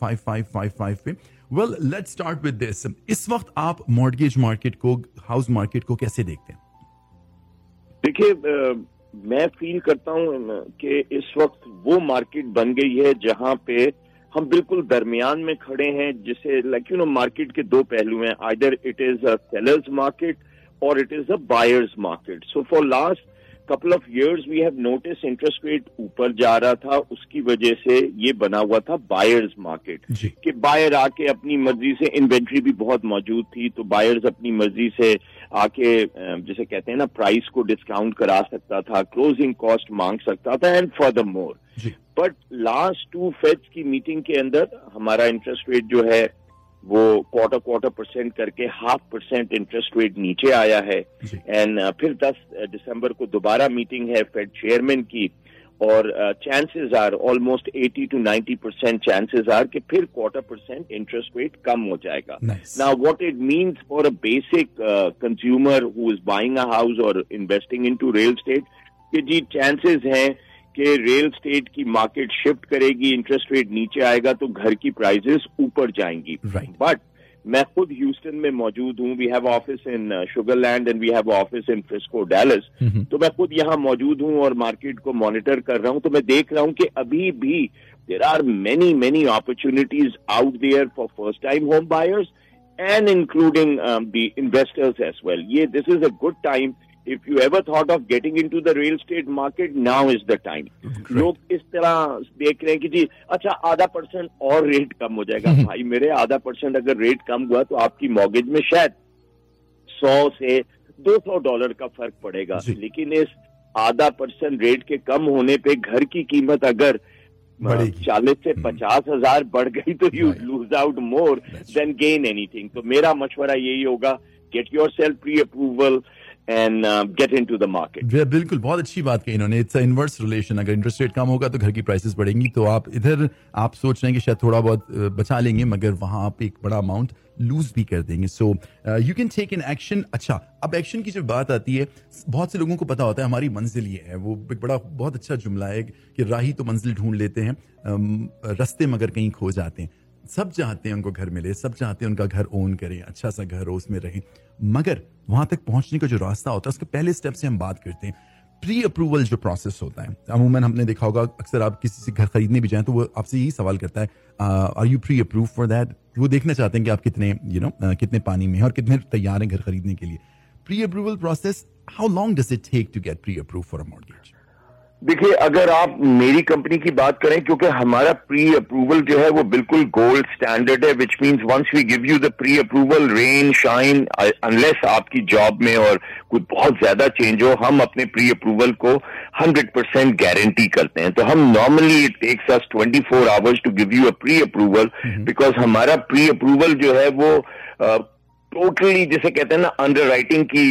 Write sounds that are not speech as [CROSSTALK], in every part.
Five five five five पे। Well let's start with this इस वक्त आप मॉर्गेज मार्केट को हाउस मार्केट को कैसे देखते हैं? देखिए मैं फील करता हूँ कि इस वक्त वो मार्केट बन गई है जहाँ पे हम बिल्कुल दरमियान में खड़े हैं, जिसे लाइक यू नो मार्केट के दो पहलू हैं। Either it is a sellers market or it is a buyers market so for last couple of years we have notice interest rate ऊपर जा रहा था उसकी वजह से ये बना हुआ था बायर्स मार्केट कि बायर आके अपनी मर्ज़ी से इन्वेंट्री भी बहुत मौजूद थी तो बायर्स अपनी मर्ज़ी से आके जैसे कहते हैं ना प्राइस को डिस्काउंट करा सकता था क्लोजिंग कॉस्ट मांग सकता था and further more but last two Feds की मीटिंग के अंदर हमारा इंटरेस्ट रेट जो है वो क्वार्टर क्वार्टर परसेंट करके हाफ़ परसेंट इंटरेस्ट रेट नीचे आया है। एंड uh, फिर 10 दिसंबर uh, को दोबारा मीटिंग है फेड चेयरमैन की। और chances are almost 80 to 90 percent chances are कि फिर क्वार्टर परसेंट इंटरेस्ट रेट कम हो जाएगा। ना what it means for a basic consumer who is buying a house और इन्वेस्टिंग इनटू रियल स्टेट कि जी चांसेस हैं कि रियल स्टेट की मार्केट शिफ्ट करेगी इंटरेस्ट रेट नीचे आएगा तो घर की प्राइजेस ऊपर जाएँगी। बट मैं खुद ह्यूस्टन में मौजूद हूँ we have office in Sugar Land and we have office in Frisco Dallas तो मैं खुद यहाँ मौजूद हूँ और मार्केट को मॉनिटर कर रहा हूँ तो मैं देख रहा हूँ कि अभी भी there are many many opportunities out there for first time home buyers and including the investors as well ये this is a good time if you ever thought of getting into the real estate market now is the time लोग इस तरह देख रहे हैं कि जी अच्छा आधा परसेंट और रेट कम हो जाएगा। भाई मेरे आधा परसेंट अगर रेट कम हुआ तो आपकी मॉगेज में शायद सौ से दो सौ डॉलर का फ़र्क पड़ेगा। लेकिन इस आधा परसेंट रेट के कम होने पे घर की कीमत अगर चालीस से hmm. पचास हज़ार बढ़ गई तो you lose out more than gain anything तो मेरा मशवरा यही होगा get yourself pre approval and get into the market बिल्कुल, बहुत अच्छी बात कही इन्होंने। इट्स इनवर्स रिलेशन अगर इंटरेस्ट रेट कम होगा तो घर की प्राइसेस बढ़ेंगी तो आप इधर, आप सोच रहे हैं कि शायद थोड़ा बहुत बचा लेंगे, मगर वहाँ आप एक बड़ा अमाउंट लूज भी कर देंगे। So you can take in action अच्छा अब एक्शन की जब बात आती है, बहुत से लोगों को पता होता है, हमारी मंजिल ये है। वो एक बड़ा, बहुत अच्छा जुमला है कि राही तो मंजिल ढूंढ लेते हैं रस्ते मगर कहीं खो जाते हैं। सब चाहते हैं उनको घर मिले, सब चाहते हैं उनका घर ओन करें अच्छा सा घर हो उसमें रहें। मगर वहाँ तक पहुँचने का जो रास्ता होता है उसके पहले स्टेप से हम बात करते हैं। प्री अप्रूवल जो प्रोसेस होता है अमूमन हमने देखा होगा अक्सर आप किसी से घर खरीदने भी जाएँ तो वो आपसे यही सवाल करता है are you pre approve for that वो देखना चाहते हैं कि आप कितने यू you नो uh, कितने पानी में और कितने तैयार हैं घर खरीदने के लिए। Pre approval process how long does it take to get pre approve for a mortgage देखिए अगर आप मेरी कंपनी की बात करें क्योंकि हमारा प्री अप्रूवल जो है वो बिल्कुल गोल्ड स्टैंडर्ड है which means once we give you the pre approval rain shine unless आपकी जॉब में और कुछ बहुत ज़्यादा चेंज हो हम अपने प्री अप्रूवल को 100 परसेंट गारंटी करते हैं। तो हम normally it takes us 24 four hours to give you a pre approval because हमारा प्री अप्रूवल जो है वो uh, टोटली जिसे कहते हैं ना अंडर राइटिंग की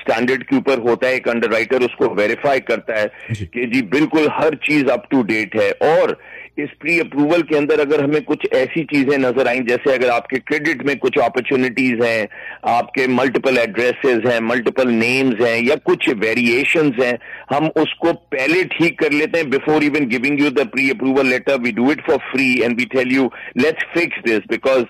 स्टैंडर्ड के ऊपर होता है एक अंडर राइटर उसको वेरीफाई करता है कि जी बिल्कुल हर चीज़ अप टू डेट है। और इस प्री अप्रूवल के अंदर अगर हमें कुछ ऐसी चीज़ें नज़र आई जैसे अगर आपके क्रेडिट में कुछ अपॉर्चुनिटीज़ हैं आपके मल्टीपल एड्रेसेस हैं मल्टीपल नेम्स हैं या कुछ वेरिएशन हैं हम उसको पहले ठीक कर लेते हैं before even giving you the pre approval letter we do it for free and we tell you let's fix this because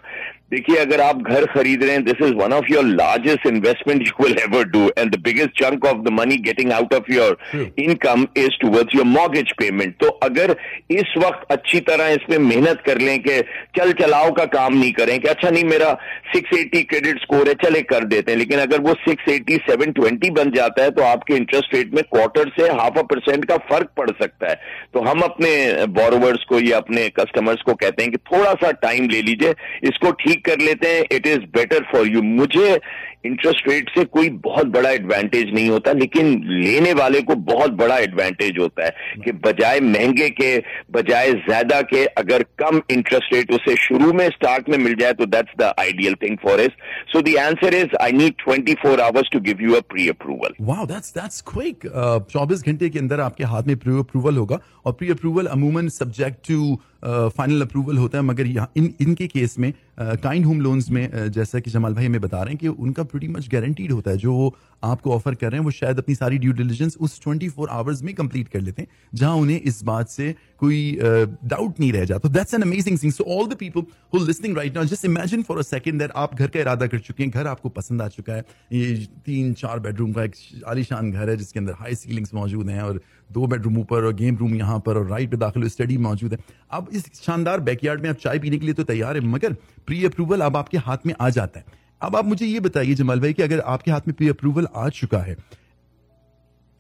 देखिए अगर आप घर खरीद रहे हैं this is one of your largest investment you will ever do and the biggest chunk of the money getting out of your income is towards your mortgage payment तो अगर इस वक्त अच्छी तरह इसमें मेहनत कर लें कि चल चलाओ का काम नहीं करें कि अच्छा नहीं मेरा 680 क्रेडिट स्कोर है चले कर देते हैं। लेकिन अगर वो 680 720 बन जाता है तो आपके इंटरेस्ट रेट में क्वार्टर से हाफ़ अ परसेंट का फ़र्क पड़ सकता है। तो हम अपने बोरोवर्स को या अपने कस्टमर्स को कहते हैं कि थोड़ा सा टाइम ले लीजिए इसको ठीक ठीक कर लेते हैं it is better for you मुझे इंटरेस्ट रेट से कोई बहुत बड़ा एडवांटेज नहीं होता, लेकिन लेने वाले को बहुत बड़ा एडवांटेज होता है कि बजाय महँगे के, बजाय ज़्यादा के, अगर कम इंटरेस्ट रेट उसे शुरू में स्टार्ट में मिल जाए तो that's the ideal thing for इस so the answer is I need twenty four hours to give you a pre approval wow that's that's quick चौबीस घंटे के अंदर आपके हाथ में प्री अप्रूवल होगा, और प्री अप्रूवल अमूमन सब्जेक्ट टू फाइनल अप्रूवल होता है, मगर यहाँ इन, इनके केस में काइंड होम लोन्स में जैसा कि जमाल भाई हमें बता रहे हैं कि उनका प्रीटी मच गारंटीड होता है। जो वो आपको ऑफ़र कर रहे हैं, वो शायद अपनी सारी ड्यू डिलीजेंस उस 24 फोर आवर्स में कंप्लीट कर लेते हैं, जहाँ उन्हें इस बात से कोई डाउट नहीं रह जाता। That's an amazing thing so all the people who listening right now just imagine for a second that आप घर का इरादा कर चुके हैं, घर आपको पसंद आ चुका है। ये तीन, चार बेडरूम का एक आलिशान घर है, जिसके अंदर हाई सीलिंग्स मौजूद हैं और दो बेडरूम ऊपर और गेम रूम यहाँ पर और राइट पे दाखिल स्टडी मौजूद है। अब इस शानदार बैकयार्ड में आप चाय पीने के लिए तो तैयार है, मगर प्री अप्रूवल अब आपके हाथ में आ जाता है। अब आप मुझे ये बताइए जमाल भाई कि अगर आपके हाथ में प्री अप्रूवल आ चुका है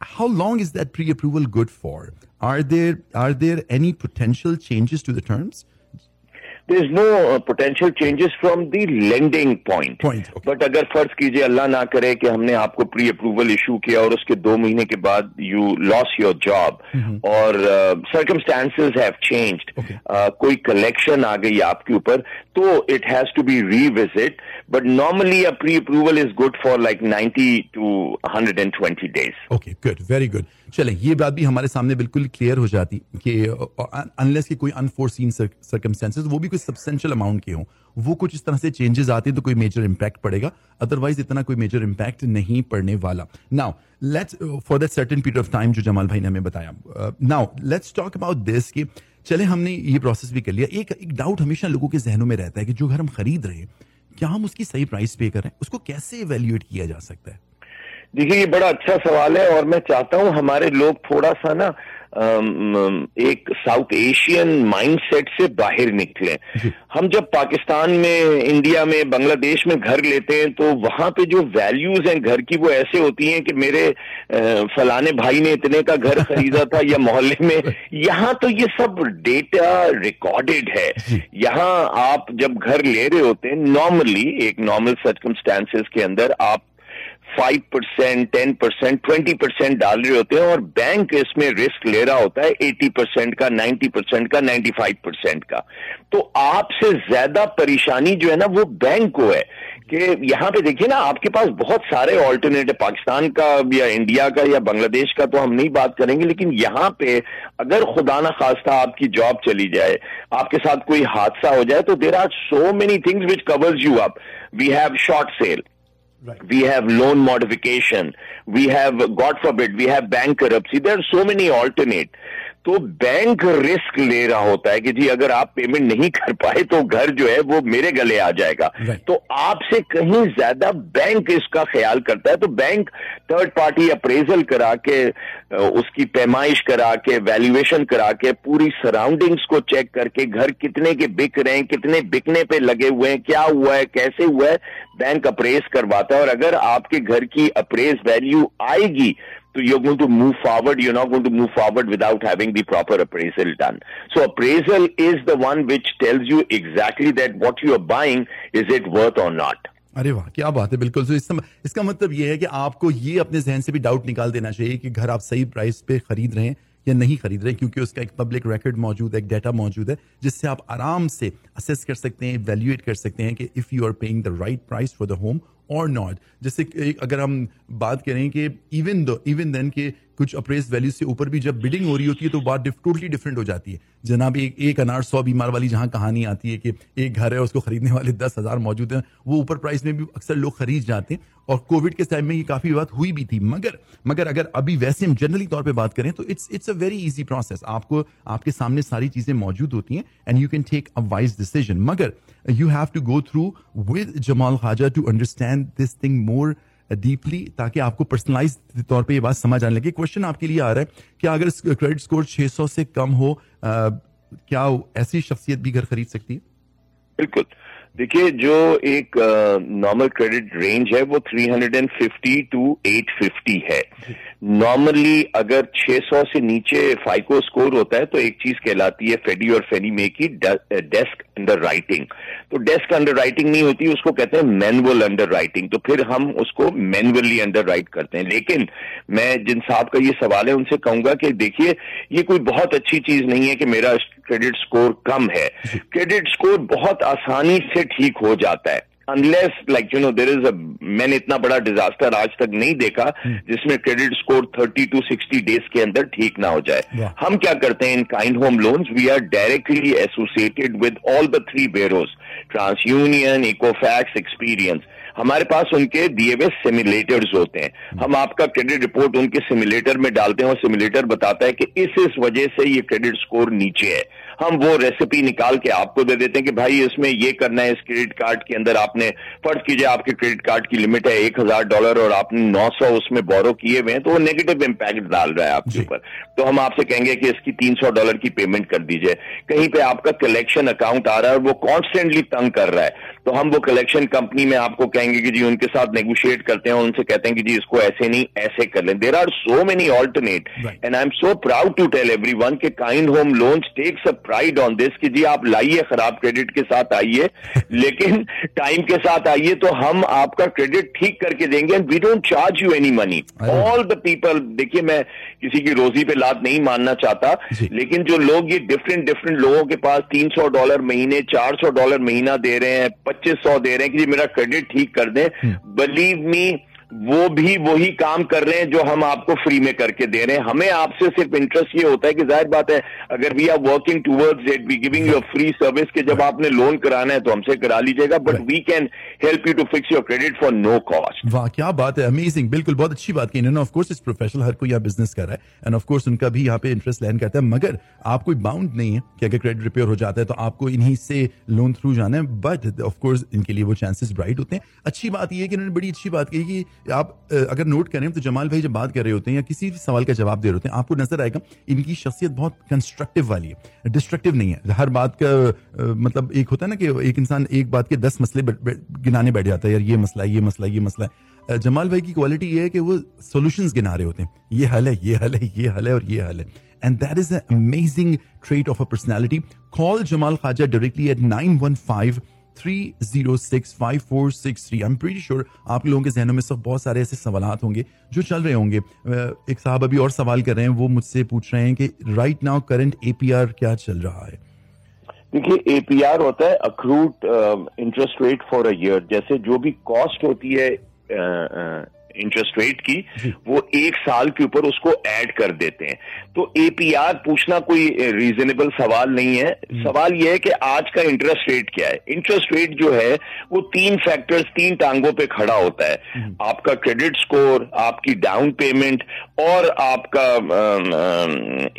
how long is that pre approval good for are there are there any potential changes to the terms? There is no uh, potential changes from the lending point. Point, okay. But अगर फ़र्ज़ कीजिए अल्लाह ना करे कि हमने आपको pre approval issue किया और उसके दो महीने के बाद यू लॉस योर जॉब और सर्कमस्टांसेस हैव चेंज्ड कोई कलेक्शन आ गई आपके ऊपर तो it has to be revisit but normally a pre approval is good for like 90 to 120 days okay good very good चले ये बात भी हमारे सामने बिल्कुल क्लियर हो जाती कि अनलेस की कोई अनफोर्सिन सर्कमस्टेंसेज वो भी कोई सब्सटेंशियल अमाउंट के हों। वो कुछ इस तरह से चेंजेस आते हैं तो कोई मेजर इंपैक्ट पड़ेगा। अदरवाइज़ इतना कोई मेजर इंपैक्ट नहीं पड़ने वाला। Now let's for that certain period of time जो जमाल भाई ने हमें बताया now let's talk about this कि चले हमने ये प्रोसेस भी कर लिया। एक एक डाउट हमेशा लोगों के जहनों में रहता है कि जो घर हम खरीद रहे हैं, क्या हम उसकी सही प्राइस पे करें उसको कैसे इवेल्युएट किया जा सकता है? देखिए ये बड़ा अच्छा सवाल है और मैं चाहता हूँ हमारे लोग थोड़ा सा ना एक साउथ एशियन माइंडसेट से बाहर निकले। हम जब पाकिस्तान में इंडिया में बांग्लादेश में घर लेते हैं तो वहाँ पे जो वैल्यूज़ हैं घर की वो ऐसे होती हैं कि मेरे फलाने भाई ने इतने का घर [LAUGHS] खरीदा था या मोहल्ले में। यहाँ तो ये सब डेटा रिकॉर्डेड है। यहाँ आप जब घर ले रहे होते हैं नॉर्मली एक नॉर्मल सर्कमस्टांसेस के अंदर आप five percent ten percent twenty percent डाल रहे होते हैं और बैंक इसमें रिस्क ले रहा होता है एटी परसेंट का नाइन्टी परसेंट का नाइन्टी फाइव परसेंट का। तो आपसे ज़्यादा परेशानी जो है ना वो बैंक को है कि यहाँ पे देखिए ना, आपके पास बहुत सारे ऑल्टरनेट है पाकिस्तान का या इंडिया का या बांग्लादेश का तो हम नहीं बात करेंगे, लेकिन यहाँ पे अगर खुदा ना खास्ता आपकी जॉब चली जाए, आपके साथ कोई हादसा हो जाए तो there are so many things which covers you up we have short sale Right. We have loan modification. We have, God forbid, we have bank corruption. There are so many alternate. तो bank risk ले रहा होता है कि जी अगर आप payment नहीं कर पाए तो घर जो है वो मेरे गले आ जाएगा। तो आपसे कहीं ज़्यादा बैंक इसका ख्याल करता है। तो बैंक थर्ड पार्टी अप्रेजल करा के उसकी पैमाइश करा के वैल्यूएशन करा के पूरी सराउंडिंग्स को चेक करके घर कितने के बिक रहे हैं कितने बिकने पे लगे हुए हैं क्या हुआ है कैसे हुआ है बैंक अप्रेज करवाता है। और अगर आपके घर की अप्रेज वैल्यू आएगी So you're going to move forward. You're not going to move forward without having the proper appraisal done. So appraisal is the one which tells you exactly that what you are buying, is it worth or not. अरे वाह क्या बात है बिल्कुल तो इसका इसका मतलब ये है कि आपको ये अपने जहन से भी डाउट निकाल देना चाहिए कि घर आप सही प्राइस पे खरीद रहे हैं या नहीं खरीद रहे क्योंकि उसका एक पब्लिक रिकॉर्ड मौजूद है एक डाटा मौजूद है जिससे आप आराम से असेस कर सकते हैं वैल्यूएट कर सकते हैं कि if you are paying the right price for the home और नॉट जैसे अगर हम बात करें कि इवन दो इवन देन के कुछ अप्रेस वैल्यू से ऊपर भी जब बिडिंग हो रही होती है तो बात टोटली डिफरेंट हो जाती है। जनाब, एक एक अनार सौ बीमार वाली जहाँ कहानी आती है कि एक घर है, उसको खरीदने वाले दस हज़ार मौजूद हैं, वो ऊपर प्राइस में भी अक्सर लोग खरीद जाते हैं और कोविड के टाइम में ये काफ़ी बात हुई भी थी। मगर मगर अगर अभी वैसे हम जनरली तौर पे बात करें तो it's it's a very easy process आपको, आपके सामने सारी चीज़ें मौजूद होती हैं and you can take a wise decision मगर you have to go through with Jamal Khaja to understand this thing more deeply ताकि आपको पर्सनलाइज तौर पे ये बात समझ आने लगे। क्वेश्चन आपके लिए आ रहा है कि अगर क्रेडिट स्कोर 600 से कम हो आ, क्या ऐसी शख्सियत भी घर खरीद सकती है? बिल्कुल। देखिए जो एक नॉर्मल क्रेडिट रेंज है वो 350 टू 850 है। नॉर्मली अगर 600 से नीचे फाइको स्कोर होता है तो एक चीज़ कहलाती है फेडी और फेनी मे की डेस्क अंडर राइटिंग तो डेस्क अंडर राइटिंग नहीं होती उसको कहते हैं मैनुअल अंडर राइटिंग तो फिर हम उसको मैनुअली अंडर राइट करते हैं. लेकिन मैं जिन साहब का ये सवाल है उनसे कहूँगा कि देखिए ये कोई बहुत अच्छी चीज़ नहीं है कि मेरा क्रेडिट स्कोर कम है. क्रेडिट स्कोर बहुत आसानी से ठीक हो जाता है. Unless like you know there is a मैंने इतना बड़ा डिजास्टर आज तक नहीं देखा जिसमें क्रेडिट स्कोर 30 टू 60 डेज़ के अंदर ठीक ना हो जाए। हम क्या करते हैं in kind home loans we are directly associated with all the three bureaus TransUnion Equifax experience हमारे पास उनके दिए हुए सिमुलेटर्स होते हैं। हम आपका क्रेडिट रिपोर्ट उनके सिमुलेटर में डालते हैं और सिमुलेटर बताता है कि इस इस वजह से ये क्रेडिट स्कोर नीचे है। हम वो रेसिपी निकाल के आपको दे देते हैं कि भाई इसमें ये करना है इस क्रेडिट कार्ड के अंदर आपने फ़र्ज़ कीजिए आपके क्रेडिट कार्ड की लिमिट है एक हज़ार डॉलर और आपने नौ सौ उसमें बोरो किए हुए हैं तो वो नेगेटिव इम्पैक्ट डाल रहा है आपके ऊपर। तो हम आपसे कहेंगे कि इसकी तीन सौ डॉलर की पेमेंट कर दीजिए। कहीं पे आपका कलेक्शन अकाउंट आ रहा है और वो कॉन्स्टेंटली तंग कर रहा है। तो हम वो कलेक्शन कंपनी में आपको कहेंगे कि जी उनके साथ नेगोशिएट करते हैं और उनसे कहते हैं कि जी इसको ऐसे नहीं ऐसे कर लें। There are so many alternate and I am so proud to tell everyone के Kind Home Loans takes a pride on this कि जी आप लाइए खराब क्रेडिट के साथ आइए [LAUGHS] लेकिन टाइम के साथ आइए तो हम आपका क्रेडिट ठीक करके देंगे and we don't charge you any money all the people देखिए मैं किसी की रोजी पे लात नहीं मानना चाहता लेकिन जो लोग ये डिफरेंट डिफरेंट लोगों के पास 300 डॉलर महीने 400 डॉलर महीना दे रहे हैं 2500 दे रहे हैं कि जी मेरा क्रेडिट ठीक कर दें। बिलीव मी वो भी वही काम कर रहे हैं जो हम आपको फ्री में करके दे रहे हैं। हमें आपसे सिर्फ़ इंटरेस्ट ये होता है कि ज़ाहिर बात है अगर we are working towards it we giving you free service के जब आपने लोन कराना है तो हमसे करा लीजिएगा but we can help you to fix your credit for no cost वाह क्या बात है अमेजिंग बिल्कुल बहुत अच्छी बात की। इन्होंने ऑफ़ कोर्स इस प्रोफेशनल हर कोई यहाँ बिज़नेस कर रहा है एंड ऑफ़ कोर्स उनका भी यहाँ पे इंटरेस्ट लैंड करता है। मगर आप कोई बाउंड नहीं है कि अगर क्रेडिट रिपेयर हो जाता है तो आपको इन्हीं से लोन थ्रू जाना है बट ऑफकोर्स इनके लिए वो चांसेस ब्राइट होते हैं। अच्छी बात यह है कि इन्होंने बड़ी अच्छी बात कही कि आप अगर नोट करें तो जमाल भाई जब बात कर रहे होते हैं या किसी भी सवाल का जवाब दे रहे होते हैं, आपको नज़र आएगा, इनकी शख्सियत बहुत कंस्ट्रक्टिव वाली है डिस्ट्रक्टिव नहीं है। हर बात का मतलब एक होता है ना कि एक इंसान एक बात के दस मसले गिनाने बैठ जाता है, यार ये मसला ये मसला ये मसला है। जमाल भाई की क्वालिटी ये है कि वो सोल्यूशन गिना रहे होते हैं। ये हल है, ये हल है, ये हल है और ये हल है। And that is amazing trait of personality call Jamal Khaja directly nine one five three zero six five four six three I am pretty sure आप लोगों के जहनों में सब बहुत सारे ऐसे सवाल होंगे जो चल रहे होंगे। एक साहब अभी और सवाल कर रहे हैं, वो मुझसे पूछ रहे हैं कि राइट नाउ करंट एपीआर क्या चल रहा है? देखिए एपीआर होता है accrued interest rate for a year जैसे जो भी कॉस्ट होती है इंटरेस्ट रेट की वो एक साल के ऊपर उसको ऐड कर देते हैं। तो एपीआर पूछना कोई रीजनेबल सवाल नहीं है। सवाल यह है कि आज का इंटरेस्ट रेट क्या है? इंटरेस्ट रेट जो है वो तीन फैक्टर्स तीन टांगों पे खड़ा होता है। आपका क्रेडिट स्कोर आपकी डाउन पेमेंट और आपका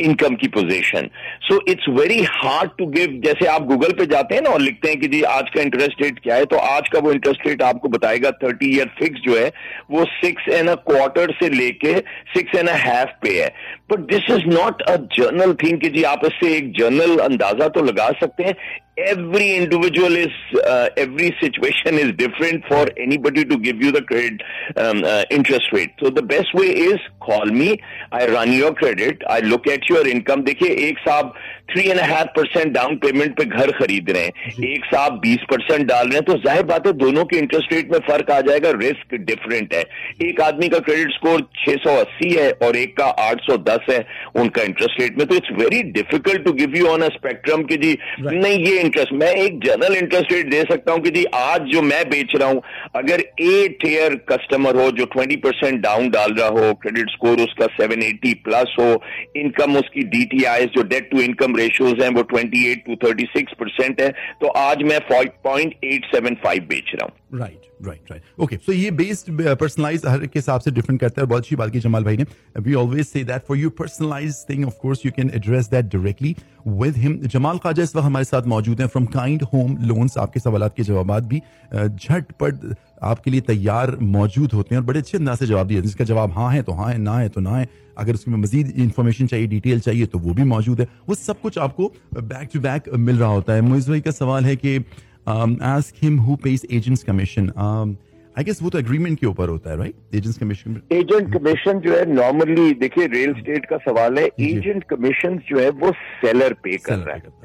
इनकम की position so it's very hard to give जैसे आप गूगल पे जाते हैं ना और लिखते हैं कि जी आज का इंटरेस्ट रेट क्या है तो आज का वो इंटरेस्ट रेट आपको बताएगा थर्टी ईयर फिक्स जो है वो सिक्स एंड अ क्वार्टर से लेके सिक्स एंड अ हाफ़ पे है but this is not a general thing कि जी आप इससे एक जर्नल अंदाज़ा तो लगा सकते हैं every individual is uh, every situation is different for anybody to give you the credit um, uh, interest rate so the best way is call me i run your credit i look at your income देखिए एक साहब three and half percent down payment पे घर खरीद रहे हैं। एक साहब बीस परसेंट डाल रहे हैं। तो ज़ाहिर बात है दोनों के इंटरेस्ट रेट में फ़र्क आ जाएगा रिस्क डिफरेंट है। एक आदमी का क्रेडिट स्कोर 680 है और एक का 810 है उनका इंटरेस्ट रेट में। तो it's very difficult to give you on a spectrum कि जी नहीं ये इंटरेस्ट मैं एक जनरल इंटरेस्ट रेट दे सकता हूँ कि जी आज जो मैं बेच रहा हूँ अगर ए टेयर कस्टमर हो जो 20 परसेंट डाउन डाल रहा हो क्रेडिट स्कोर उसका 780 प्लस हो इनकम उसकी डीटीआई जो डेट टू इनकम रेशियोज हैं वो 28 टू 36 परसेंट है। तो आज मैं 5.875 बेच रहा हूँ। Right right right okay so ये बेस्ड पर्सनलाइज हर के हिसाब से डिफरेंट करता है बहुत अच्छी बात की जमाल भाई ने। We always say that for you personalize thing of course you can address that directly with him Jamal Khaja इस वक्त हमारे साथ मौजूद हैं फ्रॉम काइंड होम लोन्स आपके सवाल के जवाब भी अ, झटपट आपके लिए तैयार मौजूद होते हैं और बड़े अच्छे अंदाज से जवाब दिए जिसका जवाब हाँ है तो हाँ है ना है तो ना है। अगर उसमें मजीद इन्फॉर्मेशन चाहिए डिटेल चाहिए तो वो भी मौजूद है। वो सब कुछ आपको बैक टू बैक मिल रहा होता है। मोइज भाई का सवाल है कि ask him who pays agents commission I guess वो तो एग्रीमेंट के ऊपर होता है right agents commission agent commission जो है नॉर्मली देखिए रियल स्टेट का सवाल है। एजेंट कमीशन जो है वो सेलर पे कर रहा है।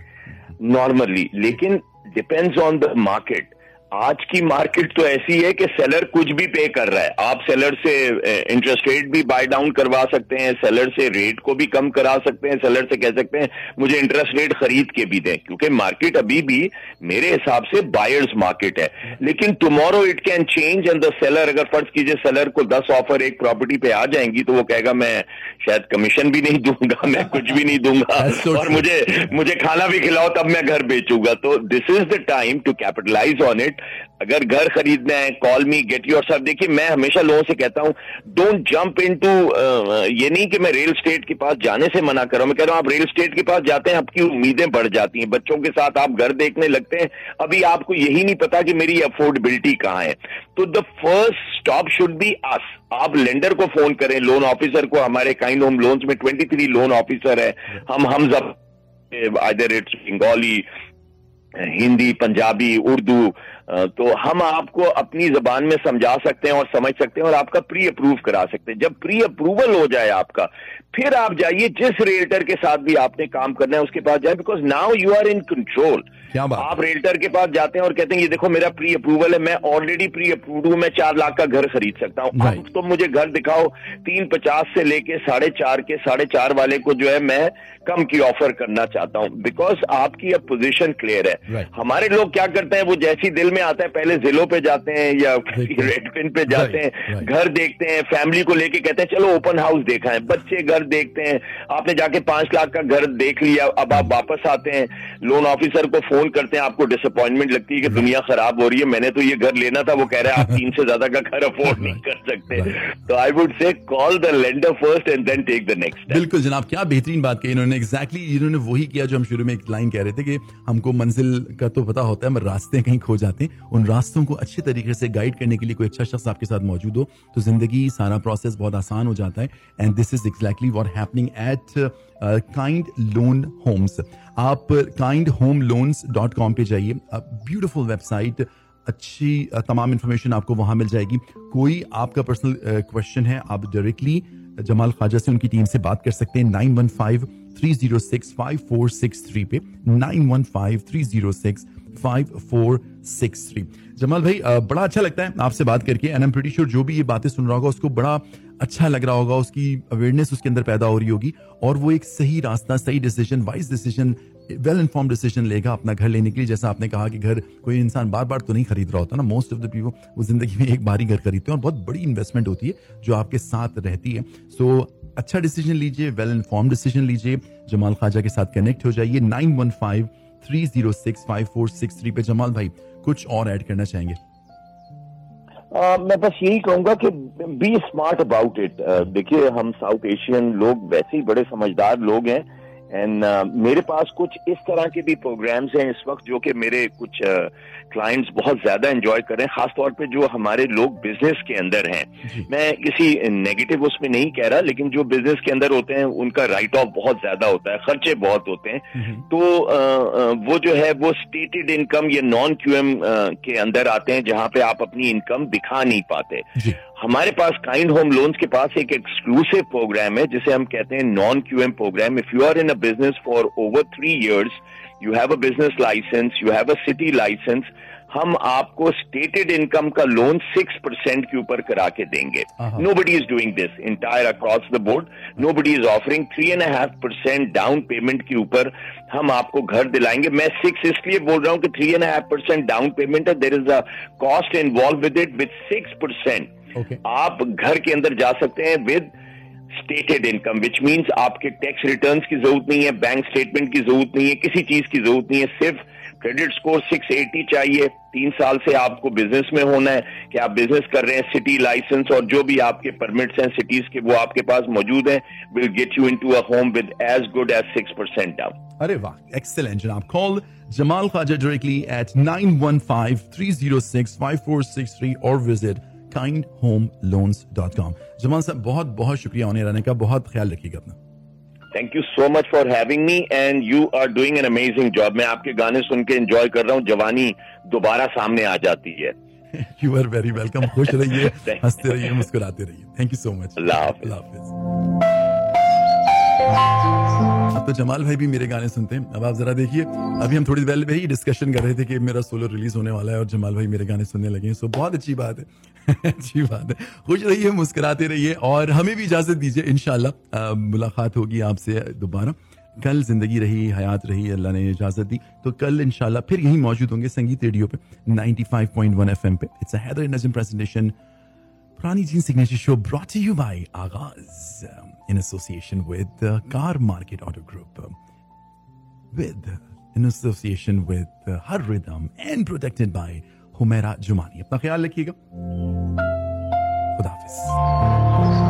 नॉर्मली लेकिन डिपेंड्स ऑन द मार्केट आज की मार्केट तो ऐसी है कि सेलर कुछ भी पे कर रहा है। आप सेलर से इंटरेस्ट रेट भी बाय डाउन करवा सकते हैं सेलर से रेट को भी कम करा सकते हैं सेलर से कह सकते हैं मुझे इंटरेस्ट रेट खरीद के भी दें क्योंकि मार्केट अभी भी मेरे हिसाब से बायर्स मार्केट है। लेकिन tomorrow it can change and the seller अगर फ़र्ज़ कीजिए सेलर को दस ऑफ़र एक प्रॉपर्टी पे आ जाएँगी तो वो कहेगा मैं शायद कमीशन भी नहीं दूँगा मैं कुछ भी नहीं दूँगा [LAUGHS] और मुझे मुझे खाना भी खिलाओ तब मैं घर बेचूँगा। तो this is the time to capitalize on it अगर घर खरीदना है कॉल मी गेट योर सब देखिए, मैं हमेशा लोगों से कहता हूँ डोंट जंप इनटू ये नहीं कि मैं रियल स्टेट के पास जाने से मना कर रहा हूँ। मैं कह रहा हूँ, आप रियल स्टेट के पास जाते हैं, आपकी उम्मीदें बढ़ जाती हैं। बच्चों के साथ आप घर देखने लगते हैं। अभी आपको यही नहीं पता कि मेरी अफोर्डेबिलिटी कहाँ है। तो the first stop should be us आप लेंडर को फ़ोन करें लोन ऑफिसर को। हमारे काइंड होम लोन्स में 23 लोन ऑफिसर है। हम हम जब आइदर इट्स बंगाली हिंदी पंजाबी उर्दू तो हम आपको अपनी जबान में समझा सकते हैं और समझ सकते हैं और आपका प्री अप्रूव करा सकते हैं। जब प्री अप्रूवल हो जाए आपका फिर आप जाइए जिस रियल्टर के साथ भी आपने काम करना है उसके पास जाए because now you are in control आप रियल्टर के पास जाते हैं और कहते हैं ये देखो मेरा प्री अप्रूवल है मैं ऑलरेडी प्री अप्रूव हूँ मैं चार लाख का घर खरीद सकता हूँ। अब तो मुझे घर दिखाओ तीन पचास से लेके साढ़े चार के साढ़े चार वाले को जो है मैं कम की ऑफ़र करना चाहता हूँ। बिकॉज़ आपकी अब पोजिशन क्लियर है। हमारे लोग क्या करते हैं वो जैसी दिल में आता है पहले जिलों पे जाते हैं या [LAUGHS] रेड पिन पे जाते हैं घर देखते हैं फैमिली को लेके कहते हैं चलो ओपन हाउस देखा है। बच्चे घर देखते हैं आपने जाके पाँच लाख का घर देख लिया अब आप वापस आते हैं लोन ऑफिसर को फ़ोन करते हैं आपको डिसअपॉइंटमेंट लगती है कि दुनिया खराब हो रही है मैंने तो ये घर लेना था वो कह रहे हैं आप [LAUGHS] तीन से ज़्यादा का घर अफोर्ड नहीं कर सकते। तो I would say call the lender first and then take the next बिल्कुल जनाब क्या बेहतरीन बात कही इन्होंने। एग्जैक्टली इन्होंने वही किया जो हम शुरू में एक लाइन कह रहे थे कि हमको मंजिल का तो पता होता है मगर रास्ते कहीं खो जाते हैं। उन रास्तों को अच्छे तरीके से गाइड करने के लिए कोई अच्छा शख्स आपके साथ मौजूद हो तो ज़िंदगी सारा प्रोसेस बहुत आसान हो जाता है। And this is exactly what happening at Kind Loan Homes आप Kind Home Loans dot com पे जाइए। ब्यूटिफुल वेबसाइट अच्छी तमाम इंफॉर्मेशन आपको वहाँ मिल जाएगी। कोई आपका पर्सनल क्वेश्चन है, आप डायरेक्टली जमाल ख्वाजा से उनकी टीम से बात कर सकते हैं nine one five three zero six five four six three पे। Nine one five three zero six five four six three Jamal भाई बड़ा अच्छा लगता है आपसे बात करके एंड एम प्रीटी श्योर जो भी ये बातें सुन रहा होगा उसको बड़ा अच्छा लग रहा होगा उसकी अवेयरनेस उसके अंदर पैदा हो रही होगी और वो एक सही रास्ता सही decision wise decision well inform decision लेगा अपना घर लेने के लिए जैसा आपने कहा कि घर कोई इंसान बार बार तो नहीं खरीद रहा होता ना मोस्ट ऑफ़ द पीपल वो ज़िंदगी में एक बार ही घर खरीदते हैं और बहुत बड़ी इन्वेस्टमेंट होती है जो आपके साथ रहती है सो so, अच्छा डिसीज़न लीजिए वेल इन्फॉर्म डिसीज़न लीजिए जमाल खाजा के साथ कनेक्ट हो जाइए nine one five three zero six five four six three पे जमाल भाई कुछ और ऐड करना चाहेंगे? आ, मैं बस यही कहूँगा कि बी स्मार्ट अबाउट इट देखिए हम साउथ एशियन लोग वैसे ही बड़े समझदार लोग हैं एंड uh, मेरे पास कुछ इस तरह के भी प्रोग्राम्स हैं इस वक्त जो कि मेरे कुछ क्लाइंट्स बहुत ज़्यादा एंजॉय करें खासतौर पे जो हमारे लोग बिज़नेस के अंदर हैं। मैं किसी नेगेटिव उसमें नहीं कह रहा लेकिन जो बिज़नेस के अंदर होते हैं उनका राइट ऑफ़ बहुत ज़्यादा होता है खर्चे बहुत होते हैं। तो uh, वो जो है वो स्टेटेड इनकम या नॉन क्यूएम के अंदर आते हैं जहाँ पे आप अपनी इनकम दिखा नहीं पाते। हमारे पास काइंड होम लोन्स के पास एक एक्सक्लूसिव प्रोग्राम है जिसे हम कहते हैं non Q M programme if you are in a business for over three years you have a business licence you have a city licence हम आपको स्टेटेड इनकम का लोन सिक्स परसेंट के ऊपर करा के देंगे। Nobody is doing this entire across the board nobody is offering three and half percent down payment के ऊपर हम आपको घर दिलाएँगे। मैं सिक्स इसलिए बोल रहा हूँ कि three and half percent down payment है। There is a cost involve with it with six percent आप घर के अंदर जा सकते हैं with stated income which means आपके टैक्स रिटर्न की ज़रूरत नहीं है बैंक स्टेटमेंट की ज़रूरत नहीं है, किसी चीज़ की ज़रूरत नहीं है, सिर्फ़ क्रेडिट स्कोर 680 चाहिए। तीन साल से आपको बिज़नेस में होना है कि आप बिज़नेस कर रहे हैं सिटी लाइसेंस और जो भी आपके परमिट्स हैं सिटीज़ के, वो आपके पास मौजूद हैं will get you into a home with as good as six percent down अरे वाह एक्सेलेंट जनाब। Call Jamal Khaja directly at nine one five three zero six five four six three और विज़िट kindhomeloans.com जमान साहब बहुत बहुत शुक्रिया होने रहने का बहुत ख्याल रखिएगा अपना। Thank you so much for having me and you are doing an amazing job मैं आपके गाने सुन के एंजॉय कर रहा हूँ जवानी दोबारा सामने आ जाती है। यू आर वेरी वेलकम खुश रहिए [LAUGHS] हँसते रहिए मुस्कुराते रहिए। थैंक यू सो मच अल्लाह हाफिज। तो जमाल भाई भी मेरे गाने सुनते हैं। अब आप जरा देखिए, अभी हम थोड़ी देर पहले ही डिस्कशन कर रहे थे कि मेरा सोलो रिलीज़ होने वाला है और जमाल भाई मेरे गाने सुनने लगे हैं। सो बहुत अच्छी बात है। [LAUGHS] अच्छी बात है। खुश रहिए, मुस्कुराते रहिए और हमें भी इजाज़त दीजिए इनशाला मुलाकात होगी आपसे दोबारा। कल ज़िंदगी रही, हयात रही, अल्लाह ने इजाज़त दी। तो कल इंशाल्लाह फिर यहीं मौजूद होंगे संगीत रेडियो पे 95.1 एफएम पे। It's a Haider Najam presentation पुरानी jean signature show brought you by Aagaz in association with the Car Market Auto Group with in association with uh, Har Rhythm and protected by Humaira Jumani अपना ख्याल रखिएगा खुदा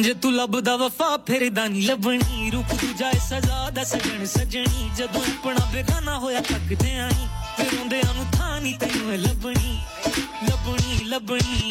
ਜੇ ਤੂੰ ਲੱਭਦਾ ਵਫਾ ਫਿਰਦਾ ਨਹੀਂ ਲੱਭਣੀ। ਰੁਕ ਤੂੰ ਜਾਏ ਸਜ਼ਾ ਦਾ ਸਜਣ ਸਜਣੀ। ਜਦੋਂ ਆਪਣਾ ਬੇਗਾਨਾ ਹੋਇਆ ਤੱਕਦੇ ਆਈ। ਫਿਰ ਰੋਂਦਿਆਂ ਨੂੰ ਥਾਂ ਨਹੀਂ ਤੈਨੂੰ ਲੱਭਣੀ। ਲੱਭਣੀ ਲੱਭਣੀ।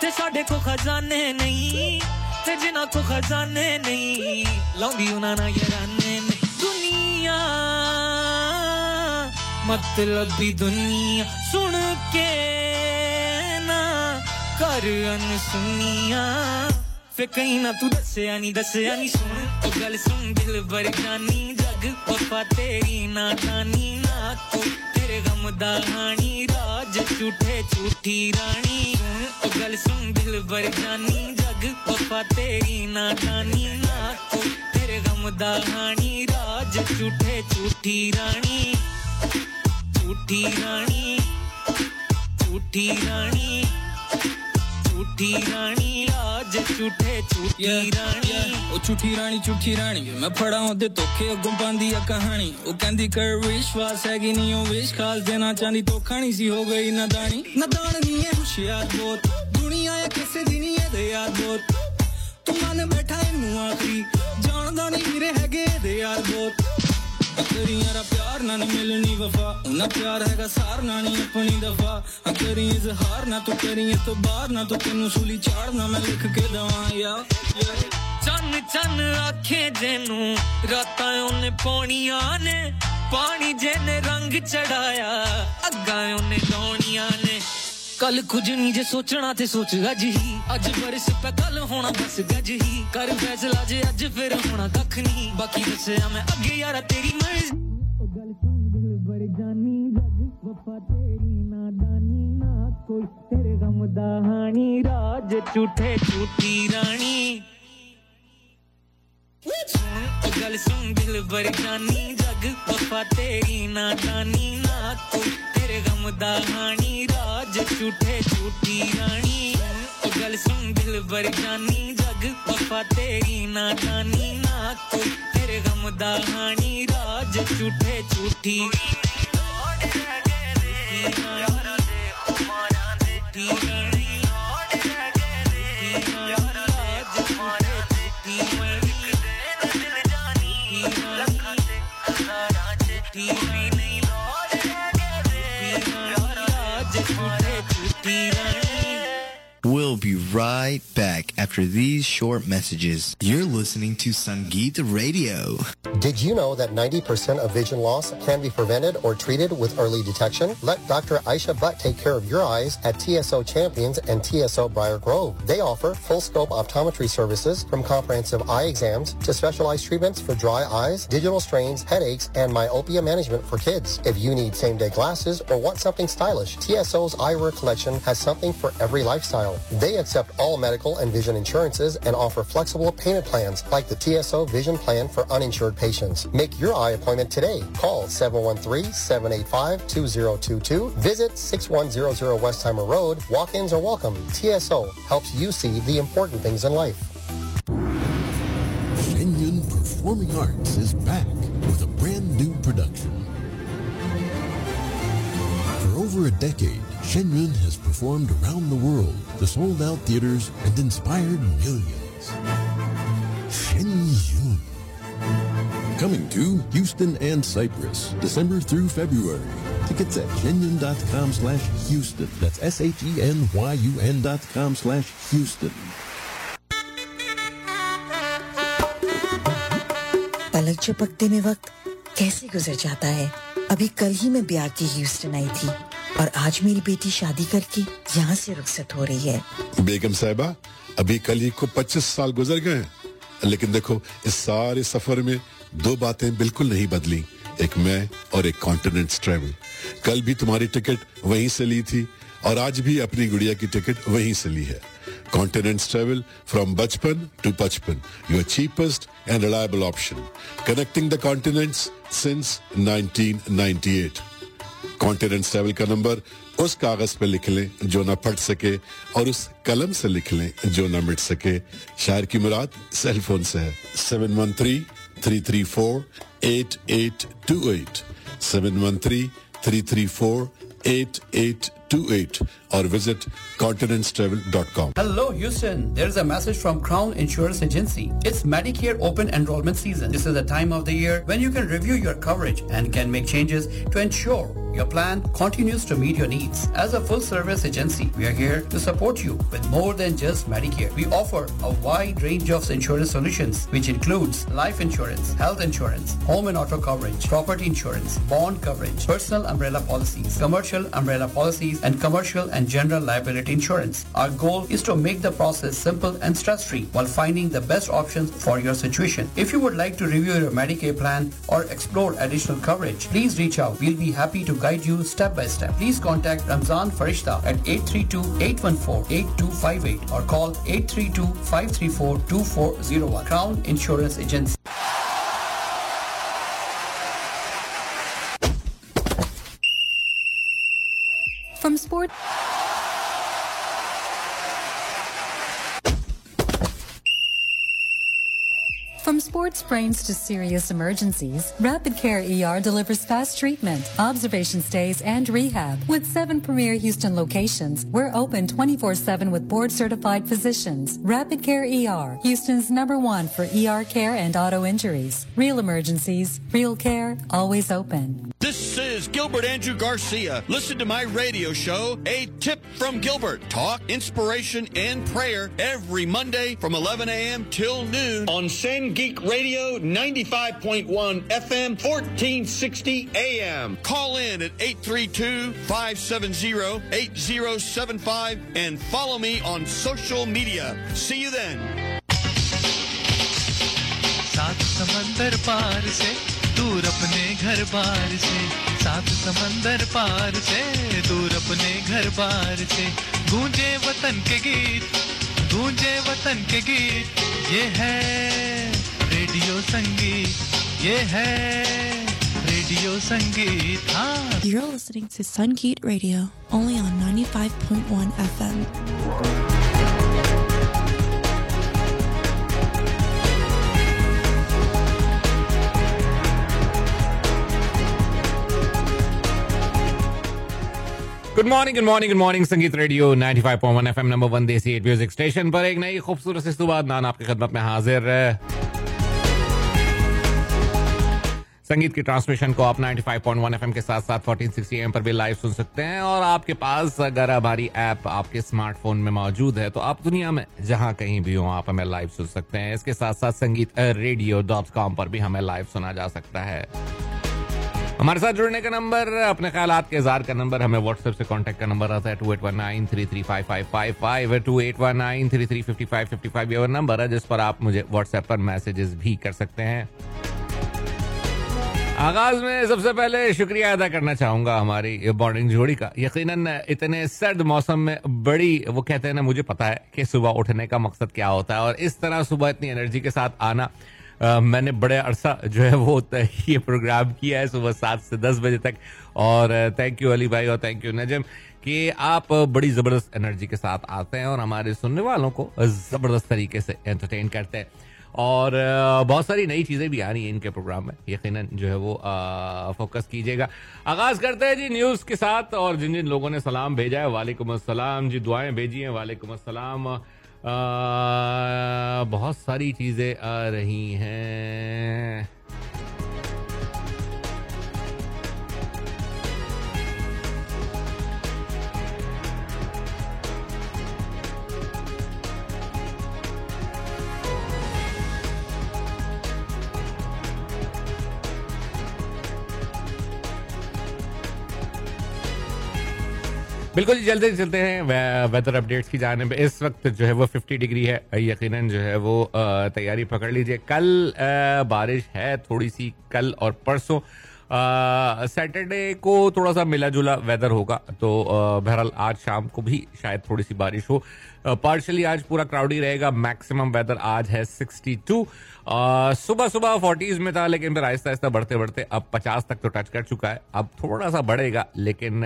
ਤੇ ਸਾਡੇ ਕੋ ਖਜ਼ਾਨੇ ਨਹੀਂ। ਤੇ ਜਿਨ੍ਹਾਂ ਕੋ ਖਜ਼ਾਨੇ ਨਹੀਂ। ਲਾਉਂਦੀ ਉਹਨਾਂ ਨਾਲ ਯਾਰਾਨੇ ਨੇ ਦੁਨੀਆ, ਮਤਲਬੀ ਦੁਨੀਆ ਸੁਣ ਕੇ ਕਰ ਅਨਸੁਨੀਆਂ ਫੇ ਕਹੀਂ ਨਾ ਤੂੰ ਦੱਸਿਆ ਨਹੀਂ ਦੱਸਿਆ ਨਹੀਂ ਸੁਣ ਉਹ ਗੱਲ ਸੁਣ ਦਿਲ ਬਰ ਜਾਨੀ ਜਗ ਵਫਾ ਤੇਰੀ ਨਾ ਜਾਨੀ ਨਾ ਤੂੰ ਤੇਰੇ ਗਮ ਦਾ ਹਾਣੀ ਰਾਜ ਝੂਠੇ ਝੂਠੀ ਰਾਣੀ ਸੁਣ ਉਹ ਗੱਲ ਸੁਣ ਦਿਲ ਬਰ ਜਾਨੀ ਜਗ ਵਫਾ ਤੇਰੀ ਨਾ ਜਾਨੀ ਨਾ ਤੂੰ ਤੇਰੇ ਗਮ ਦਾ ਹਾਣੀ ਰਾਜ ਝੂਠੇ ਝੂਠੀ ਰਾਣੀ ਝੂਠੀ ਰਾਣੀ ਝੂਠੀ ਰਾਣੀ ਝੂਠੀ ਰਾਣੀ ਅੱਜ ਝੂਠੇ ਝੂਠੀ ਰਾਣੀ। ਉਹ ਝੂਠੀ ਰਾਣੀ ਝੂਠੀ ਰਾਣੀ। ਮੈਂ ਫੜਾ ਉਹਦੇ ਧੋਖੇ ਅੱਗੋਂ ਪਾਉਂਦੀ ਆ ਕਹਾਣੀ। ਉਹ ਕਹਿੰਦੀ ਕਰ ਵਿਸ਼ਵਾਸ ਹੈਗੀ ਨਹੀਂ ਉਹ ਵਿਸ਼ ਖਾਸ ਦੇਣਾ ਚਾਹੁੰਦੀ। ਧੋਖਾ ਨਹੀਂ ਸੀ ਹੋ ਗਈ ਨਦਾਨ ਨਹੀਂ ਹੈ ਹੁਸ਼ਿਆਰ ਬਹੁਤ। ਦੁਨੀਆ ਹੈ ਕਿਸੇ ਦੀ ਨਹੀਂ ਇਹਦੇ ਯਾਰ ਬਹੁਤ। ਤੂੰ ਮਨ ਬੈਠਾ ਇਹਨੂੰ ਆਖਰੀ। ਜਾਣਦਾ ਨਹੀਂ ਵੀਰੇ ਹੈਗੇ ਇਹਦੇ ਯਾਰ ਬਹੁਤ। ਅਕਰੀ ਯਾਰਾ ਪਿਆਰ ਨਾਲ ਮਿਲਣੀ ਵਫਾ। ਉਹਨਾਂ ਪਿਆਰ ਹੈਗਾ ਸਾਰ ਨਾ ਨਹੀਂ ਆਪਣੀ ਦਫਾ। ਅਕਰੀ ਇਜ਼ਹਾਰ ਨਾ ਤੂੰ ਕਰੀ ਇਹ ਬਾਹਰ ਨਾ ਤੂੰ ਤੈਨੂੰ ਸੂਲੀ ਚਾੜਨਾ ਮੈਂ ਲਿਖ ਕੇ ਦਵਾਂ ਯਾ ਚੰਨ ਚੰਨ ਆਖੇ ਜਿਹਨੂੰ ਰਾਤਾਂ ਉਹਨੇ ਪੌਣੀਆਂ ਨੇ। ਪਾਣੀ ਜਿਹਨੇ ਰੰਗ ਚੜਾਇਆ, ਅੱਗਾ ਉਹਨੇ ਲਾਉਣੀਆਂ ਨੇ। ਕੱਲ ਕੁਝ ਨਹੀਂ ਜੇ ਸੋਚਣਾ ਤੇ ਸੋਚ ਅੱਜ ਹੀ ਅੱਜ ਬਰਸ ਪੈ ਕੱਲ ਹੋਣਾ ਬਸ ਗੱਜ ਹੀ ਕਰ ਫੈਸਲਾ ਜੇ ਅੱਜ ਫਿਰ ਹੋਣਾ ਕੱਖ ਨਹੀਂ ਬਾਕੀ ਦੱਸਿਆ ਮੈਂ ਅੱਗੇ ਯਾਰਾ ਤੇਰੀ ਮਰਜ਼ੀ ਉਹ ਗੱਲ ਸੁਣ ਦਿਲ ਬਰ ਜਾਨੀ ਜਗ ਵਫਾ ਤੇਰੀ ਨਾਦਾਨੀ ਨਾ ਕੋਈ ਤੇਰੇ ਗਮ ਦਾ ਹਾਣੀ ਰਾਜ ਝੂਠੇ ਝੂਠੀ ਰਾਣੀ ਸੁਣ ਉਹ ਗੱਲ ਸੁਣ ਦਿਲ ਬਰ ਜਾਨੀ ਜਗ ਵਫਾ ਤੇਰੀ ਨਾਦਾਨੀ ਨਾ ਕੋਈ ਤੇਰੇ ਗਮ ਦਾ ਹਾਣੀ ਰਾਜ ਝੂਠੇ ਝੂਠੀ ਰਾਣੀ ਉਹ ਗੱਲ ਸੁਣ ਦਿਲ ਬਰ ਜਾਨੀ ਜਗ ਵਫਾ ਤੇਰੀ ਨਾਦਾਨੀ ਨਾ ਕੋਈ ਤੇਰੇ ਗਮ ਦਾ ਹਾਣੀ ਰਾਜ ਝੂਠੇ ਝੂਠੀ We'll Right back after these short messages. You're listening to Sangeet Radio. Did you know that 90% of vision loss can be prevented or treated with early detection? Let Dr. Aisha Butt take care of your eyes at TSO Champions and TSO Briar Grove. They offer full scope optometry services from comprehensive eye exams to specialized treatments for dry eyes, digital strains, headaches, and myopia management for kids. If you need same day glasses or want something stylish, TSO's eyewear collection has something for every lifestyle. They accept all medical and vision insurances and offer flexible payment plans like the TSO Vision Plan for uninsured patients. Make your eye appointment today. Call 713-785-2022. Visit 6100 Westheimer Road. Walk-ins are welcome. TSO helps you see the important things in life. Shenyun Performing Arts is back with a brand new production. For over a decade, Shenyun has performed around the world to sold-out theaters and inspired millions. Shenyun. Coming to Houston and Cyprus, December through February. Tickets at genuine.com slash Houston. That's S-H-E-N-Y-U-N dot com slash Houston. पलक झपकते में वक्त कैसे गुजर जाता है अभी कल ही मैं ब्याह की ह्यूस्टन आई थी और आज मेरी बेटी शादी करके यहाँ से रुखसत हो रही है बेगम साहिबा अभी कल ही को 25 साल गुजर गए हैं लेकिन देखो इस सारे सफ़र में दो बातें बिल्कुल नहीं बदली, एक मैं और एक कॉन्टिनेंट्स ट्रेवल कल भी तुम्हारी टिकट वहीं से ली थी और आज भी अपनी गुड़िया की टिकट वहीं से ली है। कॉन्टिनेंट्स ट्रेवल फ्रॉम बचपन टू पचपन your cheapest and reliable option connecting the continents since 1998 continents travel का नंबर उस कागज़ पे लिख लें जो ना पढ़ सके और उस कलम से लिख लें जो ना मिट सके। शायर की मुराद सेल फ़ोन से है। Seven one three three three four eight eight or visit continentstravel.com. Hello Houston, there is a message from Crown Insurance Agency. It's Medicare open enrollment season. This is the time of the year when you can review your coverage and can make changes to ensure your plan continues to meet your needs. As a full-service agency, we are here to support you with more than just Medicare. We offer a wide range of insurance solutions, which includes life insurance, health insurance, home and auto coverage, property insurance, bond coverage, personal umbrella policies, commercial umbrella policies, and commercial and general liability insurance. Our goal is to make the process simple and stress-free while finding the best options for your situation. If you would like to review your Medicare plan or explore additional coverage, please reach out. We'll be happy to guide you step by step. Please contact Ramzan Farishta at 832-814-8258 or call 832-534-2401. Crown Insurance Agency. From sports From sports sprains to serious emergencies, Rapid Care ER delivers fast treatment, observation stays, and rehab. With seven premier Houston locations, we're open 24-7 with board-certified physicians. Rapid Care ER, Houston's number one for ER care and auto injuries. Real emergencies, real care, always open. This is Gilbert Andrew Garcia. Listen to my radio show, A Tip from Gilbert. Talk, inspiration, and prayer every Monday from 11 a.m. till noon on San Geek Radio 95.1 FM 1460 AM. Call in at 832-570-8075 and follow me on social media. See you then. सात समंदर पार से, दूर अपने घर बार से सात समंदर पार से, दूर अपने घर बार से गूंजे वतन के गीत, गूंजे वतन के गीत, ये है रेडियो संगीत ये है रेडियो संगीत हाँ You're listening to Sungeet Radio, only on 95.1 FM. Good morning good morning good morning Sangeet radio 95.1 FM number one desi at music station पर एक नई खूबसूरत सी सुबह नान आपकी खिदमत में हाजिर है संगीत की ट्रांसमिशन को आप 95.1 एफएम के साथ साथ 1460 एम पर भी लाइव सुन सकते हैं और आपके पास अगर हमारी ऐप आपके स्मार्टफ़ोन में मौजूद है तो आप दुनिया में जहाँ कहीं भी हो, आप हमें लाइव सुन सकते हैं। इसके साथ साथ संगीत रेडियो डॉट कॉम पर भी हमें लाइव सुना जा सकता है। हमारे साथ जुड़ने का नंबर, अपने ख्याल के इजहार का नंबर, हमें व्हाट्सएप से कांटेक्ट का नंबर आता है two eight one nine three three five five five five two eight one nine three three fifty five fifty five ये नंबर है जिस पर आप मुझे व्हाट्सएप पर मैसेजेस भी कर सकते हैं। आगाज़ में सबसे पहले शुक्रिया अदा करना चाहूँगा हमारी मॉर्निंग जोड़ी का। यकीनन इतने सर्द मौसम में बड़ी वो कहते हैं ना मुझे पता है कि सुबह उठने का मकसद क्या होता है और इस तरह सुबह इतनी एनर्जी के साथ आना Uh, मैंने बड़े अरसा जो है वो ये प्रोग्राम किया है सुबह सात से दस बजे तक। और थैंक यू अली भाई और थैंक यू नजम कि आप बड़ी ज़बरदस्त एनर्जी के साथ आते हैं और हमारे सुनने वालों को ज़बरदस्त तरीके से एंटरटेन करते हैं। और बहुत सारी नई चीज़ें भी आ रही हैं इनके प्रोग्राम में यकीन जो है वो फोकस कीजिएगा। आगाज़ करते हैं जी न्यूज़ के साथ, और जिन जिन लोगों ने सलाम भेजा है, वालेकुम असलम जी दुआएँ भेजी हैं, वालेकुम असलम बहुत सारी चीज़ें आ रही हैं। बिल्कुल जल्दी चलते हैं वेदर अपडेट्स की जाने पे इस वक्त जो है वो 50 डिग्री है यकीनन जो है वो तैयारी पकड़ लीजिए। कल बारिश है थोड़ी सी कल और परसों। सैटरडे को थोड़ा सा मिला जुला वेदर होगा तो बहरहाल आज शाम को भी शायद थोड़ी सी बारिश हो। पार्शली आज पूरा क्राउडी रहेगा मैक्सिमम वेदर आज है 62 अ, सुबह सुबह 40s में था लेकिन फिर आहिस्ता आहिस्ता बढ़ते बढ़ते अब 50 तक तो टच कर चुका है। अब थोड़ा सा बढ़ेगा लेकिन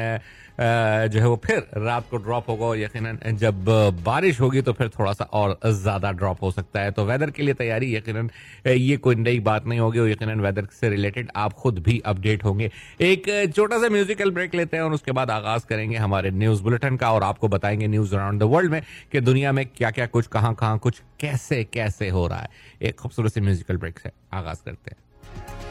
जो है वो फिर रात को ड्रॉप होगा और यकीनन जब बारिश होगी तो फिर थोड़ा सा और ज़्यादा ड्रॉप हो सकता है। तो वेदर के लिए तैयारी, यकीनन ये कोई नई बात नहीं होगी और यकीनन वेदर से रिलेटेड आप खुद भी अपडेट होंगे। एक छोटा सा म्यूजिकल ब्रेक लेते हैं और उसके बाद आगाज़ करेंगे हमारे न्यूज़ बुलेटिन का और आपको बताएँगे न्यूज़ अराउंड द वर्ल्ड में कि दुनिया में क्या क्या कुछ कहाँ कहाँ, कुछ कैसे कैसे हो रहा है। एक खूबसूरत सी म्यूजिकल ब्रेक से आगाज़ करते हैं।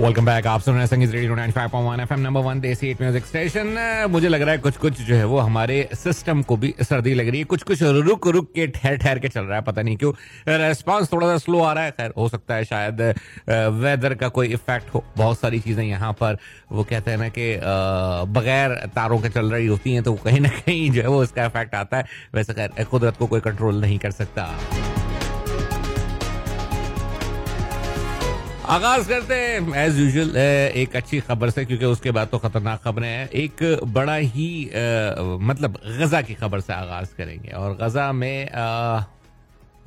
वेलकम बैक आप सुन रहे हैं Sangeet radio 95.1 FM number one desi at music station मुझे लग रहा है कुछ कुछ जो है वो हमारे सिस्टम को भी सर्दी लग रही है। कुछ कुछ रुक रुक के ठहर ठहर के चल रहा है। पता नहीं क्यों। रेस्पॉन्स थोड़ा सा स्लो आ रहा है। खैर, हो सकता है शायद वेदर का कोई इफ़ेक्ट हो। बहुत सारी चीज़ें यहाँ पर, वो कहते हैं ना कि बगैर तारों के चल रही होती हैं तो कहीं ना कहीं जो है वो इसका इफ़ेक्ट आता है। वैसे खैर, कुदरत को कोई कंट्रोल नहीं कर सकता। आगाज़ करते हैं। एज यूजल एक अच्छी खबर से क्योंकि उसके बाद तो खतरनाक खबरें हैं। एक बड़ा ही आ, मतलब गजा की खबर से आगाज़ करेंगे। और गजा में आ,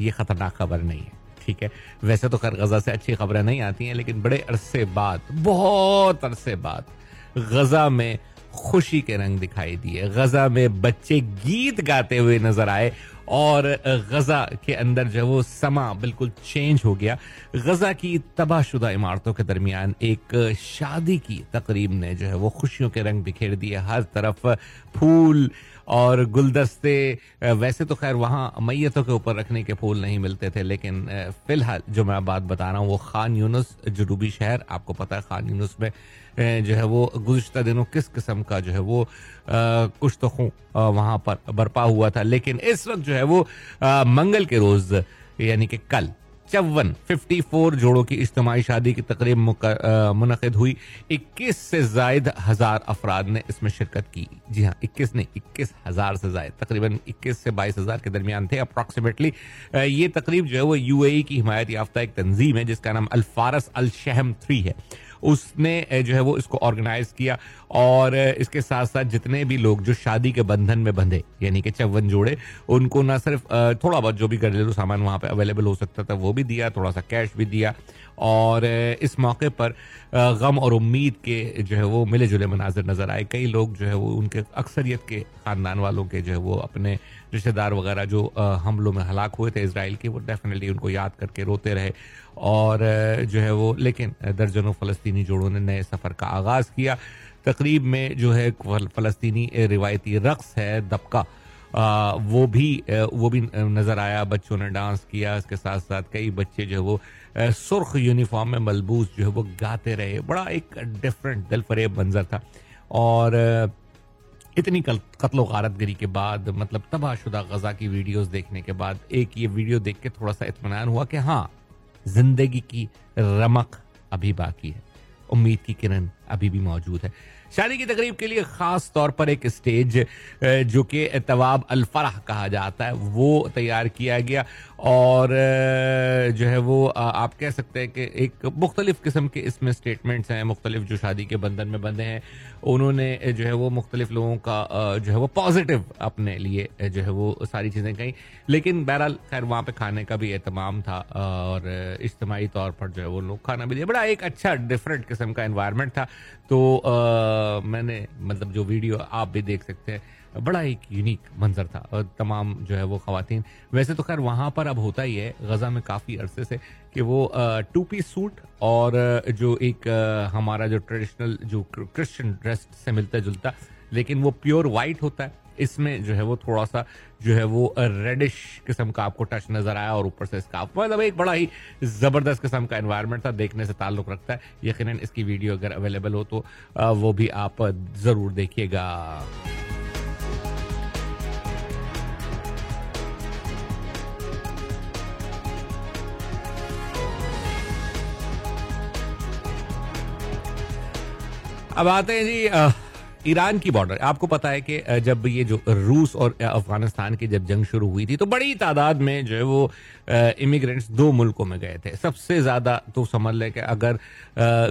ये खतरनाक खबर नहीं है ठीक है? वैसे तो खैर गजा से अच्छी खबरें नहीं आती हैं लेकिन बड़े अरसे बाद बहुत अरसे बाद गजा में खुशी के रंग दिखाई दिए। गजा में बच्चे गीत गाते हुए नज़र आए। और गजा के अंदर जो वो समा बिल्कुल चेंज हो गया। गजा की तबाहशुदा इमारतों के दरमियान एक शादी की तकरीब ने जो है वो खुशियों के रंग बिखेर दिए हर तरफ़ फूल और गुलदस्ते। वैसे तो खैर वहाँ मैतों के ऊपर रखने के फूल नहीं मिलते थे, लेकिन फ़िलहाल जो मैं बात बता रहा हूँ वो खान यूनुस जनूबी शहर, आपको पता है खान यूनुस में जो है वो गुजशत दिनों किस किस्म का जो है वो कुछ तो खूँ वहाँ पर बरपा हुआ था। लेकिन इस वक्त जो है वो मंगल के रोज, यानी कि कल, चौवन फिफ्टी फोर जोड़ों की इज्तमाही शादी की तकरीब मुनद हुई। इक्कीस से जायद हज़ार अफराद ने इसमें शिरकत की। जी हाँ इक्कीस ने इक्कीस हज़ार से जायद, तकरीबन इक्कीस से बाईस हज़ार के दरमियान थे अप्रॉक्सीमेटली ये तकरीब जो है वो यूएई की हिमायत याफ्ता एक तंजीम है, जिसका नाम अल्फारस अल शहम थ्री है। उसने जो है वो इसको ऑर्गेनाइज किया और इसके साथ साथ जितने भी लोग जो शादी के बंधन में बंधे, यानी कि चौवन जोड़े, उनको ना सिर्फ़ थोड़ा बहुत जो भी घरेलू सामान वहाँ पे अवेलेबल हो सकता था, वो भी दिया थोड़ा सा कैश भी दिया और इस मौके पर गम और उम्मीद के जो है वो मिले जुले मनाजिर नज़र आए। कई लोग जो है वो उनके अक्सरियत के खानदान वालों के जो है वो अपने रिश्तेदार वगैरह जो हमलों में हलाक हुए थे इसराइल के, वो डेफिनेटली उनको याद करके रोते रहे। और जो है वो लेकिन दर्जनों फ़लस्तनी जोड़ों ने नए सफ़र का आगाज़ किया। तकरीब में जो है फ़लस्तनी रिवायती रक्स है दबका। आ, वो भी वो भी नज़र आया बच्चों ने डांस किया इसके साथ साथ कई बच्चे जो है वो सुर्ख यूनिफॉर्म में मलबूस जो है वो गाते रहे। बड़ा एक डिफरेंट दिलफरेब मंजर था। और इतनी कत्लो गारतगरी के बाद मतलब तबाहशुदा गजा की वीडियोस देखने के बाद एक ये वीडियो देख के थोड़ा सा इतमान हुआ कि हाँ ज़िंदगी की रमक अभी बाकी है। उम्मीद की किरण अभी भी मौजूद है। शादी की तकरीब के लिए खास तौर पर एक स्टेज जो कि तवाब अलफराह कहा जाता है, वो तैयार किया गया। और जो है वो आप कह सकते हैं कि एक मुख्तलिफ़ किस्म के इसमें स्टेटमेंट्स हैं मुख्तलिफ़ जो शादी के बंधन में बंधे हैं। उन्होंने जो है वो मुख्तलिफ़ लोगों का जो है वो पॉजिटिव अपने लिए जो है वो सारी चीज़ें कही। लेकिन बहरहाल खैर वहाँ पे खाने का भी एहतमाम था और इज्तमाही तौर पर जो है वो लोग खाना भी दिया। बड़ा एक अच्छा डिफरेंट किस्म का इन्वायरमेंट था। तो आ, मैंने मतलब जो वीडियो आप भी देख सकते हैं बड़ा एक यूनिक मंजर था, और तमाम जो है वो खातन वैसे तो खैर वहाँ पर अब होता ही है, गज़ा में काफ़ी अरसे से, कि वो टू पीस सूट और जो एक हमारा जो ट्रेडिशनल जो क्रिश्चियन ड्रेस से मिलता जुलता, लेकिन वो प्योर वाइट होता है। इसमें जो है वो थोड़ा सा, जो है वो रेडिश किस्म का आपको टच नज़र आया और ऊपर से इसका मतलब एक बड़ा ही ज़बरदस्त किस्म का एनवायरनमेंट था, देखने से ताल्लुक रखता है। यकीनन इसकी वीडियो अगर अवेलेबल हो तो वो भी आप ज़रूर देखिएगा। अब आते हैं जी ईरान की बॉर्डर। आपको पता है कि जब ये जो रूस और अफ़गानिस्तान की जब जंग शुरू हुई थी तो बड़ी तादाद में जो है वो इमिग्रेंट्स दो मुल्कों में गए थे। सबसे ज़्यादा तो समझ लें कि अगर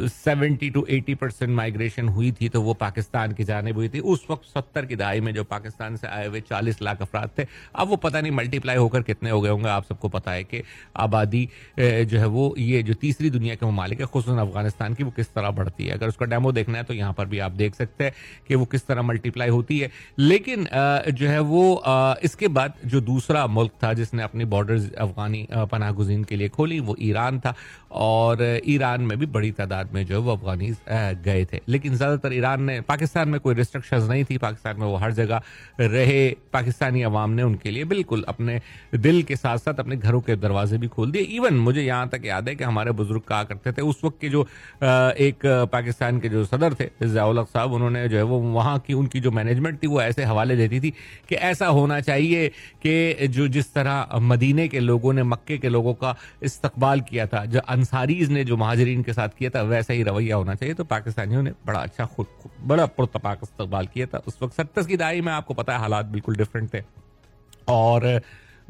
seventy two eighty percent migration हुई थी तो वो पाकिस्तान की जानब हुई थी। उस वक्त सत्तर की दहाई में जो पाकिस्तान से आए हुए चालीस लाख अफराद थे, अब वो पता नहीं मल्टीप्लाई होकर कितने हो गए होंगे। आप सबको पता है कि आबादी जो है वो, ये जो तीसरी दुनिया के ममालिक है खुश अफ़गानिस्तान की, वो किस तरह बढ़ती है। अगर उसका डेमो देखना है तो यहाँ पर भी आप देख सकते हैं कि वो किस तरह मल्टीप्लाई होती है। लेकिन जो है वो इसके बाद जो दूसरा मुल्क था, जिसने अपनी बॉर्डर्स अफगानी अ, पनाह गुजीन के लिए खोली वो ईरान था और ईरान में भी बड़ी तादाद में जो है वो अफगानी गए थे। लेकिन ज़्यादातर ईरान ने पाकिस्तान में कोई रिस्ट्रिक्शंस नहीं थी पाकिस्तान में वो हर जगह रहे। पाकिस्तानी अवाम ने उनके लिए बिल्कुल अपने दिल के साथ साथ अपने घरों के दरवाजे भी खोल दिए। इवन मुझे यहाँ तक याद है कि हमारे बुज़ुर्ग कहा करते थे उस वक्त के जो एक पाकिस्तान के जो सदर थे जयाउल साहब उन्होंने जो है वो वहाँ की उनकी जो मैनेजमेंट थी वो ऐसे हवाले देती थी कि ऐसा होना चाहिए कि जो जिस तरह मदीने के लोगों ने मक्के के लोगों का इस्तकबाल किया था। जो अंसारीज ने जो महाजरीन के साथ किया था, वैसा ही रवैया होना चाहिए। तो पाकिस्तानियों ने बड़ा अच्छा खुद बड़ा पुरतपाक इस्तकबाल किया था। उस वक्त सत्तर की दहाई में आपको पता है, हालात बिल्कुल डिफरेंट थे। और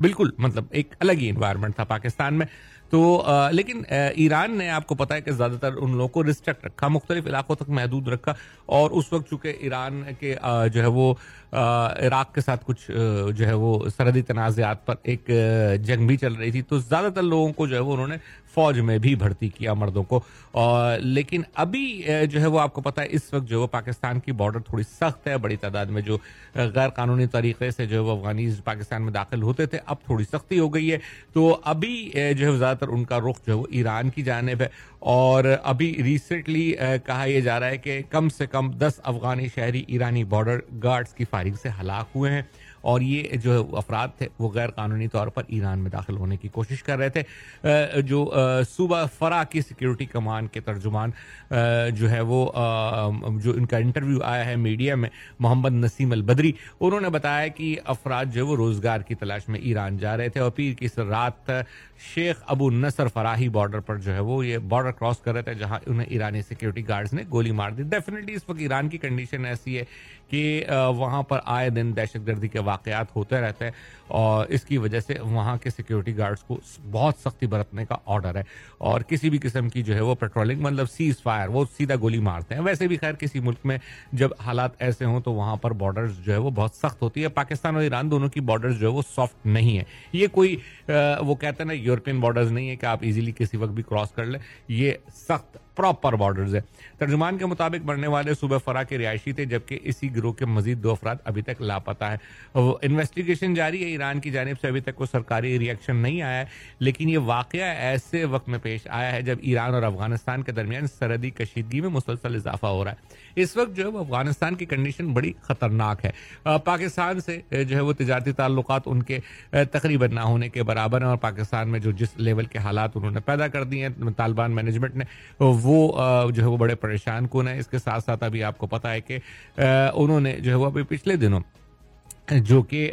बिल्कुल मतलब एक अलग ही इन्वायरमेंट था पाकिस्तान में। तो आ, लेकिन ईरान ने आपको पता है कि ज़्यादातर उन लोगों को रिस्ट्रिक्ट रखा मुख्तलिफ़ इलाकों तक महदूद रखा और उस वक्त चूँकि ईरान के आ, जो है वो इराक के साथ कुछ जो है वो सरहदी तनाज़ात पर एक जंग भी चल रही थी तो ज़्यादातर लोगों को जो है वो उन्होंने फौज में भी भर्ती किया मर्दों को। और लेकिन अभी जो है वो आपको पता है, इस वक्त जो है वो पाकिस्तान की बॉर्डर थोड़ी सख्त है, बड़ी तादाद में जो गैर कानूनी तरीके से जो है वो अफगानी पाकिस्तान में दाखिल होते थे, अब थोड़ी सख्ती हो गई है। तो अभी जो है ज़्यादातर उनका रुख जो है वो ईरान की जानब है। और अभी रिसेंटली कहा यह जा रहा है कि कम से कम दस अफगानी शहरी ईरानी बॉर्डर गार्ड्स की फायरिंग से हलाक हुए हैं। और ये जो अफराद थे, वो गैर कानूनी तौर पर ईरान में दाखिल होने की कोशिश कर रहे थे। जो सूबा फरा की सिक्योरिटी कमान के तर्जुमान जो है वो जो इनका इंटरव्यू आया है मीडिया में, मोहम्मद नसीम अल बदरी उन्होंने बताया कि अफराद जो है वो रोज़गार की तलाश में ईरान जा रहे थे और पीर की रात Sheikh Abu Nasr Farahi border पर जो है वो ये बॉर्डर क्रॉस कर रहे थे, जहाँ उन्हें ईरानी सिक्योरिटी गार्ड्स ने गोली मार दी। डेफिनेटली इस वक्त ईरान की कंडीशन ऐसी है कि वहाँ पर आए दिन दहशतगर्दी के वाकयात होते रहते हैं। और इसकी वजह से वहाँ के सिक्योरिटी गार्ड्स को बहुत सख्ती बरतने का ऑर्डर है। और किसी भी किस्म की जो है वो पेट्रोलिंग मतलब सीज फायर वो सीधा गोली मारते हैं। वैसे भी खैर किसी मुल्क में जब हालात ऐसे हों तो वहाँ पर बॉर्डर्स जो है वो बहुत सख्त होती है। पाकिस्तान और ईरान दोनों की बॉर्डर्स जो है वो सॉफ्ट नहीं है। ये कोई वो कहते हैं ना यूरोपियन बॉर्डर्स नहीं है कि आप इजीली किसी वक्त भी क्रॉस कर लें। ये सख्त प्रॉपर बॉर्डर्स है। तर्जुमान के मुताबिक बढ़ने वाले सूबे फरा के रिहायशी थे, जबकि इसी ग्रोह के मजीद दो अफराद अभी तक लापता है। इन्वेस्टिगेशन जारी है ईरान की जानब से, अभी तक कोई सरकारी रिएक्शन नहीं आया है, लेकिन ये वाक़ ऐसे वक्त में पेश आया है जब ईरान और अफ़गानिस्तान के दरमियान सरहदी कशीदगी में मुसलसल इजाफा हो रहा है। इस वक्त जो है वो अफ़गानिस्तान की कंडीशन बड़ी खतरनाक है। पाकिस्तान से जो है वो तजारती ताल्लुक उनके तकरीबन ना होने के बराबर हैं और पाकिस्तान में जो जिस लेवल के हालात उन्होंने पैदा कर दिए हैं, तालिबान मैनेजमेंट ने, वो जो है वो बड़े परेशान कौन है। इसके साथ साथ अभी आपको पता है कि उन्होंने जो है वो अभी पिछले दिनों जो कि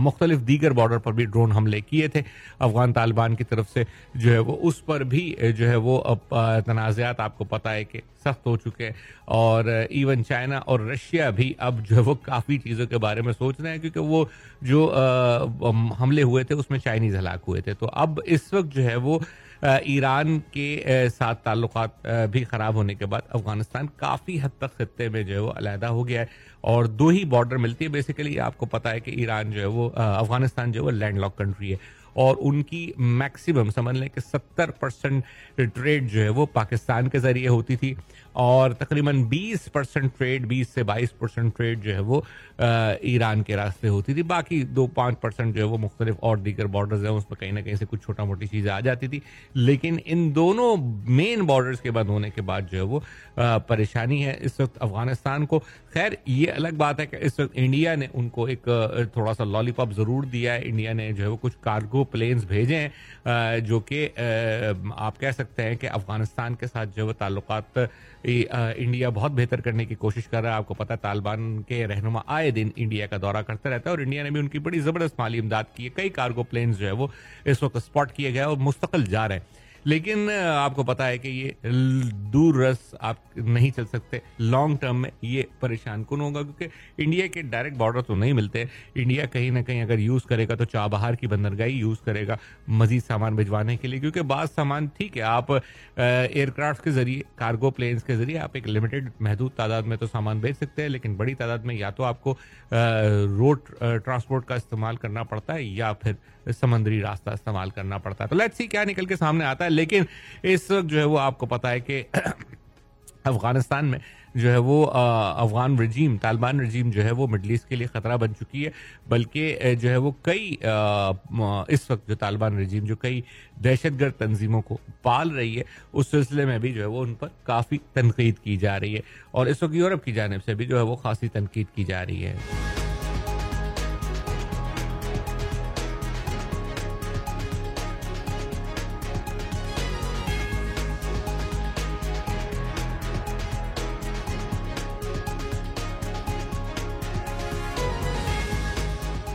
मुख्तलिफ़ दीगर बॉर्डर पर भी ड्रोन हमले किए थे। अफगान तालिबान की तरफ़ से जो है वो, उस पर भी जो है वो तनाज़ात आपको पता है कि सख्त हो चुके हैं। और इवन चाइना और रशिया भी अब जो है वो काफ़ी चीज़ों के बारे में सोच रहे हैं, क्योंकि वो जो हमले हुए थे, उसमें चाइनीज़ हलाक हुए थे। तो अब इस वक्त जो है वो ईरान के साथ ताल्लुक भी ख़राब होने के बाद अफ़गानिस्तान काफ़ी हद तक खत्ते में जो है वो अलहदा हो गया है। और दो ही बॉर्डर मिलती है. बेसिकली आपको पता है कि ईरान जो है वो अफ़गानिस्तान जो है वो लैंड लॉक कंट्री है. और उनकी मैक्सिमम, समझ लें कि 70 परसेंट ट्रेड जो है वो पाकिस्तान के ज़रिए होती थी और तकरीबन 20 परसेंट ट्रेड 20 से 22 परसेंट ट्रेड जो है वो ईरान के रास्ते होती थी। बाकी दो पाँच परसेंट जो है वो मुख्तलिफ़ और दीगर बॉर्डर्स हैं, उसमें कहीं ना कहीं से कुछ छोटा मोटी चीज़ें आ जाती थी। लेकिन इन दोनों मेन बॉर्डर्स के बंद होने के बाद जो है वो परेशानी है इस वक्त अफ़गानिस्तान को। खैर, ये अलग बात है कि इस वक्त इंडिया ने उनको एक थोड़ा सा लॉलीपॉप ज़रूर दिया है। इंडिया ने जो है वो कुछ कार्गो प्लेन्स भेजे जो कि आप कह सकते हैं कि अफ़गानिस्तान के साथ जो ताल्लुक इंडिया बहुत बेहतर करने की कोशिश कर रहा है। आपको पता है, तालिबान के रहनुमा आए दिन इंडिया का दौरा करते रहता है और इंडिया ने भी उनकी बड़ी ज़बरदस्त माली इमदाद की है। कई कार्गो प्लेन्स जो है वो इस वक्त स्पॉट किए गए और मुस्तकिल जा रहे हैं। लेकिन आपको पता है कि ये दूर रस आप नहीं चल सकते। लॉन्ग टर्म में ये परेशान कौन होगा? क्योंकि इंडिया के डायरेक्ट बॉर्डर तो नहीं मिलते। इंडिया कहीं ना कहीं अगर यूज़ करेगा तो चाबहार की बंदरगाही यूज़ करेगा मजीद सामान भिजवाने के लिए। क्योंकि बाद सामान, ठीक है, आप एयरक्राफ्ट के ज़रिए कार्गो प्लेन्स के ज़रिए आप एक लिमिटेड महदूद तादाद में तो सामान भेज सकते हैं, लेकिन बड़ी तादाद में या तो आपको रोड ट्रांसपोर्ट का इस्तेमाल करना पड़ता है या फिर समंदरी रास्ता इस्तेमाल करना पड़ता है। तो लेट्स सी क्या निकल के सामने आता है। लेकिन इस वक्त जो है वो आपको पता है कि [CLEARS THROAT] अफ़गानिस्तान में जो है वो अफगान रजीम तालिबान रजीम जो है वो मिडल ईस्ट के लिए खतरा बन चुकी है। बल्कि जो है वो कई इस वक्त जो तालिबान रजीम जो कई दहशतगर्द तंजीमों को पाल रही है, उस सिलसिले में भी जो है वो उन पर काफ़ी तनकीद की जा रही है। और इस वक्त यूरोप की जानब से भी जो है वो खासी तनकीद की जा रही है।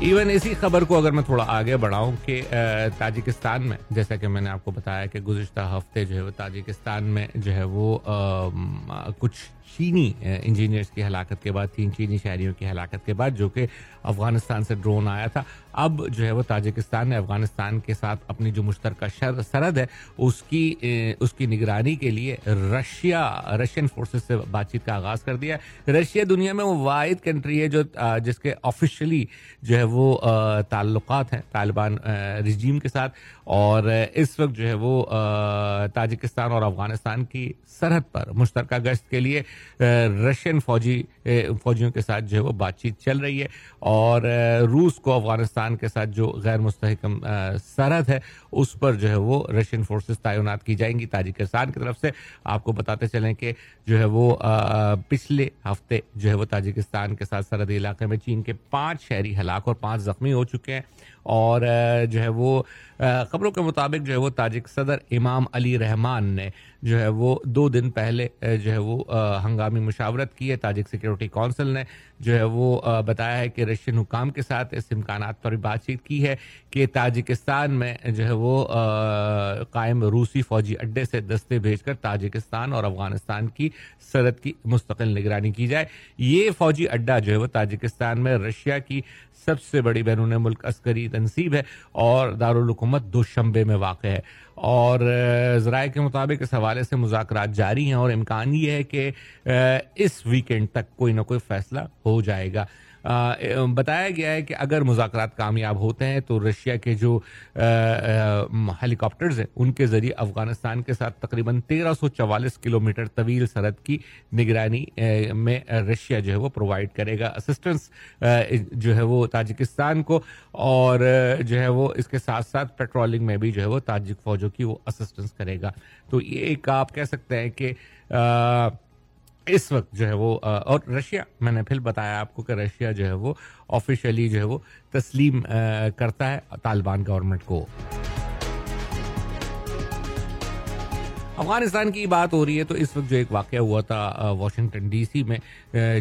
इवन इसी खबर को अगर मैं थोड़ा आगे बढ़ाऊं कि ताजिकिस्तान में जैसा कि मैंने आपको बताया कि गुजशत हफ़्ते जो है वो ताजिकिस्तान में जो है वो आ, कुछ चीनी इंजीनियर्स की हलाकत के बाद, तीन चीनी शहरियों की हलाकत के बाद, जो कि अफ़गानिस्तान से ड्रोन आया था। अब जो है वो ताजिकिस्तान ने अफ़गानिस्तान के साथ अपनी जो मुश्तर सरहद है, उसकी उसकी निगरानी के लिए रशिया, रशियन फोर्सेस से बातचीत का आगाज़ कर दिया रशिया दुनिया में वो वाद कंट्री है जो जिसके ऑफिशियली जो है वो ताल्लुकात हैं, तालिबान रिजीम के साथ। और इस वक्त जो है वो ताजिकिस्तान और अफ़गानिस्तान की सरहद पर मुश्तरका गश्त के लिए रशियन फौजी फौजियों के साथ जो है वो बातचीत चल रही है और रूस को अफ़गानिस्तान के साथ जो गैर मुस्तकम सरहद है उस पर जो है वो रशियन फोर्सेस तैनात की जाएँगी ताजिकिस्तान की तरफ़ से। आपको बताते चलें कि जो है वो पिछले हफ़्ते जो है वो ताजिकिस्तान के साथ सरहदी इलाके में चीन के पाँच शहरी हलाक और पाँच जख्मी हो चुके हैं। और जो है वो खबरों के मुताबिक जो है वो ताजिक सदर इमाम अली रहमान ने जो है वो दो दिन पहले जो है वो हंगामी मुशावरत की है। ताजिक सिक्योरिटी काउंसिल ने जो है वो बताया है कि रशियन हुकाम के साथ इस इम्कान पर भी बातचीत की है कि ताजिकिस्तान में जो है अ, कायम रूसी फौजी अड्डे से दस्ते भेजकर ताजिकिस्तान और अफ़गानिस्तान की सरहद की मुस्तकिल निगरानी की जाए। ये फौजी अड्डा जो है वो ताजिकिस्तान में रशिया की सबसे बड़ी बैरून मुल्क अस्करी तनसीब है और दारकूमत दुशंबे में वाक़ है। और ज़राए के मुताबिक इस हवाले से मुजाकर जारी हैं और इम्कान ये है कि इस वीकेंड तक कोई ना कोई फैसला हो जाएगा। बताया गया है कि अगर मुजाकर कामयाब होते हैं तो रशिया के जो हेलीकॉप्टर्स हैं, उनके ज़रिए अफ़गानिस्तान के साथ तकरीबन 1344 किलोमीटर तवील सरहद की निगरानी में रशिया जो है वो प्रोवाइड करेगा। असिस्टेंस जो है वो ताजिकिस्तान को, और जो है वो इसके साथ साथ पेट्रोलिंग में भी जो है वो ताजिक फौजों की वो असिस्टेंस करेगा। तो ये एक आप कह सकते हैं कि इस वक्त जो है वो और रशिया, मैंने फिर बताया आपको कि रशिया जो है वो ऑफिशियली जो है वो तस्लीम करता है तालिबान गवर्नमेंट को। अफ़गानिस्तान की बात हो रही है तो इस वक्त जो एक वाक़ हुआ था वाशिंगटन डीसी में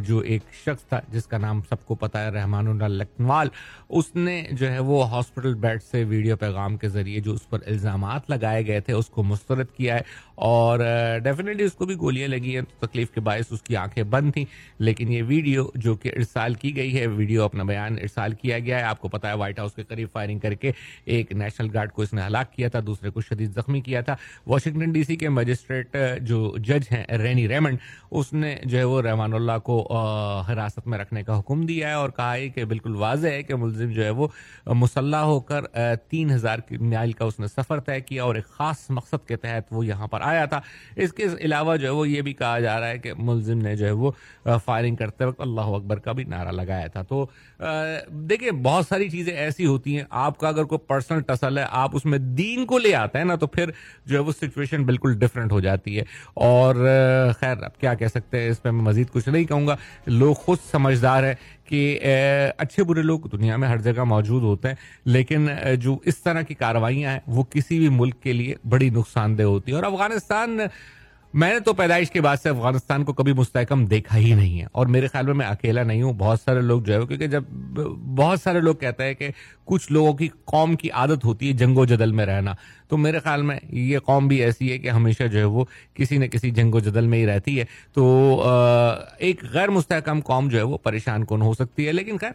जो एक शख्स था, जिसका नाम सबको पता है, रहमानुल्लाह लखनवाल, उसने जो है वो हॉस्पिटल बेड से वीडियो पैगाम के ज़रिए जो उस पर इल्ज़ाम लगाए गए थे, उसको मुस्तरद किया है और डेफिनेटली उसको भी गोलियाँ लगी हैं तो तकलीफ़ के बायस उसकी आँखें बंद थी, लेकिन ये वीडियो जो कि इरसाल की गई है, वीडियो अपना बयान इरसाल किया गया है, आपको पता है व्हाइट हाउस के करीब फायरिंग करके एक नेशनल गार्ड को इसने हलाक किया था, दूसरे को शदीद जख्मी किया था। वाशिंगटन डीसी के मजिस्ट्रेट जो जज हैं, रेनी रेमंड, उसने जो है वो रहमानुल्लाह को हिरासत में रखने का हुक्म दिया है और कहा है कि बिल्कुल वाजह है कि मुलजिम जो है वो मुसल्ला होकर तीन हज़ार माइल का उसने सफ़र तय किया और एक खास मकसद के तहत वो यहाँ पर आया था। इसके अलावा जो है वो ये भी कहा जा रहा है कि मुलजिम ने जो है वो फायरिंग करते वक्त अल्लाह अकबर का भी नारा लगाया था। तो देखिए, बहुत सारी चीज़ें ऐसी होती हैं, आपका अगर कोई पर्सनल टसल है, आप उसमें दीन को ले आते हैं ना तो फिर जो है वो सिचुएशन बिल्कुल डिफरेंट हो जाती है। और खैर, अब क्या कह सकते हैं, इस पर मैं मजीद कुछ नहीं कहूँगा। लोग खुद समझदार है कि अच्छे बुरे लोग दुनिया में हर जगह मौजूद होते हैं, लेकिन जो इस तरह की कार्रवाइयाँ हैं, वो किसी भी मुल्क के लिए बड़ी नुकसानदेह होती है। और अफ़गानिस्तान, मैंने तो पैदाइश के बाद से अफ़गानिस्तान को कभी मुस्तकम देखा ही नहीं है। और मेरे ख्याल में मैं अकेला नहीं हूँ, बहुत सारे लोग जो है, क्योंकि जब, बहुत सारे लोग कहते हैं कि कुछ लोगों की कौम की आदत होती है जंगो जदल में रहना। तो मेरे ख्याल में ये कौम भी ऐसी है कि हमेशा जो है वो किसी न किसी जंगो जदल में ही रहती है। तो एक गैर मुस्तकम कौम जो है वो परेशान कौन हो सकती है? लेकिन खैर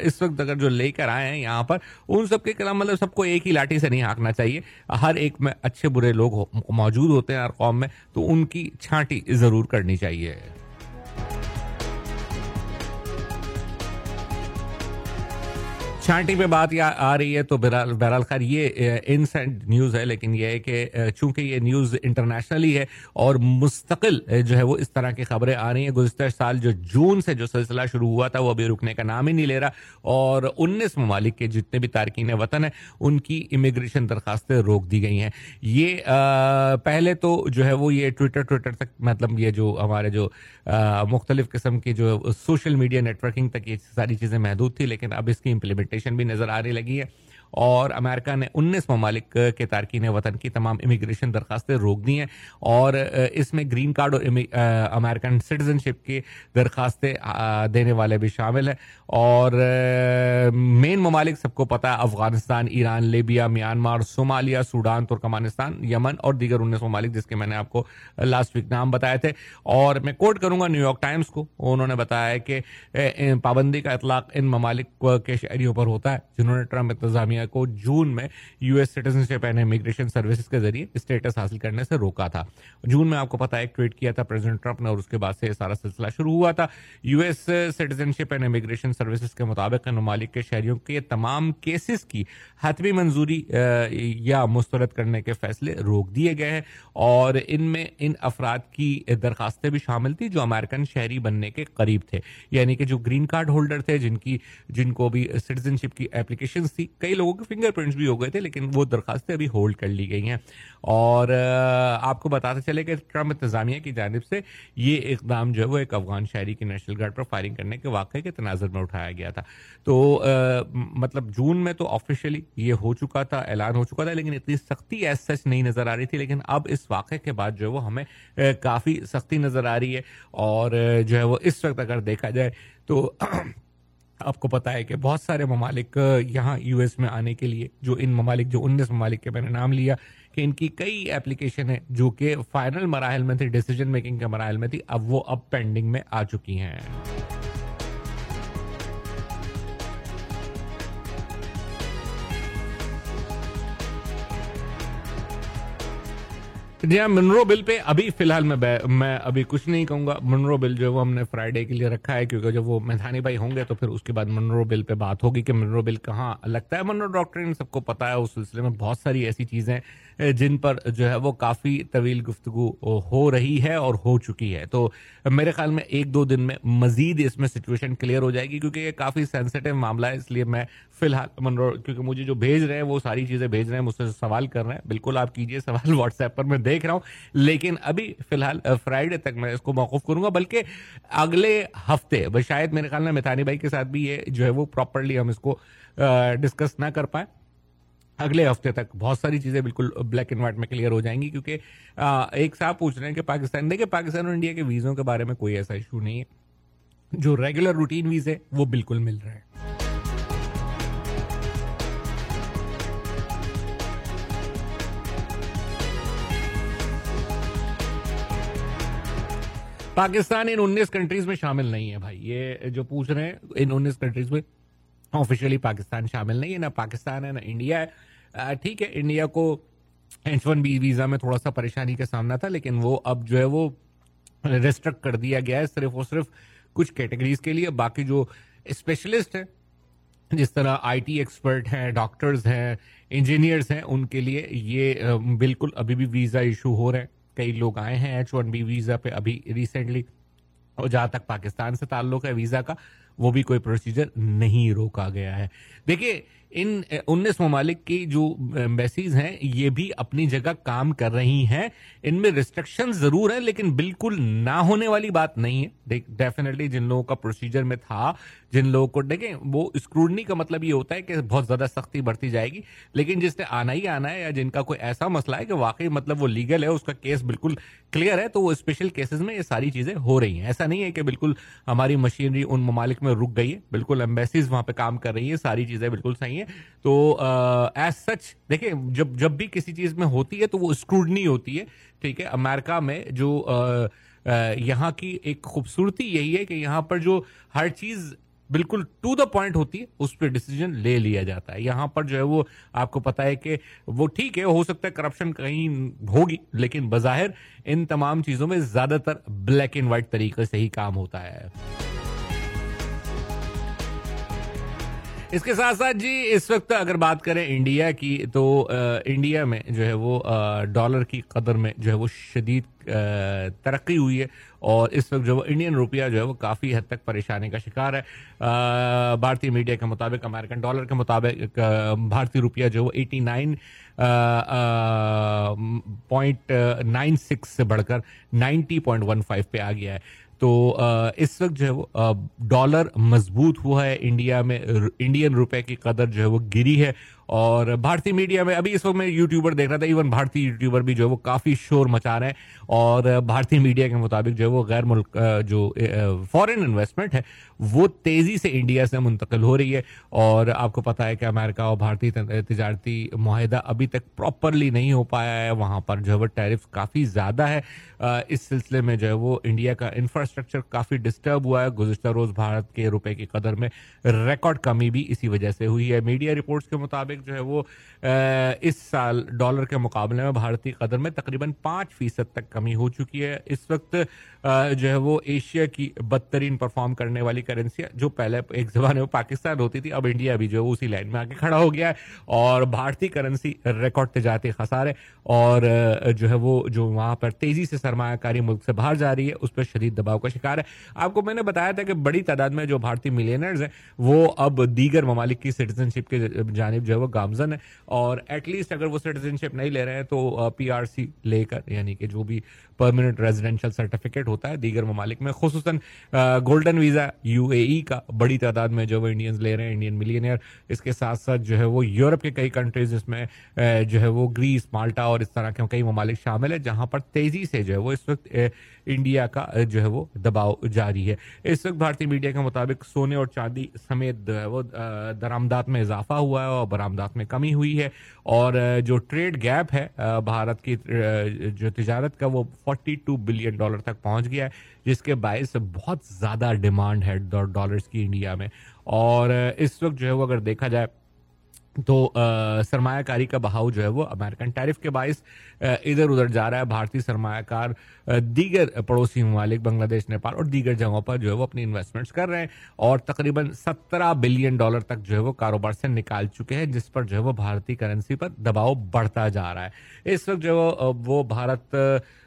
इस वक्त अगर जो लेकर आए हैं यहाँ पर, उन सबके खिलाफ मतलब सबको एक ही लाठी से नहीं हाँकना चाहिए। हर एक में अच्छे बुरे लोग हो- मौजूद होते हैं हर कौम में तो उनकी छांटी ज़रूर करनी चाहिए। छांटी पे बात या आ रही है तो बहरहाल खैर ये इनसेंट न्यूज़ है लेकिन ये है कि चूँकि ये न्यूज़ इंटरनेशनली है और मुस्तकिल जो है वो इस तरह की खबरें आ रही हैं गुजशतर साल जो जून से जो सिलसिला शुरू हुआ था वो अभी रुकने का नाम ही नहीं ले रहा और उन्नीस ममालिक के जितने भी तारकिन वतन है उनकी इमिग्रेशन दरखास्तें रोक दी गई हैं। ये आ, पहले तो जो है वो ये ट्विटर ट्विटर तक मतलब ये जो हमारे जो मुख्तलिफ़ किस्म की जो सोशल मीडिया नेटवर्किंग तक ये सारी चीज़ें महदूद थी लेकिन अब इसकी इम्प्लीमेंटेशन भी नज़र आने लगी है। और अमेरिका ने 19 ममालिक के तारकिन वतन की तमाम इमिग्रेशन दरखास्तें रोक दी हैं और इसमें ग्रीन कार्ड और अमेरिकन सिटीजनशिप की दरखास्तें देने वाले भी शामिल हैं और मेन ममालिक सबको पता है Afghanistan, Iran, Libya, Myanmar, Somalia, Sudan, Turkmenistan, Yemen और दीगर उन्नीस ममालिक जिसके मैंने आपको लास्ट वीक नाम बताए थे। और मैं कोट करूँगा न्यूयॉर्क टाइम्स को। उन्होंने बताया कि पाबंदी का इतलाक इन ममालिक के शहरियों पर होता है, जिन्होंने ट्रंप इंतजामिया कैलिफ़ोर्निया को जून में US citizenship and immigration services के ज़रिए स्टेटस हासिल करने से रोका था। जून में आपको पता है, एक ट्वीट किया था प्रेसिडेंट ट्रंप ने और उसके बाद से सारा सिलसिला शुरू हुआ था। US citizenship and immigration services के मुताबिक ममालिक के शहरियों के तमाम केसेस की हतमी मंजूरी या मुस्तरद करने के फैसले रोक दिए गए हैं और इनमें इन अफराद की दरखास्तें भी शामिल थी जो अमेरिकन शहरी बनने के करीब थे। यानी कि जो ग्रीन कार्ड होल्डर थे, जिनकी, जिनको भी सिटीजनशिप की एप्लीकेशन थी, कई लोगों के फिंगरप्रिंट्स भी हो गए थे लेकिन वो दरखास्तें अभी होल्ड कर ली गई हैं। और आपको बताते चले कि ट्रंप इंतजामिया की जानब से ये इकदाम जो है वो एक अफगान शहरी की नेशनल गार्ड पर फायरिंग करने के वाक़े के तनाजर में उठाया गया था। तो आ, मतलब जून में तो ऑफिशियली ये हो चुका था ऐलान हो चुका था लेकिन इतनी सख्ती एज सच नहीं नज़र आ रही थी लेकिन अब इस वाक़े के बाद जो है वो हमें काफ़ी सख्ती नज़र आ रही है। और जो है वो इस वक्त अगर देखा जाए तो आपको पता है कि बहुत सारे ममालिक यहाँ यूएस में आने के लिए, जो इन ममालिक, जो उन्नीस ममालिक के मैंने नाम लिया, कि इनकी कई एप्लीकेशन है, जो कि फाइनल मराहल में थी डिसीज़न मेकिंग के मराहल में थी, अब वो अब पेंडिंग में आ चुकी हैं। जी हाँ मनरो बिल पे अभी फ़िलहाल मैं मैं अभी कुछ नहीं कहूँगा। मनरो बिल जो वो हमने फ्राइडे के लिए रखा है, क्योंकि जब वो मैथानी भाई होंगे तो फिर उसके बाद मनरो बिल पे बात होगी कि मनरो बिल कहाँ लगता है। मनरो डॉक्टर सबको पता है, उस सिलसिले में बहुत सारी ऐसी चीज़ें जिन पर जो है वो काफ़ी तवील गुफ्तु हो रही है और हो चुकी है। तो मेरे ख्याल में एक दो दिन में मजीद इसमें सिचुएशन क्लियर हो जाएगी क्योंकि ये काफ़ी सेंसिटिव मामला है, इसलिए मैं फ़िलहाल मनोर क्योंकि मुझे जो भेज रहे हैं, वो सारी चीज़ें भेज रहे हैं, मुझसे सवाल कर रहे हैं। बिल्कुल आप कीजिए सवाल व्हाट्सएप पर मैं देख रहा हूँ। लेकिन अभी फ़िलहाल फ्राइडे तक मैं इसको मौकूफ करूँगा, बल्कि अगले हफ़्ते शायद मेरे ख्याल में मिथानी भाई के साथ भी ये जो है वो प्रॉपरली हम इसको डिस्कस ना कर पाए। अगले हफ़्ते तक। बहुत सारी चीज़ें बिल्कुल ब्लैक एंड व्हाइट में क्लियर हो जाएँगी, क्योंकि एक साहब पूछ रहे हैं कि पाकिस्तान, देखिए पाकिस्तान और इंडिया के वीजों के बारे में कोई ऐसा इशू नहीं है। जो रेगुलर रूटीन वीजे वो बिल्कुल मिल रहे हैं। पाकिस्तान इन 19 कंट्रीज़ में शामिल नहीं है भाई। ये जो पूछ रहे हैं, इन 19 कंट्रीज़ में ऑफिशियली पाकिस्तान शामिल नहीं है, ना पाकिस्तान है, ना इंडिया है। ठीक है इंडिया को एच वन बी वीज़ा में थोड़ा सा परेशानी का सामना था, लेकिन वो अब जो है वो रेस्ट्रिक्ट कर दिया गया है सिर्फ़ और सिर्फ़ कुछ कैटेगरीज के लिए। बाकी जो स्पेशलिस्ट हैं, जिस तरह आईटी एक्सपर्ट हैं डॉक्टर्स हैं इंजीनियर्स हैं, उनके लिए ये बिल्कुल अभी भी वीज़ा इशू हो रहे हैं। कई लोग आए हैं एच वन बी वीज़ा पे अभी रिसेंटली और जहाँ तक पाकिस्तान से ताल्लुक है वीज़ा का, वो भी कोई प्रोसीजर नहीं रोका गया है। देखिए इन उन्नीस ममालिक की जो एम्बेसीज हैं, ये भी अपनी जगह काम कर रही हैं। इनमें रिस्ट्रिक्शन ज़रूर है, लेकिन बिल्कुल ना होने वाली बात नहीं है। डेफिनेटली जिन लोगों का प्रोसीजर में था जिन लोगों को देखें, वो स्क्रूटनी का मतलब ये होता है कि बहुत ज़्यादा सख्ती बढ़ती जाएगी। लेकिन जिसने आना ही आना है या जिनका कोई ऐसा मसला है कि वाकई मतलब वो लीगल है, उसका केस बिल्कुल क्लियर है तो वो स्पेशल केसेस में ये सारी चीज़ें हो रही हैं। ऐसा नहीं है कि बिल्कुल हमारी मशीनरी उन ममालिक में रुक गई है। बिल्कुल एम्बेसीज वहाँ पे काम कर रही है, सारी चीज़ें बिल्कुल सही है। तो एज सच देखिए, जब जब भी किसी चीज़ में होती है तो वो स्क्रूटनी होती है, ठीक है? अमेरिका में जो यहाँ की एक खूबसूरती यही है कि यहाँ पर जो हर चीज़ बिल्कुल टू द पॉइंट होती है, उस पर डिसीज़न ले लिया जाता है। यहाँ पर जो है वो आपको पता है कि वो ठीक है, हो सकता है करप्शन कहीं होगी, लेकिन बाहिर इन तमाम चीज़ों में ज़्यादातर ब्लैक एंड व्हाइट तरीके से ही काम होता है। इसके साथ साथ जी, इस वक्त अगर बात करें इंडिया की तो इंडिया में जो है वो डॉलर की कदर में जो है वो शदीद तरक्की हुई है और इस वक्त जो इंडियन रुपया जो है वो काफ़ी हद तक परेशानी का शिकार है। भारतीय मीडिया के मुताबिक, अमेरिकन डॉलर के मुताबिक भारतीय रुपया जो वो eighty nine point nine six से बढ़कर नाइन्टी पॉइंट वन फाइव पे आ गया है। तो इस वक्त जो है वो डॉलर मज़बूत हुआ है, इंडिया में इंडियन रुपए की कदर जो है वो गिरी है और भारतीय मीडिया में अभी इस वक्त मैं यूट्यूबर देख रहा था, इवन भारतीय यूट्यूबर भी जो है वो काफ़ी शोर मचा रहे हैं। और भारतीय मीडिया के मुताबिक जो है वो गैर मुल्क जो फॉरेन इन्वेस्टमेंट है, वो तेज़ी से इंडिया से मुंतकिल हो रही है। और आपको पता है कि अमेरिका और भारतीय तजारती माहिदा अभी तक प्रॉपरली नहीं हो पाया है। वहाँ पर जो है वो टैरिफ काफ़ी ज़्यादा है। इस सिलसिले में जो है वो इंडिया का इंफ्रास्ट्रक्चर काफ़ी डिस्टर्ब हुआ है। गुजशत रोज़ भारत के रुपए की कदर में रिकॉर्ड कमी भी इसी वजह से हुई है। मीडिया रिपोर्ट्स के मुताबिक जो है वो इस साल डॉलर के मुकाबले में भारतीय कदर में तकरीबन पाँच फ़ीसद तक कमी हो चुकी है। इस वक्त जो है वो एशिया की बदतरीन परफॉर्म करने वाली करेंसी जो पहले एक जमाने में पाकिस्तान होती थी, अब इंडिया भी जो है उसी लाइन में आके खड़ा हो गया है और भारतीय करेंसी रिकॉर्ड तजारती खसारे और जो है वो, जो वहाँ पर तेज़ी से सरमाकारी मुल्क से बाहर जा रही है, उस पर शदीद दबाव का शिकार है। आपको मैंने बताया था कि बड़ी तादाद में जो भारतीय मिलेनर्स हैं, वो अब दीगर ममालिक की सिटीजनशिप के जानब जो है वो गामजन है और एटलीस्ट अगर वो सिटीजनशिप नहीं ले रहे हैं तो पीआरसी लेकर, यानी कि जो भी परमानेंट रेजिडेंशियल सर्टिफिकेट होता है दीगर ममालिक में खसूस गोल्डन वीज़ा यूएई का बड़ी तादाद में जो वो इंडियंस ले रहे हैं इंडियन मिलियनियर इसके साथ साथ जो है वो यूरोप के कई कंट्रीज़ जिसमें जो है वो ग्रीस माल्टा और इस तरह के कई ममालिक शामिल है, जहाँ पर तेज़ी से जो है वो इस वक्त इंडिया का जो है वो दबाव जारी है। इस वक्त भारतीय मीडिया के मुताबिक सोने और चांदी समेत वो दरामदात में इजाफा हुआ है और बरामदात में कमी हुई है। और जो ट्रेड गैप है भारत की जो तजारत का, वो 42 बिलियन डॉलर तक पहुँच गया है, जिसके बायस बहुत ज़्यादा डिमांड है डॉलर्स की इंडिया में। और इस वक्त जो है वो अगर देखा जाए तो सरमाकारी का बहाव जो है वो अमेरिकन टैरिफ के बायस इधर उधर जा रहा है। भारतीय सरमाकार दीगर पड़ोसी ममालिक बांग्लादेश, नेपाल और दीगर जगहों पर जो है वो अपनी इन्वेस्टमेंट्स कर रहे हैं और तकरीबन 17 बिलियन डॉलर तक जो है वो कारोबार से निकाल चुके हैं, जिस पर जो है वो भारतीय करेंसी पर दबाव बढ़ता जा रहा है। इस वक्त जो है वो भारत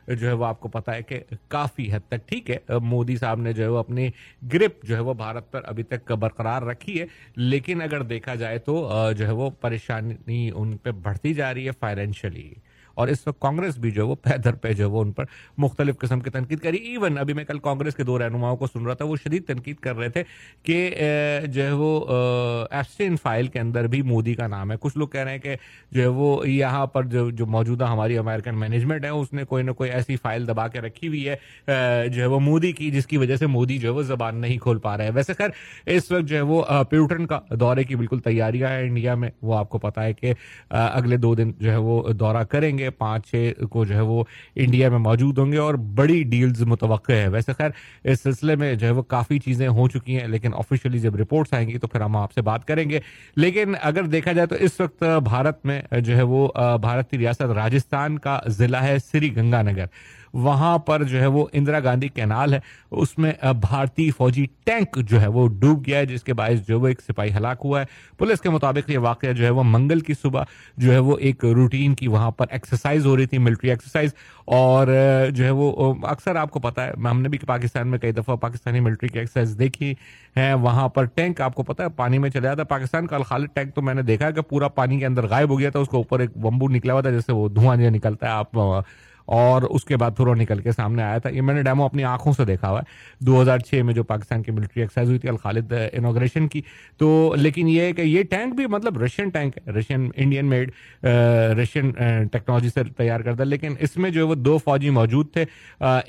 जो है वो आपको पता है कि काफ़ी हद तक ठीक है। मोदी साहब ने जो है वो अपनी ग्रिप जो है वो भारत पर अभी तक बरकरार रखी है। लेकिन अगर देखा जाए तो जो है वो परेशानी उन पर बढ़ती जा रही है फाइनेंशियली और इस वक्त कांग्रेस भी जो वो पैदर पे जो वो उन पर मुख्तलिफ़ किस्म की तनकीद करी इवन अभी मैं कल कांग्रेस के दो रहनुमाओं को सुन रहा था, वो शदीद तनकीद कर रहे थे कि जो है वो एब्सटेन फ़ाइल के अंदर भी मोदी का नाम है। कुछ लोग कह रहे हैं कि जो है वो यहाँ पर जो जो मौजूदा हमारी अमेरिकन मैनेजमेंट है, उसने कोई ना कोई ऐसी फ़ाइल दबा के रखी हुई है जो है वो मोदी की, जिसकी वजह से मोदी जो है वो जबान नहीं खोल पा रहे हैं। वैसे खैर, इस वक्त जो है वो प्यूटन का दौरे की बिल्कुल तैयारियाँ हैं। इंडिया में वो आपको पता है कि अगले दो दिन जो है वो दौरा करेंगे। होंगे, पाँच छः को जो है वो इंडिया में मौजूद होंगे और बड़ी डील्स मुतव है। वैसे खैर, इस सिलसिले में जो है वो काफ़ी चीज़ें हो चुकी हैं, लेकिन ऑफिशियली जब रिपोर्ट्स आएँगी तो फिर हम आपसे बात करेंगे। लेकिन अगर देखा जाए तो इस वक्त भारत में जो है वो भारत की रियासत राजस्थान का ज़िला है श्री गंगानगर वहाँ पर जो है वो इंदिरा गांधी कैनाल है। उसमें भारतीय फौजी टैंक जो है वो डूब गया है, जिसके बायस जो वो एक सिपाही हलाक हुआ है। पुलिस के मुताबिक ये वाक़ जो है वो मंगल की सुबह जो है वो एक रूटीन की वहाँ पर एक्सरसाइज हो रही थी, मिलिट्री एक्सरसाइज। और जो है वो अक्सर आपको पता है हमने भी पाकिस्तान में कई दफ़ा पाकिस्तानी मिलिट्री की एक्सरसाइज देखी है। वहाँ पर टैंक, आपको पता है, पानी में चला जाता पाकिस्तान का खालिद टैंक तो मैंने देखा है कि पूरा पानी के अंदर गायब हो गया था, उसके ऊपर एक बम्बू निकला हुआ था, जैसे वो धुआँ निकलता है, आप और उसके बाद फिर वो निकल के सामने आया था। ये मैंने डेमो अपनी आँखों से देखा हुआ है। 2006 में जो पाकिस्तान की मिलिट्री एक्सरसाइज हुई थी, अल खालिद इनोग्रेशन की। तो लेकिन ये कि ये टैंक भी मतलब रशियन टैंक है। Russian Indian made Russian technology से तैयार करता लेकिन इसमें जो है वो दो फौजी मौजूद थे।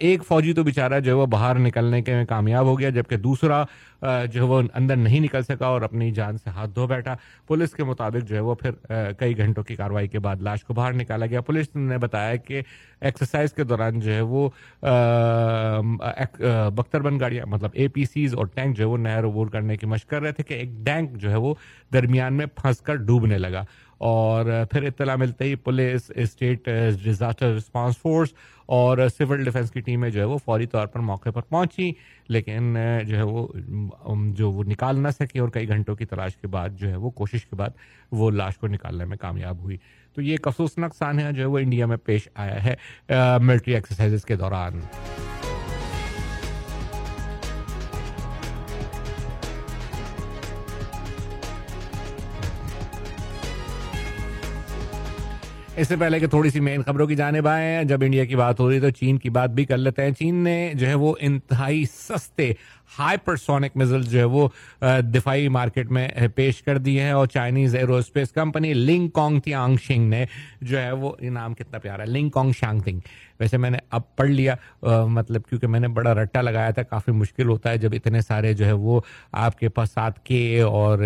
एक फौजी तो बेचारा जो है वो बाहर निकलने के में कामयाब हो गया, जबकि दूसरा जो है वो अंदर नहीं निकल सका और अपनी जान से हाथ धो बैठा। पुलिस के मुताबिक जो है वो फिर कई घंटों की कार्रवाई के बाद लाश को बाहर निकाला गया। पुलिस ने बताया कि एक्सरसाइज के दौरान जो है वो बख्तरबंद गाड़ियाँ मतलब ए और टैंक जो है वो नहर अबूर करने की मशक कर रहे थे कि एक टैंक जो है वो दरमियान में फंस डूबने लगा। और फिर इतला मिलते ही police, state disaster response force और सिविल डिफेंस की टीमें जो है वो फौरी तौर पर मौके पर पहुँची, लेकिन जो है वो जो वो निकाल ना सके और कई घंटों की तलाश के बाद जो है वो कोशिश के बाद वो लाश को निकालने में कामयाब हुई। तो ये एक अफसोसनाक है जो है वो इंडिया में पेश आया है मिलिट्री एक्सरसाइज के दौरान। इससे पहले कि थोड़ी सी मेन खबरों की जाने आए जब इंडिया की बात हो रही है तो चीन की बात भी कर लेते हैं। चीन ने जो है वो इंतहाई सस्ते हाइपरसोनिक मिसाइल जो है वो दिफाई मार्केट में पेश कर दिए हैं और Chinese aerospace company Ling Kong Tianxing ने जो है वो ये नाम कितना प्यारा है लिंग कॉन्ग शांगथिंग वैसे मैंने अब पढ़ लिया अ, मतलब क्योंकि मैंने बड़ा रट्टा लगाया था काफ़ी मुश्किल होता है जब इतने सारे जो है वो आपके पास साथ के और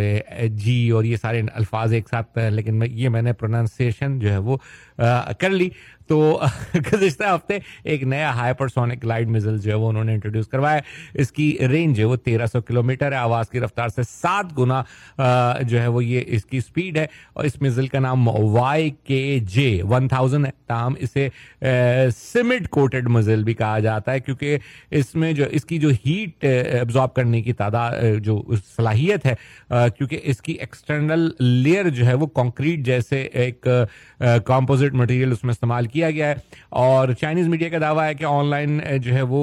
जी और ये सारे अल्फाज एक साथ लेकिन मैं ये मैंने प्रोनाउंसिएशन जो है वो अ, कर ली। तो [LAUGHS] गुजशत हफ़्ते एक नया हाइपरसोनिक ग्लाइड मिजल जो है वो उन्होंने इंट्रोड्यूस करवाया इसकी रेंज है वो 1300 किलोमीटर है। आवाज़ की रफ्तार से सात गुना जो है वो ये इसकी स्पीड है। और इस मिजल का नाम Y K J one thousand है। ताहम इसे सिमिड कोटेड मिसाइल भी कहा जाता है क्योंकि इसमें जो, इसकी जो हीट एब्जॉर्ब करने की तादाद जो सलाहियत है क्योंकि इसकी एक्सटर्नल लेयर जो है वो कंक्रीट जैसे एक कंपोजिट मटेरियल उसमें इस्तेमाल किया गया है। और चाइनीज़ मीडिया का दावा है कि ऑनलाइन जो है वो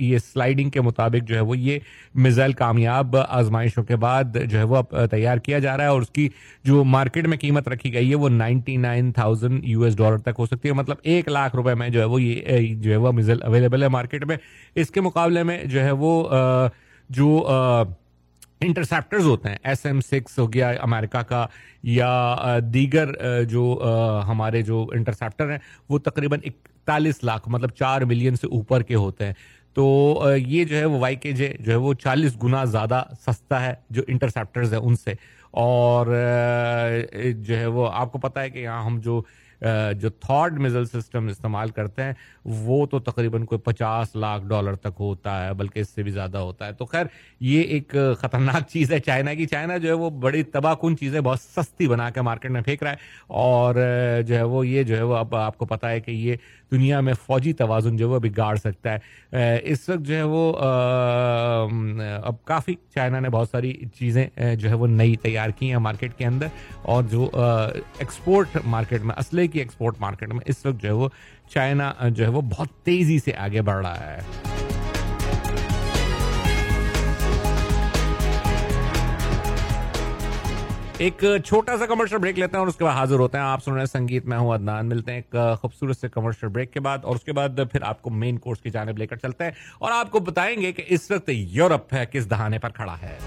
ये स्लाइडिंग के मुताबिक जो है वो ये मिसाइल कामयाब आजमाइशों के बाद जो है वो तैयार किया जा रहा है। और उसकी जो मार्केट में कीमत रखी गई है वो 99,000 यूएस डॉलर तक हो सकती है। मतलब एक लाख रुपए में जो है वो ये जो है वो मिसाइल अवेलेबल है मार्केट में। इसके मुकाबले में जो है वो जो इंटरसेप्टर्स होते हैं एस एम सिक्स हो गया अमेरिका का, या दीगर जो हमारे जो इंटरसेप्टर हैं, वो तकरीबन इकतालीस लाख मतलब चार मिलियन से ऊपर के होते हैं। तो ये जो है वो वाई के जे जो है वो चालीस गुना ज़्यादा सस्ता है जो इंटरसेप्टर्स है उनसे। और जो है वो, आपको पता है कि यहाँ हम जो जो थॉर्ड मिजल सिस्टम इस्तेमाल करते हैं, वो तो तकरीबन कोई पचास लाख डॉलर तक होता है, बल्कि इससे भी ज़्यादा होता है। तो खैर, ये एक ख़तरनाक [LAUGHS] चीज़ है चाइना की। चाइना जो है, वो बड़ी तबाहकुन चीज़ें बहुत सस्ती बना के मार्केट में फेंक रहा है। और जो है वो, ये जो है वो अब आपको पता है कि ये दुनिया में फौजी तोज़ुन जो है वो बिगाड़ सकता है। इस वक्त जो है वो अब काफ़ी चाइना ने बहुत सारी चीज़ें जो है वो नई तैयार की हैं मार्केट के अंदर और जो एक्सपोर्ट मार्केट में, असले की एक्सपोर्ट मार्केट में इस वक्त जो है वो चाइना जो है वो बहुत तेज़ी से आगे बढ़ रहा है। एक छोटा सा कमर्शियल ब्रेक लेते हैं और उसके बाद हाजिर होते हैं। आप सुन रहे हैं संगीत में हूँ अदनान। मिलते हैं एक खूबसूरत से कमर्शियल ब्रेक के बाद और उसके बाद फिर आपको मेन कोर्स की जानब लेकर चलते हैं और आपको बताएँगे कि इस वक्त यूरोप है किस दहाने पर खड़ा है।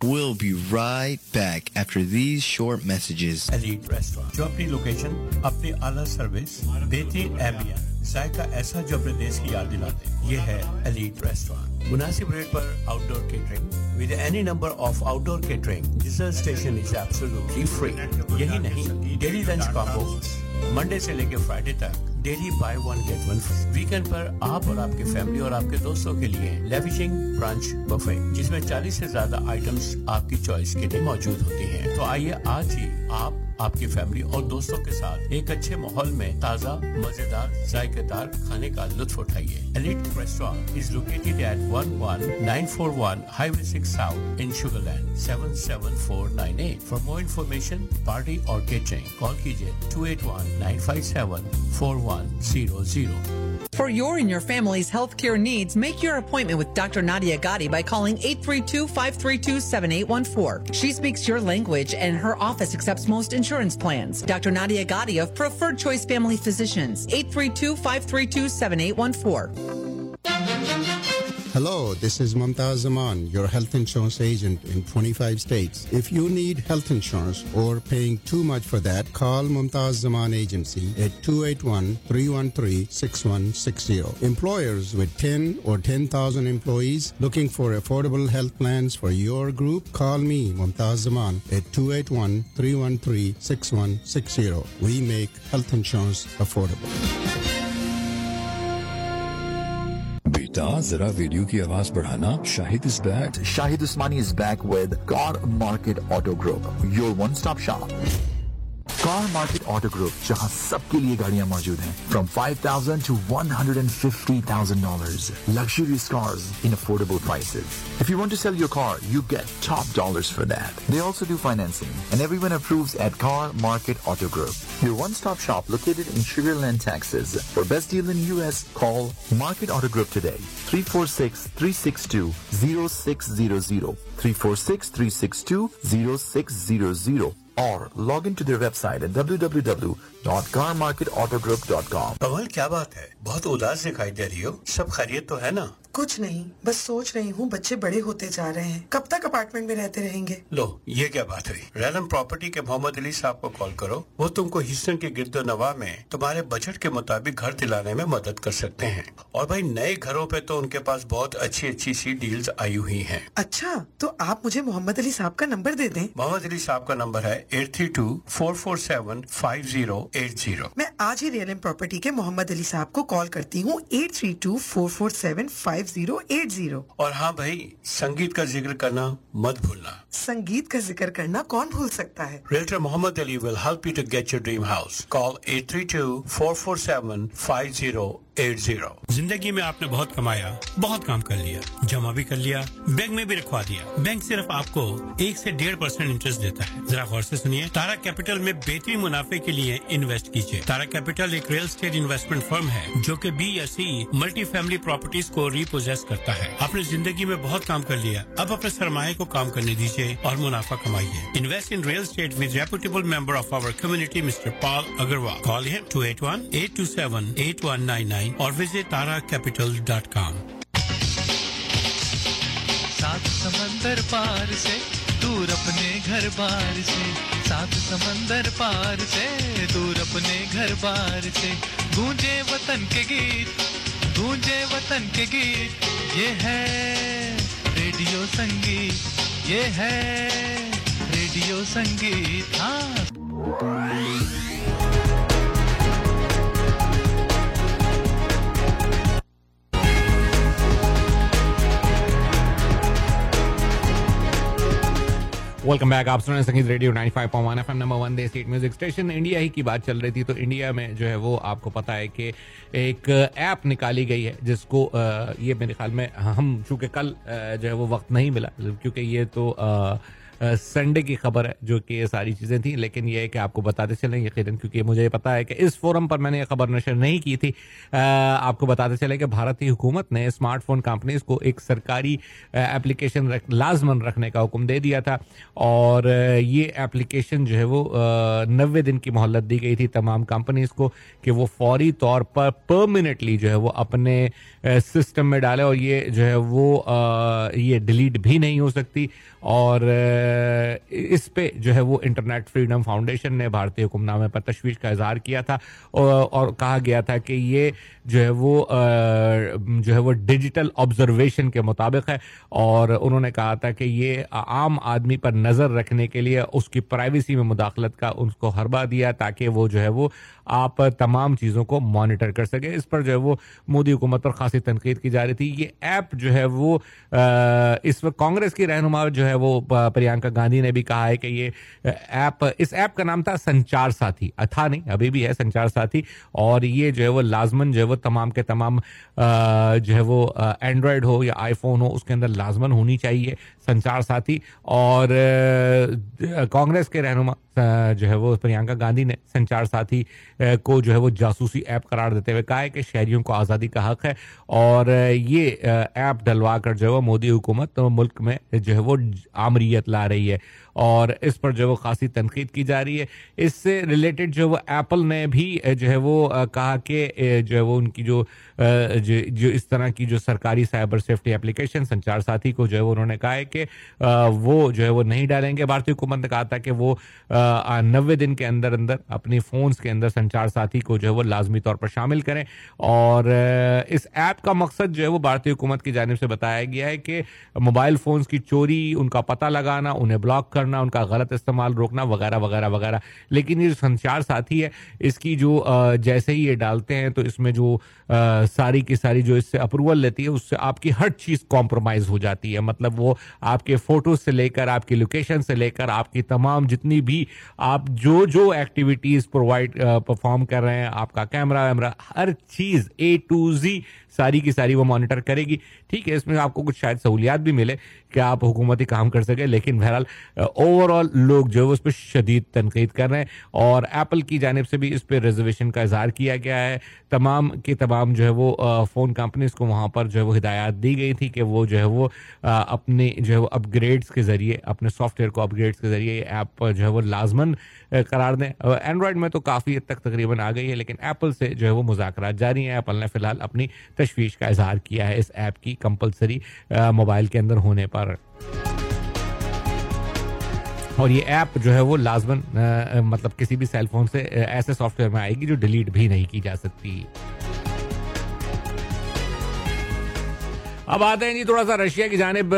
We'll be right back after these short messages. Elite restaurant जो अपनी लोकेशन अपनी आला सर्विस बेहतरीन एम्बियंस जायका ऐसा जो अपने देश की याद दिलाते हैं। ये है एलीट रेस्टोरेंट मुनासिब रेट पर outdoor catering with any number of outdoor catering dessert station is absolutely free यही नहीं डेली लंच कॉम्बो मंडे से लेकर फ्राइडे तक daily buy one get one weekend पर आप और आपके फैमिली और आपके दोस्तों के लिए लेविशिंग ब्रांच बफे जिसमें 40 से ज़्यादा आइटम्स आपकी चॉइस के लिए मौजूद होती हैं। तो आइए आज ही आप आपकी फैमिली और दोस्तों के साथ एक अच्छे माहौल में ताज़ा, मज़ेदार, जायकेदार खाने का लुत्फ उठाइए। Elite restaurant is located at one one nine four one highway six south in Sugar Land seven seven four nine eight for more information party और केटरिंग कॉल कीजिए two eight one nine five seven four one zero zero For your and your family's healthcare needs, make your appointment with Dr. Nadia Gotti by calling 832-532-7814. She speaks your language and her office accepts most insurance plans. Dr. Nadia Gotti of Preferred Choice Family Physicians, 832-532-7814. Hello, this is Mumtaz Zaman, your health insurance agent in 25 states. If you need health insurance or paying too much for that, call Mumtaz Zaman Agency at 281-313-6160. Employers with 10 or 10,000 employees looking for affordable health plans for your group, call me, Mumtaz Zaman, at 281-313-6160. We make health insurance affordable. बेटा, जरा video की आवाज़ बढ़ाना। Shahid is back Shahid Usmani is back with car market auto group your one stop shop Car Market Auto Group, जहां सबके लिए गाड़ियां मौजूद हैं from 5000 to 150,000 dollars. Luxurious cars in affordable prices. If you want to sell your car, you get top dollars for that. They also do financing, and everyone approves at Car Market Auto Group. Your one-stop shop located in Sugarland, Texas. For best deal in U.S., call Market Auto Group today. 346-362-0600. 346-362-0600. और log in to their website W W W dot car market auto group dot com अवल क्या बात है? बहुत उदास दिखाई दे रही हो। सब खैरियत तो है ना? कुछ नहीं बस सोच रही हूँ बच्चे बड़े होते जा रहे हैं। कब तक अपार्टमेंट में रहते रहेंगे? लो ये क्या बात हुई? रैलम प्रॉपर्टी के मोहम्मद अली साहब को कॉल करो। वो तुमको हिस्सन के गिरदो नवा में तुम्हारे बजट के मुताबिक घर दिलाने में मदद कर सकते हैं। और भाई नए घरों पे तो उनके पास बहुत अच्छी अच्छी सी डील्स आई हुई हैं। अच्छा तो आप मुझे मोहम्मद अली साहब का नंबर दे दें। मोहम्मद अली साहब का नंबर है eight three two four four seven five zero eight zero मैं आज ही रियल प्रॉपर्टी के मोहम्मद अली साहब को कॉल करती हूँ eight three two four four seven five 1800 और हाँ भाई संगीत का ज़िक्र करना मत भूलना। संगीत का ज़िक्र करना कौन भूल सकता है? Realtor Mohammad Ali will help you to get your dream house call 832 447 5080 Call 832-447-5080. ज़िंदगी में आपने बहुत कमाया बहुत काम कर लिया जमा भी कर लिया बैंक में भी रखवा दिया बैंक सिर्फ़ आपको एक से डेढ़ परसेंट इंटरेस्ट देता है जरा गौर से सुनिए तारा कैपिटल में बेहतरीन मुनाफे के लिए इन्वेस्ट कीजिए तारा कैपिटल एक रियल स्टेट इन्वेस्टमेंट फर्म है जो कि बी या सी मल्टी फैमिली प्रॉपर्टीज़ को रिपोजेस करता है आपने ज़िंदगी में बहुत काम कर लिया अब अपने सरमाए को काम करने दीजिए और मुनाफा कमाइए invest in real estate with reputable member of our community mister Paul Agarwal call him two eight one eight two seven eight one nine nine और visit Tara capital dot com सात समंदर पार से, दूर अपने घर बार से। सात समंदर पार से, दूर अपने घर बार से। गूंजे वतन के गीत, गूंजे वतन के गीत। ये है रेडियो संगीत, ये है रेडियो संगीत। हाँ। वेलकम बैक आप सुन रहे Sangeet radio 95.1 FM number one the state music station India ही की बात चल रही थी तो इंडिया में जो है वो आपको पता है कि एक ऐप निकाली गई है जिसको ये मेरे ख्याल में हम चूँकि कल जो है वो वक्त नहीं मिला क्योंकि ये तो अ, संडे की खबर है जो कि ये सारी चीज़ें थी लेकिन ये है कि आपको बताते चलें यकीन क्योंकि मुझे पता है कि इस फोरम पर मैंने ये खबर नशर नहीं की थी। आपको बताते चले कि भारतीय हुकूमत ने स्मार्टफ़ोन कंपनीज़ को एक सरकारी एप्लीकेशन रख, लाजमन रखने का हुक्म दे दिया था और ये एप्लीकेशन जो है वो नबे दिन की मोहलत दी गई थी तमाम कंपनीज़ को कि वो फौरी तौर पर परमानेंटली जो है वो अपने सिस्टम में डाले और ये जो है वो आ, ये डिलीट भी नहीं हो सकती। और इस पे जो है वो इंटरनेट फ्रीडम फाउंडेशन ने भारतीय हुक्मनामे पर तशवीश का इजहार किया था। और, कहा गया था कि ये जो है वो जो है वो डिजिटल ऑब्जर्वेशन के मुताबिक है। और उन्होंने कहा था कि ये आम आदमी पर नज़र रखने के लिए उसकी प्राइवेसी में मुदाखलत का उसको हरबा दिया ताकि वो जो है वो आप तमाम चीज़ों को मॉनिटर कर सके। इस पर जो है वो मोदी हुकूमत पर खासी तनकीद की जा रही थी। ये ऐप जो है वो इस वक्त कांग्रेस की रहनुमा जो है वो प्रियंका गांधी ने भी कहा है कि ये ऐप, इस ऐप का नाम था संचार साथी। अथा नहीं, अभी भी है संचार साथी। और ये जो है वो लाजमन जो है वो तमाम के तमाम जो है वो एंड्रॉयड हो या आईफोन हो, उसके अंदर लाजमन होनी चाहिए। संचार साथी और कांग्रेस के रहनुमा जो है वो प्रियंका गांधी ने संचार साथी को जो है वो जासूसी ऐप करार देते हुए कहा है कि शहरियों को आज़ादी का हक है और ये ऐप डलवा कर जो है वो मोदी हुकूमत तो मुल्क में जो है वो आमरीत ला रही है और इस पर जो वो खासी तनकीद की जा रही है। इससे रिलेटेड जो वो एप्पल ने भी जो है वो कहा कि जो है वो उनकी जो जो इस तरह की जो सरकारी cyber safety application Sanchar Saathi को जो है वो उन्होंने कहा है कि वो जो है वो नहीं डालेंगे। भारतीय हुकूमत ने कहा था कि वो नब्बे दिन के अंदर अंदर अपनी फोन्स के अंदर संचार साथी को जो है वो लाजमी तौर पर शामिल करें। और इस ऐप का मकसद जो है वो भारतीय हुकूमत की जानब से बताया गया है कि मोबाइल फोन्स की चोरी, उनका पता लगाना, उन्हें ब्लॉक करना करना, उनका गलत इस्तेमाल रोकना, वगैरह वगैरह वगैरह। लेकिन ये संचार साथी है, इसकी जो जैसे ही ये डालते हैं तो इसमें जो सारी की सारी जो इससे अप्रूवल लेती है, उससे आपकी हर चीज़ कॉम्प्रोमाइज हो जाती है। मतलब वो आपके फ़ोटो से लेकर, आपकी लोकेशन से लेकर, आपकी तमाम जितनी भी आप जो जो एक्टिविटीज़ प्रोवाइड परफॉर्म कर रहे हैं, आपका कैमरा वैमरा, हर चीज़ ए टू जी सारी की सारी वो मॉनिटर करेगी। ठीक है, इसमें आपको कुछ शायद सहूलियात भी मिले कि आप हुकूमती काम कर सके, लेकिन बहरहाल ओवरऑल लोग जो है उस पर शदीद तनकीद कर रहे हैं और एप्पल की जानब से भी इस पर रिजर्वेशन का इजहार किया गया है। तमाम के तमाम जो है वो फ़ोन कंपनीज़ को वहाँ पर जो है वो हिदायत दी गई थी कि वो जो है वो अपने जो है वो अपग्रेड्स के ज़रिए, अपने सॉफ्टवेयर को अपग्रेड्स के ज़रिए ऐप जो है वो लाजमन करार दें। एंड्रॉयड में तो काफ़ी हद तक तकरीबन आ गई है, लेकिन एप्पल से जो है वो मुजाकर जारी हैं। एप्पल ने फ़िलहाल अपनी तशवीश का इजहार किया है इस ऐप की कंपलसरी मोबाइल के अंदर होने पर। और ये ऐप जो है वो लाजमन मतलब किसी भी सेलफोन से ऐसे सॉफ्टवेयर में आएगी जो डिलीट भी नहीं की जा सकती। अब आते हैं जी थोड़ा सा रशिया की जानब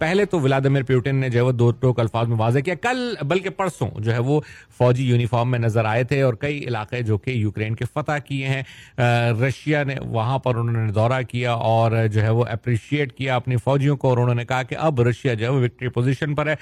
पहले तो व्लादिमिर पुतिन ने जो है वो दो टोक अल्फाज में वाजे किया। कल, बल्कि परसों जो है वो फौजी यूनिफॉर्म में नज़र आए थे और कई इलाके जो कि यूक्रेन के फतह किए हैं रशिया ने वहाँ पर उन्होंने दौरा किया और जो है वो अप्रिशिएट किया अपनी फौजियों को और उन्होंने कहा कि अब रशिया जो है वो विक्ट्री पोजिशन पर है।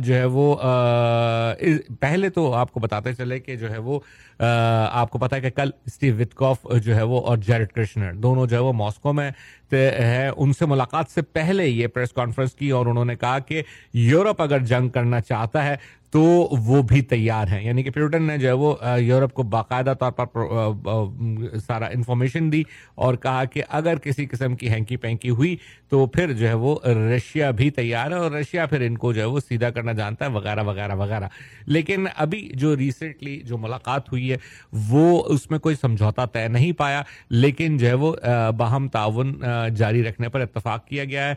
जो है वो पहले तो आपको बताते चले कि जो है वो आपको पता है कि कल स्टीव विटकॉफ जो है वो और जेरेड कृष्णर दोनों जो है वो मॉस्को में है। उनसे मुलाकात से पहले ये प्रेस कॉन्फ्रेंस की और उन्होंने कहा कि यूरोप अगर जंग करना चाहता है तो वो भी तैयार हैं। यानी कि प्यूटन ने जो है वो यूरोप को बाकायदा तौर पर सारा इंफॉर्मेशन दी और कहा कि अगर किसी किस्म की हैंकी पैंकी हुई तो फिर जो है वो रशिया भी तैयार है और रशिया फिर इनको जो है वो सीधा करना जानता है, वगैरह वगैरह वगैरह। लेकिन अभी जो रिसेंटली जो मुलाकात हुई है, वो उसमें कोई समझौता तय नहीं पाया, लेकिन जो है वो बाहम ताउन जारी रखने पर इतफाक किया गया है।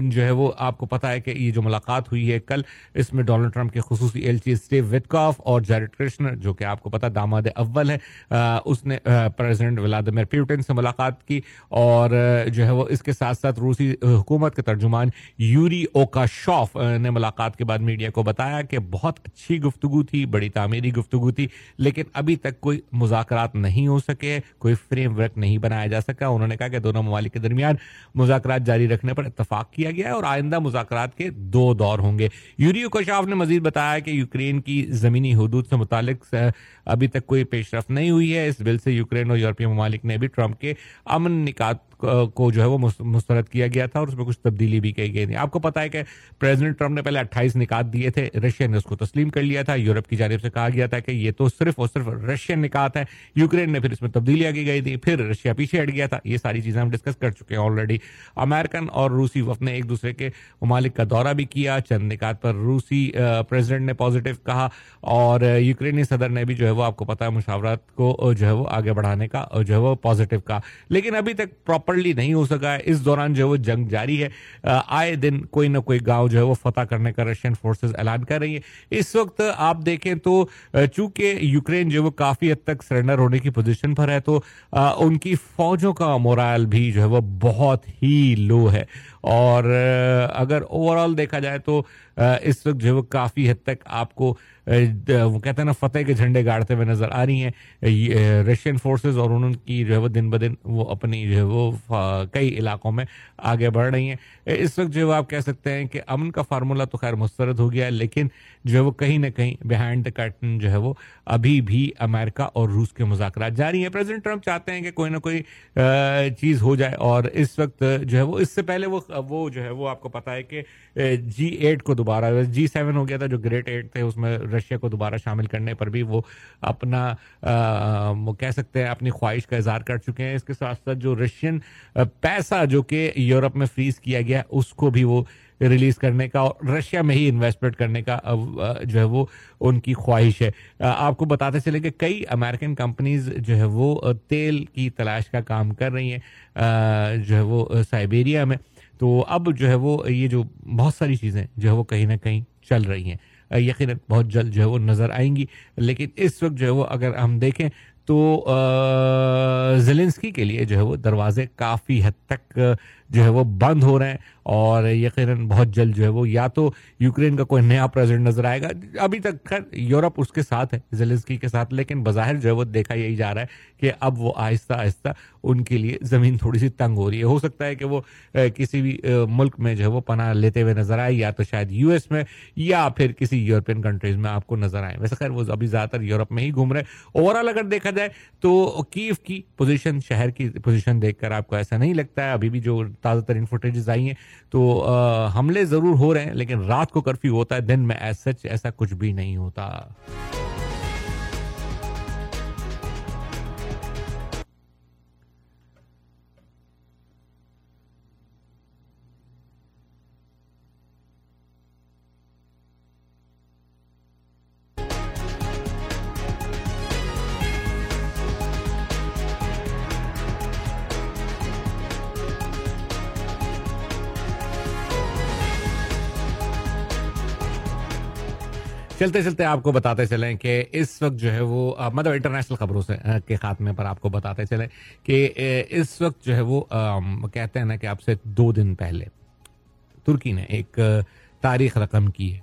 जो है वो, आपको पता है कि ये जो मुलाकात हुई है कल, इसमें डोनाल्ड ट्रंप के खसूसी एलची स्टीव विटकॉफ और जेरेड कृष्ण जो कि आपको पता दामाद अव्वल है अ, उसने प्रेसिडेंट व्लादिमिर पुतिन से मुलाकात की और जो है वो इसके साथ साथ रूसी हुकूमत के तर्जुमान यूरी ओकाशॉफ ने मुलाकात के बाद मीडिया को बताया कि बहुत अच्छी गुफ्तगू थी बड़ी तामीरी गुफ्तगू थी लेकिन अभी तक कोई मुजाकरात नहीं हो सके कोई फ्रेमवर्क नहीं बनाया जा सका। उन्होंने कहा कि दोनों ममालिक के दरमियान मुजाकरात जारी रखने पर इतफाक किया गया और आइंदा मुजाकरात के दो दौर होंगे। यूरी ओकाशॉफ ने मजीद बताया कि यूक्रेन की जमीनी हदूद से मुतक अभी तक कोई पेशरफ नहीं हुई है। इस बिल से यूक्रेन और यूरोपीय ममालिक ने भी ट्रंप के अमन निकात को जो है वो मुस्तरद किया गया था और उसमें कुछ तब्दीली भी की गई थी। आपको पता है कि प्रेसिडेंट ट्रंप ने पहले 28 निकात दिए थे, रशिया ने उसको तस्लीम कर लिया था, यूरोप की जानब से कहा गया था कि ये तो सिर्फ़ और सिर्फ़ रशियन निकात है। यूक्रेन ने फिर इसमें तब्दीलियाँ की गई थी, फिर रशिया पीछे हट गया था। ये सारी चीज़ें हम डिस्कस कर चुके हैं ऑलरेडी अमेरिकन और रूसी वफ ने एक दूसरे के ममालिक का दौरा भी किया, चंद निकात पर रूसी प्रेजिडेंट ने पॉजिटिव कहा और यूक्रेनी सदर ने भी जो है वो, आपको पता है, मुशावरत को जो है वो आगे बढ़ाने का जो है वो पॉजिटिव कहा। लेकिन अभी तक प्रॉपरली नहीं हो सका है। इस दौरान जो है वो जंग जारी है। आए दिन कोई ना कोई गाँव जो है वो फतह करने का रशियन फोर्सेस ऐलान कर रही है। इस वक्त आप देखें तो चूँकि यूक्रेन जो है वो काफ़ी हद तक सरेंडर होने की पोजीशन पर है तो उनकी फौजों का मोराल भी जो है वो बहुत ही लो है। और अगर ओवरऑल देखा जाए तो इस वक्त जो है वो काफ़ी हद तक आपको वो कहते हैं ना, फतेह के झंडे गाड़ते हुए नज़र आ रही हैं। रशियन फोर्सेस और उनकी जो है वो दिन ब दिन वो अपनी जो है वो कई इलाकों में आगे बढ़ रही हैं। इस वक्त जो है आप कह सकते हैं कि अमन का फार्मूला तो खैर मुस्तरद हो गया है, लेकिन जो है वो कहीं ना कहीं बिहाइंड द कर्टन जो है वो अभी भी अमेरिका और रूस के मुजाकर जारी हैं। प्रेसिडेंट ट्रंप चाहते हैं कि कोई ना कोई चीज़ हो जाए और इस वक्त जो है वो, इससे पहले वो वो जो है वो आपको पता है कि जी एट को दोबारा जी सेवन हो गया था, जो ग्रेट एट थे, उसमें रशिया को दोबारा शामिल करने पर भी वो अपना वो कह सकते हैं अपनी ख्वाहिश का इजहार कर चुके हैं। इसके साथ साथ जो रशियन पैसा जो कि यूरोप में फ्रीज किया गया उसको भी वो रिलीज़ करने का और रशिया में ही इन्वेस्टमेंट करने का जो है वो उनकी ख्वाहिश है। आपको बताते चले कि कई अमेरिकन कंपनीज़ जो है वो तेल की तलाश का काम कर रही हैं जो है वो साइबेरिया में। तो अब जो है वो, ये जो बहुत सारी चीज़ें जो है वो कहीं ना कहीं चल रही हैं। यकीन बहुत जल्द जो है वो नज़र आएँगी। लेकिन इस वक्त जो है वो अगर हम देखें तो जेलेंस्की के लिए जो है वो दरवाजे काफ़ी हद तक जो है वो बंद हो रहे हैं और यकीन बहुत जल्द जो है वो या तो यूक्रेन का कोई नया प्रेसिडेंट नज़र आएगा। अभी तक खैर यूरोप उसके साथ है, जेलेंस्की के साथ, लेकिन बाहर जो है वो देखा यही जा रहा है कि अब वो आहिस्ता आहिस्ता उनके लिए ज़मीन थोड़ी सी तंग हो रही है। हो सकता है कि वो किसी भी मुल्क में जो है वो पनाह लेते हुए नज़र आए या तो शायद यूएस में या फिर किसी यूरोपियन कंट्रीज़ में आपको नज़र आए। वैसे खैर वो अभी ज़्यादातर यूरोप में ही घूम रहे ओवरऑल अगर देखा जाए तो कीव की पोजीशन, शहर की पोजीशन देखकर आपको ऐसा नहीं लगता है। अभी भी जो ताज़ा तरीन फुटेजेस आई हैं। तो आ, हमले ज़रूर हो रहे हैं लेकिन रात को कर्फ्यू होता है दिन में सच ऐसा कुछ भी नहीं होता। चलते चलते आपको बताते चलें कि इस वक्त जो है वो मतलब इंटरनेशनल खबरों से के खात्मे पर आपको बताते चलें कि इस वक्त जो है वो कहते हैं ना कि आपसे दो दिन पहले तुर्की ने एक तारीख रकम की है।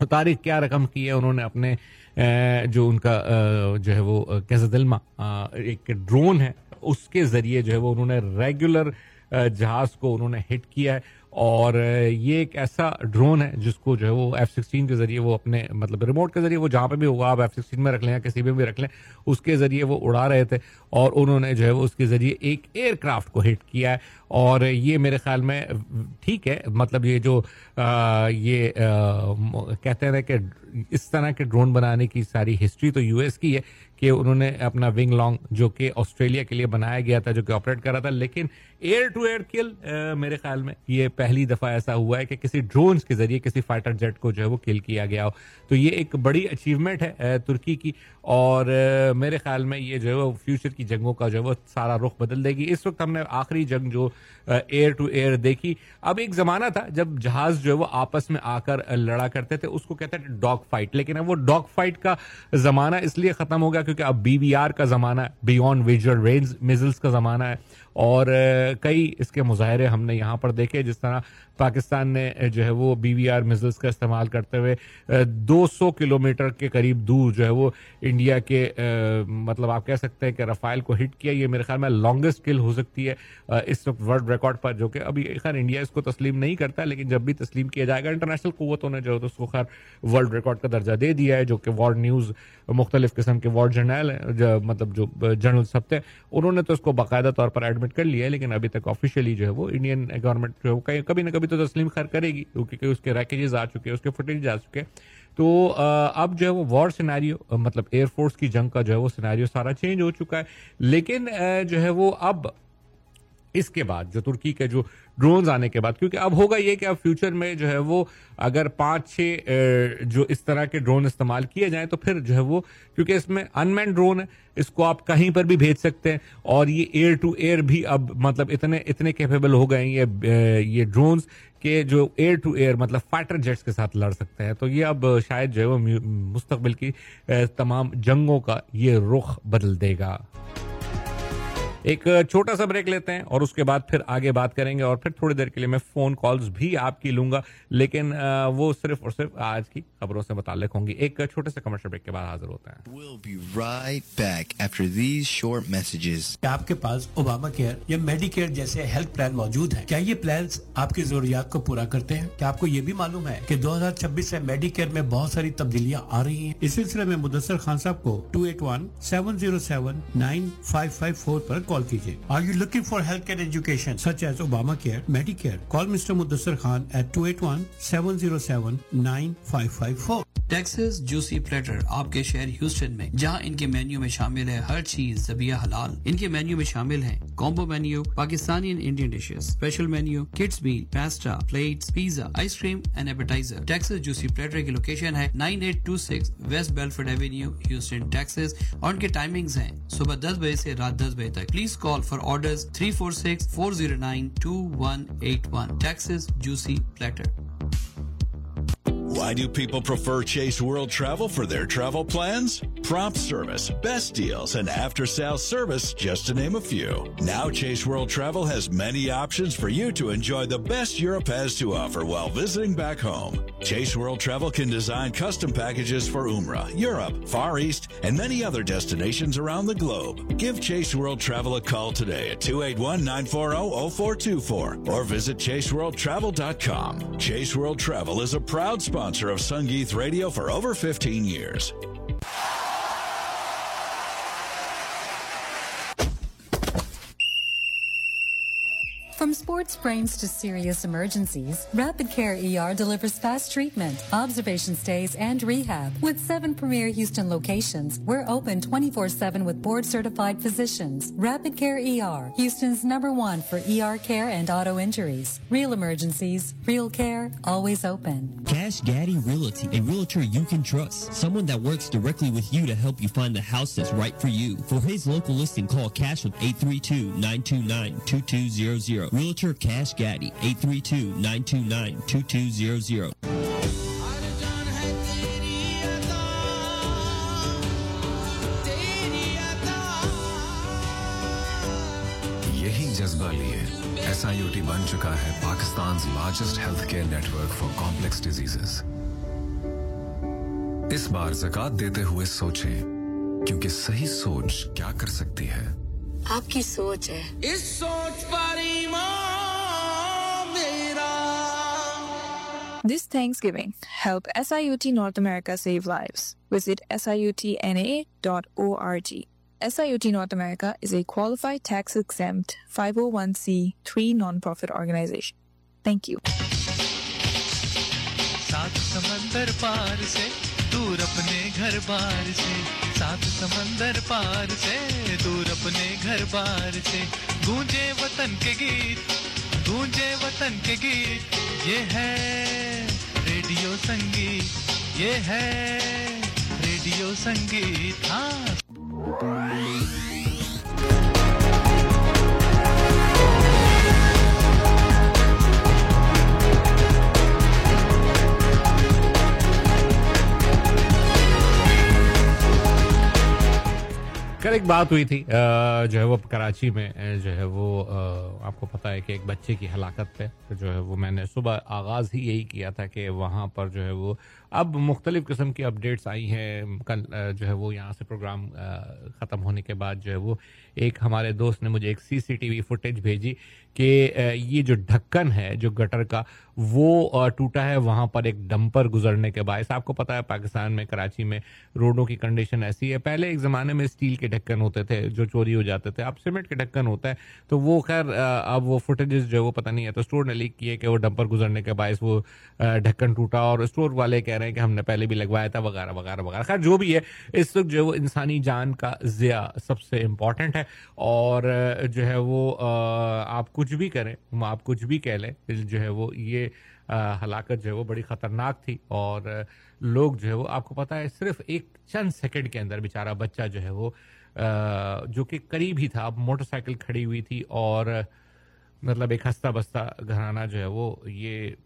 तो तारीख क्या रकम की है? उन्होंने अपने जो उनका जो है वो कैसे दिलमा एक ड्रोन है, उसके ज़रिए जो है वो उन्होंने रेगुलर जहाज़ को उन्होंने हिट किया है। और ये एक ऐसा ड्रोन है जिसको जो है वो एफ़ सिक्सटीन के ज़रिए वो अपने मतलब रिमोट के ज़रिए वो जहाँ पे भी होगा आप एफ़ सिक्सटीन में रख लें या किसी में भी रख लें उसके ज़रिए वो उड़ा रहे थे और उन्होंने जो है वो उसके ज़रिए एक एयरक्राफ्ट को हिट किया है। और ये मेरे ख्याल में ठीक है मतलब ये जो आ, ये आ, कहते हैं कि इस तरह के ड्रोन बनाने की सारी हिस्ट्री तो यूएस की है कि उन्होंने अपना विंग लॉन्ग जो कि ऑस्ट्रेलिया के लिए बनाया गया था, जो कि ऑपरेट कर रहा था। लेकिन एयर टू एयर किल मेरे ख्याल में ये पहली दफ़ा ऐसा हुआ है कि किसी ड्रोन्स के ज़रिए किसी फाइटर जेट को जो है वो किल किया गया हो। तो ये एक बड़ी अचीवमेंट है तुर्की की। और मेरे ख्याल में ये जो है वो फ्यूचर की जंगों का जो है वो सारा रुख बदल देगी। इस वक्त हमने आखिरी जंग जो एयर टू एयर देखी। अब एक जमाना था जब जहाज़ जो है वो आपस में आकर लड़ा करते थे। उसको कहते थे डॉग फाइट लेकिन अब वो डॉग फाइट का जमाना इसलिए खत्म हो गया क्योंकि अब बीवीआर का जमाना है बियॉन्ड विजुअल रेंज मिजल्स का जमाना है। और कई इसके मुजाहरे हमने यहाँ पर देखे, जिस तरह पाकिस्तान ने जो है वो बी वी आर मिजल्स का इस्तेमाल करते हुए 200 किलोमीटर के करीब दूर जो है वो इंडिया के मतलब आप कह सकते हैं कि रफाइल को हिट किया। ये मेरे ख्याल में लॉन्गेस्ट किल हो सकती है इस वक्त वर्ल्ड रिकॉर्ड पर, जो कि अभी खैर इंडिया इसको तस्लीम नहीं करता, लेकिन जब भी तस्लीम किया जाएगा इंटरनेशनल कुतों ने जो है तो उसको खैर वर्ल्ड रिकॉर्ड का दर्जा दे दिया है, जो कि वॉर न्यूज़ मुख्तलिफ़ किस्म के वॉर जर्नल मतलब जो जर्नल सब थे, उन्होंने तो उसको बाकायदा तौर पर एडमिट कर लिया है, लेकिन अभी तक ऑफिशियली जो है वो इंडियन गवर्नमेंट जो है कभी ना कभी तो तस्लीम खैर करेगी, क्योंकि उसके रैकेजेस आ चुके हैं, उसके फुटेज आ चुके हैं। तो अब जो है वो वॉर सिनेरियो मतलब एयरफोर्स की जंग का जो है वो सिनेरियो सारा चेंज हो चुका है। लेकिन जो है वो अब इसके बाद, जो तुर्की के जो ड्रोन आने के बाद, क्योंकि अब होगा ये कि अब फ्यूचर में जो है वो अगर पाँच छह जो इस तरह के ड्रोन इस्तेमाल किए जाएँ तो फिर जो है वो, क्योंकि इसमें अनमैन ड्रोन है, इसको आप कहीं पर भी भेज सकते हैं, और ये एयर टू एयर भी अब मतलब इतने इतने कैपेबल हो गए ये ये ड्रोन्स के जो एयर टू एयर मतलब फाइटर जेट्स के साथ लड़ सकते हैं। तो ये अब शायद जो है वो मुस्तकबिल की तमाम जंगों का ये रुख बदल देगा। एक छोटा सा ब्रेक लेते हैं और उसके बाद फिर आगे बात करेंगे और फिर थोड़ी देर के लिए मैं फ़ोन कॉल्स भी आपकी लूँगा लेकिन वो सिर्फ़ और सिर्फ़ आज की खबरों से मुतालिक होंगी। एक छोटे से कमर्शियल ब्रेक के बाद हाजिर होते हैं। We'll be right back after these short messages. आपके पास ओबामा केयर या मेडिकेयर जैसे हेल्थ प्लान मौजूद है? क्या ये प्लान आपकी जरूरियात को पूरा करते हैं? क्या आपको ये भी मालूम है की दो हज़ार छब्बीस ऐसी मेडिकेयर में बहुत सारी तब्दीलियाँ आ रही है? इस सिलसिले में मुदसर खान साहब को two eight one seven zero seven nine five five four पर कॉल कीजिए। Are you looking for health care education such as Obama care Medicare call mister Mudassar Khan at two eight one seven zero seven nine five five four Texas juicy platter आपके शहर Houston में, जहाँ इनके menu में शामिल है हर चीज़ जबिया हलाल। इनके मेन्यू में शामिल है combo menu Pakistani and Indian dishes special menu kids meal pasta plates pizza ice cream and appetizer Texas juicy platter की लोकेशन है 9826 west Bellfort avenue Houston Texas और उनके टाइमिंग्स हैं सुबह 10 बजे ऐसी रात 10 बजे तक। please call for orders 346 409 2181. Texas Juicy Platter. Why do people prefer Chase World Travel for their travel plans? Prompt service, best deals, and after sales service, just to name a few. Now Chase World Travel has many options for you to enjoy the best Europe has to offer while visiting back home. Chase World Travel can design custom packages for Umrah, Europe, Far East, and many other destinations around the globe. Give Chase World Travel a call today at 281 940 0424 or visit chaseworldtravel.com. Chase World Travel is a proud sponsor of Sungeeth Radio for over 15 years. From sports sprains to serious emergencies, Rapid Care ER delivers fast treatment, observation stays, and rehab. With seven premier Houston locations, we're open 24-7 with board-certified physicians. Rapid Care ER, Houston's number one for ER care and auto injuries. Real emergencies, real care, always open. Cash Gaddy Realty, a realtor you can trust. Someone that works directly with you to help you find the house that's right for you. For his local listing, call Cash with 832-929-2200. Realtor Cash Gaddy, 832-929-2200. यही जज्बा लिए एस बन चुका है Pakistan largest health care network for complex diseases इस बार जक़ात देते हुए सोचें क्योंकि सही सोच क्या कर सकती है? आपकी सोच है। इस सोच पर This Thanksgiving, help SIUT North America save lives. Visit siutna.org. SIUT North America is a qualified tax exempt 501c3 nonprofit organization. Thank you. सात समंदर पार से दूर अपने घर बार से सात समंदर पार से दूर अपने घर बार से गूंजे वतन के गीत गूंजे वतन के गीत ये है रेडियो संगीत ये है रेडियो संगीत हाँ। कल एक बात हुई थी जो है वो कराची में जो है वो आपको पता है कि एक बच्चे की हलाकत पे जो है वो मैंने सुबह आगाज़ ही यही किया था कि वहाँ पर जो है वो अब मुख्तलिफ़ किस्म की अपडेट्स आई हैं। कल जो है वो यहाँ से प्रोग्राम ख़त्म होने के बाद जो है वो एक हमारे दोस्त ने मुझे एक सीसीटीवी फुटेज भेजी कि ये जो ढक्कन है, जो गटर का, वो टूटा है वहाँ पर एक डंपर गुजरने के बायस। आपको पता है, पाकिस्तान में, कराची में रोडों की कंडीशन ऐसी है। पहले एक ज़माने में स्टील के ढक्कन होते थे, जो चोरी हो जाते थे। अब सीमेंट के ढक्कन होता है तो वो खैर अब वो फुटेजेस जो है वो पता नहीं है। तो स्टोर ने लीक किए कि वो डंपर गुजरने के बायस वो ढक्कन टूटा और स्टोर वाले कह रहे हैं कि हमने पहले भी लगवाया था, वगैरह वगैरह वगैरह। खैर, जो भी है, इस वक्त जो है वो इंसानी जान का ज़िया सबसे इंपॉर्टेंट है। और जो है वो आप कुछ भी करें आप कुछ भी कह लें जो है वो ये हलाकत जो है वो बड़ी ख़तरनाक थी और लोग जो है वो आपको पता है सिर्फ़ एक चंद सेकंड के अंदर बेचारा बच्चा जो है वो जो कि करीब ही था अब मोटरसाइकिल खड़ी हुई थी और मतलब एक हंसता बस्ता घराना जो है वो ये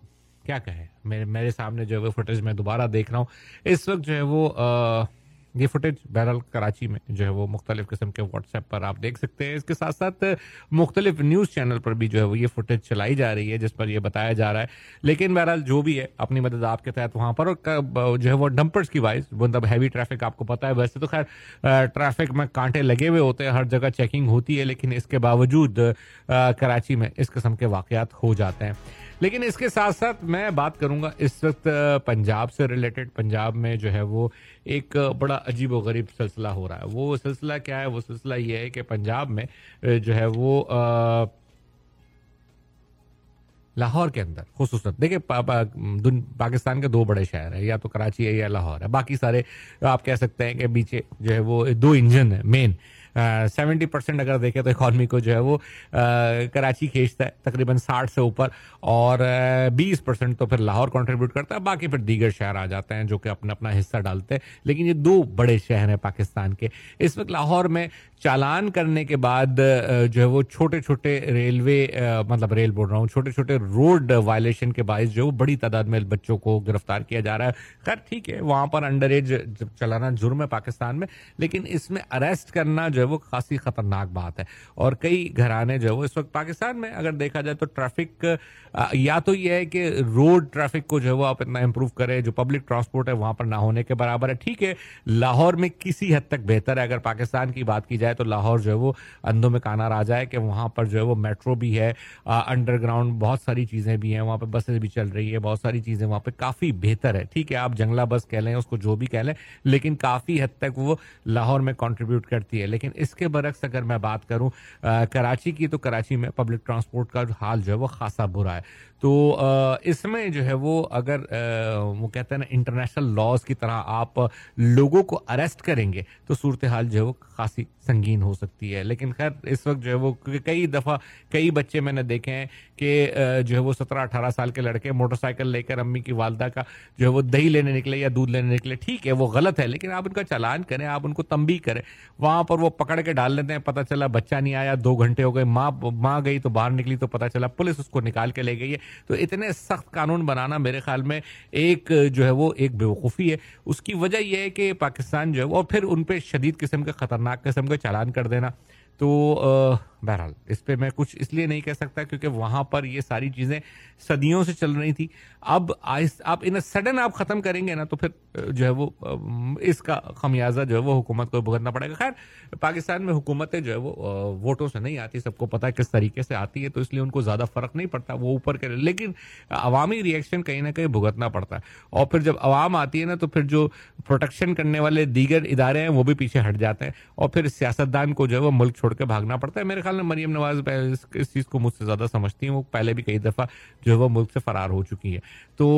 क्या कहे मेरे मेरे सामने जो है वो फुटेज मैं दोबारा देख रहा हूँ। इस वक्त जो है वो अ, ये फुटेज बहरहाल कराची में जो है वो मुख्तलिफ़ किस्म के व्हाट्सएप पर आप देख सकते हैं। इसके साथ साथ मुख्तलिफ़ न्यूज़ चैनल पर भी जो है वो ये फुटेज चलाई जा रही है, जिस पर यह बताया जा रहा है। लेकिन बहरहाल जो भी है, अपनी मदद आपके तहत वहाँ पर और जो है वो डंपर्स की वाइज मतलब हैवी ट्रैफ़िक आपको पता है। वैसे तो खैर ट्रैफ़िक में कांटे लगे हुए होते हैं, हर जगह चेकिंग होती है, लेकिन इसके बावजूद कराची में इस किस्म के वाकयात हो जाते हैं। लेकिन इसके साथ साथ मैं बात करूँगा इस वक्त पंजाब से रिलेटेड पंजाब में जो है वो एक बड़ा अजीब व गरीब सिलसिला हो रहा है। वो सिलसिला क्या है? वो सिलसिला ये है कि पंजाब में जो है वो लाहौर के अंदर खसूस देखिए पा, पा, पाकिस्तान के दो बड़े शहर है या तो कराची है या लाहौर है। बाकी सारे आप कह सकते हैं कि पीछे जो है वो दो इंजन है मेन सेवेंटी परसेंट अगर देखें तो इकॉनमी को जो है वो कराची खींचता है तकरीबन साठ से ऊपर और बीस परसेंट तो फिर लाहौर कंट्रीब्यूट करता है। बाकी फिर दीगर शहर आ जाते हैं जो कि अपना अपना हिस्सा डालते हैं। लेकिन ये दो बड़े शहर हैं पाकिस्तान के। इस वक्त लाहौर में चालान करने के बाद जो है वो छोटे छोटे रेलवे मतलब रेल बोल रहा हूँ छोटे छोटे रोड वायलेशन के बायस जो है वो बड़ी तादाद में बच्चों को गिरफ़्तार किया जा रहा है। खैर, ठीक है, वहाँ पर अंडर एज चलाना जुर्म है पाकिस्तान में, लेकिन इसमें अरेस्ट करना जो है वो खासी खतरनाक बात है। और कई घराने जो है वो इस वक्त पाकिस्तान में, अगर देखा जाए तो ट्रैफ़िक या तो यह है कि रोड ट्रैफ़िक को जो है वो आप इतना इंप्रूव करें, जो पब्लिक ट्रांसपोर्ट है वहाँ पर ना होने के बराबर है। ठीक है, लाहौर में किसी हद तक बेहतर है, अगर पाकिस्तान की बात की जाए तो लाहौर जो है वो अंधों में काना राजा है कि वहाँ पर जो है वो मेट्रो भी है अंडरग्राउंड बहुत सारी चीज़ें भी हैं, वहाँ पर बसें भी चल रही है, बहुत सारी चीज़ें वहाँ पर काफ़ी बेहतर है। ठीक है, आप जंगला बस कह लें, उसको जो भी कह लें, लेकिन काफ़ी हद तक वो लाहौर में कॉन्ट्रीब्यूट करती है। लेकिन इसके बरक्स अगर मैं बात करूँ कराची की तो कराची में पब्लिक ट्रांसपोर्ट का हाल जो है वो खासा बुरा है। तो इसमें जो है वो अगर वो कहते हैं ना इंटरनेशनल लॉज की तरह आप लोगों को अरेस्ट करेंगे तो सूरत हाल जो है वो खासी संगीन हो सकती है। लेकिन खैर, इस वक्त जो है वो कई दफ़ा कई बच्चे मैंने देखे हैं कि जो है वो सत्रह अठारह साल के लड़के मोटरसाइकिल लेकर अम्मी की वालदा का जो है वो दही लेने निकले या दूध लेने निकले, ठीक है, वो गलत है, लेकिन आप उनका चालान करें, आप उनको तंबी करें। वहाँ पर वो पकड़ के डाल लेते हैं, पता चला बच्चा नहीं आया, दो घंटे हो गए, माँ माँ गई तो बाहर निकली तो पता चला पुलिस उसको निकाल के ले गई है। तो इतने सख्त कानून बनाना मेरे ख्याल में एक, जो है वो एक बेवकूफ़ी है। उसकी वजह यह है कि पाकिस्तान जो है वो फिर उन पर शदीद किस्म के, ख़तरनाक किस्म के चालान कर देना। तो बहरहाल, इस पर मैं कुछ इसलिए नहीं कह सकता क्योंकि वहाँ पर ये सारी चीज़ें सदियों से चल रही थी। अब आप इन सडन आप खत्म करेंगे ना तो फिर जो है वो इसका खमियाजा जो है वो हुकूमत को भुगतना पड़ेगा। खैर, पाकिस्तान में हुकूमतें जो है वो वोटों से नहीं आती, सबको पता है किस तरीके से आती है तो इसलिए उनको ज़्यादा फ़र्क नहीं पड़ता, वो ऊपर के लेकिन अवामी रिएक्शन कहीं ना कहीं भुगतना पड़ता है। और फिर जब अवाम आती है ना तो फिर जो प्रोटेक्शन करने वाले दीगर इदारे हैं, वो भी पीछे हट जाते हैं। और फिर सियासतदान को जो है वो मुल्क छोड़ के भागना पड़ता है। मेरे ख्याल में मरीम नवाज़ इस, इस चीज़ को मुझसे ज़्यादा समझती हैं। वो पहले भी कई दफ़ा जो है वो मुल्क से फरार हो चुकी है। तो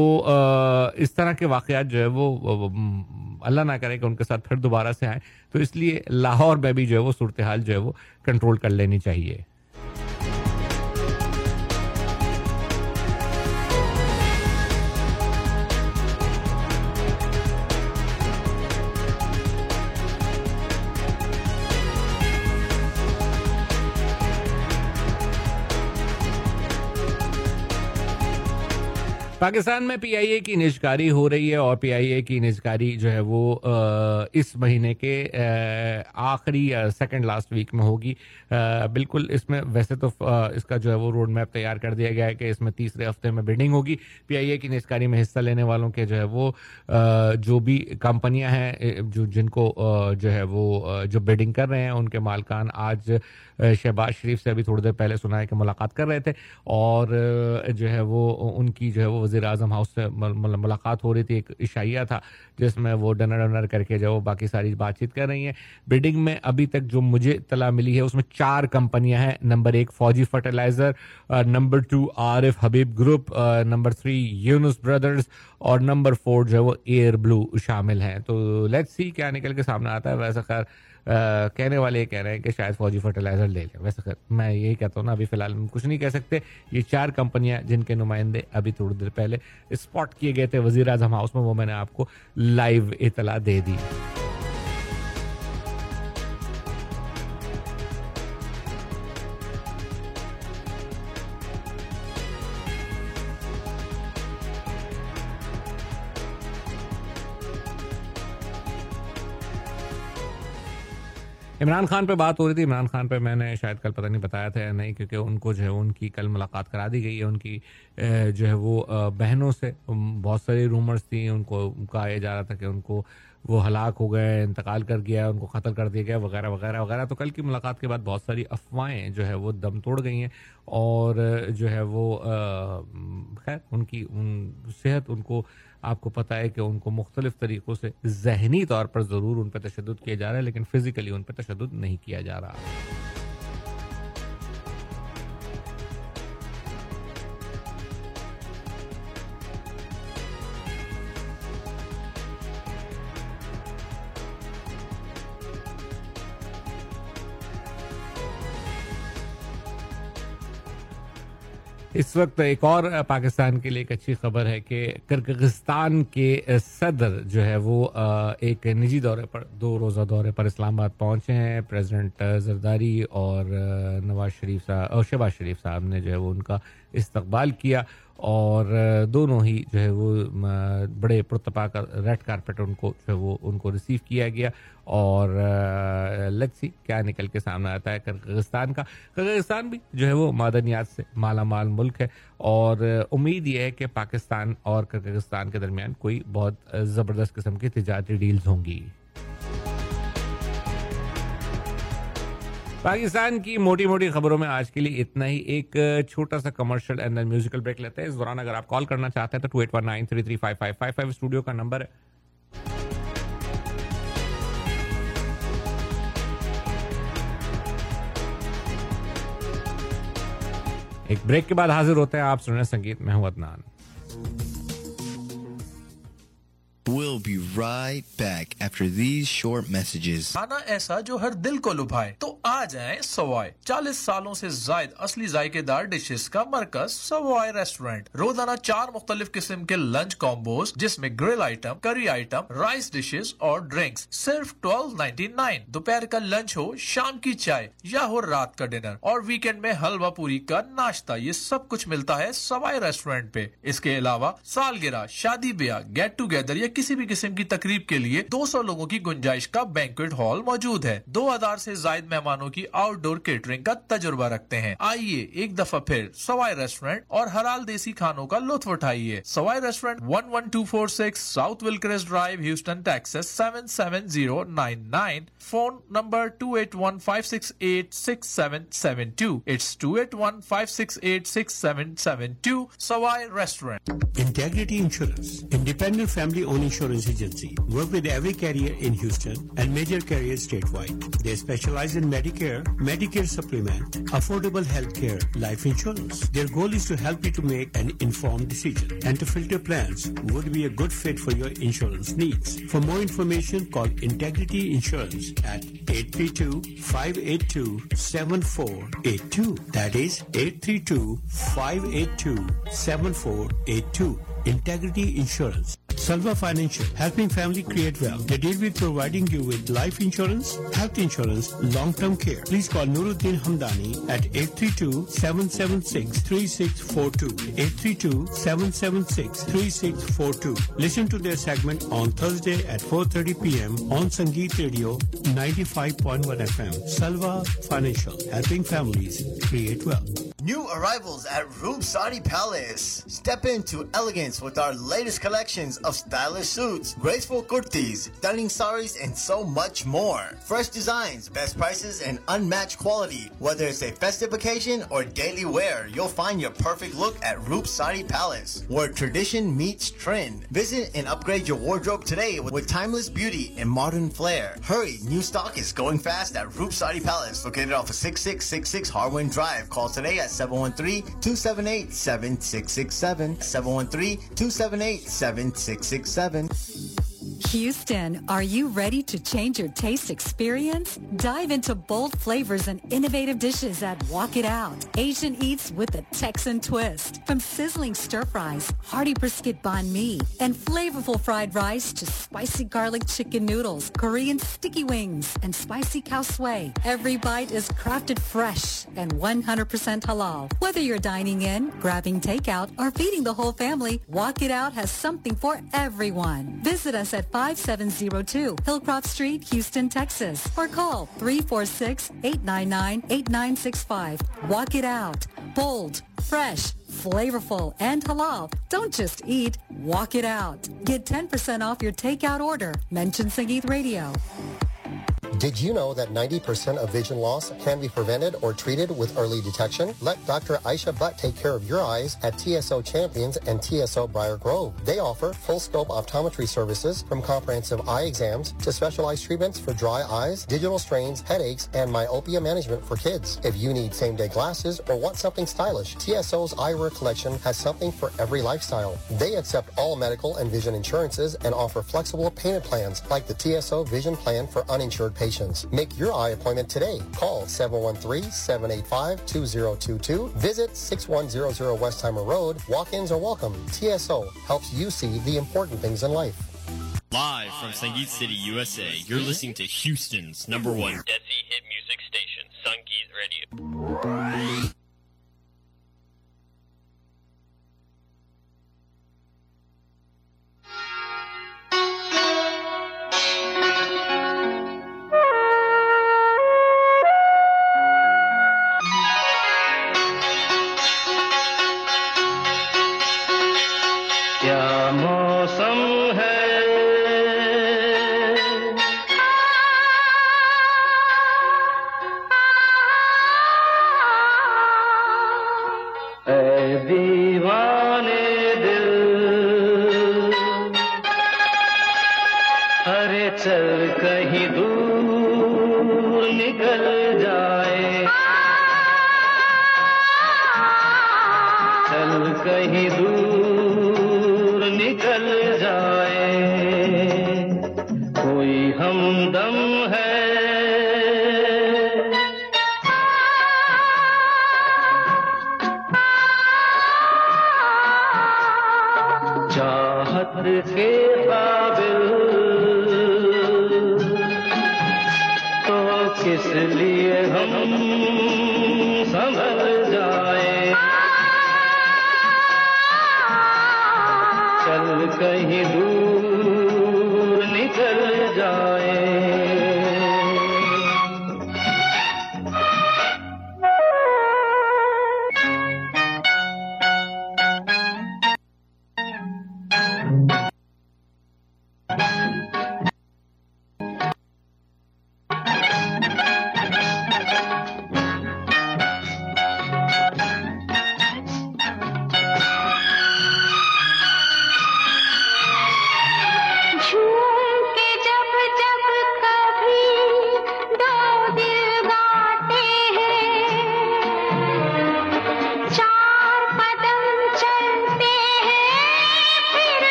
इस तरह के वाकयात जो है वो अल्लाह ना करे कि उनके साथ फिर दोबारा से आए। तो इसलिए लाहौर में भी जो है वो सूरत हाल जो है वो कंट्रोल कर लेनी चाहिए। पाकिस्तान में पीआईए की निजकारी हो रही है और पीआईए की निजकारी जो है वो इस महीने के आखिरी सेकंड लास्ट वीक में होगी। बिल्कुल इसमें वैसे तो इसका जो है वो रोड मैप तैयार कर दिया गया है कि इसमें तीसरे हफ़्ते में बिडिंग होगी। पीआईए की निजकारी में हिस्सा लेने वालों के जो है वो जो भी कंपनियाँ हैं जो जिनको जो है वो जो बिडिंग कर रहे हैं, उनके मालकान आज शहबाज शरीफ से अभी थोड़ी देर पहले सुना है कि मुलाकात कर रहे थे और जो है वो उनकी जो है वो वजी अजम हाउस से मुलाकात हो रही थी, एक इशाइया था, जिसमें वो डनर डनर करके जो बाकी सारी बातचीत कर रही हैं। बिडिंग में अभी तक जो मुझे तला मिली है, उसमें चार कंपनियाँ हैं। नंबर एक Fauji fertiliser number two Arif Habib group number three Younus brothers और नंबर फोर जो है वो एयर ब्लू शामिल हैं। तो लेट्स सी क्या निकल के सामने आता है। वैसा खैर कहने वाले ये कह रहे हैं कि शायद फौजी फर्टिलाइज़र ले लें। वैसे मैं यही कहता हूँ ना, अभी फ़िलहाल हम कुछ नहीं कह सकते। ये चार कंपनियाँ जिनके नुमाइंदे अभी थोड़ी देर पहले स्पॉट किए गए थे वज़ीर हाउस में, वो मैंने आपको लाइव इतला दे दी। इमरान खान पे बात हो रही थी। इमरान खान पे मैंने शायद कल पता नहीं बताया था या नहीं, क्योंकि उनको जो है, उनकी कल मुलाकात करा दी गई है। उनकी जो है वो बहनों से बहुत सारी रूमर्स थी। उनको कहा जा रहा था कि उनको वो हलाक हो गए, इंतकाल कर गया उनको कत्ल कर दिया गया, वगैरह वगैरह वगैरह। तो कल की मुलाकात के बाद बहुत सारी अफवाहें जो है वो दम तोड़ गई हैं और, जो है वो खैर, उनकी, उन, सेहत उनको आपको पता है कि उनको मुख्तलिफ़ तरीक़ों से जहनी तौर पर ज़रूर उन पर तशद किया जा रहा है, लेकिन फ़िज़िकली उन पर तशद नहीं किया जा रहा। इस वक्त एक और पाकिस्तान के लिए एक अच्छी खबर है कि किर्गिस्तान के सदर जो है वो एक निजी दौरे पर, दो रोज़ा दौरे पर इस्लामाबाद पहुँचे हैं। प्रेसिडेंट जरदारी और नवाज़ शरीफ साहब और शहबाज शरीफ साहब ने जो है वो उनका इस्तबाल किया। और दोनों ही जो है वो बड़े पुरतपाक रेड कारपेट उनको जो है वो, उनको रिसीव किया गया और लेट्स क्या निकल के सामने आता है किर्गिस्तान का। किर्गिस्तान भी जो है वो मादनियात से माला माल मुल्क है और उम्मीद यह है कि पाकिस्तान और किर्गिस्तान के दरमियान कोई बहुत ज़बरदस्त किस्म की तजारती डील्स होंगी। पाकिस्तान की मोटी मोटी खबरों में आज के लिए इतना ही। एक छोटा सा कमर्शियल एंड म्यूजिकल ब्रेक लेते हैं। इस दौरान अगर आप कॉल करना चाहते हैं तो two eight one nine three three five five five five studio का नंबर है एक ब्रेक के बाद हाजिर होते हैं। आप सुन रहे संगीत। में हूँ Adnan. We'll be right back after these short messages. खाना ऐसा जो हर दिल को लुभाए तो आ जाए सवाई चालीस सालों से जायद असली जायकेदार डिशेस का मरकज सवाई रेस्टोरेंट। रोज़ाना चार मुख्तलिफ़ किस्म के लंच कॉम्बोज, जिसमें grill item, curry item, rice dishes और ड्रिंक्स, सिर्फ़ ट्वेल्व नाइन्टी नाइन दोपहर का लंच हो, शाम की चाय, या हो रात का डिनर। और वीकेंड में हलवा पूरी का नाश्ता, ये सब कुछ मिलता है सवाई रेस्टोरेंट पे। इसके अलावा सालगिरह, शादी ब्याह गेट टूगेदर या किसी भी किस्म की तकरीब के लिए 200 लोगों की गुंजाइश का बैंकुएट हॉल मौजूद है। 2000 से जायद मेहमानों की आउटडोर केटरिंग का तजुर्बा रखते हैं। आइए एक दफ़ा फिर सवाई रेस्टोरेंट और हराल देसी खानों का लुत्फ उठाइए। Sawai restaurant one one two four six south Wilcrest drive Houston Texas seven seven zero nine nine phone number two eight one five six eight six seven seven two it's two eight one five six eight six seven seven two Sawai restaurant Integrity Insurance, independent insurance agency, work with every carrier in Houston and major carriers statewide. They specialize in Medicare, Medicare Supplement, affordable health care, life insurance. Their goal is to help you to make an informed decision and to filter plans would be a good fit for your insurance needs. For more information, call Integrity Insurance at 832-582-7482. That is 832-582-7482. Integrity Insurance. Salva Financial, helping family create wealth. They deal with providing you with life insurance, health insurance, long-term care. Please call Nuruddin Hamdani at 832-776-3642. 832-776-3642. Listen to their segment on Thursday at 4.30 p.m. on Sangeet Radio 95.1 FM. Salva Financial, helping families create wealth. New arrivals at Saudi Palace. Step into elegance with our latest collections of stylish suits, graceful kurtis, stunning saris, and so much more. Fresh designs, best prices, and unmatched quality. Whether it's a festive occasion or daily wear, you'll find your perfect look at Roop Saudi Palace, where tradition meets trend. Visit and upgrade your wardrobe today with timeless beauty and modern flair. Hurry, new stock is going fast at Roop Saudi Palace, located off of 6666 Harwin Drive. Call today at 713 278 7667. 713-278-7667. 667. Houston, are you ready to change your taste experience? Dive into bold flavors and innovative dishes at Walk It Out. Asian Eats with a Texan twist. From sizzling stir fries, hearty brisket banh mi, and flavorful fried rice to spicy garlic chicken noodles, Korean sticky wings, and spicy cow sway. Every bite is crafted fresh and 100% halal. Whether you're dining in, grabbing takeout, or feeding the whole family, Walk It Out has something for everyone. Visit us at 5702 Hillcroft Street, Houston, Texas, or call 346-899-8965. Walk it out. Bold, fresh, flavorful, and halal. Don't just eat, walk it out. Get 10% off your takeout order. Mention Sangeet Radio. Did you know that 90% of vision loss can be prevented or treated with early detection? Let Dr. Aisha Butt take care of your eyes at TSO Champions and TSO Briar Grove. They offer full scope optometry services from comprehensive eye exams to specialized treatments for dry eyes, digital strains, headaches, and myopia management for kids. If you need same day glasses or want something stylish, TSO's eyewear collection has something for every lifestyle. They accept all medical and vision insurances and offer flexible payment plans like the TSO Vision Plan for uninsured patients patients. Make your eye appointment today. Call 713-785-2022. Visit 6100 Westheimer Road. Walk-ins are welcome. TSO helps you see the important things in life. Live from Sangeet City, USA, you're listening to Houston's number one Desi hit music station, Sangeet Radio.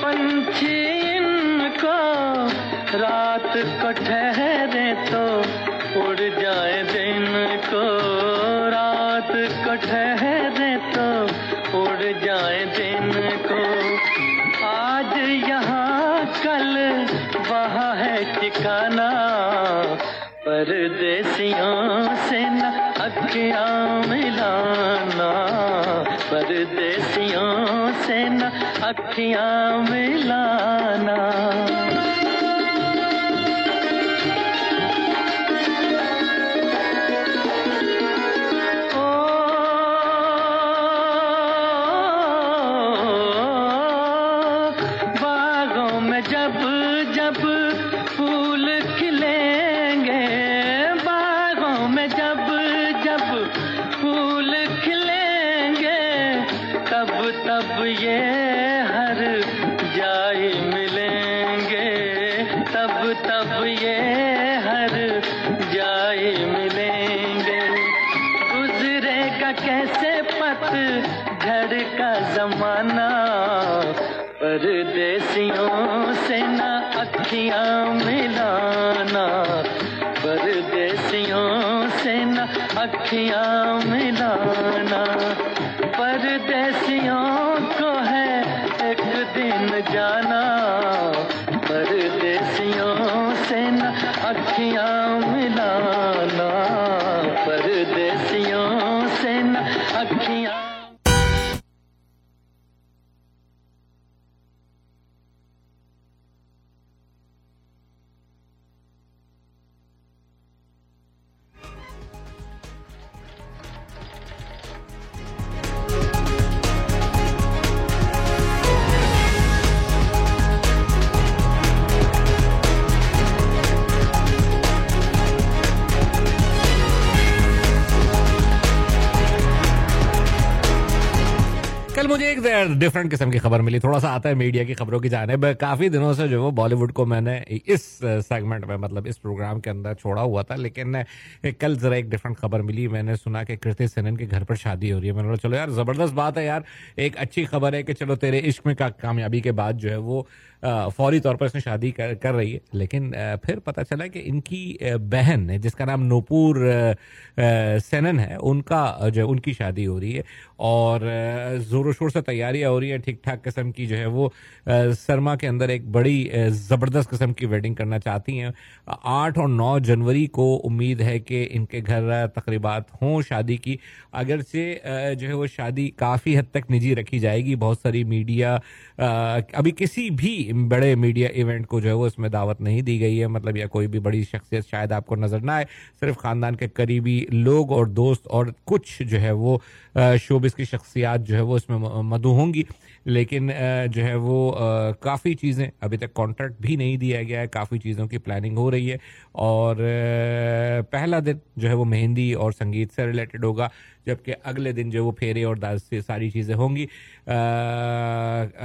पंछी इनको रात को ठहरे अखियां मिलाना एक different किस्म की खबर मिली। थोड़ा सा आता है मीडिया की खबरों की जाने काफ़ी दिनों से जो वो बॉलीवुड को मैंने इस सेगमेंट में मतलब इस प्रोग्राम के अंदर छोड़ा हुआ था, लेकिन कल जरा एक डिफरेंट खबर मिली। मैंने सुना कि कृति सेनन के घर पर शादी हो रही है। मैंने बोला, चलो यार, ज़बरदस्त बात है यार, एक अच्छी खबर है कि चलो तेरे इश्क में कामयाबी के बाद जो है वो फौरी तौर पर इसने शादी कर, कर रही है। लेकिन फिर पता चला कि इनकी बहन है जिसका नाम नूपुर सेनन है उनका जो उनकी शादी हो रही है। और जोरों शोर से तैयारियाँ हो रही है ठीक ठाक किस्म की जो है वो सरमा के अंदर एक बड़ी ज़बरदस्त किस्म की वेडिंग करना चाहती हैं। आठ और नौ जनवरी को उम्मीद है कि इनके घर तकरीबात हों शादी की। अगर से जो है वो शादी काफ़ी हद तक निजी रखी जाएगी। बहुत सारी मीडिया अभी किसी भी बड़े मीडिया इवेंट को जो है वो इसमें दावत नहीं दी गई है मतलब या कोई भी बड़ी शख्सियत शायद आपको नज़र ना आए, सिर्फ़ खानदान के करीबी लोग और दोस्त और कुछ जो है वो शोबिस की शख्सियात जो है वो इसमें मधु होंगी। लेकिन जो है वो काफ़ी चीज़ें अभी तक कॉन्ट्रैक्ट भी नहीं दिया गया है। काफ़ी चीज़ों की प्लानिंग हो रही है। और पहला दिन जो है वो मेहंदी और संगीत से रिलेटेड होगा, जबकि अगले दिन जो है वो फेरे और दास से सारी चीज़ें होंगी।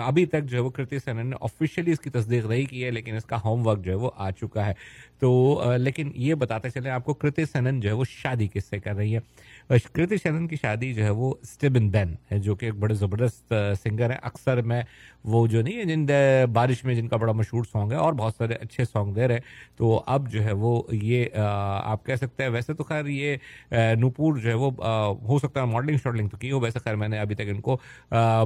अभी तक जो है वो कृति सेनन ने ऑफिशियली इसकी तस्दीक नहीं की है, लेकिन इसका होमवर्क जो है वो आ चुका है। तो लेकिन ये बताते चले आपको, कृति सेनन जो है वो शादी किससे कर रही है? कृति सेनन की शादी जो है वो स्टिबिन बैन है, जो कि एक बड़े ज़बरदस्त सिंगर हैं। अक्सर मैं वो जो नहीं है जिन बारिश में जिनका बड़ा मशहूर सॉन्ग है, और बहुत सारे अच्छे सॉन्ग दे रहे हैं। तो अब जो है वो ये आप कह सकते हैं, वैसे तो खैर ये नूपुर जो है वो हो सकता है मॉडलिंग शॉडलिंग तो की हो, वैसे खैर मैंने अभी तक इनको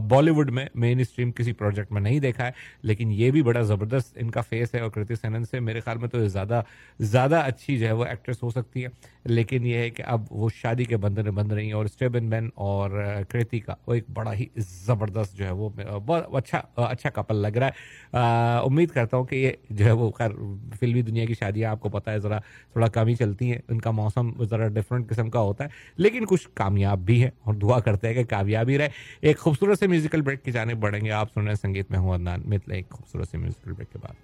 बॉलीवुड में मेन स्ट्रीम किसी प्रोजेक्ट में नहीं देखा है। लेकिन ये भी बड़ा ज़बरदस्त इनका फेस है और कृति सेनन से मेरे ख्याल में तो ज़्यादा ज़्यादा अच्छी जो है वो एक्ट्रेस हो सकती है। लेकिन ये है कि अब वो शादी के बंधन बंध रही हैं और स्टेबन मैन और कृति का वो एक बड़ा ही ज़बरदस्त जो है वो बहुत अच्छा अच्छा कपल लग रहा है। उम्मीद करता हूँ कि ये जो है वो खैर, फिल्मी दुनिया की शादियाँ, आपको पता है, ज़रा थोड़ा कम ही चलती हैं। उनका मौसम ज़रा डिफरेंट किस्म का होता है, लेकिन कुछ कामयाब भी है और दुआ करते हैं कि कामयाबी रहे। एक खूबसूरत से म्यूजिकल ब्रेक की जाने बढ़ेंगे। आप सुन रहे हैं संगीत में हूँ अदनान मित्र एक खूबसूरत से म्यूजिकल ब्रेक के बाद।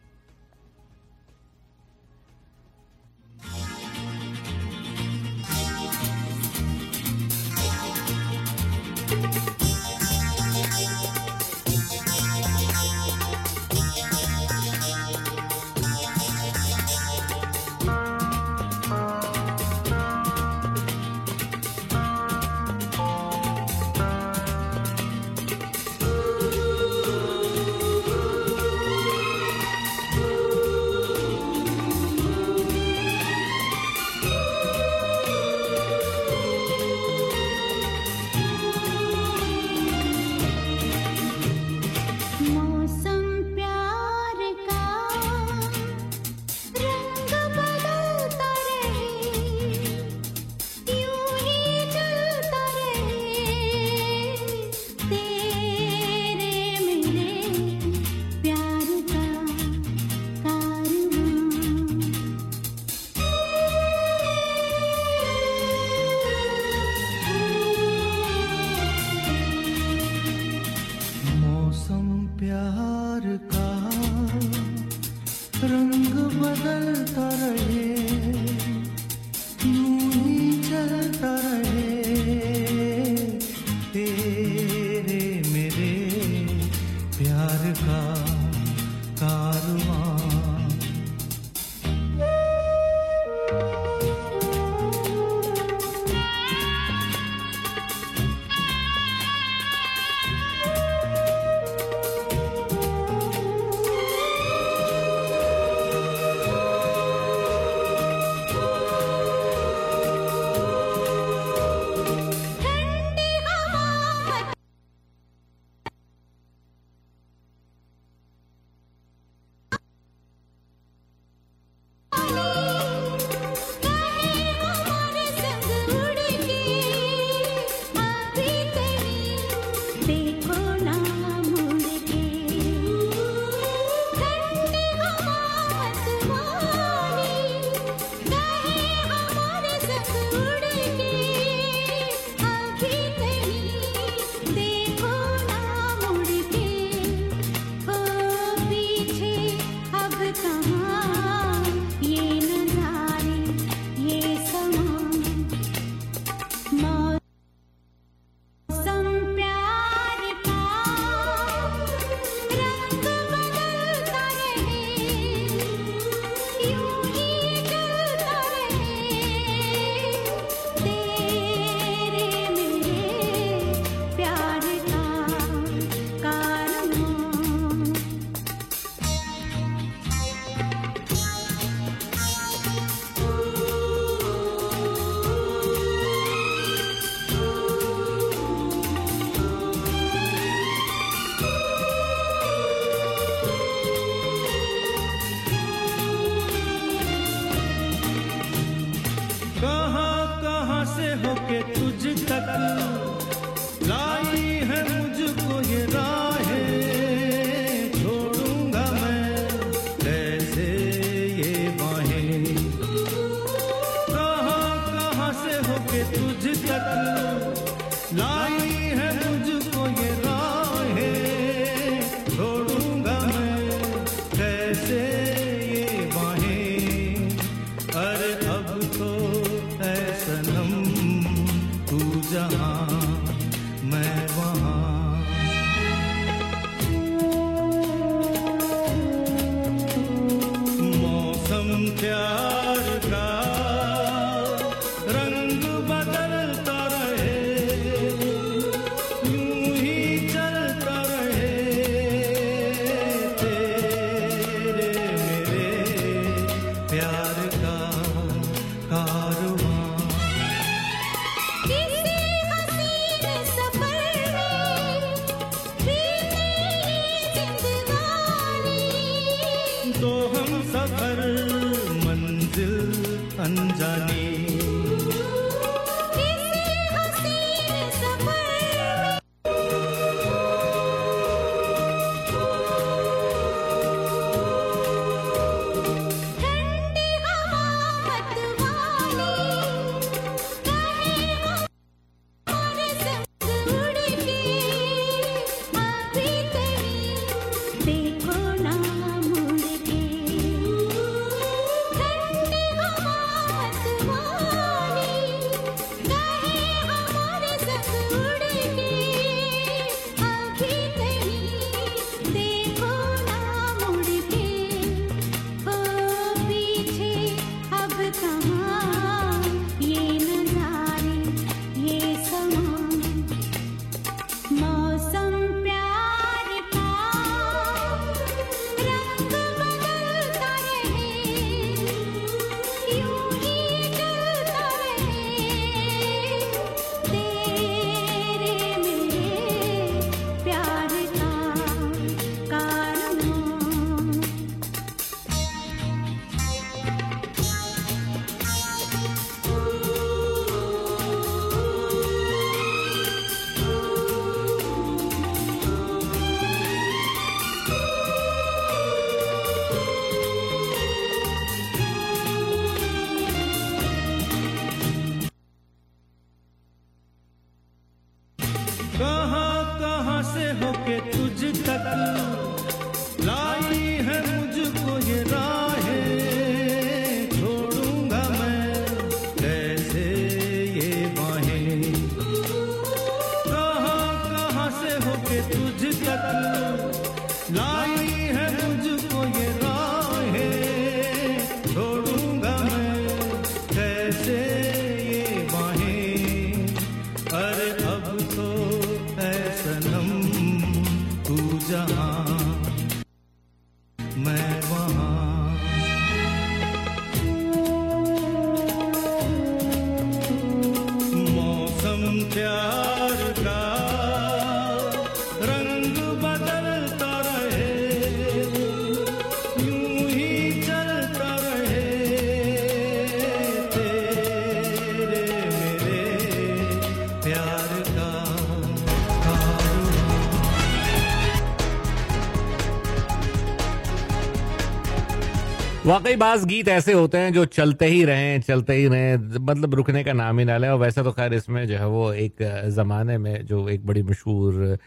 वाकई बाज गीत ऐसे होते हैं जो चलते ही रहें, चलते ही रहें मतलब रुकने का नाम ही ना ले। और वैसे तो खैर इसमें जो है वो एक ज़माने में जो एक बड़ी मशहूर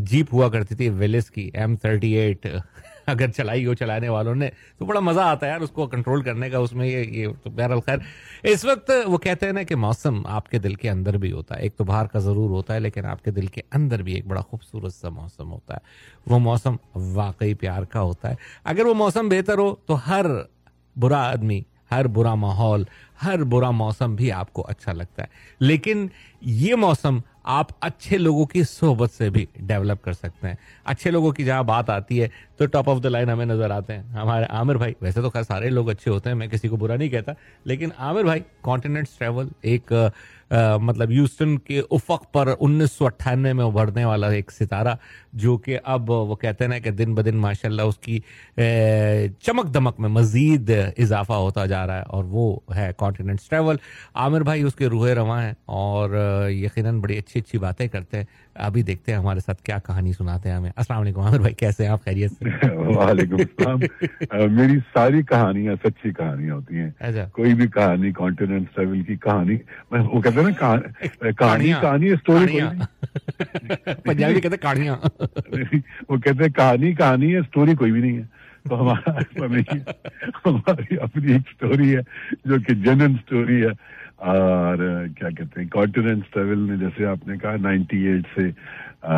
जीप हुआ करती थी, विलिस की एम थर्टी एट अगर चलाई हो, चलाने वालों ने बड़ा मज़ा आता है यार उसको कंट्रोल करने का, उसमें ये ये तो बहरहाल खैर। इस वक्त वो कहते हैं ना कि मौसम आपके दिल के अंदर भी होता है। एक तो बाहर का ज़रूर होता है, लेकिन आपके दिल के अंदर भी एक बड़ा खूबसूरत सा मौसम होता है। वो मौसम वाकई प्यार का होता है। अगर वो मौसम बेहतर हो तो हर बुरा आदमी, हर बुरा माहौल, हर बुरा मौसम भी आपको अच्छा लगता है। लेकिन ये मौसम आप अच्छे लोगों की सोहबत से भी डेवलप कर सकते हैं। अच्छे लोगों की जहाँ बात आती है तो टॉप ऑफ़ द लाइन हमें नज़र आते हैं। हमारे आमिर भाई वैसे तो खैर सारे लोग अच्छे होते हैं मैं किसी को बुरा नहीं कहता लेकिन आमिर भाई कॉन्टिनेंट्स ट्रेवल एक अ, मतलब यूस्टन के उफक पर उन्नीस सौ अट्ठानवे में उभरने वाला एक सितारा जो कि अब वो कहते हैं ना कि दिन ब दिन माशाल्लाह उसकी अ, चमक दमक में मजीद इजाफा होता जा रहा है और वो है कॉन्टिनेंट्स ट्रेवल आमिर भाई उसके रूहे रवा हैं और यकीनन बड़ी अच्छी अच्छी बातें करते हैं। अभी देखते हैं हमारे साथ क्या कहानी सुनाते हैं हमें। अस्सलाम वालेकुम आमिर भाई कैसे हैं आप? खैरियत से? [LAUGHS] वालेकुम सलाम। [LAUGHS] मेरी सारी कहानियाँ सच्ची कहानियाँ होती हैं। अच्छा। कोई भी कहानी कॉन्टिनेंट ट्रेवल की कहानी मैं वो कहते हैं ना कहा- [LAUGHS] कहानी कहानी स्टोरी पंजाबी कहते कहानियाँ। वो कहते हैं कहानी कहानी है स्टोरी कोई भी नहीं है। तो हमारा हमारी अपनी एक स्टोरी है जो कि जनरल स्टोरी है। और क्या कहते हैं कॉन्टिनेंट ट्रेवल ने जैसे आपने कहा 98 से अ,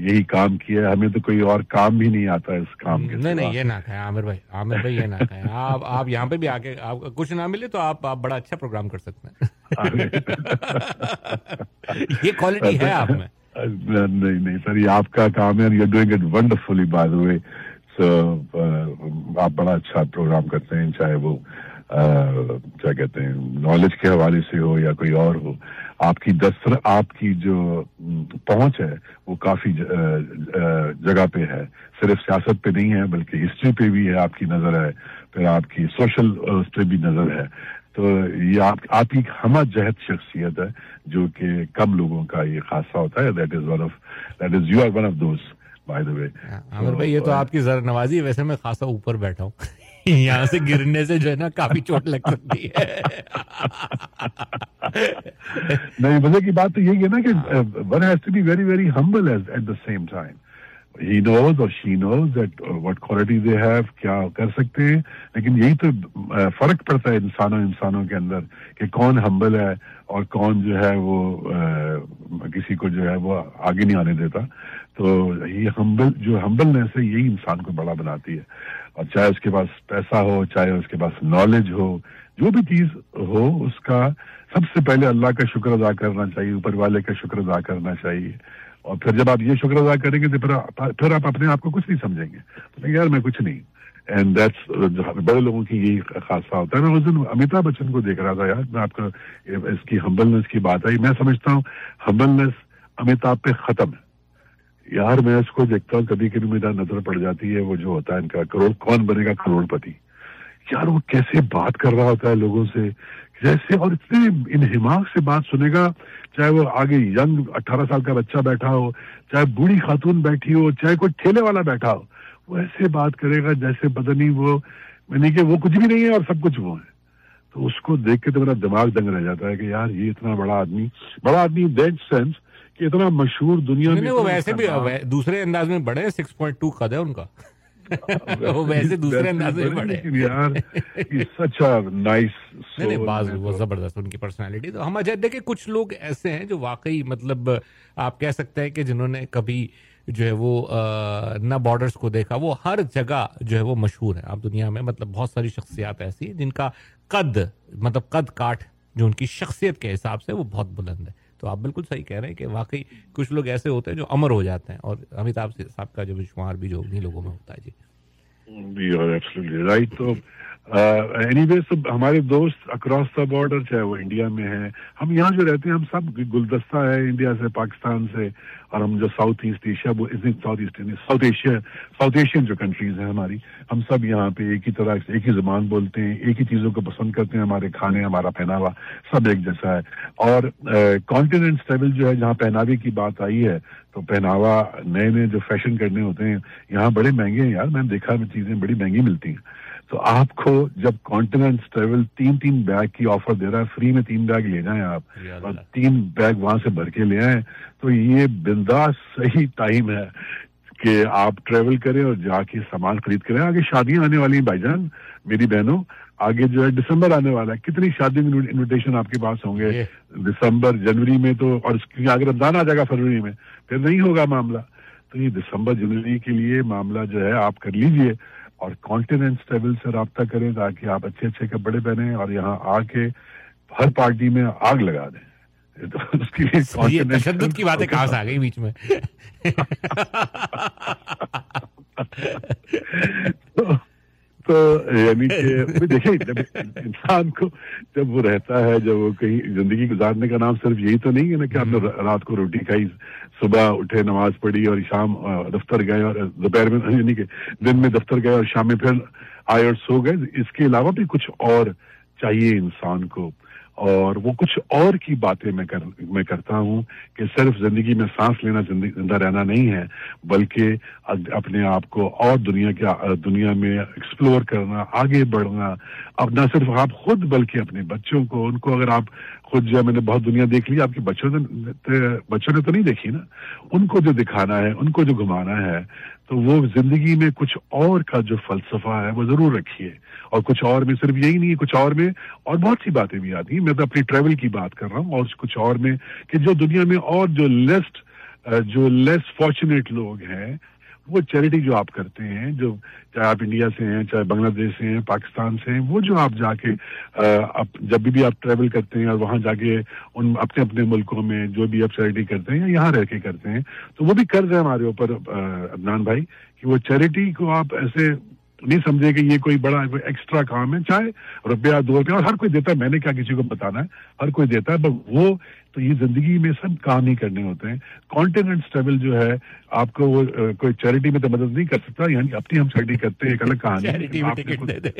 यही काम किया हमें तो कोई और काम भी नहीं आता इस काम के नहीं नहीं ये ना खाएँ आमिर भाई आमिर भाई ये ना खाएँ आप आप यहाँ पे भी आके आप कुछ ना मिले तो आप आप बड़ा अच्छा प्रोग्राम कर सकते हैं। ये क्वालिटी है आप में। नहीं नहीं सर ये आपका काम है you doing it wonderfully by the way so आप बड़ा अच्छा प्रोग्राम करते हैं चाहे वो क्या कहते हैं नॉलेज के हवाले से हो या कोई और हो आपकी दस आपकी जो पहुँच है वो काफ़ी जगह पे है। सिर्फ़ सियासत पे नहीं है बल्कि हिस्ट्री पे भी है आपकी नज़र है फिर आपकी सोशल उस पे भी नज़र है। तो ये आप आपकी हम जहद शख्सियत है जो कि कम लोगों का ये खासा होता है। That is one of that is you are one of those by the way Aamir भाई ये तो आपकी जरा नवाजी वैसे मैं खासा ऊपर बैठा हूँ। यहाँ से गिरने से जो है ना काफ़ी चोट लग सकती है। नहीं मज़े की बात तो यही है ना कि one has to be very very humble at the same time he knows और she knows that what quality they have क्या कर सकते हैं। लेकिन यही तो फ़र्क पड़ता है इंसानों इंसानों के अंदर कि कौन हम्बल है और कौन जो है वो uh, किसी को जो है वो आगे नहीं आने देता। तो ये हम्बल जो हम्बलनेस है यही इंसान को बड़ा बनाती है। और चाहे उसके पास पैसा हो चाहे उसके पास नॉलेज हो जो भी चीज़ हो उसका सबसे पहले अल्लाह का शुक्र अदा करना चाहिए ऊपर वाले का शुक्र अदा करना चाहिए। और फिर जब आप ये शुक्र अदा करेंगे तो फिर आप, फिर आप अपने आप को कुछ नहीं समझेंगे। तो यार मैं कुछ नहीं। एंड दैट्स बड़े लोगों की यही खासा होता है मैं उस दिन अमिताभ बच्चन को देख रहा था यार मैं आपका इसकी हम्बलनेस की बात आई। मैं समझता हूँ हम्बलनेस अमिताभ पे खत्म है। यार, मैं इसको देखता हूँ, कभी कभी मेरा नज़र पड़ जाती है, वो जो होता है इनका करोड़, कौन बनेगा करोड़पति? यार, वो कैसे बात कर रहा होता है लोगों से? जैसे, और इतने इनहिमाक से बात सुनेगा, चाहे वो आगे यंग 18 साल का बच्चा बैठा हो, चाहे बूढ़ी खातून बैठी हो, चाहे कोई ठेले वाला बैठा हो, वो ऐसे बात करेगा जैसे पता नहीं वो मैंने कि वो कुछ भी नहीं है और सब कुछ वो है। तो उसको देख के तो मेरा दिमाग दंग रह जाता है कि यार, ये इतना बड़ा आदमी बड़ा आदमी दैट सेंस कि इतना मशहूर दुनिया में वो वैसे भी वै- दूसरे अंदाज में बड़े सिक्स पॉइंट टू कद है उनका। [LAUGHS] वो वैसे दूसरे अंदाज में बड़े यार सच अ नाइस नहीं नहीं बाज वो ज़बरदस्त उनकी पर्सनालिटी तो हम अजय देखिए कुछ लोग ऐसे हैं जो वाकई मतलब आप कह सकते हैं कि जिन्होंने कभी जो है वो आ, न बॉर्डर्स को देखा वो हर जगह जो है वो मशहूर है। आप दुनिया में मतलब बहुत सारी शख्सियात ऐसी हैं जिनका कद मतलब कद काठ जो उनकी शख्सियत के हिसाब से वो बहुत बुलंद है। तो आप बिल्कुल सही कह रहे हैं कि वाकई कुछ लोग ऐसे होते हैं जो अमर हो जाते हैं और अमिताभ साहब का जो शुमार भी जो उन्हीं लोगों में होता है, जी। राइट तो एनीवे uh, सब हमारे दोस्त अक्रॉस द बॉर्डर चाहे वो इंडिया में है हम यहाँ जो रहते हैं हम सब गुलदस्ता है इंडिया से पाकिस्तान से और हम जो साउथ ईस्ट एशिया वो south east south Asia south Asian जो कंट्रीज़ हैं हमारी हम सब यहाँ पे एक ही तरह एक ही ज़ुबान बोलते हैं एक ही चीज़ों को पसंद करते हैं हमारे खाने हमारा पहनावा सब एक जैसा है। और कॉन्टिनेंट uh, स्टेबल जो है जहाँ पहनावे की बात आई है तो पहनावा नए नए जो फ़ैशन करने होते हैं यहाँ बड़े महँगे हैं यार मैंने देखा चीज़ें बड़ी महँगी मिलती हैं। तो आपको जब कॉन्टिनेंट ट्रेवल तीन तीन बैग की ऑफ़र दे रहा है फ्री में तीन बैग ले जाएँ आप और तीन बैग वहाँ से भर के ले आए तो ये बिंदास सही टाइम है कि आप ट्रेवल करें और जाके सामान खरीद करें आगे शादियाँ आने वाली हैं भाईजान मेरी बहनों। आगे जो है दिसंबर आने वाला है। कितनी शादी इनविटेशन आपके पास होंगे? दिसंबर जनवरी में तो और अगर रमज़ान आ जाएगा फरवरी में। फिर नहीं होगा मामला। तो ये दिसंबर जनवरी के लिए मामला जो है आप कर लीजिए। और कॉन्टिनेंट लेवल से रबता करें ताकि आप अच्छे अच्छे कपड़े पहने और यहाँ आके हर पार्टी में आग लगा दें। तो उसके लिए [LAUGHS] तशद की बातें कहाँ से आ गई बीच में? [LAUGHS] [LAUGHS] तो, तो यानी कि देखिए जब इंसान को जब वो रहता है जब वो कहीं ज़िंदगी गुजारने का नाम सिर्फ़ यही तो नहीं है ना कि आपने हम्म। रात को रोटी खाई सुबह उठे नमाज़ पढ़ी और शाम दफ्तर गए और दोपहर में यानी कि दिन में दफ्तर गए और शाम में फिर आए और सो गए इसके अलावा भी कुछ और चाहिए इंसान को और वो कुछ और की बातें मैं कर, मैं करता हूँ कि सिर्फ़ ज़िंदगी में सांस लेना ज़िंदा रहना नहीं है, बल्कि अपने आप को और दुनिया के दुनिया में एक्सप्लोर करना, आगे बढ़ना। अब ना सिर्फ़ आप खुद, बल्कि अपने बच्चों को, उनको अगर आप खुद जो मैंने बहुत दुनिया देख ली, आपके बच्चों ने बच्चों ने तो नहीं देखी ना? उनको जो दिखाना है, उनको जो घुमाना है तो वो ज़िंदगी में कुछ और का जो फलसफा है, वो ज़रूर रखिए। और कुछ और में सिर्फ़ यही नहीं है कुछ और में और बहुत सी बातें भी आती हैं। मैं तो अपनी ट्रेवल की बात कर रहा हूँ और कुछ और में कि जो दुनिया में और जो लेस्ट जो लेस फॉर्चुनेट लोग हैं वो चैरिटी जो आप करते हैं, जो चाहे आप इंडिया से हैं, चाहे बांग्लादेश से हैं पाकिस्तान से हैं, वो जो आप जाके आप जब भी आप ट्रेवल करते हैं और वहाँ जाके उन अपने अपने मुल्कों में जो भी आप चैरिटी करते हैं या यहाँ रह के करते हैं तो वो भी कर्ज है हमारे ऊपर अदनान भाई, कि वो चैरिटी को आप ऐसे नहीं समझे कि ये कोई बड़ा एक्स्ट्रा काम है चाहे रुपया दो रुपया और हर कोई देता है मैंने क्या किसी को बताना है हर कोई देता है बट वो तो ये ज़िंदगी में सब काम ही करने होते हैं। कॉन्टिनेंट स्टेबल जो है आपको वो कोई चैरिटी में तो मदद नहीं कर सकता यानी अपनी हम चैरिटी करते हैं एक अलग कहानी हाँ। चैरिटी में टिकट दे दे।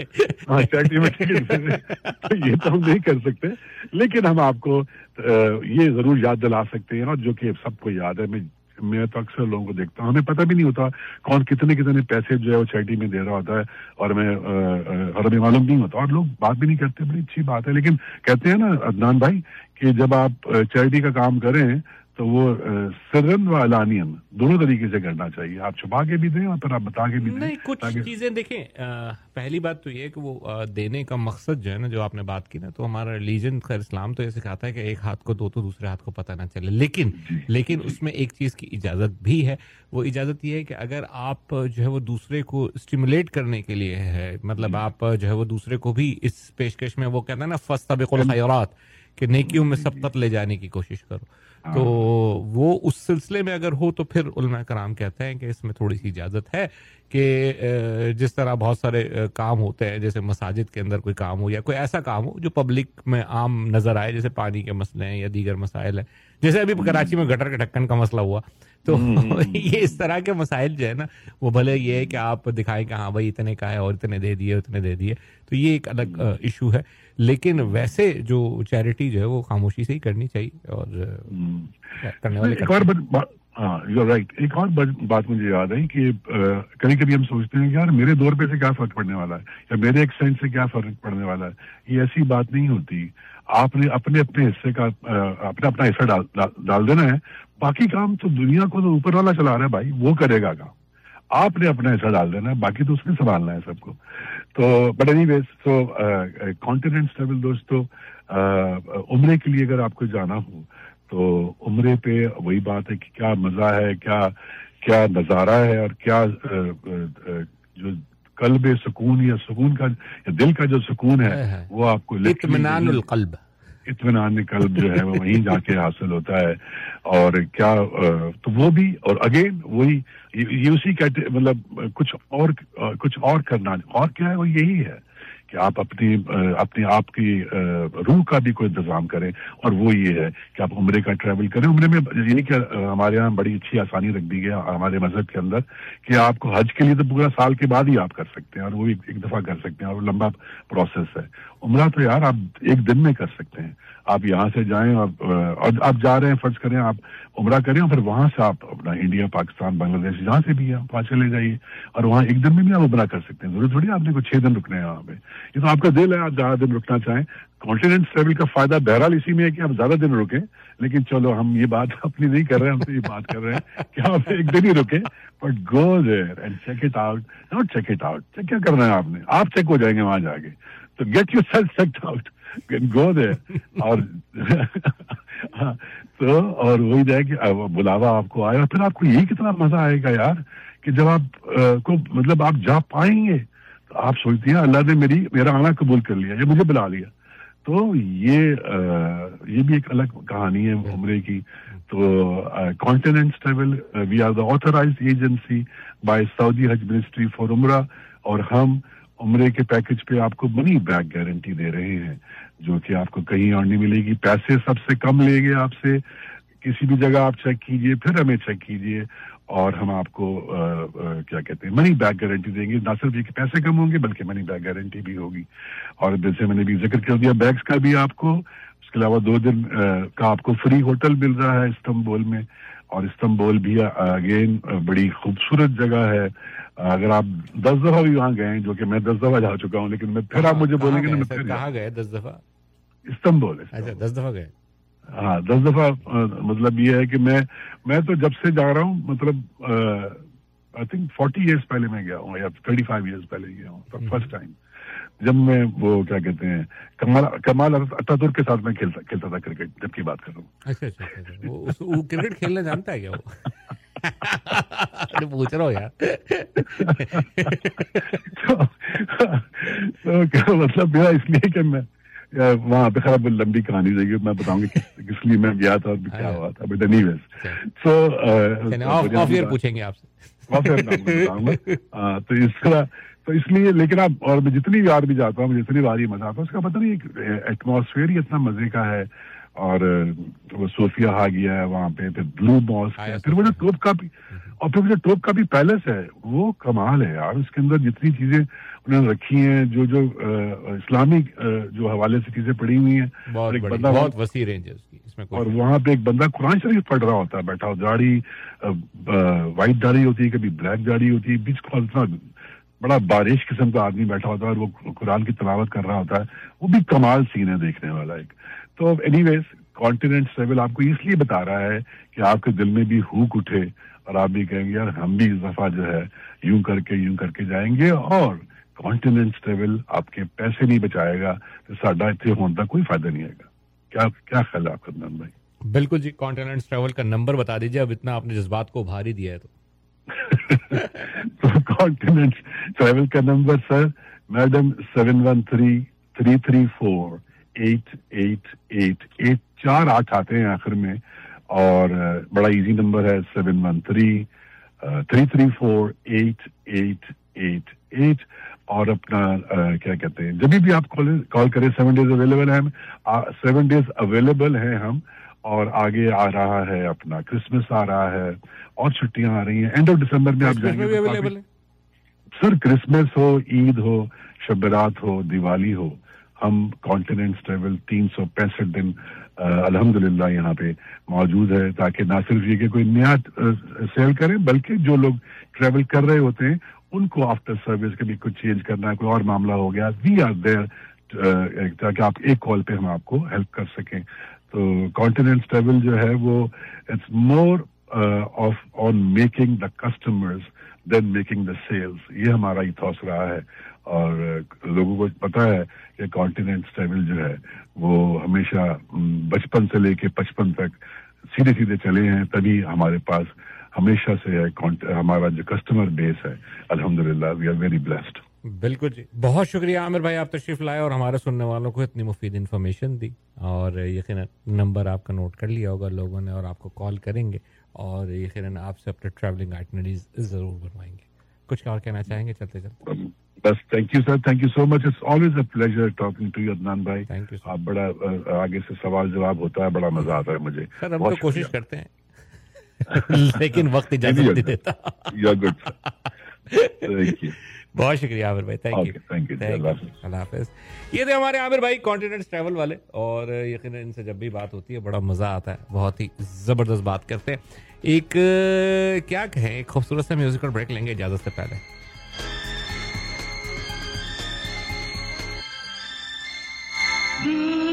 तो ये तो हम नहीं कर सकते। लेकिन हम आपको ये ज़रूर याद दिला सकते हैं और जो कि सबको याद है मैं मैं तो अक्सर लोगों को देखता हूँ। हमें पता भी नहीं होता कौन कितने कितने पैसे जो है वो चैरिटी में दे रहा होता है और हमें और हमें मालूम नहीं होता। और लोग बात भी नहीं करते, बड़ी अच्छी बात है। लेकिन कहते हैं ना, अदनान भाई, कि जब आप चैरिटी का काम करें तो वो सरन व अलानियन दोनों तरीके से करना चाहिए। आप छुपा के भी दें और फिर आप बता के भी दें। नहीं कुछ चीज़ें देखें पहली बात तो ये कि वो आ, देने का मकसद जो है ना जो आपने बात की ना तो हमारा रिलीजन खैर इस्लाम तो ये सिखाता है कि एक हाथ को दो तो दूसरे हाथ को पता ना चले। लेकिन लेकिन उसमें एक चीज़ की इजाज़त भी है। वो इजाज़त ये है कि अगर आप जो है वो दूसरे को स्टिमुलेट करने के लिए है मतलब आप जो है वो दूसरे को भी इस पेशकश में वो कहते हैं ना फस्त खैरात कि नेकियों में सबकत ले जाने की कोशिश करो। तो हाँ। वो उस सिलसिले में अगर हो तो फिर उलमा कराम कहते हैं कि इसमें थोड़ी सी इजाज़त है कि जिस तरह बहुत सारे काम होते हैं जैसे मसाजिद के अंदर कोई काम हो या कोई ऐसा काम हो जो पब्लिक में आम नज़र आए जैसे पानी के मसले हैं या दीगर मसाइल हैं जैसे अभी हम्म। कराची में गटर के ढक्कन का मसला हुआ तो हम्म। [LAUGHS] ये इस तरह के मसाइल जो है ना वो भले ये है कि आप दिखाएँ कि हाँ भाई इतने का है और इतने दे दिए उतने दे दिए तो ये एक अलग इशू हम्म। है लेकिन वैसे जो चैरिटी जो है वो खामोशी से ही करनी चाहिए और करने वाले एक और हाँ यू राइट एक और बात मुझे याद है कि कभी कभी हम सोचते हैं कि यार मेरे दो रुपए से क्या फ़र्क पड़ने वाला है? या मेरे एक सेंट से क्या फ़र्क पड़ने वाला है? ये ऐसी बात नहीं होती। आपने अपने अपने हिस्से का अपना अपना हिस्सा डाल, डाल, डाल देना है। बाकी काम तो दुनिया को तो ऊपर वाला चला रहा है भाई वो करेगा काम। आपने अपना हिस्सा डाल देना है बाकी तो उसने संभालना है सबको। तो बट एनी वेज तो कॉन्टिनेंट लेवल दोस्तों उम्रे के लिए अगर आपको जाना हो तो उम्र पे वही बात है कि क्या मज़ा है क्या क्या नज़ारा है और क्या अ, अ, जो कल्ब सुकून या सुकून का या दिल का जो सुकून है है वो आपको इतमान कल्ब। इत्मीनान कल्ब जो है वो वहीं जाके हासिल होता है। और क्या तो वो भी और अगेन वही ये उसी कैटे मतलब कुछ और कुछ और करना और क्या है वो यही है कि आप अपनी अपने आप की रूह का भी कोई इंतज़ाम करें। और वो ये है कि आप उम्रे का ट्रैवल करें। उम्रे में ये कि हमारे यहाँ बड़ी अच्छी आसानी रख दी गई हमारे मज़हब के अंदर कि आपको हज के लिए तो पूरा साल के बाद ही आप कर सकते हैं और वो एक, एक दफ़ा कर सकते हैं और लंबा प्रोसेस है। उम्रा तो यार आप एक दिन में कर सकते हैं। आप यहाँ से जाएँ और, और आप जा रहे हैं फ़र्ज़ करें आप उम्रा करें और फिर वहाँ से आप अपना इंडिया पाकिस्तान बांग्लादेश जहाँ से भी आप वहाँ चले जाइए। और वहाँ एक दिन में भी आप उम्रा कर सकते हैं। ज़रूरत थोड़ी आपने को छह दिन रुकने हैं वहाँ पे। ये तो आपका दिल है आप ज़्यादा दिन रुकना चाहें। कॉन्टिनेंट ट्रेवल का फ़ायदा बहरहाल इसी में है कि आप ज़्यादा दिन रुके। लेकिन चलो हम ये बात [LAUGHS] अपनी नहीं कर रहे हैं हम तो ये बात कर रहे हैं कि आप एक दिन ही रुके। But go there and check it out not check it out check क्या करना है आपने? आप चेक हो जाएँगे वहाँ जाके। तो get yourself check out go there और [LAUGHS] तो और वही जाए कि बुलावा आपको आया। और फिर आपको यही कितना मज़ा आएगा यार कि जब आप को मतलब आप जा पाएँगे तो आप सोचती हैं अल्लाह ने मेरी मेरा आना कबूल कर लिया ये मुझे बुला लिया। तो ये अ, ये भी एक अलग कहानी है उम्रे की। तो continent travel we are the authorise agency by Saudi Hajj ministry for उम्रा और हम उम्रे के पैकेज पे आपको मनी बैक गारंटी दे रहे हैं जो कि आपको कहीं और नहीं मिलेगी। पैसे सबसे कम लेंगे आपसे। किसी भी जगह आप चेक कीजिए फिर हमें चेक कीजिए और हम आपको अ, अ, क्या कहते हैं मनी बैक गारंटी देंगे। ना सिर्फ़ ये पैसे कम होंगे बल्कि मनी बैक गारंटी भी होगी। और जैसे मैंने भी ज़िक्र कर दिया बैग्स का भी आपको। उसके अलावा दो दिन अ, का आपको फ्री होटल मिल रहा है इस्तंबुल में। और इस्तंबुल भी अगेन बड़ी खूबसूरत जगह है। अगर आप दस दफ़ा भी वहाँ गए जो कि मैं दस दफ़ा जा चुका हूँ लेकिन मैं फिर आप मुझे बोलेंगे ना मैं फिर गए दस दफ़ा? इस्तंबुल अच्छा दस दफ़ा गए। हाँ दस दफ़ा मतलब ये है कि मैं मैं तो जब से जा रहा हूँ मतलब आई थिंक फोर्टी इयर्स पहले मैं गया हूँ या थर्टी फाइव ईयर्स पहले गया हूँ फ़र्स्ट टाइम जब मैं वो क्या कहते हैं कमाल कमाल के साथ मैं खेलता खेलता था क्रिकेट जब की बात कर रहा हूँ। अच्छा अच्छा अच्छा, अच्छा। वो क्रिकेट खेलना जानता है क्या वो? [LAUGHS] अरे पूछ रहा हूँ यार तो क्या मतलब मेरा इसलिए कि मैं वहाँ पे खराब लंबी कहानी रहेगी मैं बताऊँगा किस, किस लिए मैं गया था और क्या हुआ था but anyways so of year पूछेंगे आपसे तो इस तरह तो इसलिए लेकिन आप और मैं जितनी बार भी जाता हूँ जितनी बार ही मज़ा आता है उसका पता नहीं एक एटमॉस्फेयर ही इतना मज़े का है और वो सोफिया हा गया है वहाँ पे फिर ब्लू मॉस्क है फिर वो जो टोप का भी और फिर वो जो टोप का भी पैलेस है वो कमाल है यार। उसके अंदर जितनी चीज़ें उन्होंने रखी हैं जो जो इस्लामी अ, जो हवाले से चीज़ें पड़ी हुई हैं बहुत एक बंदा बहुत वसी रेंज है उसकी इसमें और वहाँ पे एक बंदा कुरान शरीफ पढ़ रहा होता है बैठा हो दाढ़ी व्हाइट दाढ़ी होती है कभी ब्लैक दाढ़ी होती है बीच इतना बड़ा बारिश किस्म का आदमी बैठा होता है और वो कुरान की तलावत कर रहा होता है। वो भी कमाल सीन है देखने वाला एक। तो एनीवेज कॉन्टिनेंट ट्रेवल आपको इसलिए बता रहा है कि आपके दिल में भी हुक उठे और आप भी कहेंगे यार हम भी इस दफ़ा जो है यूँ करके यूँ करके जाएँगे और कॉन्टिनेंट ट्रेवल आपके पैसे नहीं बचाएगा तो साडा इतने होने का कोई फ़ायदा नहीं आएगा. क्या क्या ख्याल है आपका नंदन भाई? बिल्कुल जी कॉन्टिनेंट ट्रेवल का नंबर बता दीजिए अब इतना आपने जज्बात को भारी दिया है तो। [LAUGHS] तो कॉन्टिनेंट ट्रेवल का number sir madam seven one three three three four eight eight eight eight चार आठ आते हैं आखिर में और बड़ा इजी नंबर है seven one three three three four eight eight eight eight और अपना अ, क्या कहते हैं जब भी आप कॉल कॉल करें सेवन डेज़ अवेलेबल है हम सेवन डेज़ अवेलेबल हैं हम और आगे आ रहा है अपना क्रिसमस आ रहा है और छुट्टियाँ आ रही हैं एंड ऑफ़ दिसंबर में आप जाएँगे तो है। सर क्रिसमस हो ईद हो शबरात हो दिवाली हो हम कॉन्टिनेंट्स ट्रेवल तीन सौ पैंसठ दिन अ, अल्हम्दुलिल्लाह यहाँ पे मौजूद है ताकि ना सिर्फ़ ये कि कोई नया सेल करें बल्कि जो लोग ट्रेवल कर रहे होते हैं उनको आफ्टर सर्विस कभी कुछ चेंज करना कोई और मामला हो गया वी आर देयर ताकि आप एक कॉल पे हम आपको हेल्प कर सकें। तो कॉन्टिनेंट्स ट्रेवल जो है वो it's more of on making the customers then making the sales ये हमारा इथॉस रहा है। और लोगों को पता है कि कॉन्टिनेंट ट्रेवल जो है वो हमेशा बचपन से लेके पचपन तक सीधे सीधे चले हैं तभी हमारे पास हमेशा से है हमारा जो कस्टमर बेस है अल्हम्दुलिल्लाह वी आर वेरी ब्लेस्ड बिल्कुल जी। बहुत शुक्रिया आमिर भाई आप तशरीफ़ लाए और हमारे सुनने वालों को इतनी मुफीद इन्फॉर्मेशन दी। और यकीन नंबर आपका नोट कर लिया होगा लोगों ने और आपको कॉल करेंगे और यकीन आपसे अपने ट्रैवलिंग आइटनरीज ज़रूर बनवाएँगे। कुछ और कहना चाहेंगे? चलते चलते बस thank you sir thank you so much it's always a pleasure talking to you Adnan भाई थैंक यू आप बड़ा आगे से सवाल जवाब होता है बड़ा मज़ा आता है मुझे। सर हम तो कोशिश करते हैं। [LAUGHS] लेकिन वक्त इजाज़त नहीं देता। You are good, thank you बहुत शुक्रिया आमिर भाई। Thank you. थैंक यू अल्लाह हाफिज ये थे हमारे आमिर भाई कॉन्टिनेंट्स ट्रैवल वाले। और यकीन इनसे जब भी बात होती है बड़ा मज़ा आता है। बहुत ही ज़बरदस्त बात करते हैं। एक क्या कहें खूबसूरत सा म्यूजिकल ब्रेक लेंगे इजाज़त से पहले। ओ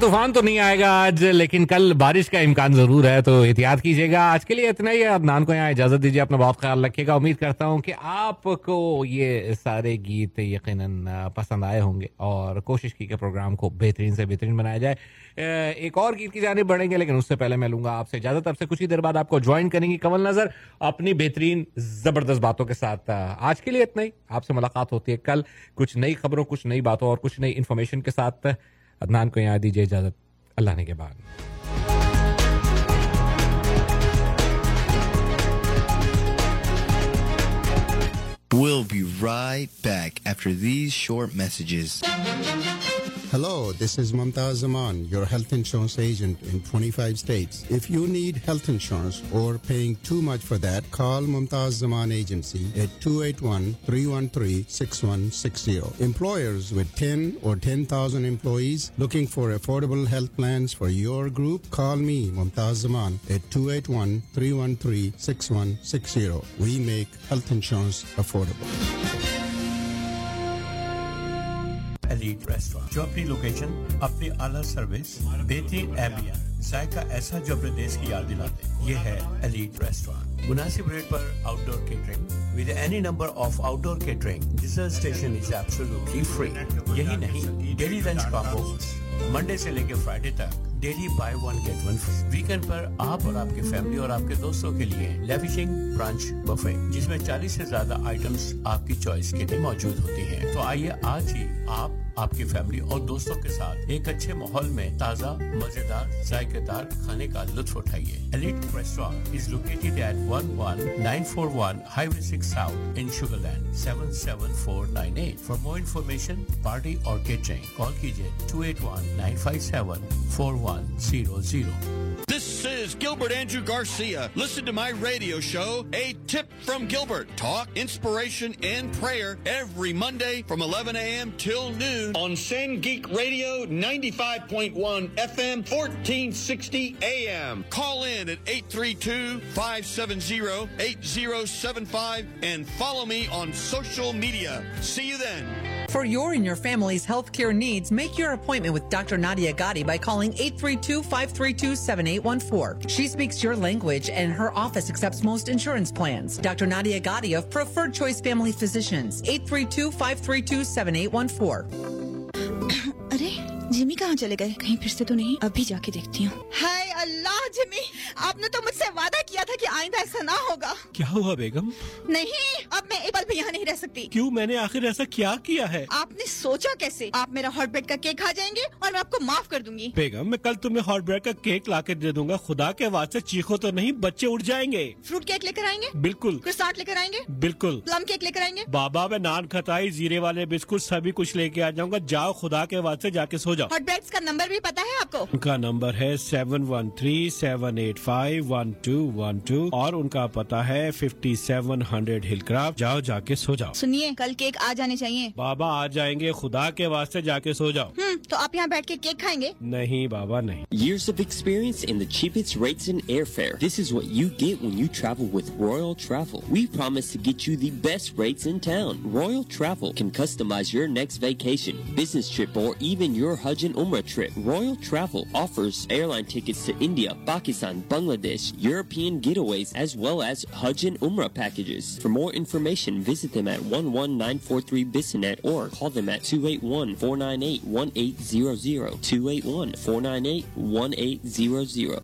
तूफ़ान तो नहीं आएगा आज, लेकिन कल बारिश का इम्कान ज़रूर है तो एहतियात कीजिएगा। आज के लिए इतना ही अदनान को यहाँ इजाज़त दीजिए, अपना बहुत ख्याल रखिएगा। उम्मीद करता हूँ कि आपको ये सारे गीत यकीन पसंद आए होंगे, और कोशिश की कि प्रोग्राम को बेहतरीन से बेहतरीन बनाया जाए। एक और गीत की जाने बढ़ेंगे, लेकिन उससे पहले मैं लूँगा आपसे इजाज़त। आपसे कुछ ही देर बाद आपको ज्वाइन करेंगी कमल नज़र, अपनी बेहतरीन, ज़बरदस्त बातों के साथ। आज के लिए इतना ही। आपसे मुलाकात होती है कल। कुछ नई खबरों, कुछ नई बातों और कुछ नई इन्फॉर्मेशन के साथ। अदनान को यहाँ दीजिए इजाजत अल्लाह ने के बाद We'll be right back after these short messages. Hello, this is Mumtaz Zaman, your health insurance agent in 25 states. If you need health insurance or paying too much for that, call Mumtaz Zaman Agency at 281-313-6160. Employers with 10 or 10,000 employees looking for affordable health plans for your group, call me, Mumtaz Zaman, at 281-313-6160. We make health insurance affordable. Elite restaurant. जो अपनी location, अपनी आला service बेहतरीन एमिया जायका ऐसा जो अपने देश की याद दिलाते। ये है एलिट रेस्टोरेंट। मुनासिब रेट पर outdoor catering with any number of outdoor catering dessert station is absolutely free यही नहीं डेली लंच कॉम्बो मंडे से लेकर फ्राइडे तक। Daily buy one get one weekend पर आप और आपके फैमिली और आपके दोस्तों के लिए लेविशिंग ब्रांच बफे, जिसमें 40 से ज़्यादा आइटम्स आपकी चॉइस के लिए मौजूद होती हैं। तो आइए आज ही आप, आपकी फैमिली और दोस्तों के साथ एक अच्छे माहौल में ताज़ा, मज़ेदार, जायकेदार खाने का लुत्फ उठाइए। Elite restaurant is located at one one nine four one highway six south in Sugar Land seven seven four nine eight for more information party और केटरिंग कॉल कीजिए two eight one nine five seven four one 100. This is Gilbert Andrew Garcia. Listen to my radio show, A Tip from Gilbert. Talk, inspiration, and prayer every Monday from 11 a.m. till noon on San Geek Radio 95.1 FM 1460 a.m. Call in at 832-570-8075 and follow me on social media. See you then. For your and your family's healthcare needs, make your appointment with Dr. Nadia Gotti by calling 832-532-7814. She speaks your language and her office accepts most insurance plans. Dr. Nadia Gotti of Preferred Choice Family Physicians, 832-532-7814. [COUGHS] Jimmy कहाँ चले गए? कहीं फिर से तो नहीं? अभी जाके देखती हूँ। हाय अल्लाह जिमी आपने तो मुझसे वादा किया था कि आइंदा ऐसा ना होगा। क्या हुआ बेगम? नहीं अब मैं एक पल भी यहाँ नहीं रह सकती। क्यों? मैंने आखिर ऐसा क्या किया है? आपने सोचा कैसे? आप मेरा हॉट ब्रेड का केक खा जाएँगे और मैं आपको माफ़ कर दूँगी। बेगम मैं कल तुम्हें हॉट ब्रेड का केक ला के दे दूँगा। खुदा के वास्ते चीखो तो नहीं बच्चे उठ जाएँगे। फ्रूट केक लेकर आएँगे? बिल्कुल। क्रोसाट लेकर आएँगे? बिल्कुल। प्लम केक लेकर आएँगे? बाबा मैं नान खताई जीरे वाले बिस्कुट सभी कुछ लेके आ जाऊँगा। जाओ खुदा के वास्ते जाके सो जाओ हॉट ब्रेड का नंबर भी पता है आपको उनका नंबर है seven one three seven eight five one two one two और उनका पता है फिफ्टी सेवन हंड्रेड हिलक्राफ्ट जाओ जाके सो जाओ सुनिए कल केक आ जाने चाहिए बाबा आ जाएँगे खुदा के वास्ते जाके सो जाओ हम्म तो आप यहाँ बैठ के केक खाएँगे नहीं बाबा नहीं Years of experience and the cheapest rates in airfare. This is what you get when you travel with Royal Travel. We promise to get you the best rates in town. Royal Travel can customize your next vacation, business trip, or even your Hajj and Umrah trip. Royal Travel offers airline tickets to India, Pakistan, Bangladesh, European getaways, as well as Hajj and Umrah packages. For more information, visit them at 11943 Bissinet or call them at 281-498-1800. 281-498-1800.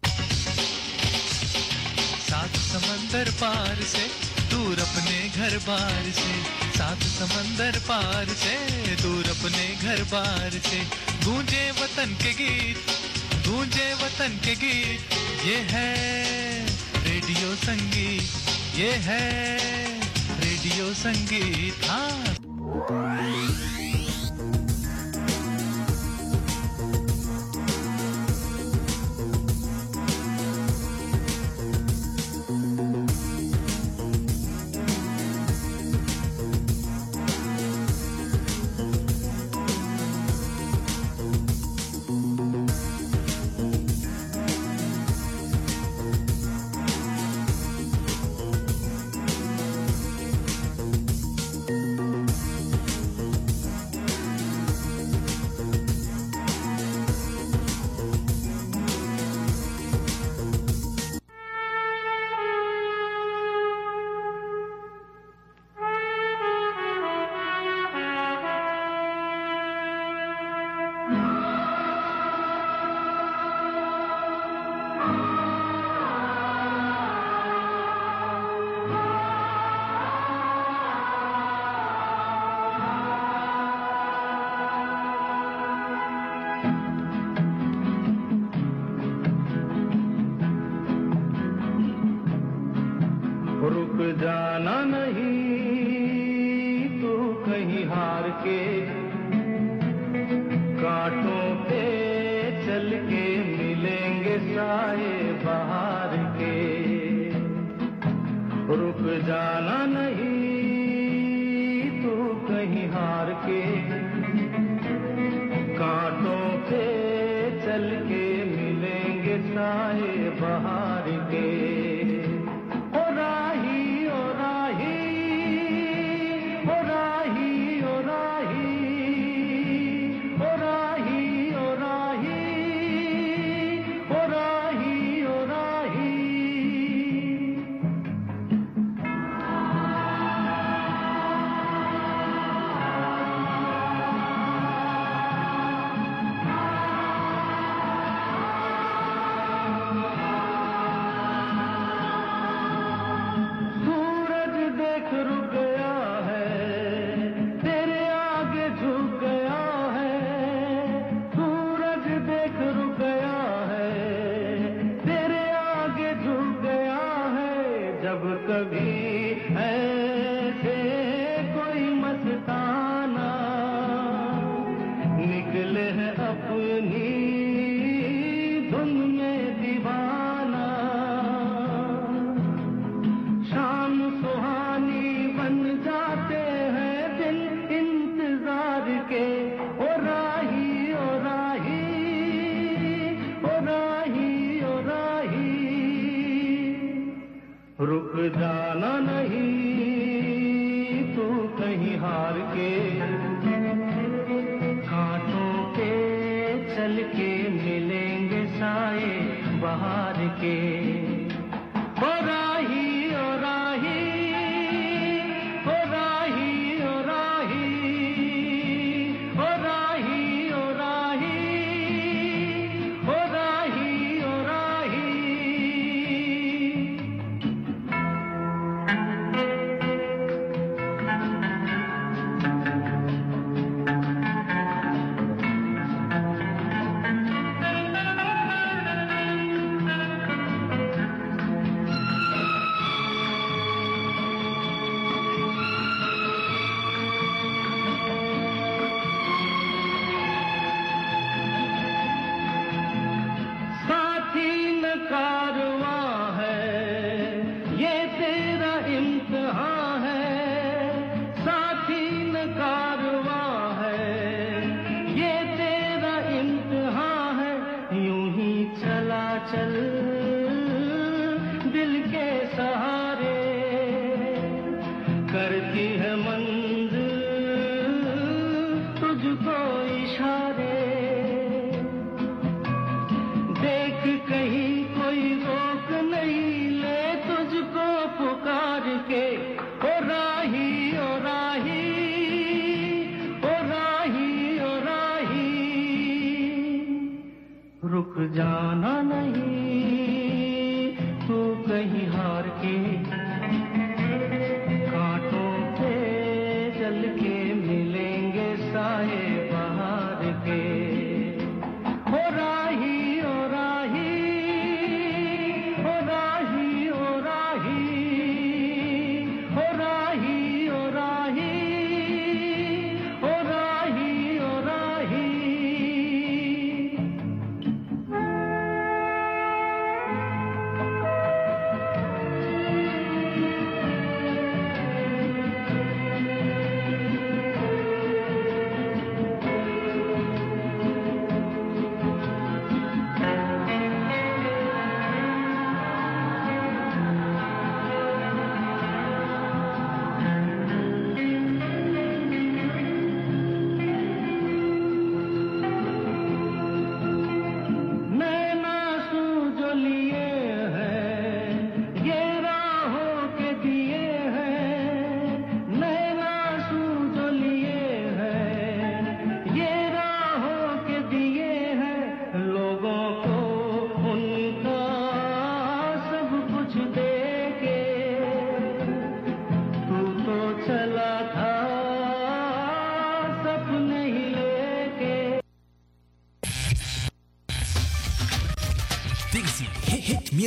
सात समंदर पार से दूर अपने घर बार से सात समंदर पार से दूर अपने घर बार से गूंजे वतन के गीत गूंजे वतन के गीत। ये है रेडियो संगीत, ये है रेडियो संगीत। हाँ।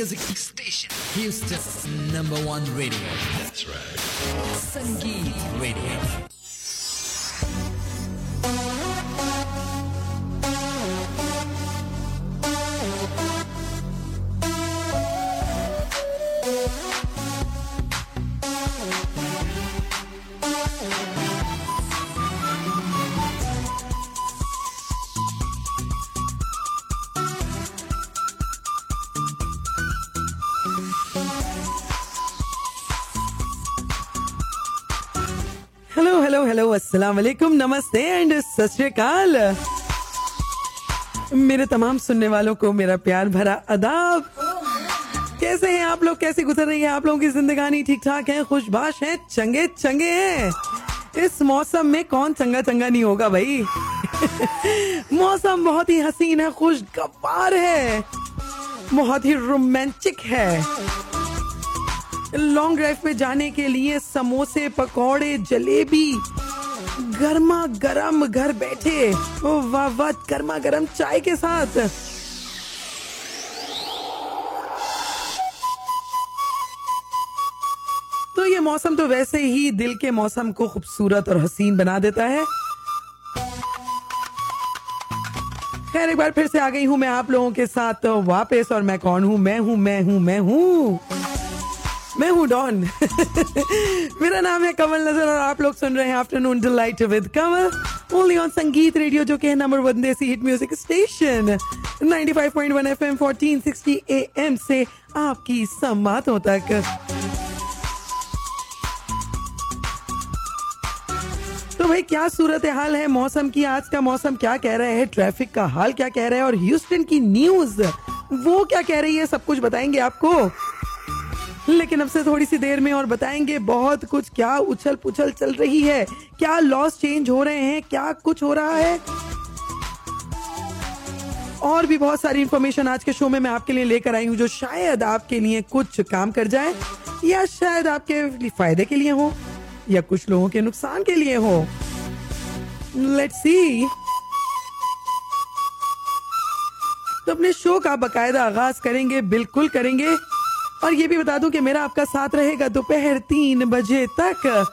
Music station. Houston's number one radio. अस्सलाम वालेकुम नमस्ते एंड सत मेरे तमाम सुनने वालों को मेरा प्यार भरा अदाब। कैसे हैं आप लोग? कैसे गुजर रही है आप लोगों की जिंदगानी? ठीक ठाक है? खुशबाश है? चंगे चंगे हैं? इस मौसम में कौन चंगा चंगा नहीं होगा भाई? [LAUGHS] मौसम बहुत ही हसीन है, खुशगवार है। बहुत ही रोमांचिक है। लॉन्ग ड्राइव पे जाने के लिए समोसे, पकौड़े, जलेबी गर्मा गर्म घर बैठे। वाह वाह, गर्मा गर्म चाय के साथ। तो ये मौसम तो वैसे ही दिल के मौसम को खूबसूरत और हसीन बना देता है। खैर, एक बार फिर से आ गई हूँ मैं आप लोगों के साथ वापस और मैं कौन हूँ? मैं हूँ मैं हूँ, मैं हूँ। मैं हूँ डॉन। मेरा नाम है कमल नज़र और आप लोग सुन रहे हैं afternoon delight with Kamal only on Sangeet radio जो कि है number one desi hit music station 95.1 FM 1460 AM से आपकी संवादों तक। तो भाई, क्या सूरत हाल है? मौसम की, आज का मौसम क्या कह रहा है? ट्रैफ़िक का हाल क्या कह रहा है? और ह्यूस्टन की न्यूज़ वो क्या कह रही है? सब कुछ बताएँगे आपको। लेकिन अब से थोड़ी सी देर में और बताएँगे बहुत कुछ। क्या उछल पुछल चल रही है? क्या लॉस चेंज हो रहे हैं? क्या कुछ हो रहा है? और भी बहुत सारी इंफॉर्मेशन आज के शो में मैं आपके लिए लेकर आई हूँ, जो शायद आपके लिए कुछ काम कर जाए, या शायद आपके फ़ायदे के लिए हो, या कुछ लोगों के नुकसान के लिए हो। लेट्स सी तो अपने शो का बकायदा आगाज़ करेंगे, बिल्कुल करेंगे। और ये भी बता दूँ कि मेरा आपका साथ रहेगा दोपहर तीन बजे तक।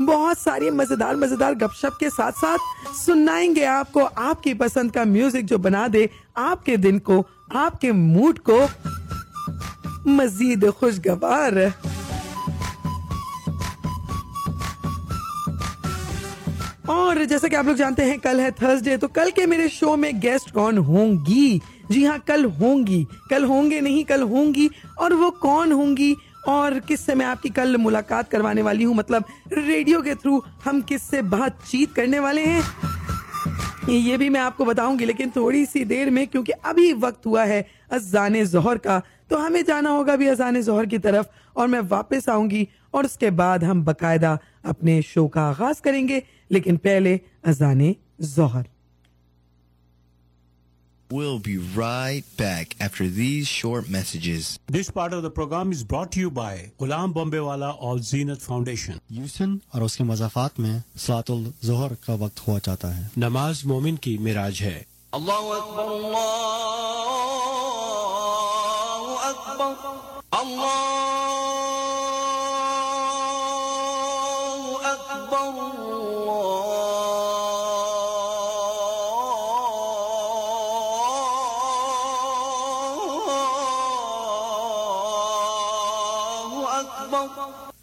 बहुत सारी मज़ेदार मज़ेदार गपशप के साथ साथ सुनाएँगे आपको आपकी पसंद का म्यूज़िक जो बना दे आपके दिन को, आपके मूड को। मजीद खुशगवार। और जैसा कि आप लोग जानते हैं, कल है थर्सडे तो कल के मेरे शो में गेस्ट कौन होंगी? जी हाँ कल होंगी। कल होंगे नहीं, कल होंगी। और वो कौन होंगी? और किससे मैं आपकी कल मुलाकात करवाने वाली हूँ? मतलब रेडियो के थ्रू हम किससे बातचीत करने वाले हैं? ये भी मैं आपको बताऊँगी, लेकिन थोड़ी सी देर में, क्योंकि अभी वक्त हुआ है अजान जोहर का तो हमें जाना होगा भी अजान जोहर की तरफ़, और मैं वापस आऊँगी, और उसके बाद हम बकायदा अपने शो का आगाज़ करेंगे, लेकिन पहले अजान जोहर। We'll be right back after these short messages. This part of the program is brought to you by Ghulam Bombewala और Zenith Foundation. यूसन और उसके मजाफात में सलातुल जोहर का वक्त हुआ चाहता है नमाज़ मोमिन की मिराज है अल्लाह अकबर अल्लाह अकबर अल्लाह अकबर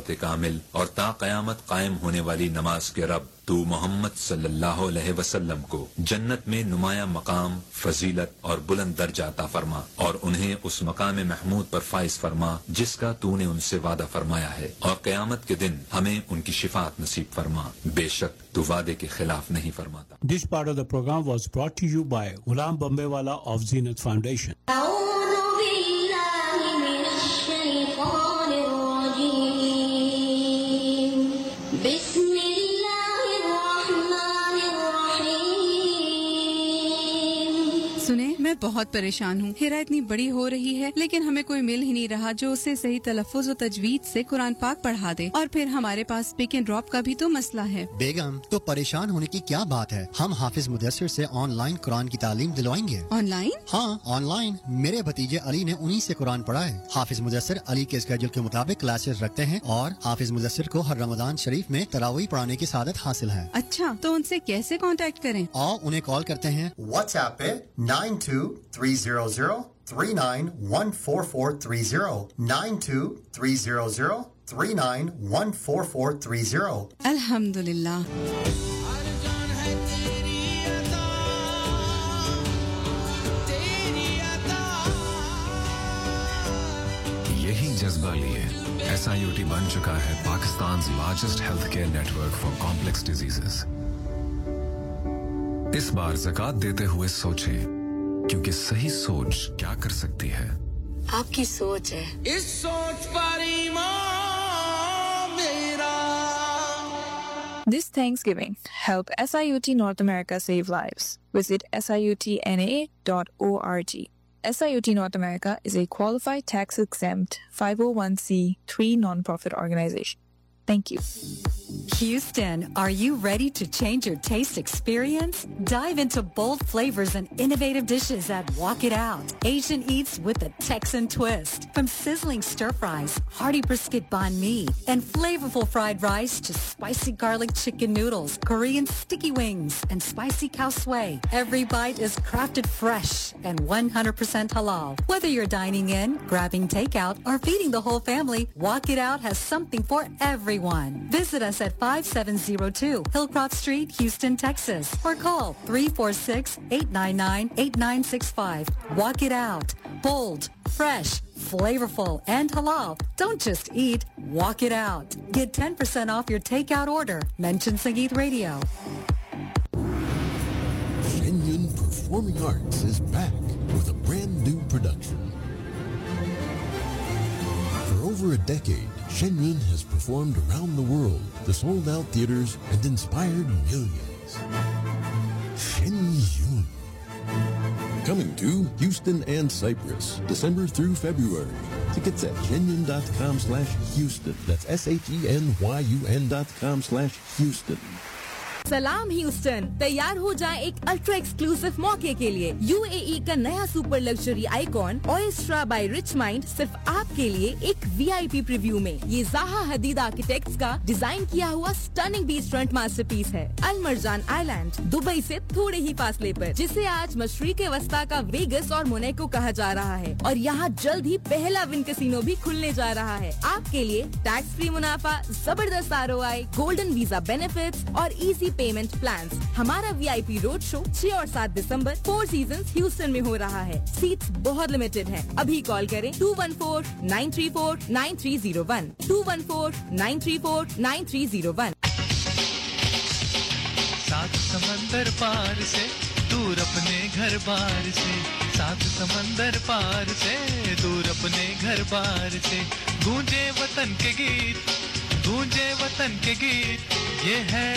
दावत कामिल और ता कयामत कायम होने वाली नमाज़ के रब तो मोहम्मद सल्लल्लाहु अलैहि वसल्लम को जन्नत में नुमाया मकाम, फजीलत और बुलंद दर्जा अता फरमा और उन्हें उस मकाम महमूद पर फाइज फरमा, जिसका तूने उनसे वादा फरमाया है। और क्यामत के दिन हमें उनकी शिफात नसीब फरमा। बेशक तू वादे के खिलाफ नहीं फरमाता। This part of the programme was brought you by Ghulam Bombay वाला ऑफ़ जीनत फाउंडेशन बहुत परेशान हूँ। हिरा इतनी बड़ी हो रही है लेकिन हमें कोई मिल ही नहीं रहा जो उसे सही तलफ्फुज और तजवीज ऐसी कुरान पाक पढ़ा दे। और फिर हमारे पास पिक एंड ड्रॉप का भी तो मसला है। बेगम तो परेशान होने की क्या बात है? हम हाफिज मुदस्सिर से ऑनलाइन कुरान की तालीम दिलवाएँगे। ऑनलाइन हाँ ऑनलाइन मेरे भतीजे अली ने उन्हीं से कुरान पढ़ा है। हाफिज मुदस्सिर अली के स्केड्यूल के मुताबिक क्लासेस रखते हैं और हाफिज मुदस्सिर को हर रमज़ान शरीफ में तरावी पढ़ाने की सादत हासिल है। अच्छा तो उनसे कैसे कांटेक्ट करें? और उन्हें कॉल करते हैं। WhatsApp पे 92300 92300 अल्हम्दुलिल्लाह यही जज्बा लिए एस बन चुका है Pakistan largest health care network for complex diseases इस बार जक़ात देते हुए सोचें क्योंकि सही सोच क्या कर सकती है आपकी सोच है इस सोच पर ईमान मेरा This Thanksgiving, help SIUT North America save lives. Visit siutna.org. SIUT North America is a qualified tax exempt 501c3 nonprofit organization. Thank you. Houston, are you ready to change your taste experience? Dive into bold flavors and innovative dishes at Walk It Out. Asian Eats with a Texan twist. From sizzling stir fries, hearty brisket banh mi, and flavorful fried rice to spicy garlic chicken noodles, Korean sticky wings, and spicy cow sway. Every bite is crafted fresh and 100% halal. Whether you're dining in, grabbing takeout, or feeding the whole family, Walk It Out has something for everyone. Visit us at 5702 Hillcroft Street, Houston, Texas, or call 346-899-8965. Walk it out. Bold, fresh, flavorful, and halal. Don't just eat, walk it out. Get 10% off your takeout order. Mention Sangeet Radio. Shenyun Performing Arts is back with a brand new production. For over a decade, Shenyun has performed around the world to sold out theaters and inspired millions. Shenyun. Coming to Houston and Cyprus, December through February. Tickets at genuine.com slash Houston. That's S-H-E-N-Y-U-N dot com slash Houston. सलाम Houston, तैयार हो जाए एक ultra exclusive मौके के लिए। UAE का नया सुपर लग्जरी आइकॉन ओएस्ट्रा बाय रिच माइंड सिर्फ़ आपके लिए एक वीआईपी प्रीव्यू में। ये जहा हदीद आर्किटेक्ट्स का डिज़ाइन किया हुआ स्टनिंग बीच फ्रंट मास्टरपीस है। अलमरजान आइलैंड दुबई से थोड़े ही फासले पर, जिसे आज मशरक वस्ता का वेगस और मोनेको कहा जा रहा है। और यहाँ जल्द ही पहला विन कसिनो भी खुलने जा रहा है। आपके लिए टैक्स फ्री मुनाफा, ज़बरदस्त आर गोल्डन वीज़ा बेनिफिट और इजी पेमेंट प्लान हमारा वीआईपी रोड शो 6 और 7 दिसंबर फोर सीज़न ह्यूस्टन में हो रहा है। सीट्स बहुत लिमिटेड है। अभी कॉल करें two one four nine three four nine three zero one two one four nine three four nine three zero one सात समंदर पार से, दूर अपने घर बार से। सात समंदर पार से, दूर अपने घर बार से। गूंजे वतन के गीत, गूंजे वतन के गीत, ये है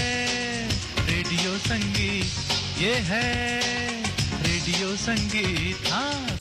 रेडियो संगीत ये है रेडियो संगीत हाँ।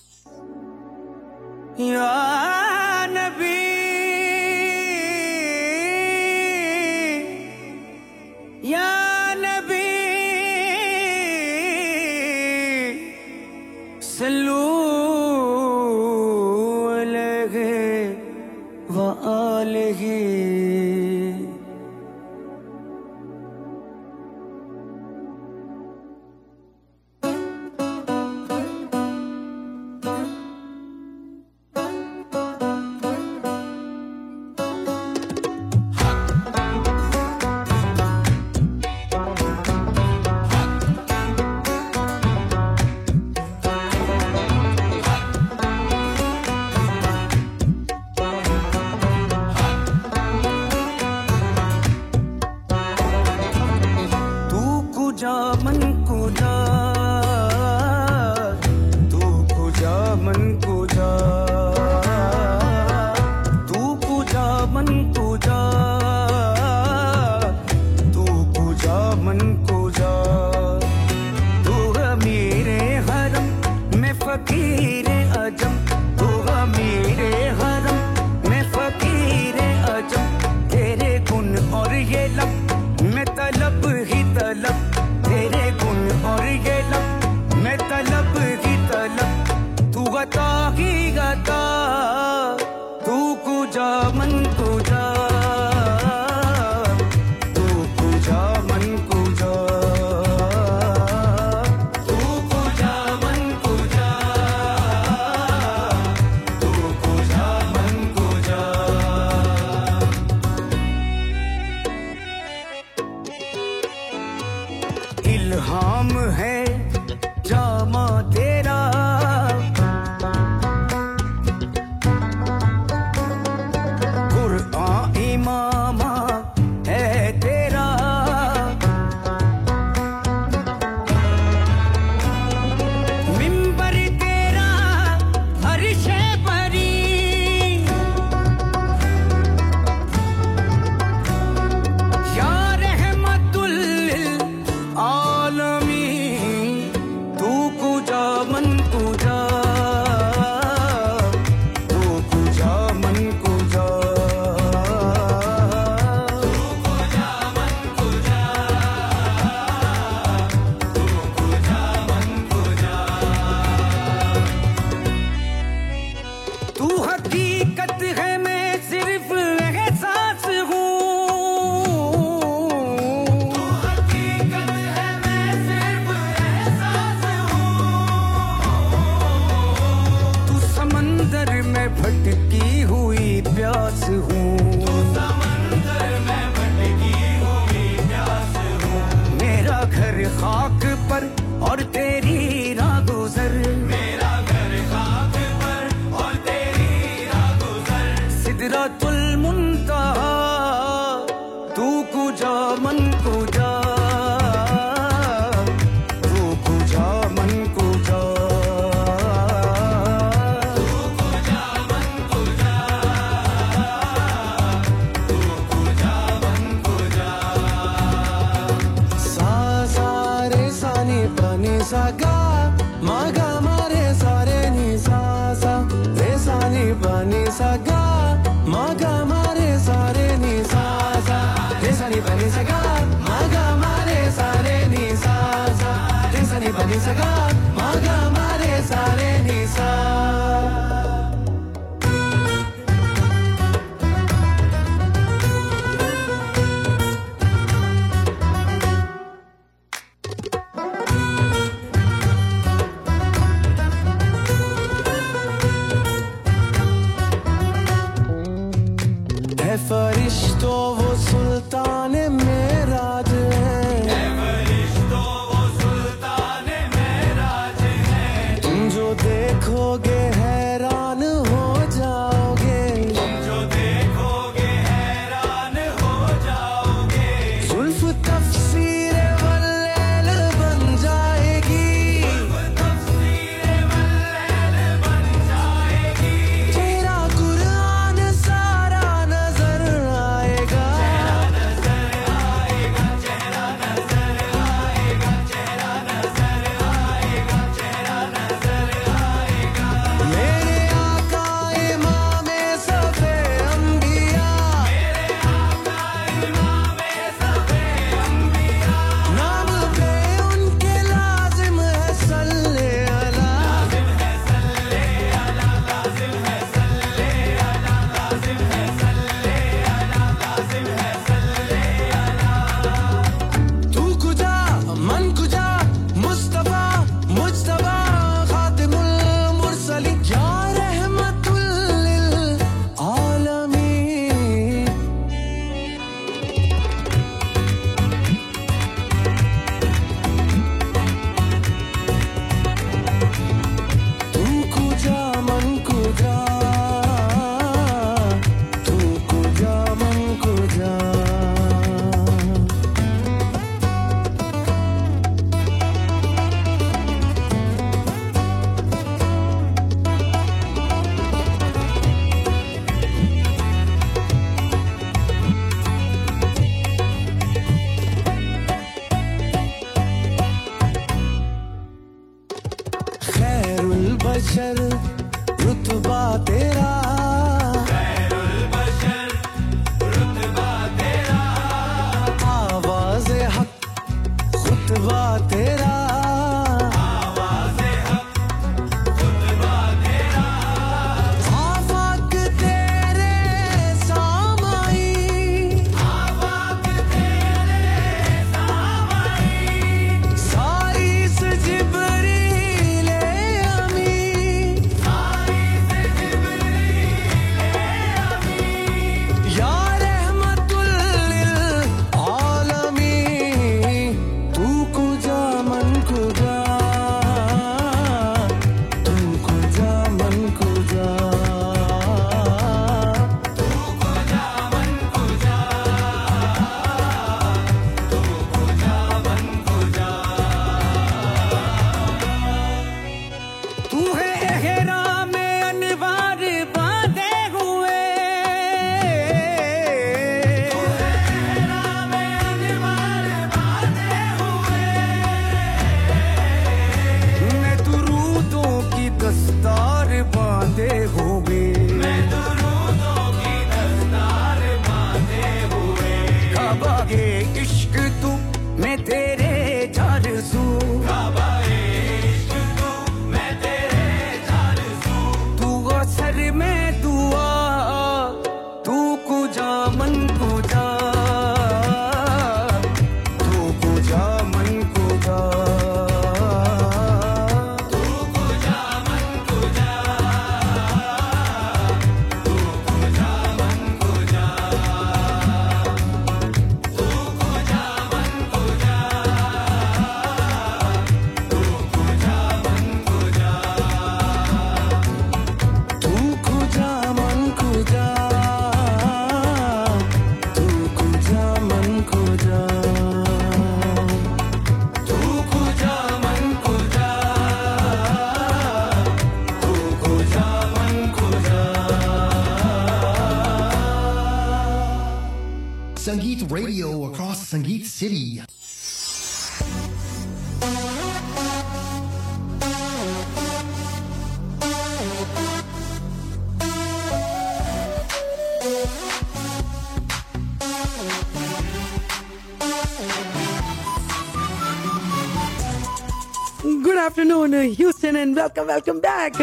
वेलकम वेलकम बैक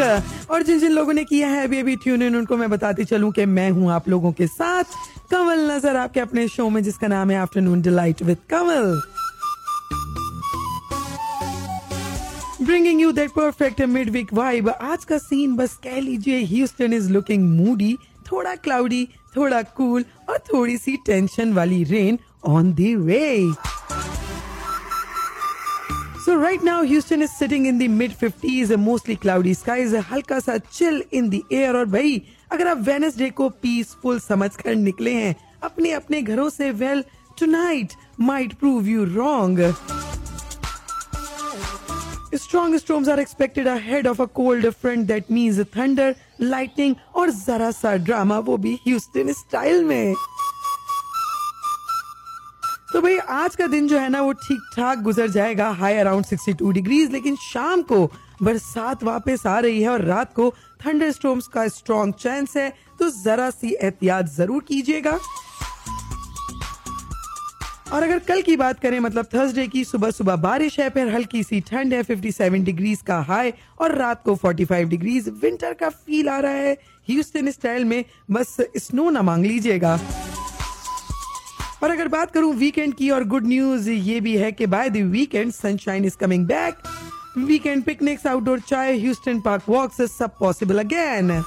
और जिन जिन लोगों ने किया है अभी अभी ट्यून इन उनको मैं बताती चलूँ कि मैं हूँ आप लोगों के साथ कमल नज़र, आपके अपने शो में, जिसका नाम है afternoon delight with Kamal bringing you that perfect mid week vibe आज का सीन बस कह लीजिए ह्यूस्टन इज़ लुकिंग मूडी थोड़ा क्लाउडी थोड़ा कूल और थोड़ी सी टेंशन वाली rain on the way So right now Houston is sitting in the mid 50s, mostly cloudy skies, हल्का सा chill in the air और भाई अगर आप वेनसडे को पीसफुल समझ कर निकले हैं अपने अपने घरों से well tonight might prove you wrong. Strong storms are expected ahead of a cold front that means thunder, lightning और जरा सा ड्रामा वो भी ह्यूस्टन स्टाइल में तो भाई, आज का दिन जो है ना, वो ठीक ठाक गुजर जाएगा हाई अराउंड 62 डिग्रीज लेकिन शाम को बरसात वापस आ रही है और रात को थंडर स्टोम्स का स्ट्रॉन्ग चांस है तो जरा सी एहतियात ज़रूर कीजिएगा। और अगर कल की बात करें मतलब थर्सडे की सुबह सुबह बारिश है, फिर हल्की सी ठंड है 57 डिग्रीज का हाई और रात को 45 डिग्रीज विंटर का फील आ रहा है। ह्यूस्टन स्टाइल में बस स्नो ना मांग लीजिएगा। और अगर बात करूँ वीकेंड की और गुड न्यूज़ ये भी है कि by the weekend sunshine is coming back weekend picnics outdoor chai Houston park walks सब पॉसिबल अगेन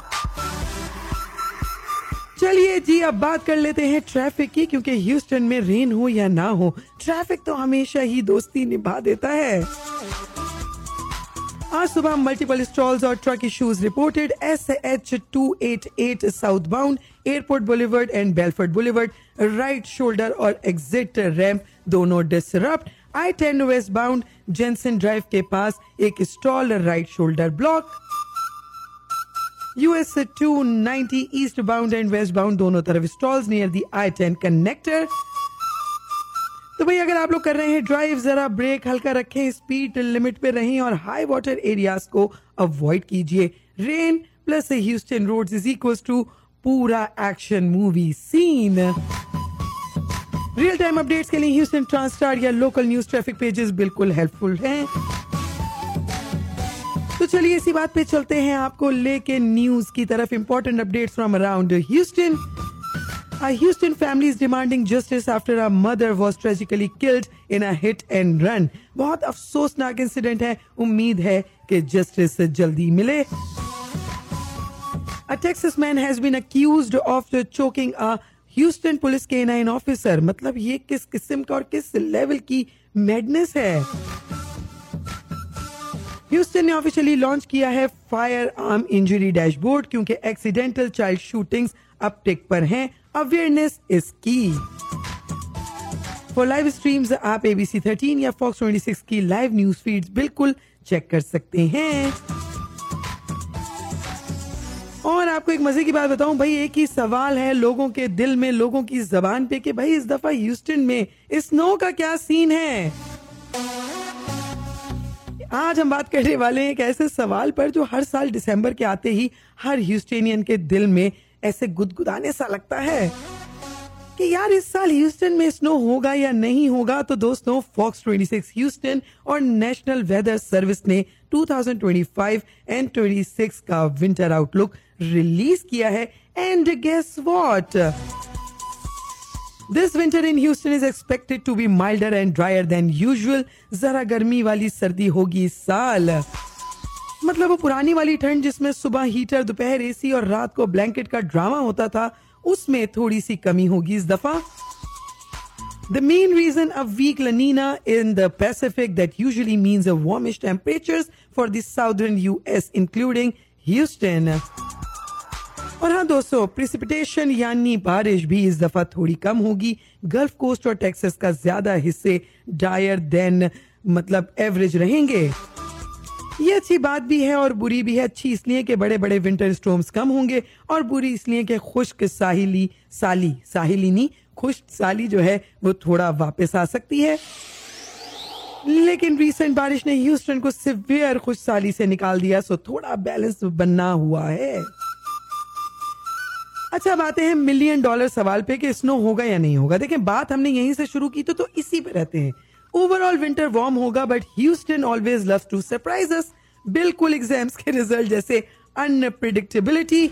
चलिए जी, अब बात कर लेते हैं ट्रैफ़िक की, क्योंकि ह्यूस्टन में रेन हो या ना हो ट्रैफ़िक तो हमेशा ही दोस्ती निभा देता है। आज सुबह मल्टीपल स्टॉल्स और truck issues reported S H two eight eight south bound airport boulevard and Bellfort boulevard right shoulder और एग्जिट रैम्प दोनों disrupt I ten west bound Jensen drive के पास एक stall right shoulder block US two ninety east bound and west bound दोनों तरफ़ stalls near the I ten connector तो भाई, अगर आप लोग कर रहे हैं ड्राइव जरा ब्रेक हल्का रखें स्पीड लिमिट पे रहें और हाई वाटर एरियाज़ को अवॉइड कीजिए। Rain plus Houston roads is equal to पूरा action movie scene real time updates के लिए ह्यूस्टन ट्रांसस्टार या लोकल न्यूज़ ट्रैफ़िक पेजेस बिल्कुल हेल्पफुल हैं। तो चलिए इसी बात पे चलते हैं आपको लेके न्यूज़ की तरफ़। Important updates from around Houston A Houston family is demanding justice after a mother was tragically killed in a hit and run. बहुत अफसोसनाक इंसिडेंट है उम्मीद है कि जस्टिस जल्दी मिले A Texas man has been accused of choking a Houston police K9 officer मतलब ये किस किस्म का और किस लेवल की मैडनेस है ह्यूस्टन ने ऑफिशियली लॉन्च किया है फायर आर्म इंजरी डैशबोर्ड क्योंकि एक्सीडेंटल चाइल्ड शूटिंग्स अब टिक पर हैं awareness is key for live streams आप एबीसी 13 या फॉक्स 26 की लाइव न्यूज़ फीड्स बिल्कुल चेक कर सकते हैं। और आपको एक मज़े की बात बताऊँ, भाई, एक ही सवाल है लोगों के दिल में, लोगों की जबान पे कि भाई, इस दफ़ा ह्यूस्टन में स्नो का क्या सीन है? आज हम बात करने वाले हैं एक ऐसे सवाल पर जो हर साल दिसंबर के आते ही हर ह्यूस्टेनियन के दिल में ऐसे गुदगुदाने सा लगता है कि यार इस साल ह्यूस्टन में स्नो होगा या नहीं होगा? तो दोस्तों फॉक्स 26 ह्यूस्टन और नेशनल वेदर सर्विस ने 2025 एंड 26 का विंटर आउटलुक रिलीज़ किया है। And guess what this winter in Houston is expected to be milder and drier than usual जरा गर्मी वाली सर्दी होगी इस साल। मतलब वो पुरानी वाली ठंड जिसमें सुबह हीटर दोपहर एसी और रात को ब्लैंकेट का ड्रामा होता था, उसमें थोड़ी सी कमी होगी इस दफ़ा। The main reason a weak La Nina in the Pacific that usually means a warmish for the southern US including Houston. और हाँ दोस्तों प्रिसिपिटेशन यानी बारिश भी इस दफ़ा थोड़ी कम होगी। गल्फ कोस्ट और टेक्सास का ज़्यादा हिस्से डायर देन मतलब एवरेज रहेंगे। ये अच्छी बात भी है और बुरी भी है। अच्छी इसलिए कि बड़े बड़े विंटर स्टॉर्म्स कम होंगे और बुरी इसलिए कि खुश्क साहिली साली साहिली नहीं खुश्क साली जो है वो थोड़ा वापस आ सकती है। लेकिन रीसेंट बारिश ने ह्यूस्टन को सिवियर खुश साली से निकाल दिया सो थोड़ा बैलेंस बनना हुआ है। अच्छा अब आते हैं मिलियन डॉलर सवाल पे कि स्नो होगा या नहीं होगा। देखें बात हमने यहीं से शुरू की तो, तो इसी पे रहते हैं। ओवरऑल विंटर वार्म होगा but Houston always love to surprise बिल्कुल एग्ज़ाम्स के रिज़ल्ट जैसे unpredictability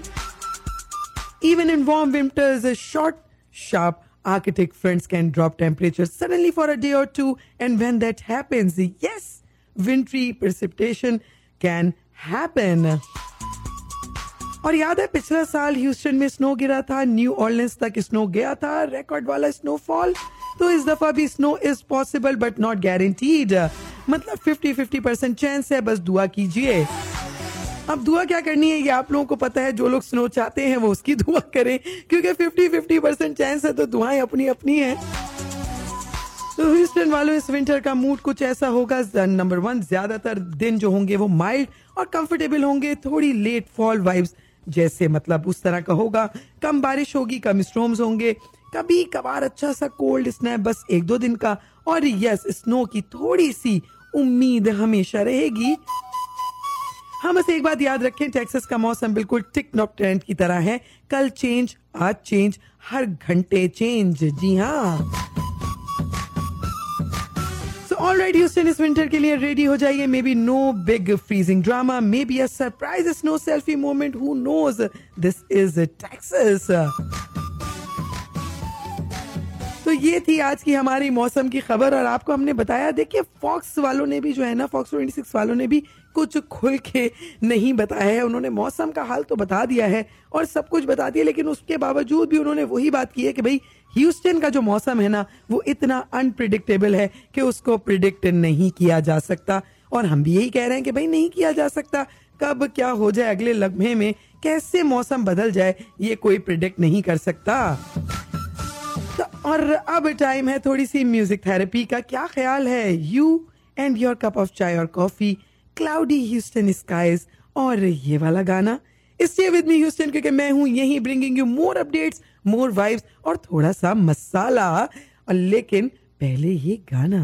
even in warm a short sharp architect friends can drop temperature suddenly for a day और two and when that happens yes wintry precipitation can happen और याद है, पिछला साल Houston में स्नो गिरा था न्यू ऑर्लियंस तक स्नो गया था रिकॉर्ड वाला स्नोफॉल तो इस दफ़ा भी snow is possible but not guaranteed मतलब 50 50 परसेंट चांस है, बस दुआ कीजिए। अब दुआ क्या करनी है, ये आप लोगों को पता है, जो लोग स्नो चाहते हैं, वो उसकी दुआ करें। क्योंकि 50 50 परसेंट चांस है तो दुआएँ अपनी अपनी है। तो ह्यूस्टन वालों, इस विंटर का मूड कुछ ऐसा होगा नंबर वन ज़्यादातर दिन जो होंगे वो माइल्ड और कंफर्टेबल होंगे, थोड़ी लेट फॉल वाइब्स जैसे मतलब उस तरह का होगा। कम बारिश होगी, कम स्ट्रोम्स होंगे। कभी कभार अच्छा सा कोल्ड स्नैप बस एक दो दिन का। और यस स्नो की थोड़ी सी उम्मीद हमेशा रहेगी। हम बस एक बात याद रखें टेक्सास का मौसम बिल्कुल टिक नॉक ट्रेंड की तरह है। कल चेंज आज चेंज हर घंटे चेंज जी हाँ। ऑल राइट ह्यूस्टन इस विंटर के लिए रेडी हो जाइए। Maybe no big freezing drama maybe a surprise snow selfie moment who knows this is Texas तो ये थी आज की हमारी मौसम की खबर और आपको हमने बताया, देखिए फॉक्स वालों ने भी जो है ना फॉक्स 26 वालों ने भी कुछ खुल के नहीं बताया है। उन्होंने मौसम का हाल तो बता दिया है और सब कुछ बता दिया, लेकिन उसके बावजूद भी उन्होंने वही बात की है कि भाई ह्यूस्टन का जो मौसम है ना, वो इतना अनप्रिडिक्टेबल है कि उसको प्रिडिक्ट नहीं किया जा सकता। और हम भी यही कह रहे हैं कि भाई, नहीं किया जा सकता। कब क्या हो जाए अगले लम्हे में, कैसे मौसम बदल जाए, ये कोई प्रिडिक्ट नहीं कर सकता। और अब टाइम है थोड़ी सी म्यूज़िक थेरेपी का। क्या ख्याल है? You and your cup of chai और कॉफ़ी क्लाउडी ह्यूस्टन स्काइज और ये वाला गाना। स्टे विद मी ह्यूस्टन क्योंकि मैं हूँ यही bringing you more updates more vibes और थोड़ा सा मसाला। और लेकिन पहले ये गाना।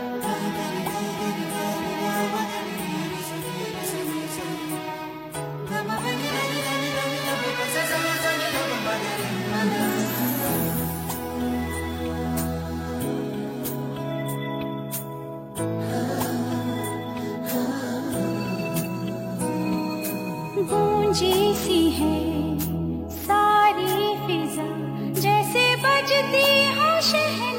सी है सारी फिजा जैसे बजती हो। शहनाइयाँ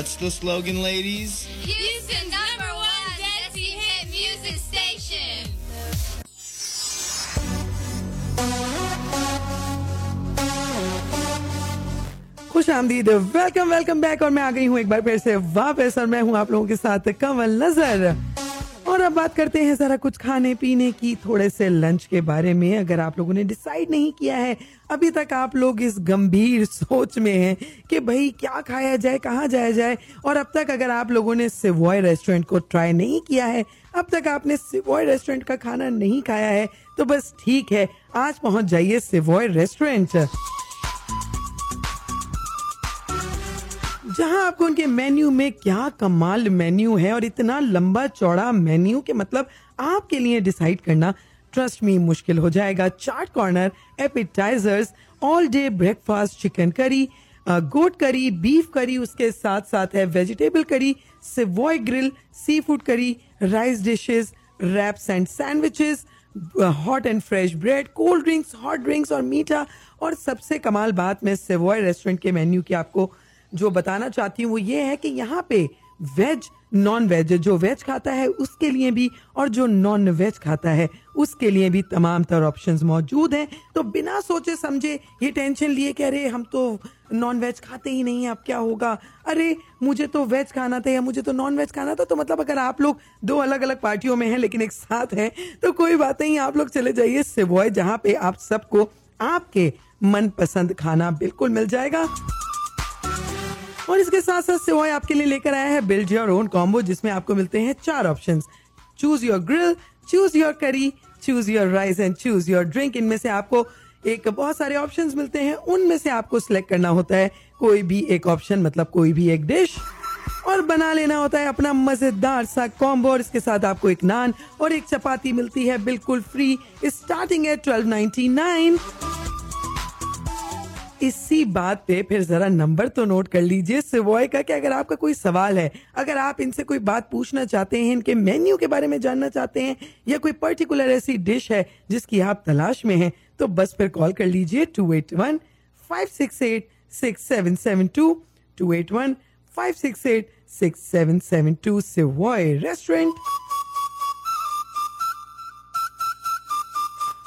what's the slogan, ladies? Houston's number one dancing hit music station. खुश आमदीद वेलकम वेलकम बैक और मैं आ गई हूँ एक बार फिर से वापस और मैं हूँ आप लोगों के साथ कमल नज़र और अब बात करते हैं जरा कुछ खाने पीने की थोड़े से लंच के बारे में अगर आप लोगों ने डिसाइड नहीं किया है अभी तक आप लोग इस गंभीर सोच में हैं कि भाई क्या खाया जाए, कहाँ जाया जाए, और अब तक अगर आप लोगों ने सिवॉय रेस्टोरेंट को ट्राई नहीं किया है, अब तक आपने सिवॉय रेस्टोरेंट का खाना नहीं खाया है तो बस ठीक है, आज पहुँच जाइए सिवॉय रेस्टोरेंट। जहाँ आपको उनके मेन्यू में क्या कमाल मेन्यू है और इतना लंबा चौड़ा मेन्यू के मतलब आपके लिए डिसाइड करना ट्रस्ट मी मुश्किल हो जाएगा। Chaat corner appetizers all day breakfast chicken curry goat curry beef curry उसके साथ साथ है vegetable curry Savoy grill seafood curry rice dishes wraps and sandwiches hot and fresh bread cold drinks hot drinks और मीठा। और सबसे कमाल बात मैं सिवॉय रेस्टोरेंट के मेन्यू की आपको जो बताना चाहती हूँ वो ये है कि यहाँ पे वेज नॉन वेज जो वेज खाता है, उसके लिए भी, और जो नॉन वेज खाता है, उसके लिए भी तमाम तरह ऑप्शंस मौजूद हैं। तो बिना सोचे समझे ये टेंशन लिए कि अरे, हम तो नॉन वेज खाते ही नहीं है, अब क्या होगा? अरे, मुझे तो वेज खाना था या मुझे तो नॉन वेज खाना था तो मतलब अगर आप लोग दो अलग अलग पार्टियों में हैं, लेकिन एक साथ हैं तो कोई बात नहीं, आप लोग चले जाइए सिवॉय जहाँ पे आप सबको आपके मनपसंद खाना बिल्कुल मिल जाएगा। और इसके साथ साथ सिवाय आपके लिए लेकर आया है बिल्ड योर ओन कॉम्बो जिसमें आपको मिलते हैं चार option choose your grill choose your curry choose your rice and choose your drink इनमें से आपको एक बहुत सारे ऑप्शन मिलते हैं. उनमें से आपको सिलेक्ट करना होता है कोई भी एक ऑप्शन मतलब कोई भी एक डिश और बना लेना होता है अपना मज़ेदार सा कॉम्बो और इसके साथ आपको एक नान और एक चपाती मिलती है बिल्कुल फ्री स्टार्टिंग है ट्वेल्व नाइनटी नाइन इसी बात पे फिर जरा नंबर तो नोट कर लीजिए। सिवॉय का कि अगर आपका कोई सवाल है, अगर आप इनसे कोई बात पूछना चाहते हैं, इनके मेन्यू के बारे में जानना चाहते हैं, या कोई पर्टिकुलर ऐसी डिश है जिसकी आप तलाश में हैं तो बस फिर कॉल कर लीजिए two eight one, five six eight, six seven seven two two eight one, five six eight, six seven seven two Savoy restaurant.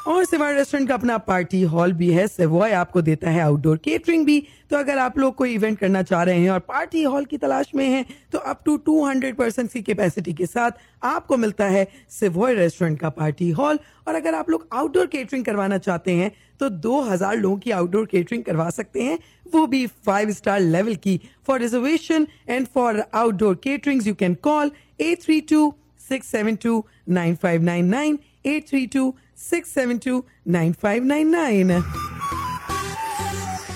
और सिवाय रेस्टोरेंट का अपना पार्टी हॉल भी है सेवॉय आपको देता है आउटडोर केटरिंग भी। तो अगर आप लोग कोई इवेंट करना चाह रहे हैं और पार्टी हॉल की तलाश में हैं तो अप टू 200 परसेंट की कैपेसिटी के साथ आपको मिलता है सिवॉय रेस्टोरेंट का पार्टी हॉल। और अगर आप लोग आउटडोर केटरिंग करवाना चाहते हैं तो 2000 लोगों की आउटडोर केटरिंग करवा सकते हैं। वो भी फाइव स्टार लेवल की। For reservation and for outdoor catering you can call at three two six seven two nine five nine nine eight three two six seven two nine five nine nine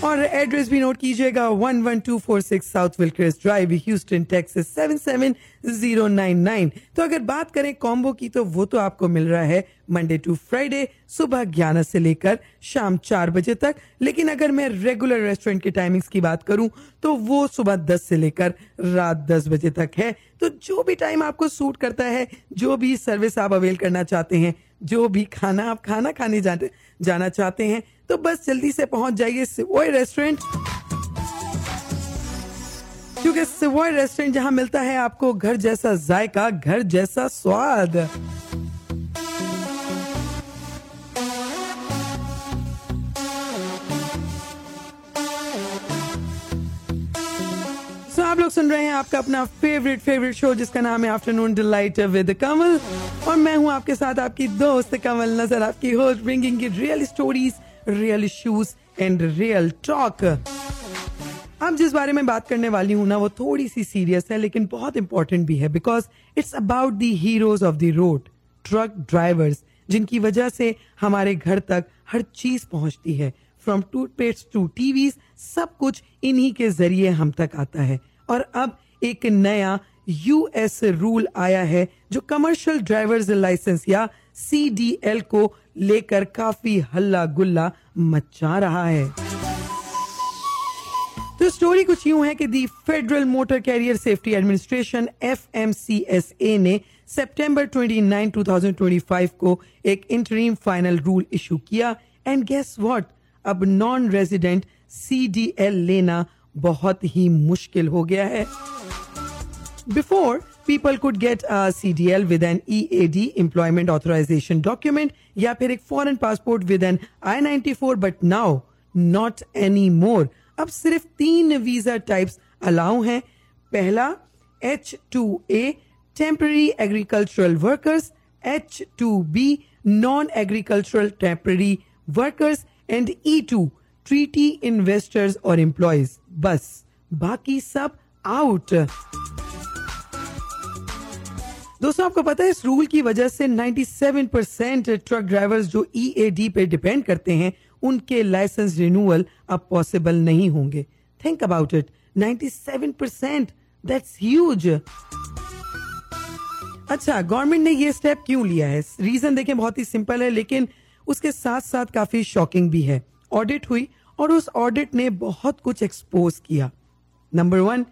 और address भी note कीजिएगा one one two four six south Willcrest drive Houston Texas seven seven zero nine nine तो अगर बात करें combo की तो वो तो आपको मिल रहा है मंडे टू फ्राइडे सुबह ग्यारह से लेकर शाम चार बजे तक। लेकिन अगर मैं रेगुलर रेस्टोरेंट के टाइमिंग्स की बात करूँ तो वो सुबह दस से लेकर रात दस बजे तक है। तो जो भी टाइम आपको सूट करता है, जो भी सर्विस आप अवेल करना चाहते हैं जो भी खाना आप खाना खाने जाते, जाना चाहते हैं तो बस जल्दी से पहुँच जाइए सिवोय रेस्टोरेंट। क्योंकि सिवोय रेस्टोरेंट जहाँ मिलता है आपको घर जैसा जायका, घर जैसा स्वाद। आप लोग सुन रहे हैं आपका अपना फेवरेट फेवरेट शो जिसका नाम है आफ्टरनून डिलाइट विद कमल और मैं हूँ आपके साथ आपकी दोस्त कमल नज़र आपकी होस्ट ब्रिंगिंग की real stories real issues and real talk अब जिस बारे में बात करने वाली हूँ ना, वो थोड़ी सी सीरियस है, लेकिन बहुत इंपॉर्टेंट भी है because it's about the heroes of the road truck drivers जिनकी वजह से हमारे घर तक हर चीज़ पहुँचती है। फ्रॉम टूथपेस्ट टू टीवी सब कुछ इन्हीं के ज़रिए हम तक आता है। और अब एक नया यूएस रूल आया है जो कमर्शियल ड्राइवर्स लाइसेंस या सीडीएल को लेकर काफ़ी हल्ला गुल्ला मचा रहा है। तो स्टोरी कुछ यूँ है कि the federal motor carrier safety administration FMCSA ने 29, 2025 को एक इंटरीम फाइनल रूल इशू किया। एंड गेस व्हाट अब नॉन रेजिडेंट सीडीएल लेना बहुत ही मुश्किल हो गया है। Before people could get C D L with an E A D employment authorization document या फिर एक foreign passport with an I ninety four but now not any more अब सिर्फ़ तीन वीज़ा टाइप्स अलाउ हैं। पहला H two A temporary agricultural workers H two B non agricultural temporary workers and E two treaty investors or employees. बस बाकी सब out दोस्तों, आपको पता है, इस रूल की वजह से 97 परसेंट ट्रक ड्राइवर्स जो ईएडी पे डिपेंड करते हैं, उनके लाइसेंस रिन्यूअल अब पॉसिबल नहीं होंगे. Think about it 97 percent that's huge अच्छा गवर्नमेंट ने ये स्टेप क्यों लिया है? रीजन देखें बहुत ही सिंपल है, लेकिन उसके साथ साथ काफ़ी शॉकिंग भी है. ऑडिट हुई और उस ऑडिट ने बहुत कुछ एक्सपोज किया। Number one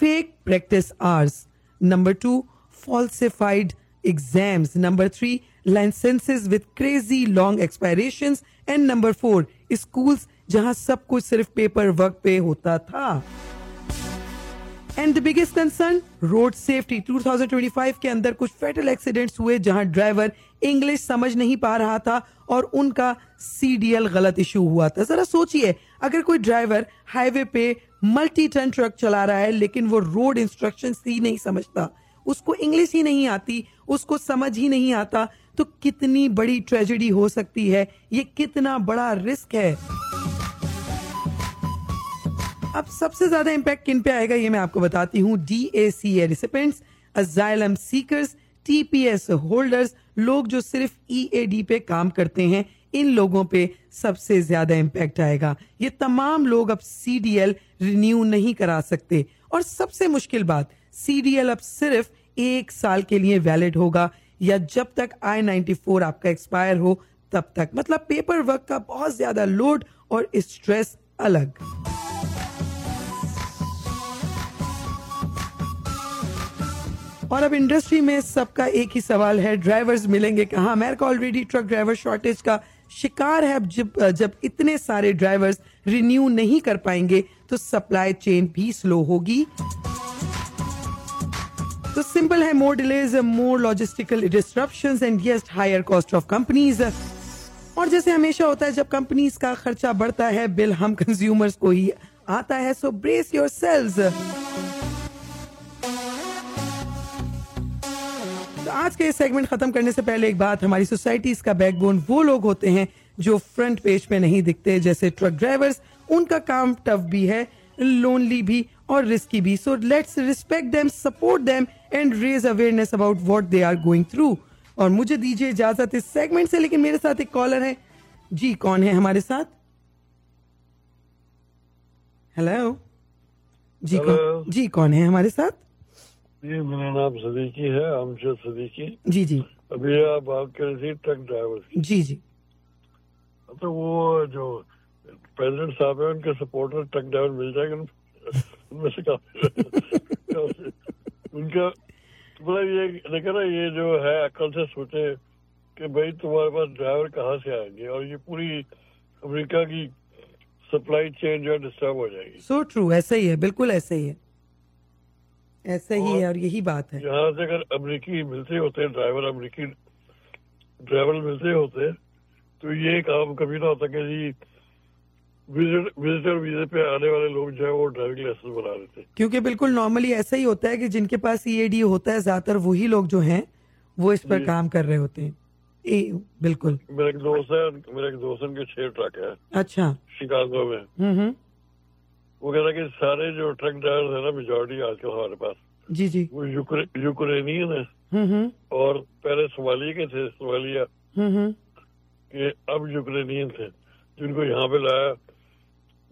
fake practice hours number two falsified exams number three licences with crazy long expiration and number four schools जहाँ सब कुछ सिर्फ़ पेपर वर्क पे होता था। And the biggest concern road safety 2025 के अंदर कुछ फेटल एक्सीडेंट्स हुए जहाँ ड्राइवर इंग्लिश समझ नहीं पा रहा था और उनका सीडीएल गलत इशू हुआ था। जरा सोचिए, अगर कोई ड्राइवर हाईवे पे मल्टी टन ट्रक चला रहा है, लेकिन वो रोड इंस्ट्रक्शन ही नहीं समझता, उसको इंग्लिश ही नहीं आती, उसको समझ ही नहीं आता तो कितनी बड़ी ट्रेजेडी हो सकती है? ये कितना बड़ा रिस्क है? अब सबसे ज़्यादा इम्पैक्ट किन पे आएगा, ये मैं आपको बताती हूँ। D A C A recipients asylum seekers TPS holders लोग जो सिर्फ़ ई ए डी पे काम करते हैं, इन लोगों पे सबसे ज़्यादा इम्पैक्ट आएगा। ये तमाम लोग अब सी डी एल रिन्यू नहीं करा सकते। और सबसे मुश्किल बात सीडीएल अब सिर्फ़ एक साल के लिए वैलिड होगा, या जब तक आई नाइन्टी फोर आपका एक्सपायर हो, तब तक। मतलब पेपर वर्क का बहुत ज़्यादा लोड और स्ट्रेस अलग। और अब इंडस्ट्री में सबका एक ही सवाल है ड्राइवर्स मिलेंगे कहाँ? America already truck driver shortage का शिकार है जब जब इतने सारे ड्राइवर्स रिन्यू नहीं कर पाएँगे तो सप्लाई चेन भी स्लो होगी। तो सिंपल है more delays more logistical disruption and yes higher cost of companies और जैसे हमेशा होता है, जब कंपनीज़ का खर्चा बढ़ता है, बिल हम कंज्यूमर्स को ही आता है सो ब्रेस योर सेल्स आज के इस सेगमेंट खत्म करने से पहले एक बात हमारी सोसाइटीज का बैकबोन वो लोग होते हैं जो फ्रंट पेज पे नहीं दिखते जैसे ट्रक ड्राइवर्स उनका काम टफ भी है लोनली भी और रिस्की भी। So let's respect them support them and raise awareness about what they are going through और मुझे दीजिए इजाज़त इस सेगमेंट से लेकिन मेरे साथ एक कॉलर है। जी कौन है हमारे साथ? हेलो जी कौन जी कौन है हमारे साथ? जी मेरा नाम सदीकी है अमशद सदीकी। जी जी। अभी आप बात कर रही थी ट्रक ड्राइवर की। जी जी। तो वो जो प्रेसिडेंट साहब है उनके सपोर्टर ट्रक ड्राइवर मिल जाएगा उनमें से काफ़ी उनका मतलब ये देखा ना ये जो है अकल से सोचे कि भाई तुम्हारे पास ड्राइवर कहाँ से आएँगे? और ये पूरी अमेरिका की सप्लाई चेन जो है डिस्टर्ब हो जाएगी। सो ट्रू ऐसा ही है बिल्कुल ऐसा ही है। ऐसा ही है और यही बात है। यहाँ से अगर अमरीकी मिलते होते ड्राइवर अमरीकी ड्राइवर मिलते होते तो ये काम कभी ना होता कि जी विजिटर वीजे पे आने वाले लोग जो है वो ड्राइविंग लाइसेंस बना लेते क्योंकि बिल्कुल नॉर्मली ऐसा ही होता है कि जिनके पास ईएडी होता है ज़्यादातर वही लोग जो हैं वो इस पर काम कर रहे होते हैं। ए, बिल्कुल। मेरा एक दोस्त है मेरे एक दोस्त उनके छह ट्रक है। अच्छा। शिकागो में। हम्म हम्म। वो कहता है कि सारे जो ट्रक ड्राइवर है ना मेजोरिटी आजकल हमारे पास जी जी वो यूक्रे, यूक्रेनियन है और पहले सोमालिया के थे सोमालिया के अब यूक्रेनियन थे जिनको यहाँ पे लाया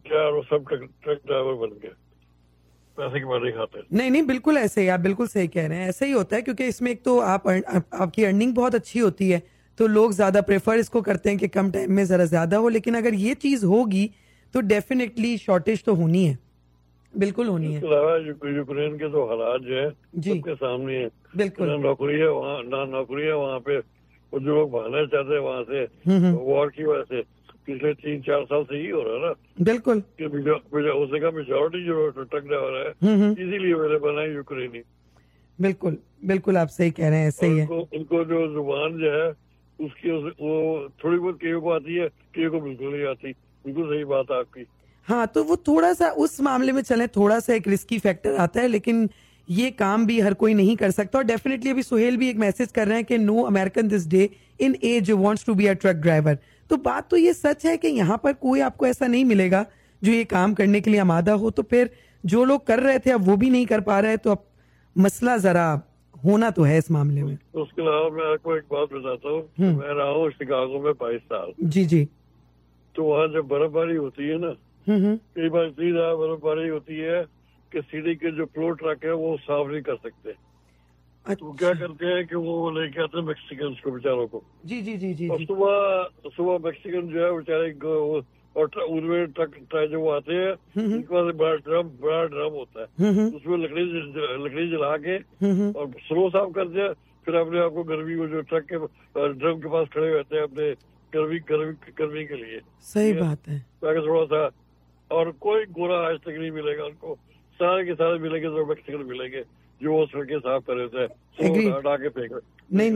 क्या वो सब ट्रक ट्रक ड्राइवर बन गए पैसे के मारे खाते नहीं नहीं बिल्कुल ऐसे ही आप बिल्कुल सही कह रहे हैं ऐसा ही होता है क्योंकि इसमें एक तो आप आप- आपकी अर्निंग बहुत अच्छी होती है तो लोग ज़्यादा प्रेफर इसको करते हैं कि कम टाइम में जरा ज़्यादा हो लेकिन अगर ये चीज़ होगी तो डेफिनेटली शॉर्टेज तो होनी है। बिल्कुल होनी इसके है अलावा यूक्रेन के तो हालात जो है। सबके सामने है। बिल्कुल। ना नौकरी है वहाँ ना नौकरी है वहाँ पे वो जो लोग भागना चाहते हैं वहाँ से हम्म, हम्म। वॉर की वजह से पिछले तीन चार साल से ही हो रहा है ना। बिल्कुल। उससे का मेजोरिटी जो ट्रक ड्राइवर है हम्म। इजीली अवेलेबल है यूक्रेनी। बिल्कुल बिल्कुल आप सही कह रहे हैं ऐसे ही। उनको जो ज़ुबान जो है उसकी वो थोड़ी बहुत कईयों को आती है कईयों को बिल्कुल नहीं आती। बिल्कुल सही बात है आपकी। हाँ तो वो थोड़ा सा उस मामले में चले थोड़ा सा एक रिस्की फैक्टर आता है लेकिन ये काम भी हर कोई नहीं कर सकता। और डेफिनेटली अभी सुहेल भी एक मैसेज कर रहे हैं कि no American this day in age wants to be a truck driver तो बात तो ये सच है कि यहाँ पर कोई आपको ऐसा नहीं मिलेगा जो ये काम करने के लिए आमादा हो। तो फिर जो लोग कर रहे थे अब वो भी नहीं कर पा रहे तो अब मसला जरा होना तो है इस मामले में। उसके अलावा मैं आपको एक बात बताता हूँ हम्म। मैं रहा हूँ शिकागो में बाईस साल। जी जी। तो वहाँ जब बर्फबारी होती है ना। हम्म हम्म। कई बार इतनी ज़्यादा बर्फबारी होती है कि सीढ़ी के जो फ्लोर ट्रक है वो साफ़ नहीं कर सकते। अच्छा। तो क्या करते हैं कि वो लेके आते हैं मैक्सिकन को बेचारों को। जी जी जी जी और सुबह सुबह मैक्सिकन जो है बेचारे और उनमें ट्रक जो आते हैं हम्म। उनके पास बड़ा ड्रम बड़ा ड्रम होता है। उसमें लकड़ी लकड़ी जला के और स्लो साफ़ करते हैं फिर अपने आप को गर्मी को जो ट्रक के ड्रम के पास खड़े रहते हैं अपने गर्मी गर्मी गर्मी के लिए। सही बात है। ताकि थोड़ा सा और कोई गोरा आज तक नहीं मिलेगा उनको। सारे के सारे मिलेंगे तो मैक्सिकन मिलेंगे जो वो सड़कें साफ़ कर हैं हटा के फेंक नहीं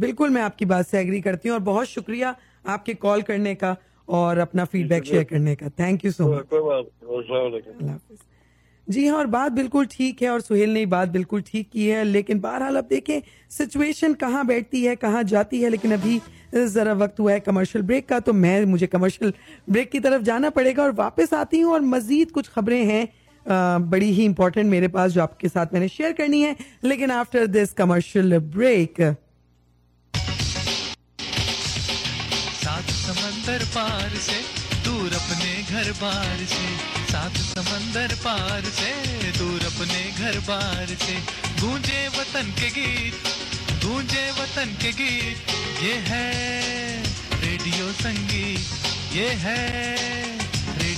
बिल्कुल मैं आपकी बात से एग्री करती हूँ और बहुत शुक्रिया आपके कॉल करने का और अपना फीडबैक शेयर करने का। थैंक यू सो मच जी हाँ और बात बिल्कुल ठीक है, और सुहेल ने बात बिल्कुल ठीक की है, लेकिन बहरहाल अब देखें सिचुएशन कहाँ बैठती है, कहाँ जाती है, लेकिन अभी जरा वक्त हुआ है कमर्शियल ब्रेक का तो मैं, मुझे कमर्शियल ब्रेक की तरफ़ जाना पड़ेगा, और वापस आती हूँ, और मजीद कुछ खबरें हैं बड़ी ही इंपॉर्टेंट मेरे पास, जो आपके साथ मैंने शेयर करनी है, लेकिन आफ्टर दिस कमर्शियल ब्रेक समंदर पार से दूर अपने घर बार से, सात समंदर पार से, दूर अपने घर बार से। गूंजे वतन के गीत, गूंजे वतन के गीत, ये है रेडियो संगीत, ये है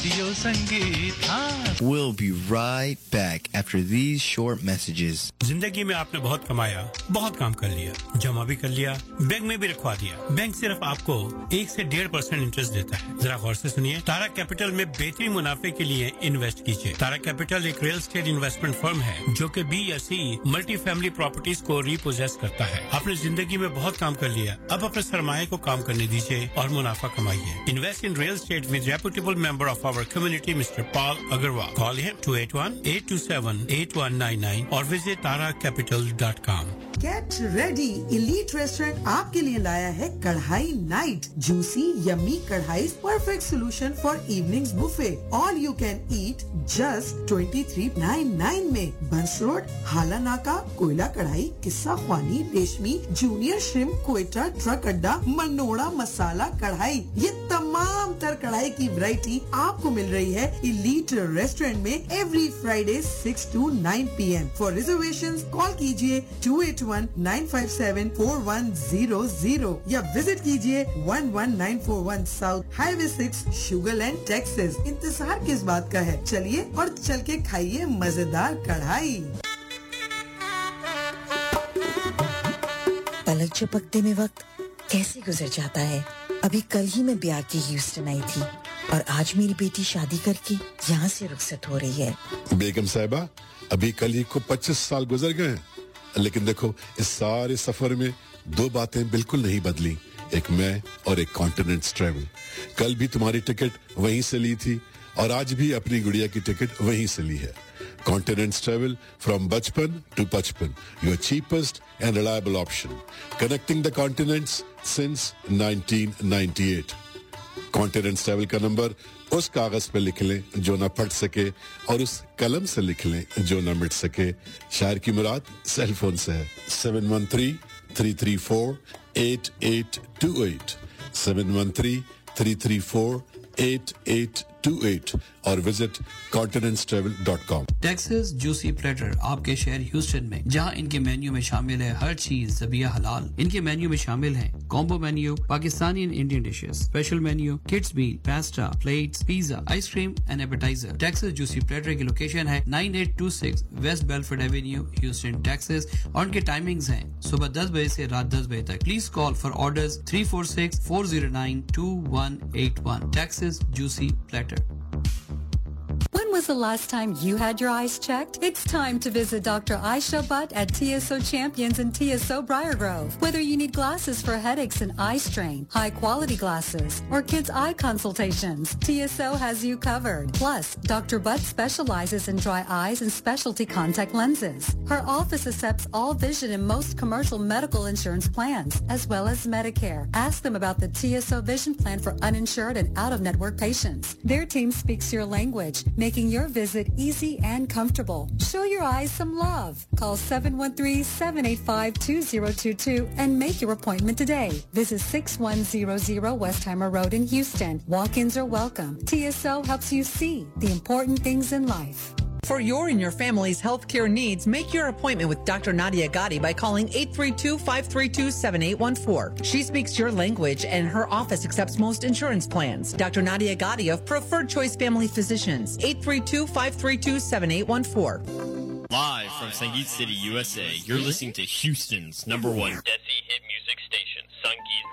रेडियो संगीत हाँ। We'll be right back after these short messages. ज़िंदगी में आपने बहुत कमाया बहुत काम कर लिया जमा भी कर लिया बैंक में भी रखवा दिया। बैंक सिर्फ़ आपको एक से डेढ़ परसेंट इंटरेस्ट देता है। जरा गौर से सुनिए तारा कैपिटल में बेहतरीन मुनाफे के लिए इन्वेस्ट कीजिए। तारा कैपिटल एक रियल स्टेट इन्वेस्टमेंट फर्म है जो कि बी या सी मल्टी फैमिली प्रॉपर्टीज़ को रिपोजेस करता है। आपने ज़िंदगी में बहुत काम कर लिया अब अपने सरमाए को काम करने दीजिए और मुनाफा कमाइए। Invest in real estate with reputable member of our seven eight one nine nine और visit Tara capital dot com get ready elite restaurant आपके लिए लाया है kadhai night juicy yummy kadhai perfect solution for evenings buffet all you can eat just twenty three nine nine में. बंस road Hala Naka koyla karahi किस्सा खानी रेशमी junior shrimp Quetta truck adda Manora मसाला कढ़ाई ये तमाम तर कढ़ाई की वैरायटी आपको मिल रही है इलीट रेस्टोरेंट में every Friday six to nine P M for reservation call कीजिए two eight one nine five seven four one zero zero या विज़िट कीजिए one one nine four one south highway six sugar land Texas इंतज़ार किस बात का है? चलिए और चल के खाइए मज़ेदार कढ़ाई। पलक झपकते में वक्त कैसे गुजर जाता है? अभी कल ही मैं ब्याह की ह्यूस्टन आई थी। और आज मेरी बेटी शादी करके यहाँ से रुखसत हो रही है। बेगम साहिबा, अभी कल ही को 25 साल गुजर गए हैं। लेकिन देखो, इस सारे सफ़र में दो बातें बिल्कुल नहीं बदली। एक मैं और एक कॉन्टिनेंट्स ट्रेवल कल भी तुम्हारी टिकट वहीं से ली थी और आज भी अपनी गुड़िया की टिकट वहीं से ली है। कॉन्टिनेंट्स ट्रेवल फ्रॉम बचपन टू पचपन। Your cheapest and reliable option connecting the continents since 1998 continents travel का नंबर उस कागज़ पे लिख लें जो ना फट सके और उस कलम से लिख लें जो ना मिट सके। शायर की मुराद सेल फ़ोन से है। Seven one three three three four eight eight two eight seven one three three three four eight eight two eight और visit continentstravel.com Texas juicy platter आपके शहर ह्यूस्टन में, जहाँ इनके मेन्यू में शामिल है हर चीज़ जबिया हलाल। इनके मेन्यू में शामिल है combo menu Pakistani Indian dishes special menu kids meal pasta plates pizza ice cream and appetizer Texas juicy platter की लोकेशन है 9826 west Bellfort avenue Houston Texas और उनके टाइमिंग्स हैं सुबह 10 बजे से रात 10 बजे तक। Please call for orders 346 409 2181 Texas juicy platter was the last time you had your eyes checked? It's time to visit Dr. Aisha Butt at TSO Champions in TSO Briargrove. Whether you need glasses for headaches and eye strain, high quality glasses, or kids eye consultations, TSO has you covered. Plus, Dr. Butt specializes in dry eyes and specialty contact lenses. Her office accepts all vision and most commercial medical insurance plans, as well as Medicare. Ask them about the TSO Vision Plan for uninsured and out-of-network patients. Their team speaks your language, making your visit easy and comfortable. Show your eyes some love. Call 713-785-2022 and make your appointment today. Visit 6100 Westheimer Road in Houston. Walk-ins are welcome. TSO helps you see the important things in life. For your and your family's healthcare needs, make your appointment with Dr. Nadia Gotti by calling 832-532-7814. She speaks your language and her office accepts most insurance plans. Dr. Nadia Gotti of Preferred Choice Family Physicians, 832-532-7814. Live from Sangeet City, USA, you're listening to Houston's number one Desi hit music station, Sangeet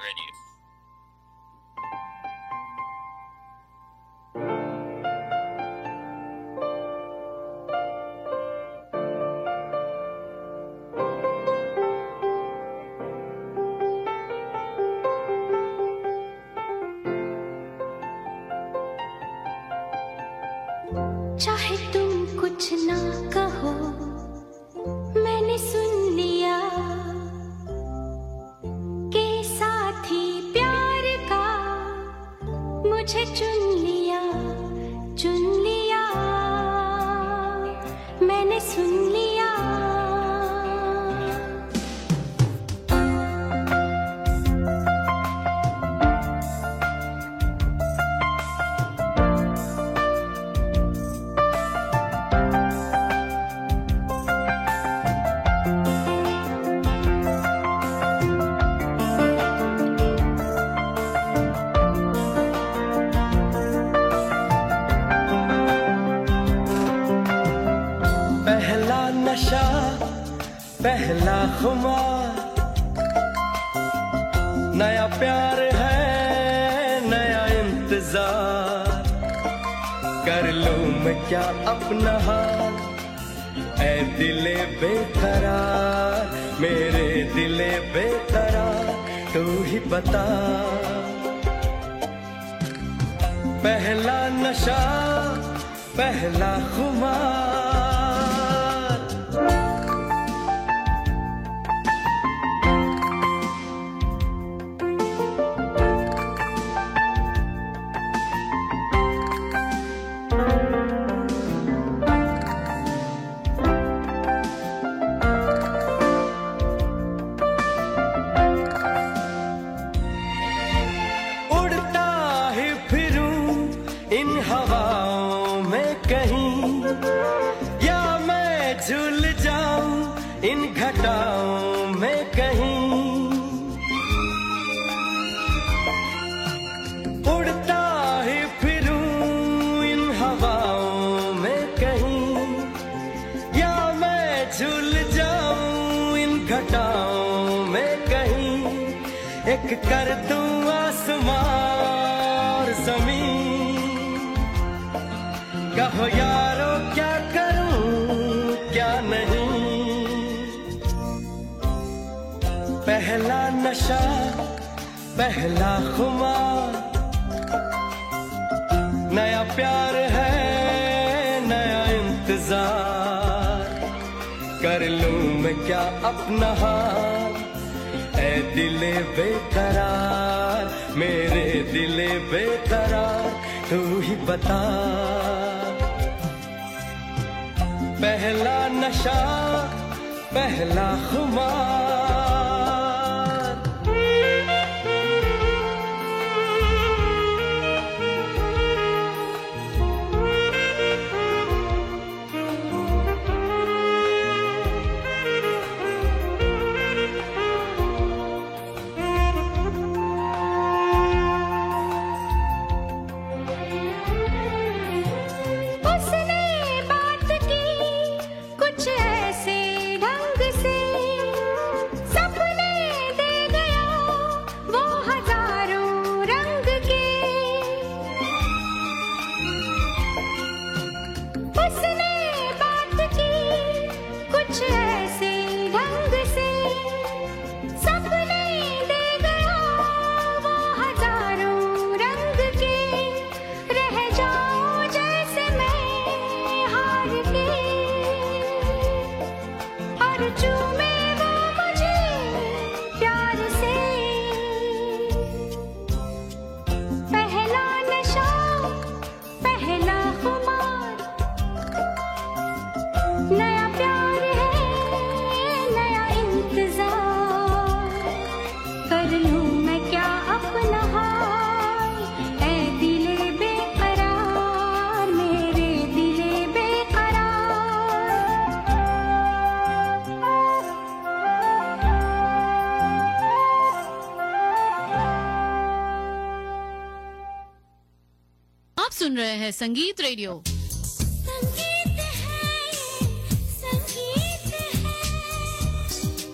हैं Sangeet radio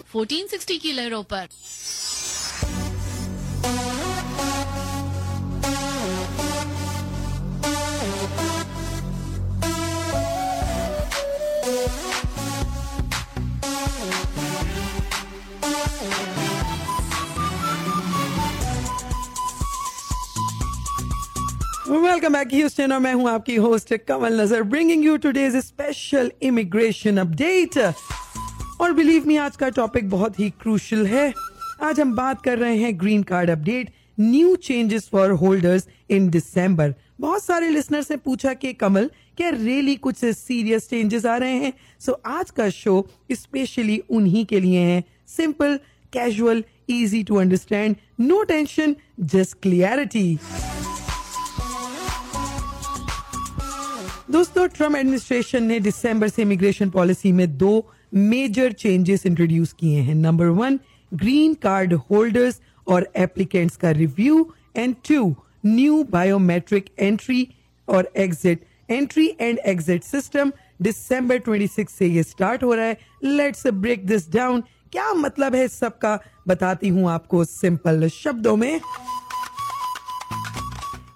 fourteen sixty की लहरों पर। Back Houston और मैं हूँ आपकी host Kamal Nazar bringing you today's special immigration update और believe me आज का टॉपिक बहुत ही क्रूशल है. आज हम बात कर रहे हैं green card update new changes for holders in दिसंबर बहुत सारे लिसनर से पूछा कि कमल क्या रियली कुछ सीरियस चेंजेस आ रहे हैं? सो so, आज का शो स्पेशली उन्हीं के लिए है. Simple casual easy to understand no tension just clarity दोस्तों ट्रंप एडमिनिस्ट्रेशन ने दिसंबर से इमिग्रेशन पॉलिसी में दो मेजर चेंजेस इंट्रोड्यूस किए हैं. Number one green card holders और एप्लीकेंट्स का review and two new biometric entry और exit entry and exit system दिसंबर 26 से ये स्टार्ट हो रहा है. लेट्स ब्रेक दिस डाउन क्या मतलब है इस सब का बताती हूँ आपको सिंपल शब्दों में।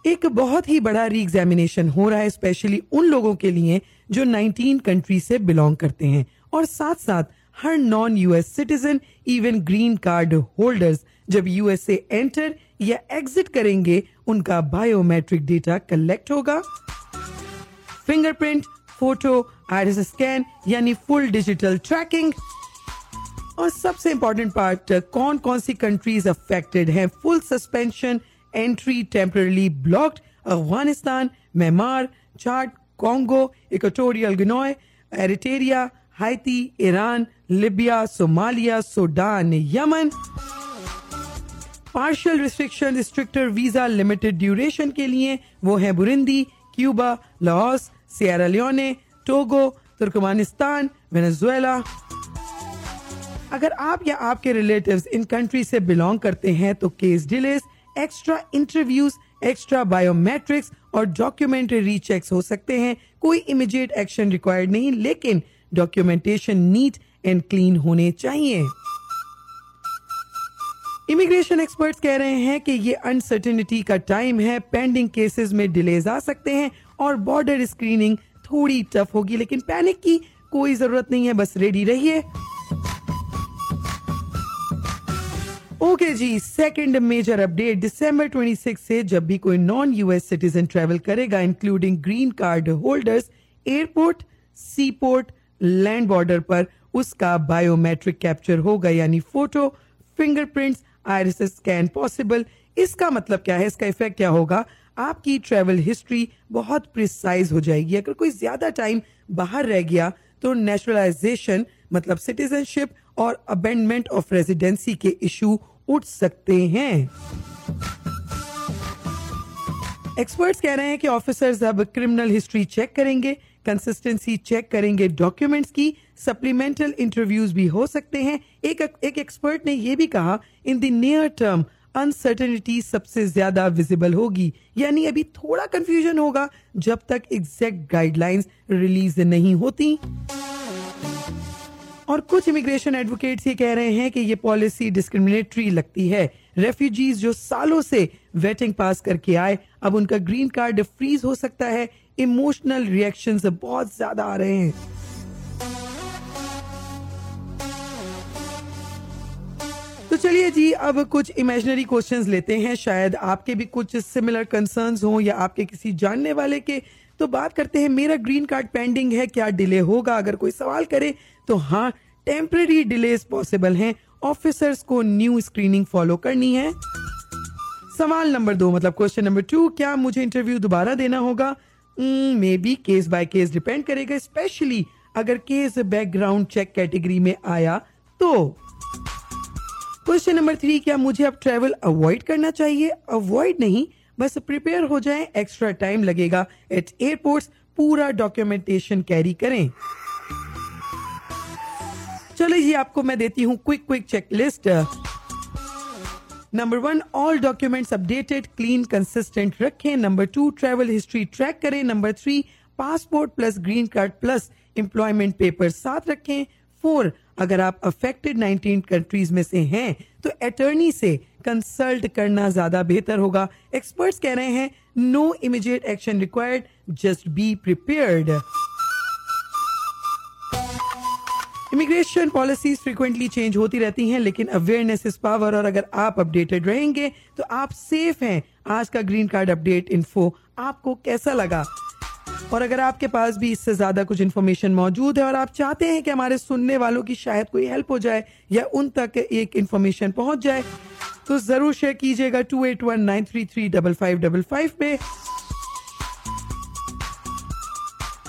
एक बहुत ही बड़ा री एग्जामिनेशन हो रहा है स्पेशली उन लोगों के लिए जो 19 कंट्री से बिलोंग करते हैं। और साथ साथ हर non US citizen even green card holders जब यूएसए एंटर या एग्जिट करेंगे, उनका बायोमेट्रिक डेटा कलेक्ट होगा। फिंगरप्रिंट फ़ोटो आइरिस स्कैन यानी फुल डिजिटल ट्रैकिंग और सबसे इंपॉर्टेंट पार्ट कौन कौन सी कंट्रीज़ अफेक्टेड हैं? Full suspension entry temporarily blocked Afghanistan Myanmar Chad Congo Equatorial Guinea Eritrea Haiti Iran Libya Somalia Sudan Yemen partial restriction stricter visa limited duration के लिए वो है Burundi Cuba Laos Sierra Leone Togo Turkmenistan Venezuela अगर आप या आपके relatives इन country से बिलोंग करते हैं तो case delays extra interviews extra biometrics और डॉक्यूमेंट्री रीचेक्स हो सकते हैं। कोई इमीडिएट एक्शन रिक्वायर्ड नहीं, लेकिन डॉक्यूमेंटेशन नीट एंड क्लीन होने चाहिए। इमिग्रेशन एक्सपर्ट्स कह रहे हैं कि ये अनसर्टेनिटी का टाइम है। पेंडिंग केसेस में डिलेज आ सकते हैं और बॉर्डर स्क्रीनिंग थोड़ी टफ होगी, लेकिन पैनिक की कोई ज़रूरत नहीं है। बस रेडी रहिए। ओके जी सेकंड मेजर अपडेट दिसंबर 26 से जब भी कोई नॉन यूएस सिटीजन ट्रेवल करेगा including green card holders airport sea port land border पर, उसका बायोमेट्रिक कैप्चर होगा, यानी photo fingerprints iris scan possible इसका मतलब क्या है? इसका इफ़ेक्ट क्या होगा? आपकी ट्रेवल हिस्ट्री बहुत प्रिसाइज हो जाएगी। अगर कोई ज़्यादा टाइम बाहर रह गया तो नेचुरलाइजेशन मतलब सिटीजनशिप और अबेंडमेंट ऑफ़ रेजिडेंसी के इशू उठ सकते हैं। एक्सपर्ट्स कह रहे हैं कि ऑफिसर्स अब क्रिमिनल हिस्ट्री चेक करेंगे कंसिस्टेंसी चेक करेंगे डॉक्यूमेंट्स की सप्लीमेंटल इंटरव्यूज़ भी हो सकते हैं। एक एक एक्सपर्ट ने यह भी कहा in the near term uncertainty सबसे ज़्यादा विजिबल होगी। यानी अभी थोड़ा कंफ्यूजन होगा जब तक एग्जैक्ट गाइडलाइंस रिलीज़ नहीं होती। और कुछ इमिग्रेशन एडवोकेट्स ये कह रहे हैं कि ये पॉलिसी डिस्क्रिमिनेटरी लगती है। रेफ्यूजीज जो सालों से वेटिंग पास करके आए, अब उनका ग्रीन कार्ड फ्रीज हो सकता है। इमोशनल रिएक्शन बहुत ज़्यादा आ रहे हैं। तो चलिए जी, अब कुछ इमेजिनरी क्वेश्चंस लेते हैं। शायद आपके भी कुछ सिमिलर कंसर्न्स हों या आपके किसी जानने वाले के तो बात करते हैं, मेरा ग्रीन कार्ड पेंडिंग है, क्या डिले होगा? अगर कोई सवाल करे तो हाँ टेम्पररी डिलेस पॉसिबल हैं। ऑफिसर्स को न्यू स्क्रीनिंग फॉलो करनी है। सवाल नंबर दो मतलब क्वेश्चन नंबर टू क्या मुझे इंटरव्यू दोबारा देना होगा? Maybe case by case depend करेगा स्पेशली अगर केस बैकग्राउंड चेक कैटेगरी में आया तो। क्वेश्चन नंबर थ्री क्या मुझे अब ट्रेवल अवॉइड करना चाहिए? अवॉइड नहीं बस प्रिपेयर हो जाएँ एक्स्ट्रा टाइम लगेगा। एट एयरपोर्ट्स पूरा डॉक्यूमेंटेशन कैरी करें। चलो जी आपको मैं देती हूँ quick quick check list number one all documents updated clean consistent रखें। Number two travel history track करें। Number three passport plus green card plus employment paper साथ रखें। फोर अगर आप अफेक्टेड 19 कंट्रीज़ में से हैं तो अटर्नी से कंसल्ट करना ज़्यादा बेहतर होगा। एक्सपर्ट्स कह रहे हैं no immediate action required just be prepared immigration policies frequently change होती रहती हैं, लेकिन अवेयरनेस इज़ पावर और अगर आप अपडेटेड रहेंगे तो आप सेफ़ हैं। आज का ग्रीन कार्ड अपडेट इन्फो आपको कैसा लगा? और अगर आपके पास भी इससे ज़्यादा कुछ इन्फॉर्मेशन मौजूद है और आप चाहते हैं कि हमारे सुनने वालों की शायद कोई हेल्प हो जाए या उन तक एक इन्फॉर्मेशन पहुँच जाए तो ज़रूर शेयर कीजिएगा two eight one nine three three double five double five पे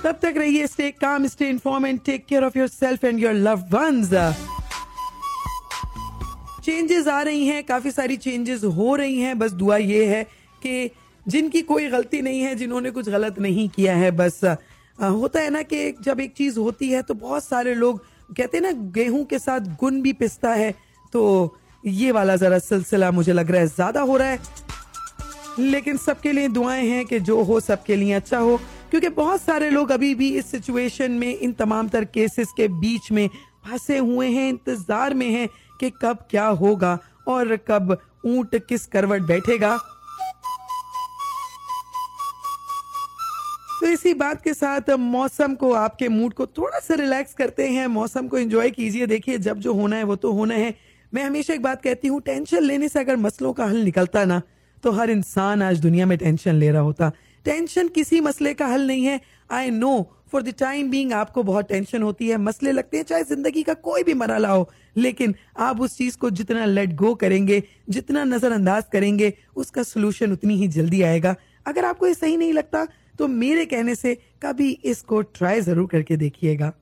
तब तक रहिए stay calm stay inform and take care of yourself and your love ones changes आ रही हैं, काफ़ी सारी चेंजेस हो रही हैं, बस दुआ ये है कि जिनकी कोई गलती नहीं है, जिन्होंने कुछ गलत नहीं किया है, बस होता है ना कि जब एक चीज़ होती है तो बहुत सारे लोग कहते हैं ना, गेहूँ के साथ गुन भी पिसता है। तो ये वाला जरा सिलसिला मुझे लग रहा है ज़्यादा हो रहा है। लेकिन सबके लिए दुआएँ हैं कि जो हो सबके लिए अच्छा हो, क्योंकि बहुत सारे लोग अभी भी इस सिचुएशन में, इन तमाम तर केसेस के बीच में फंसे हुए हैं, इंतज़ार में हैं कि कब क्या होगा और कब ऊँट किस करवट बैठेगा। तो इसी बात के साथ मौसम को, आपके मूड को थोड़ा सा रिलैक्स करते हैं। मौसम को एंजॉय कीजिए। देखिए, जब जो होना है, वो तो होना है। मैं हमेशा एक बात कहती हूँ टेंशन लेने से अगर मसलों का हल निकलता ना तो हर इंसान आज दुनिया में टेंशन ले रहा होता। टेंशन किसी मसले का हल नहीं है। I know for the time being आपको बहुत टेंशन होती है। मसले लगते हैं, चाहे ज़िंदगी का कोई भी मरला हो, लेकिन आप उस चीज़ को जितना लेट गो करेंगे, जितना नजरअंदाज करेंगे, उसका सोल्यूशन उतनी ही जल्दी आएगा। अगर आपको ये सही नहीं लगता तो मेरे कहने से कभी इसको ट्राई ज़रूर करके देखिएगा।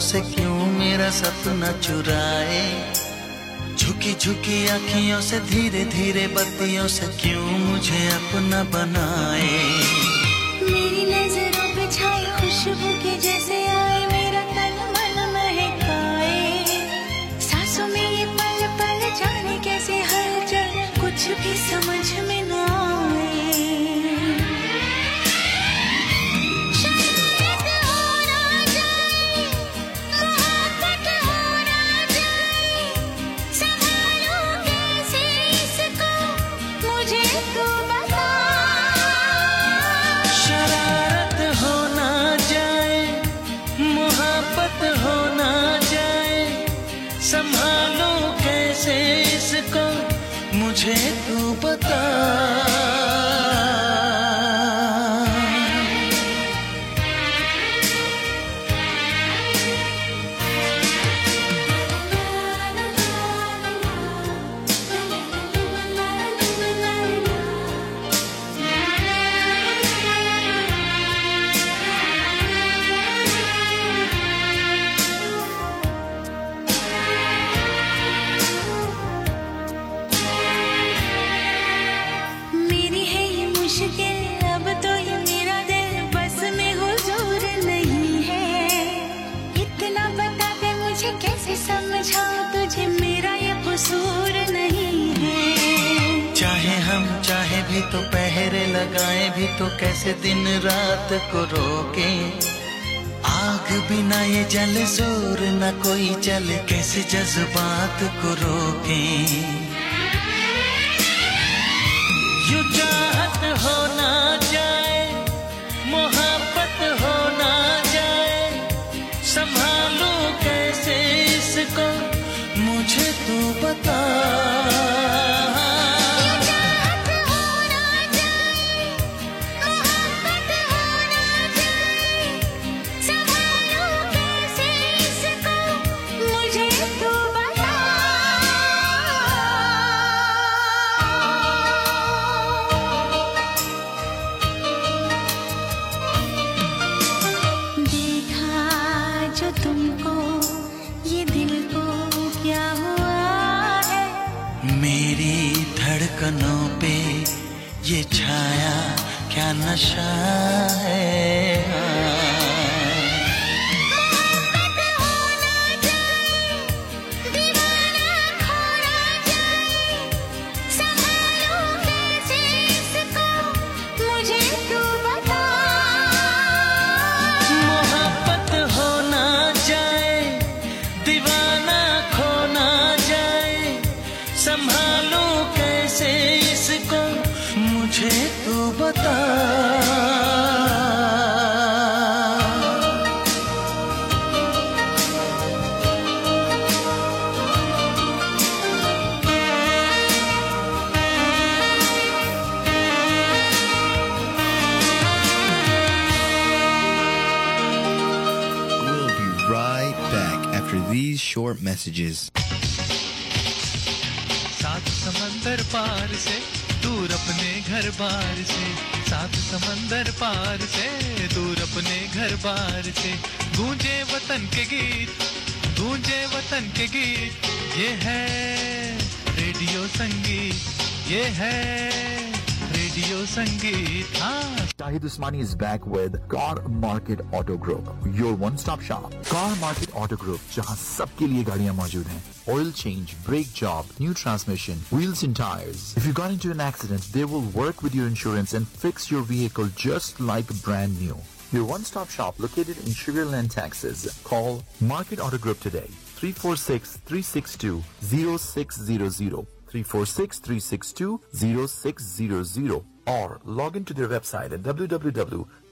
से क्यों मेरा सपना चुराए? झुकी झुकी आँखियों से, धीरे धीरे बत्तियों से क्यों मुझे अपना बनाए? मेरी नज़रों पे छाई खुशबू के जैसे आए, मेरा तन मन महकाए। सांसों में ये पल पल जाने कैसे हलचल, कुछ भी समझ में मुझे तू बता। भी तो कैसे दिन रात को रोके? आग बिना ये जल, ज़ोर न कोई जल, कैसे जज्बात को रोके? क्या है रेडियो संगीत हाँ Shahid Usmani is back with Car Market Auto Group, your one-stop shop. Car Market Auto Group, जहां सबके लिए गाड़ियां मौजूद हैं. Oil change, brake job, new transmission, wheels and tires. If you got into an accident, they will work with your insurance and fix your vehicle just like brand new. Your one-stop shop located in Sugarland, Texas. Call Market Auto Group today. 346-362-0600. 346-362-0600 or log into their website at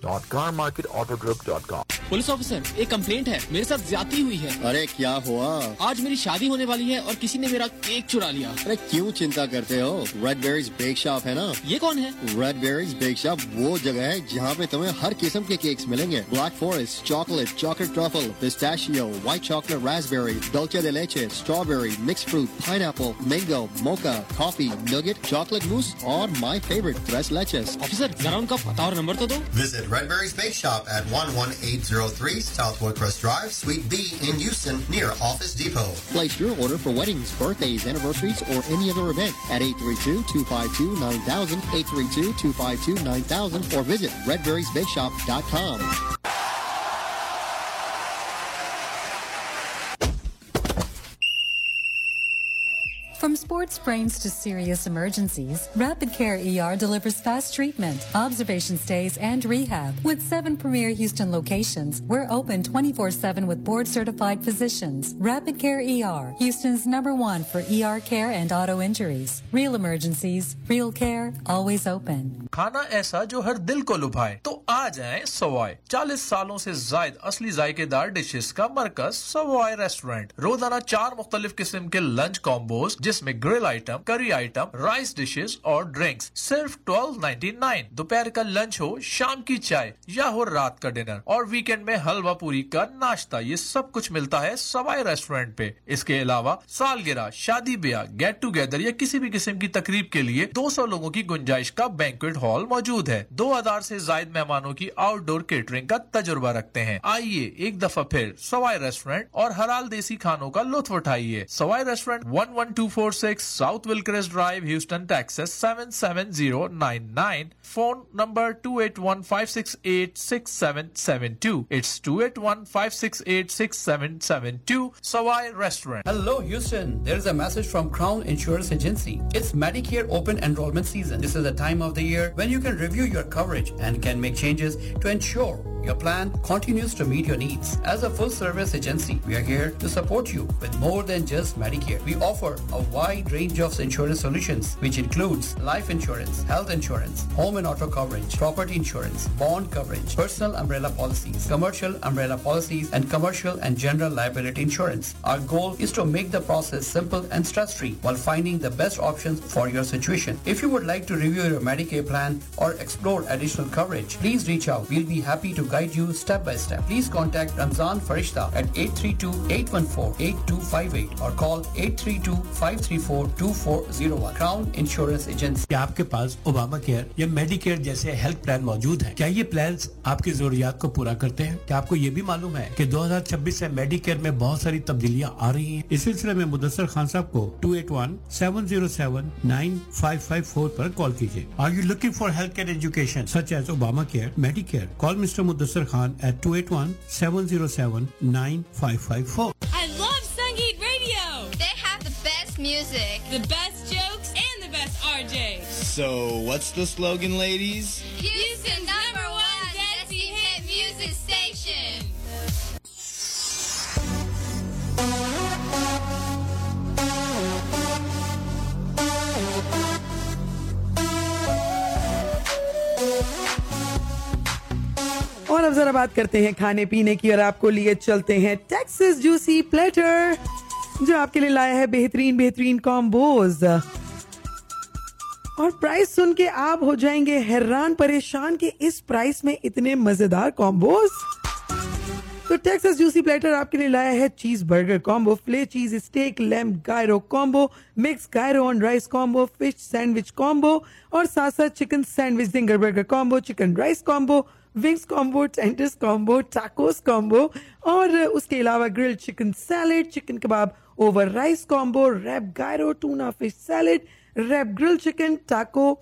www.carmarketautogroup.com. Police officer एक complaint है। मेरे साथ ज़्यादा हुई है। अरे क्या हुआ? आज मेरी शादी होने वाली है और किसी ने मेरा केक चुरा लिया। अरे क्यों चिंता करते हो? रेड बेरीज बेक शॉप है ना? ये कौन है? रेड बेरीज बेक शॉप वो जगह है जहाँ पे तुम्हें हर किस्म के केक्स मिलेंगे। Black forest chocolate chocolate truffle pistachio white chocolate raspberry dulce de leche strawberry mix fruit pineapple mango mocha coffee nugget chocolate mousse और my favourite tres leches officer जरा उनका पता और नंबर तो दो। Visit Red Berry's Bake Shop at 11803 Southwood Crest Drive, Suite B in Houston, near Office Depot. Place your order for weddings, birthdays, anniversaries, or any other event at 832-252-9000, 832-252-9000, or visit redberriesbakeshop.com. From sports brains to serious emergencies, Rapid Care ER delivers fast treatment, observation stays, and rehab. With seven premier Houston locations, we're open 24-7 with board-certified physicians. Rapid Care ER, Houston's number one for ER care and auto injuries. Real emergencies, real care, always open. खाना ऐसा जो हर दिल को लुभाए तो आ जाएं सवाई चालीस सालों से जायद असली जायकेदार डिशेस का मरकज सवाई रेस्टोरेंट रोजाना चार मुख्तलिफ किस्म के लंच कॉम्बोज जिसमें grill item curry item rice dishes और ड्रिंक्स सिर्फ़ ट्वेल्व दोपहर का लंच हो, शाम की चाय या हो रात का डिनर और वीकेंड में हलवा पूरी का नाश्ता। ये सब कुछ मिलता है सवाई रेस्टोरेंट पे। इसके अलावा सालगिरह, शादी ब्याह गेट टुगेदर या किसी भी किस्म की तकरीब के लिए 200 लोगों की गुंजाइश का बैंकुएट हॉल मौजूद है। 2000 से जायद मेहमानों की आउटडोर केटरिंग का तजुर्बा रखते हैं। आइए एक दफ़ा फिर सवाई रेस्टोरेंट और हराल देसी खानों का लुत्फ उठाइए। Sawai restaurant one one two four 346 South Wilkers Drive, Houston, Texas 77099. Phone number 281-568-6772. It's 281-568-6772. Sawai Restaurant. Hello, Houston. There is a message from Crown Insurance Agency. It's Medicare open enrollment season. This is the time of the year when you can review your coverage and can make changes to ensure your plan continues to meet your needs. As a full service agency, we are here to support you with more than just Medicare. We offer a wide range of insurance solutions, which includes life insurance, health insurance, home and auto coverage, property insurance, bond coverage, personal umbrella policies, commercial umbrella policies, and commercial and general liability insurance. Our goal is to make the process simple and stress-free while finding the best options for your situation. If you would like to review your Medicare plan or explore additional coverage, please reach out. We'll be happy to guide you step by step. Please contact Ramzan Farishta at 832-814-8258 or call 832-534-2401. Crown Insurance Agency. क्या आपके पास Obama care या Medicare जैसे health plan मौजूद हैं? क्या ये plan आपकी जरूरियात को पूरा करते हैं क्या आपको ये भी मालूम है कि 2026 से मेडिकेयर में बहुत सारी तब्दीलियाँ आ रही हैं इस सिलसिले में मुदस्सर खान साहब को 281-707-9554 पर कॉल कीजिए are you looking for health care education such as Obamacare medicare call mister Producer Khan at 281 707 9554. I love Sangeet Radio! They have the best music, the best jokes, and the best RJ. So, what's the slogan, ladies? Houston number one! और अब जरा बात करते हैं खाने पीने की और आपको लिए चलते हैं टेक्सास जूसी प्लेटर जो आपके लिए लाया है बेहतरीन बेहतरीन कॉम्बोज और प्राइस सुन के आप हो जाएँगे हैरान, परेशान कि इस प्राइस में इतने मज़ेदार कॉम्बोज तो टेक्सास जूसी प्लेटर आपके लिए लाया है cheese burger combo Philly cheese steak lamb gyro combo mix gyro on rice combo fish sandwich combo और साथ साथ chicken sandwich zinger burger combo chicken rice combo wings combo tenders combo tacos combo और उसके अलावा grill chicken salad chicken kebab over rice combo wrap gyro tuna fish salad wrap grill chicken taco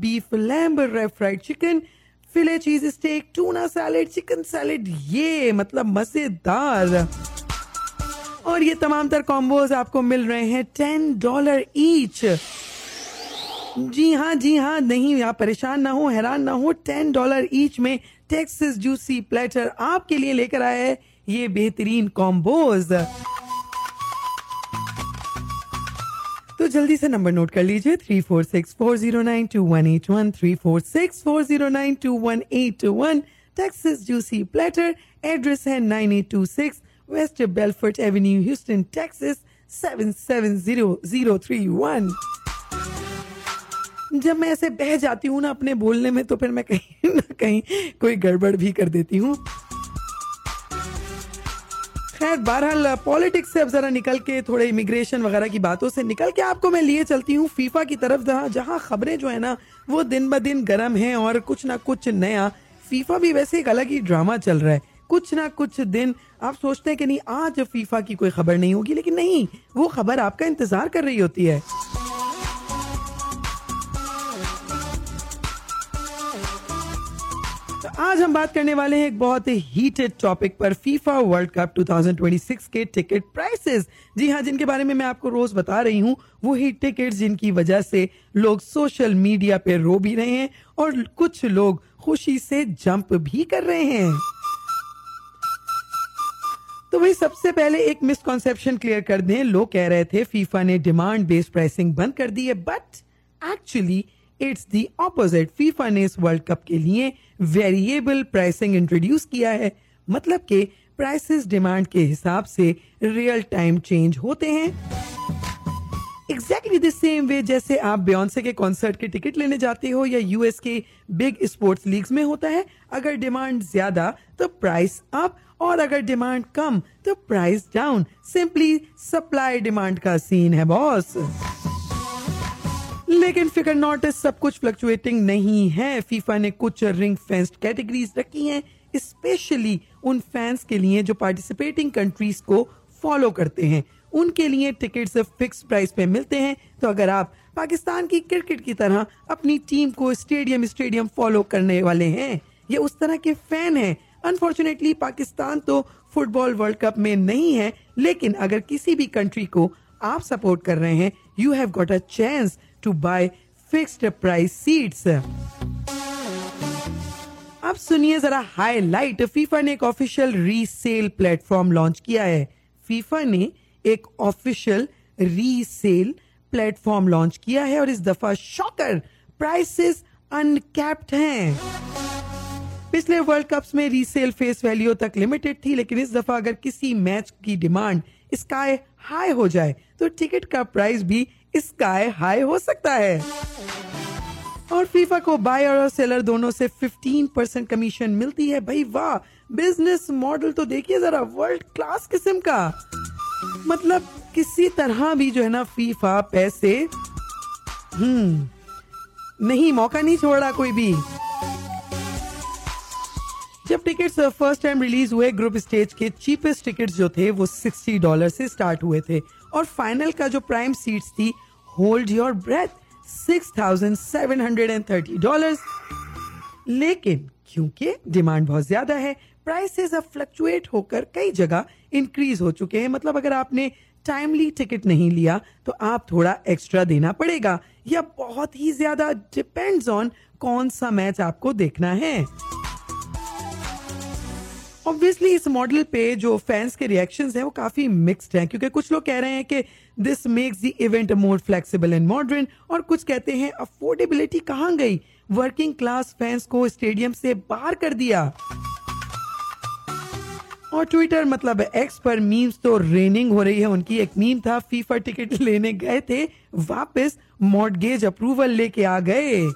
beef lamb wrap fried chicken fillet cheese steak tuna salad chicken salad ये मतलब मज़ेदार। और ये तमाम तर कॉम्बोज आपको मिल रहे हैं टेन डॉलर ईच जी हाँ जी हाँ नहीं, आप परेशान ना हो, हैरान ना हो, टेन डॉलर ईच में टेक्सिस जूसी प्लेटर आपके लिए लेकर आया है ये बेहतरीन कॉम्बोज तो जल्दी से नंबर नोट कर लीजिए three four six four zero nine two one eight one three four six four zero nine two one eight two one Texas juicy platter address है nine eight two six west Bellfort avenue Houston Texas seven seven zero zero three one जब मैं ऐसे बह जाती हूँ ना अपने बोलने में तो फिर मैं कहीं [LAUGHS] ना कहीं कोई गड़बड़ भी कर देती हूँ। खैर, बहरहाल, पॉलिटिक्स से अब जरा निकल के थोड़े इमिग्रेशन वगैरह की बातों से निकल के आपको मैं लिए चलती हूँ फीफा की तरफ़, जहाँ जहाँ खबरें जो है ना, वो दिन ब दिन गर्म हैं और कुछ ना कुछ नया। फीफा भी वैसे एक अलग ही ड्रामा चल रहा है। कुछ ना कुछ दिन आप सोचते हैं कि नहीं, आज फीफा की कोई खबर नहीं होगी, लेकिन नहीं, वो खबर आपका इंतज़ार कर रही होती है। आज हम बात करने वाले हैं एक बहुत ही हीटेड टॉपिक पर फीफा वर्ल्ड कप 2026 के टिकट प्राइसेस जी हाँ जिनके बारे में मैं आपको रोज बता रही हूँ, वो ही टिकट जिनकी वजह से लोग सोशल मीडिया पे रो भी रहे हैं और कुछ लोग खुशी से जंप भी कर रहे हैं। तो वही सबसे पहले एक मिसकॉन्सेप्शन क्लियर कर दें। लोग कह रहे थे फीफा ने डिमांड बेस्ड प्राइसिंग बंद कर दी है but actually it's the opposite FIFA ने इस वर्ल्ड कप के लिए वेरिएबल प्राइसिंग इंट्रोड्यूस किया है। मतलब कि प्राइसेस डिमांड के हिसाब से रियल टाइम चेंज होते हैं। एग्जैक्टली द सेम वे जैसे आप ब्योन्से के कॉन्सर्ट के टिकट लेने जाते हो या यूएस के बिग स्पोर्ट्स लीग्स में होता है, अगर डिमांड ज़्यादा तो प्राइस अप और अगर डिमांड कम तो price down simply supply demand का सीन है बॉस लेकिन फिकर नॉट सब कुछ फ्लक्चुएटिंग नहीं है। फीफा ने कुछ रिंग फेंस्ड कैटेगरीज रखी हैं स्पेशली उन फैंस के लिए जो पार्टिसिपेटिंग कंट्रीज़ को फॉलो करते हैं। उनके लिए टिकट सिर्फ़ फिक्स प्राइस पे मिलते हैं। तो अगर आप पाकिस्तान की क्रिकेट की तरह अपनी टीम को स्टेडियम स्टेडियम फॉलो करने वाले हैं, ये उस तरह के फ़ैन हैं। अनफॉर्चुनेटली पाकिस्तान तो फुटबॉल वर्ल्ड कप में नहीं है, लेकिन अगर किसी भी कंट्री को आप सपोर्ट कर रहे हैं you have got a chance to buy fixed price seats अब सुनिए जरा हाईलाइट फीफा ने एक ऑफिशियल रीसेल प्लेटफॉर्म लॉन्च किया है। फीफा ने एक ऑफिशियल रीसेल प्लेटफॉर्म लॉन्च किया है और इस दफ़ा शॉकर प्राइसेस अनकैप्ड हैं। पिछले वर्ल्ड कप्स में रीसेल फेस वैल्यू तक लिमिटेड थी, लेकिन इस दफ़ा अगर किसी मैच की डिमांड स्काई हाई हो जाए तो टिकट का प्राइस भी स्काई हाई हो सकता है। और फीफा को बायर और सेलर दोनों से 15 परसेंट कमीशन मिलती है। भाई वाह बिज़नेस मॉडल तो देखिए जरा वर्ल्ड क्लास किस्म का। मतलब किसी तरह भी जो है ना फीफा पैसे हम्म नहीं, मौका नहीं छोड़ रहा कोई भी। जब टिकट्स फ़र्स्ट टाइम रिलीज़ हुए ग्रुप स्टेज के चीपेस्ट टिकट्स जो थे, वो 60 डॉलर से स्टार्ट हुए थे। और फाइनल का जो प्राइम सीट्स थी hold your breath six thousand seven hundred and thirty dollar लेकिन क्योंकि डिमांड बहुत ज़्यादा है प्राइसेस अब फ्लक्चुएट होकर कई जगह इंक्रीज हो चुके हैं। मतलब अगर आपने टाइमली टिकट नहीं लिया तो आप थोड़ा एक्स्ट्रा देना पड़ेगा। या बहुत ही ज़्यादा डिपेंड्स ऑन कौन सा मैच आपको देखना है। ऑब्वियसली इस मॉडल पे जो फैंस के रिएक्शंस हैं, वो काफ़ी मिक्स्ड हैं, क्योंकि कुछ लोग कह रहे हैं कि this makes the event more flexible and modern और कुछ कहते हैं अफोर्डेबिलिटी कहाँ गई? वर्किंग क्लास फैंस को स्टेडियम से बाहर कर दिया। और ट्विटर मतलब एक्स पर मीम्स तो रेनिंग हो रही है, उनकी एक मीम था फीफा टिकट लेने गए थे, वापस मॉडगेज अप्रूवल लेके आ गए।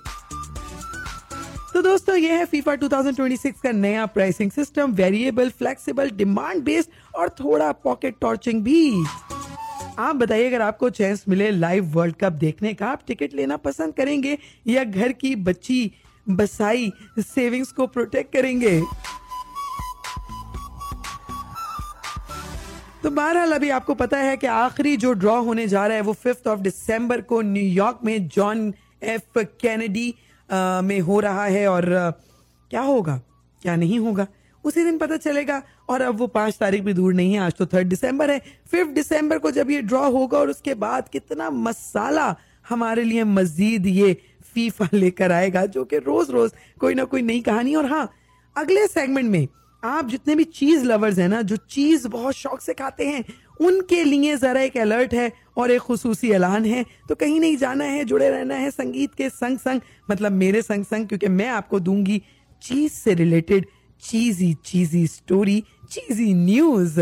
तो दोस्तों, ये है फीफा 2026 का नया pricing system variable flexible demand based और थोड़ा पॉकेट टॉर्चिंग भी। आप बताइए, अगर आपको चांस मिले लाइव वर्ल्ड कप देखने का, आप टिकट लेना पसंद करेंगे या घर की बच्ची बसाई सेविंग्स को प्रोटेक्ट करेंगे? तो बहरहाल, अभी आपको पता है कि आखिरी जो ड्रॉ होने जा रहा है, वो फिफ्थ ऑफ़ दिसंबर को न्यूयॉर्क में जॉन एफ़ कैनेडी में हो रहा है और क्या होगा? क्या नहीं होगा? उसी दिन पता चलेगा। और अब वो पाँच तारीख भी दूर नहीं है। आज तो थर्ड दिसंबर है। फिफ्थ दिसंबर को जब ये ड्रॉ होगा और उसके बाद कितना मसाला हमारे लिए मजीद ये फीफा [LAUGHS] लेकर आएगा, जो कि रोज रोज कोई ना कोई नई कहानी। और हाँ अगले सेगमेंट में आप जितने भी चीज़ लवर्स हैं ना, जो चीज़ बहुत शौक से खाते हैं, उनके लिए जरा एक अलर्ट है। और एक खसूसी ऐलान है। तो कहीं नहीं जाना है, जुड़े रहना है, संगीत के संग संग मतलब मेरे संग संग क्योंकि मैं आपको दूँगी चीज़ से related cheesy cheesy story, cheesy news.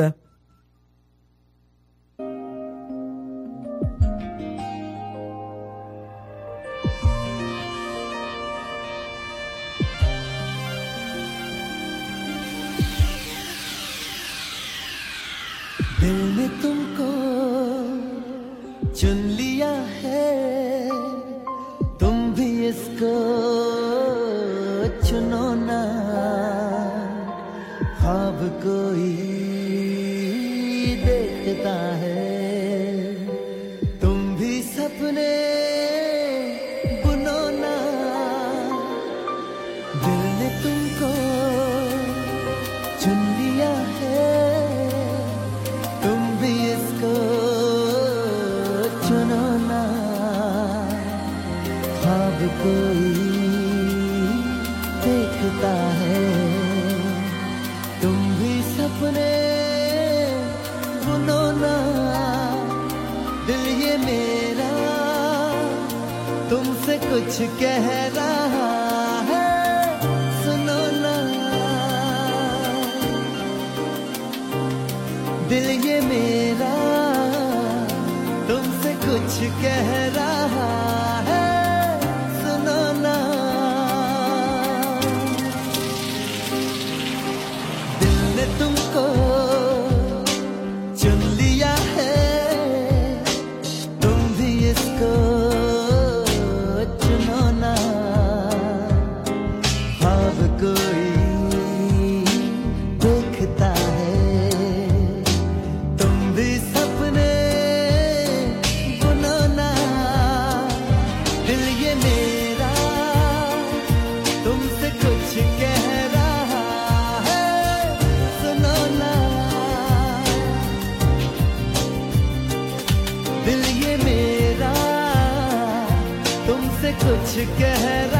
दिल ने तुमको कुछ कह कुछ कह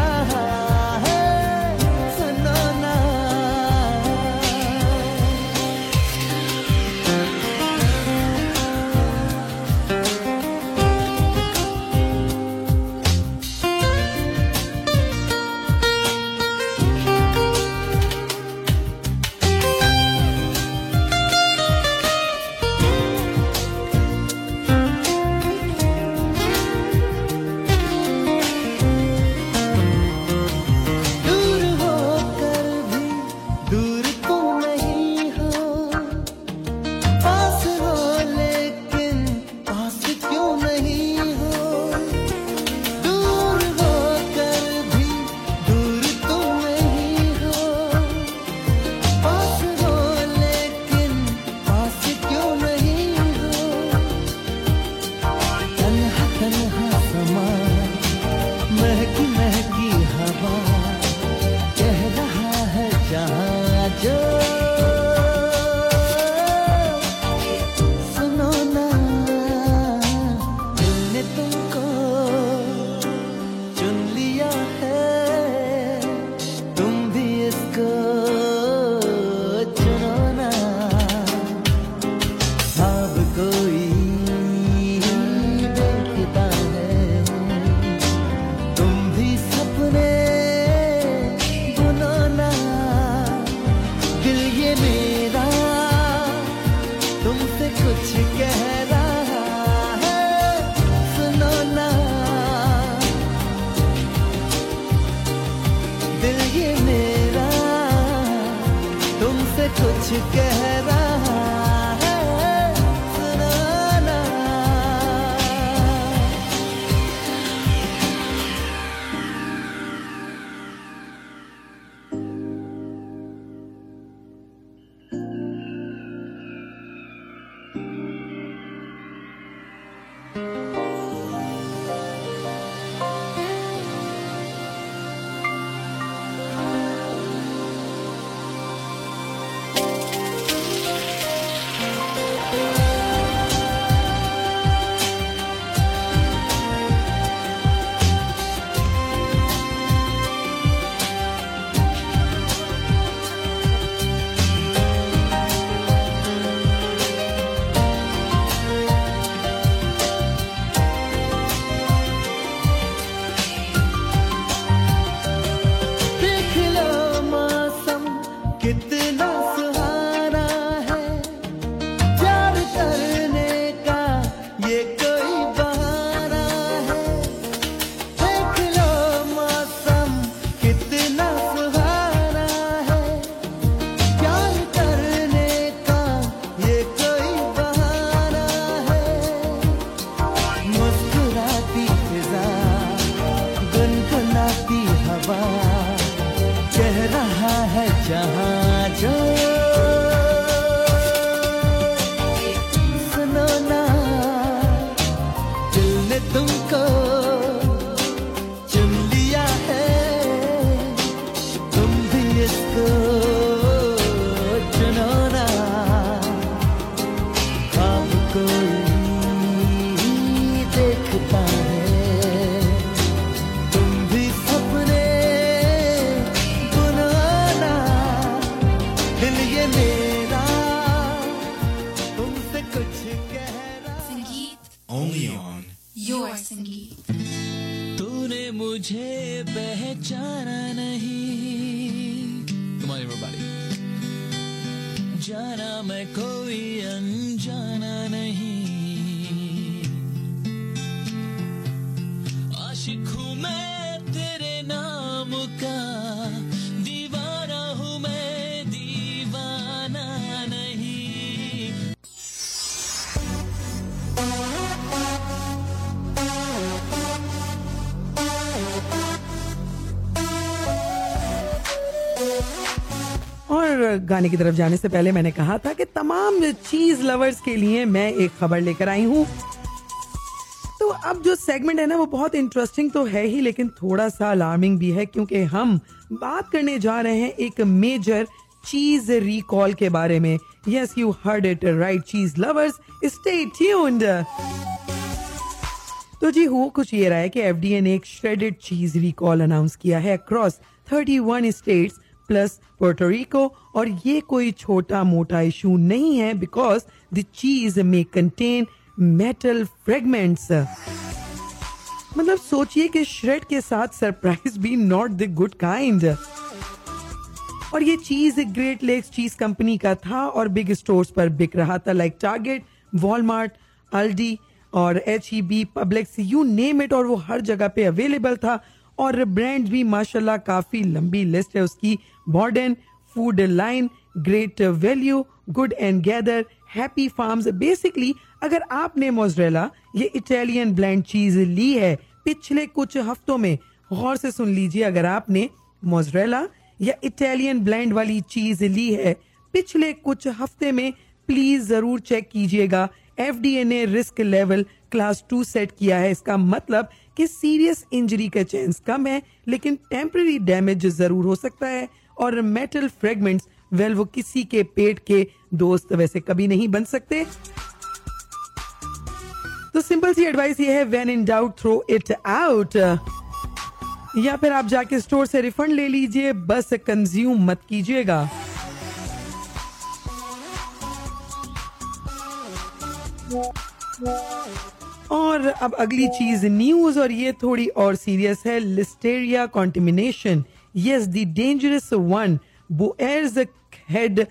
गाने की तरफ़ जाने से पहले मैंने कहा था कि तमाम चीज़ लवर्स के लिए मैं एक खबर लेकर आई हूँ। तो अब जो सेगमेंट है ना, वो बहुत इंटरेस्टिंग तो है ही, लेकिन थोड़ा सा अलार्मिंग भी है, क्योंकि हम बात करने जा रहे हैं एक मेजर चीज़ रिकॉल के बारे में। Yes you heard it right cheese lovers stay tuned तो जी हुआ कुछ ये रहा है कि एफडीए ने एक श्रेडेड चीज़ रिकॉल अनाउंस किया है अक्रॉस 31 स्टेट्स प्लस पोर्टोरिको और ये कोई छोटा मोटा इशू नहीं है बिकॉज़ द चीज़ में कंटेन मेटल फ्रेगमेंट्स मतलब सोचिए कि श्रेड के साथ सरप्राइज़ भी नॉट द गुड काइंड और ये cheese great lakes cheese company का था और बिग स्टोर्स पर बिक रहा था लाइक टारगेट वॉलमार्ट अल्डी और H E B Publix you name it और वो हर जगह पे अवेलेबल था। और ब्रांड भी माशाल्लाह काफ़ी लंबी लिस्ट है उसकी। Modern food line Great Value Good and Gather Happy Farms basically अगर आपने मोजरेला ये इटालियन ब्लैंड चीज़ ली है, पिछले कुछ हफ्तों में, गौर से सुन लीजिए, अगर आपने मोजरेला या इटालियन ब्लैंड वाली चीज़ ली है, पिछले कुछ हफ़्ते में प्लीज़ ज़रूर चेक कीजिएगा। एफडीए ने risk level class two set किया है। इसका मतलब कि सीरियस इंजरी का चांस कम है, लेकिन टेम्पररी डैमेज ज़रूर हो सकता है और मेटल फ्रेगमेंट्स वेल वो किसी के पेट के दोस्त वैसे कभी नहीं बन सकते। तो सिंपल सी एडवाइस ये है when in doubt throw it out या फिर आप जाके स्टोर से रिफंड ले लीजिए, बस कंज्यूम मत कीजिएगा। और अब अगली चीज़ न्यूज़ और ये थोड़ी और सीरियस है listeria contamination yes the dangerous one Boar's Head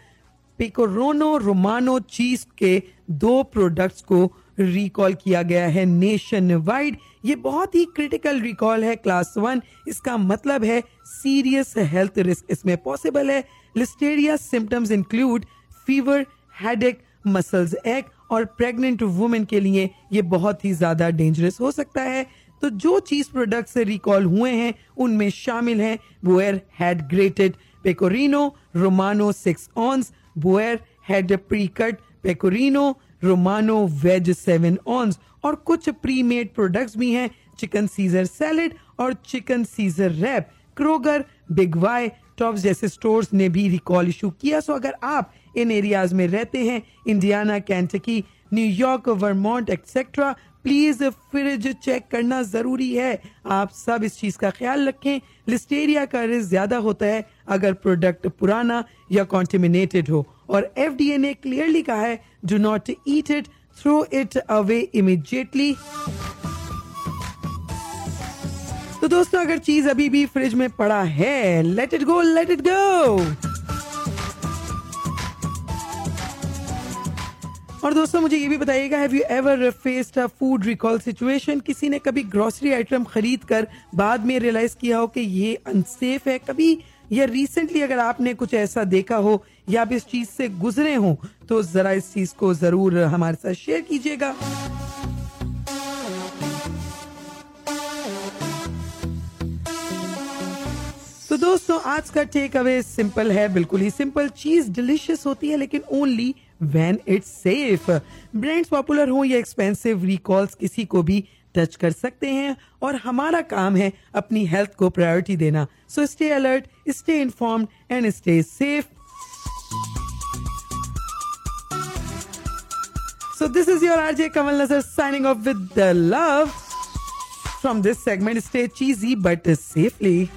Pecorino Romano cheese के दो प्रोडक्ट्स को रिकॉल किया गया है नेशन वाइड ये बहुत ही क्रिटिकल रिकॉल है क्लास वन इसका मतलब है सीरियस हेल्थ रिस्क इसमें पॉसिबल है listeria symptoms include fever headache muscles ache और प्रेग्नेंट वुमेन के लिए ये बहुत ही ज़्यादा डेंजरस हो सकता है। तो जो चीज़ प्रोडक्ट से रिकॉल हुए हैं, उनमें शामिल हैं Boar's Head grated Pecorino Romano six ounce Boar's Head precut Pecorino Romano wedge seven ounce और कुछ प्री मेड प्रोडक्ट्स भी हैं चिकन सीजर सैलेड और chicken Caesar wrap Kroger Big Y Tops जैसे स्टोर्स ने भी रिकॉल इशू किया। सो अगर आप इन एरियाज़ में रहते हैं Indiana Kentucky New York Vermont etcetera please fridge check करना ज़रूरी है। आप सब इस चीज़ का ख्याल रखें। लिस्टेरिया का रिस्क ज़्यादा होता है अगर प्रोडक्ट पुराना या कॉन्टेमिनेटेड हो। और एफ़ डी ए ने क्लियरली कहा है do not eat it throw it away immediately तो दोस्तों, अगर चीज़ अभी भी फ्रिज में पड़ा है let it go let it go और दोस्तों, मुझे ये भी बताइएगा have you ever faced a food recall situation किसी ने कभी ग्रोसरी आइटम खरीद कर बाद में रियलाइज़ किया हो कि ये अनसेफ है? कभी या रिसेंटली अगर आपने कुछ ऐसा देखा हो या आप इस चीज़ से गुजरे हो तो जरा इस चीज़ को ज़रूर हमारे साथ शेयर कीजिएगा। तो दोस्तों आज का टेक अवे सिंपल है बिल्कुल ही सिंपल चीज़ डिलीशियस होती है लेकिन only when it's safe brands popular हो या एक्सपेंसिव रिकॉल्स किसी को भी टच कर सकते हैं और हमारा काम है अपनी हेल्थ को प्रायोरिटी देना so stay alert stay informed and stay safe So this is your RJ Kamal Nazar signing off with the love. From this segment, stay cheesy but safely.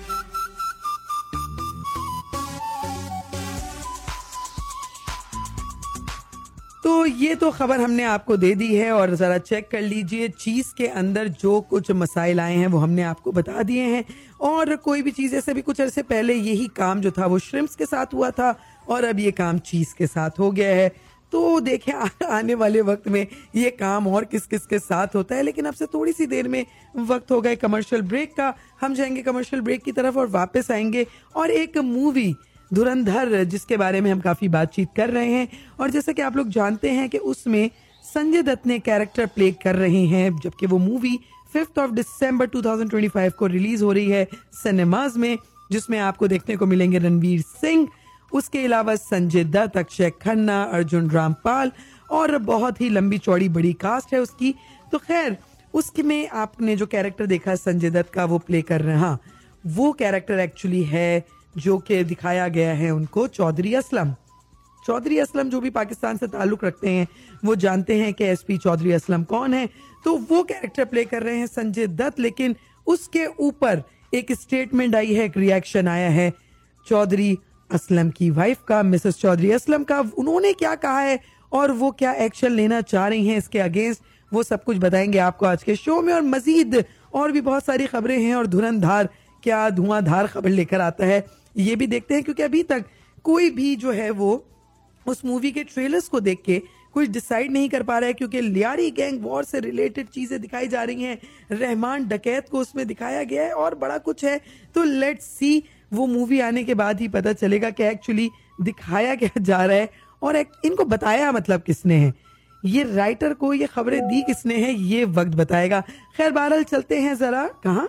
तो ये तो खबर हमने आपको दे दी है और जरा चेक कर लीजिए, चीज़ के अंदर जो कुछ मसाइल आए हैं वो हमने आपको बता दिए हैं। और कोई भी चीज़, ऐसे भी कुछ अरसे पहले यही काम जो था वो श्रिम्स के साथ हुआ था और अब ये काम चीज़ के साथ हो गया है। तो देखें आने वाले वक्त में ये काम और किस किस के साथ होता है, लेकिन अब से थोड़ी सी देर में वक्त हो गए कमर्शियल ब्रेक का। हम जाएँगे कमर्शियल ब्रेक की तरफ़ और वापस आएँगे और एक मूवी धुरंधर, जिसके बारे में हम काफ़ी बातचीत कर रहे हैं। और जैसा कि आप लोग जानते हैं कि उसमें संजय दत्त ने कैरेक्टर प्ले कर रहे हैं, जबकि वो मूवी फिफ्थ ऑफ़ दिसंबर 2025 को रिलीज़ हो रही है सिनेमाज में, जिसमें आपको देखने को मिलेंगे रणवीर सिंह, उसके अलावा संजय दत्त, अक्षय खन्ना, अर्जुन रामपाल, और बहुत ही लंबी चौड़ी बड़ी कास्ट है उसकी। तो खैर उसके में आपने जो कैरेक्टर देखा संजय दत्त का, वो प्ले कर रहा हाँ। वो कैरेक्टर एक्चुअली है जो कि दिखाया गया है उनको, चौधरी असलम। चौधरी असलम जो भी पाकिस्तान से ताल्लुक रखते हैं, वो जानते हैं कि एसपी चौधरी असलम कौन है। तो वो कैरेक्टर प्ले कर रहे हैं संजय दत्त, लेकिन उसके ऊपर एक स्टेटमेंट आई है, एक रिएक्शन आया है चौधरी असलम की वाइफ का मिसेस चौधरी असलम का। उन्होंने क्या कहा है और वो क्या एक्शन लेना चाह रही हैं इसके अगेंस्ट वो सब कुछ बताएँगे आपको आज के शो में। और मजीद और भी बहुत सारी खबरें हैं और धुरंधार, क्या धुआंधार खबर लेकर आता है। ये भी देखते हैं, क्योंकि अभी तक कोई भी जो है वो उस मूवी के ट्रेलर्स को देख के कुछ डिसाइड नहीं कर पा रहा है, क्योंकि लियारी गैंग वॉर से रिलेटेड चीज़ें दिखाई जा रही हैं। रहमान डकैत को उसमें दिखाया गया है और बड़ा कुछ है। तो लेट्स सी वो मूवी आने के बाद ही पता चलेगा कि एक्चुअली दिखाया क्या जा रहा है। और एक- इनको बताया मतलब किसने है? ये राइटर को ये खबरें दी किसने है, ये वक्त बताएगा। खैर, बहरहाल चलते हैं जरा। कहा?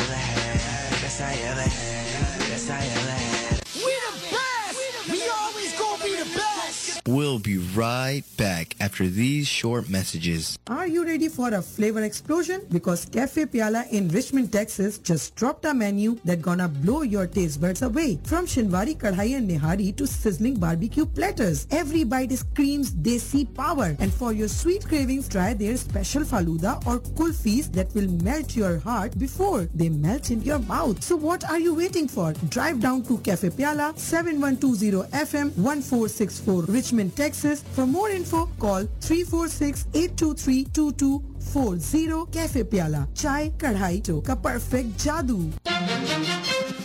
We'll be right back after these short messages. Are you ready for a flavor explosion? Because Cafe Piala in Richmond, Texas just dropped a menu that's gonna blow your taste buds away. From Shinwari Kadhai and Nihari to sizzling barbecue platters. Every bite screams desi power. And for your sweet cravings, try their special faluda or kulfis that will melt your heart before they melt in your mouth. So what are you waiting for? Drive down to Cafe Piala, 7120 FM, 1464 Richmond, Richmond, Texas. For more info, call 346 823 22 346-823-2240. Cafe Piala. Chai Kadhai To ka perfect jadoo.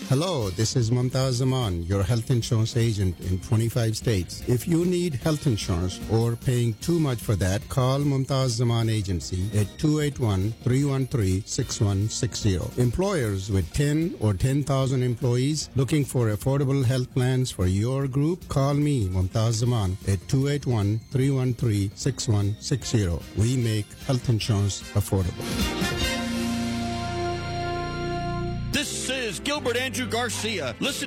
Hello, this is Mumtaz Zaman, your health insurance agent in 25 states. If you need health insurance or paying too much for that, call Mumtaz Zaman Agency at 281-313-6160. Employers with 10 or 10,000 employees looking for affordable health plans for your group, call me, Mumtaz Zaman, at 281-313-6160. We make health insurance affordable. This is Gilbert Andrew Garcia. Listen to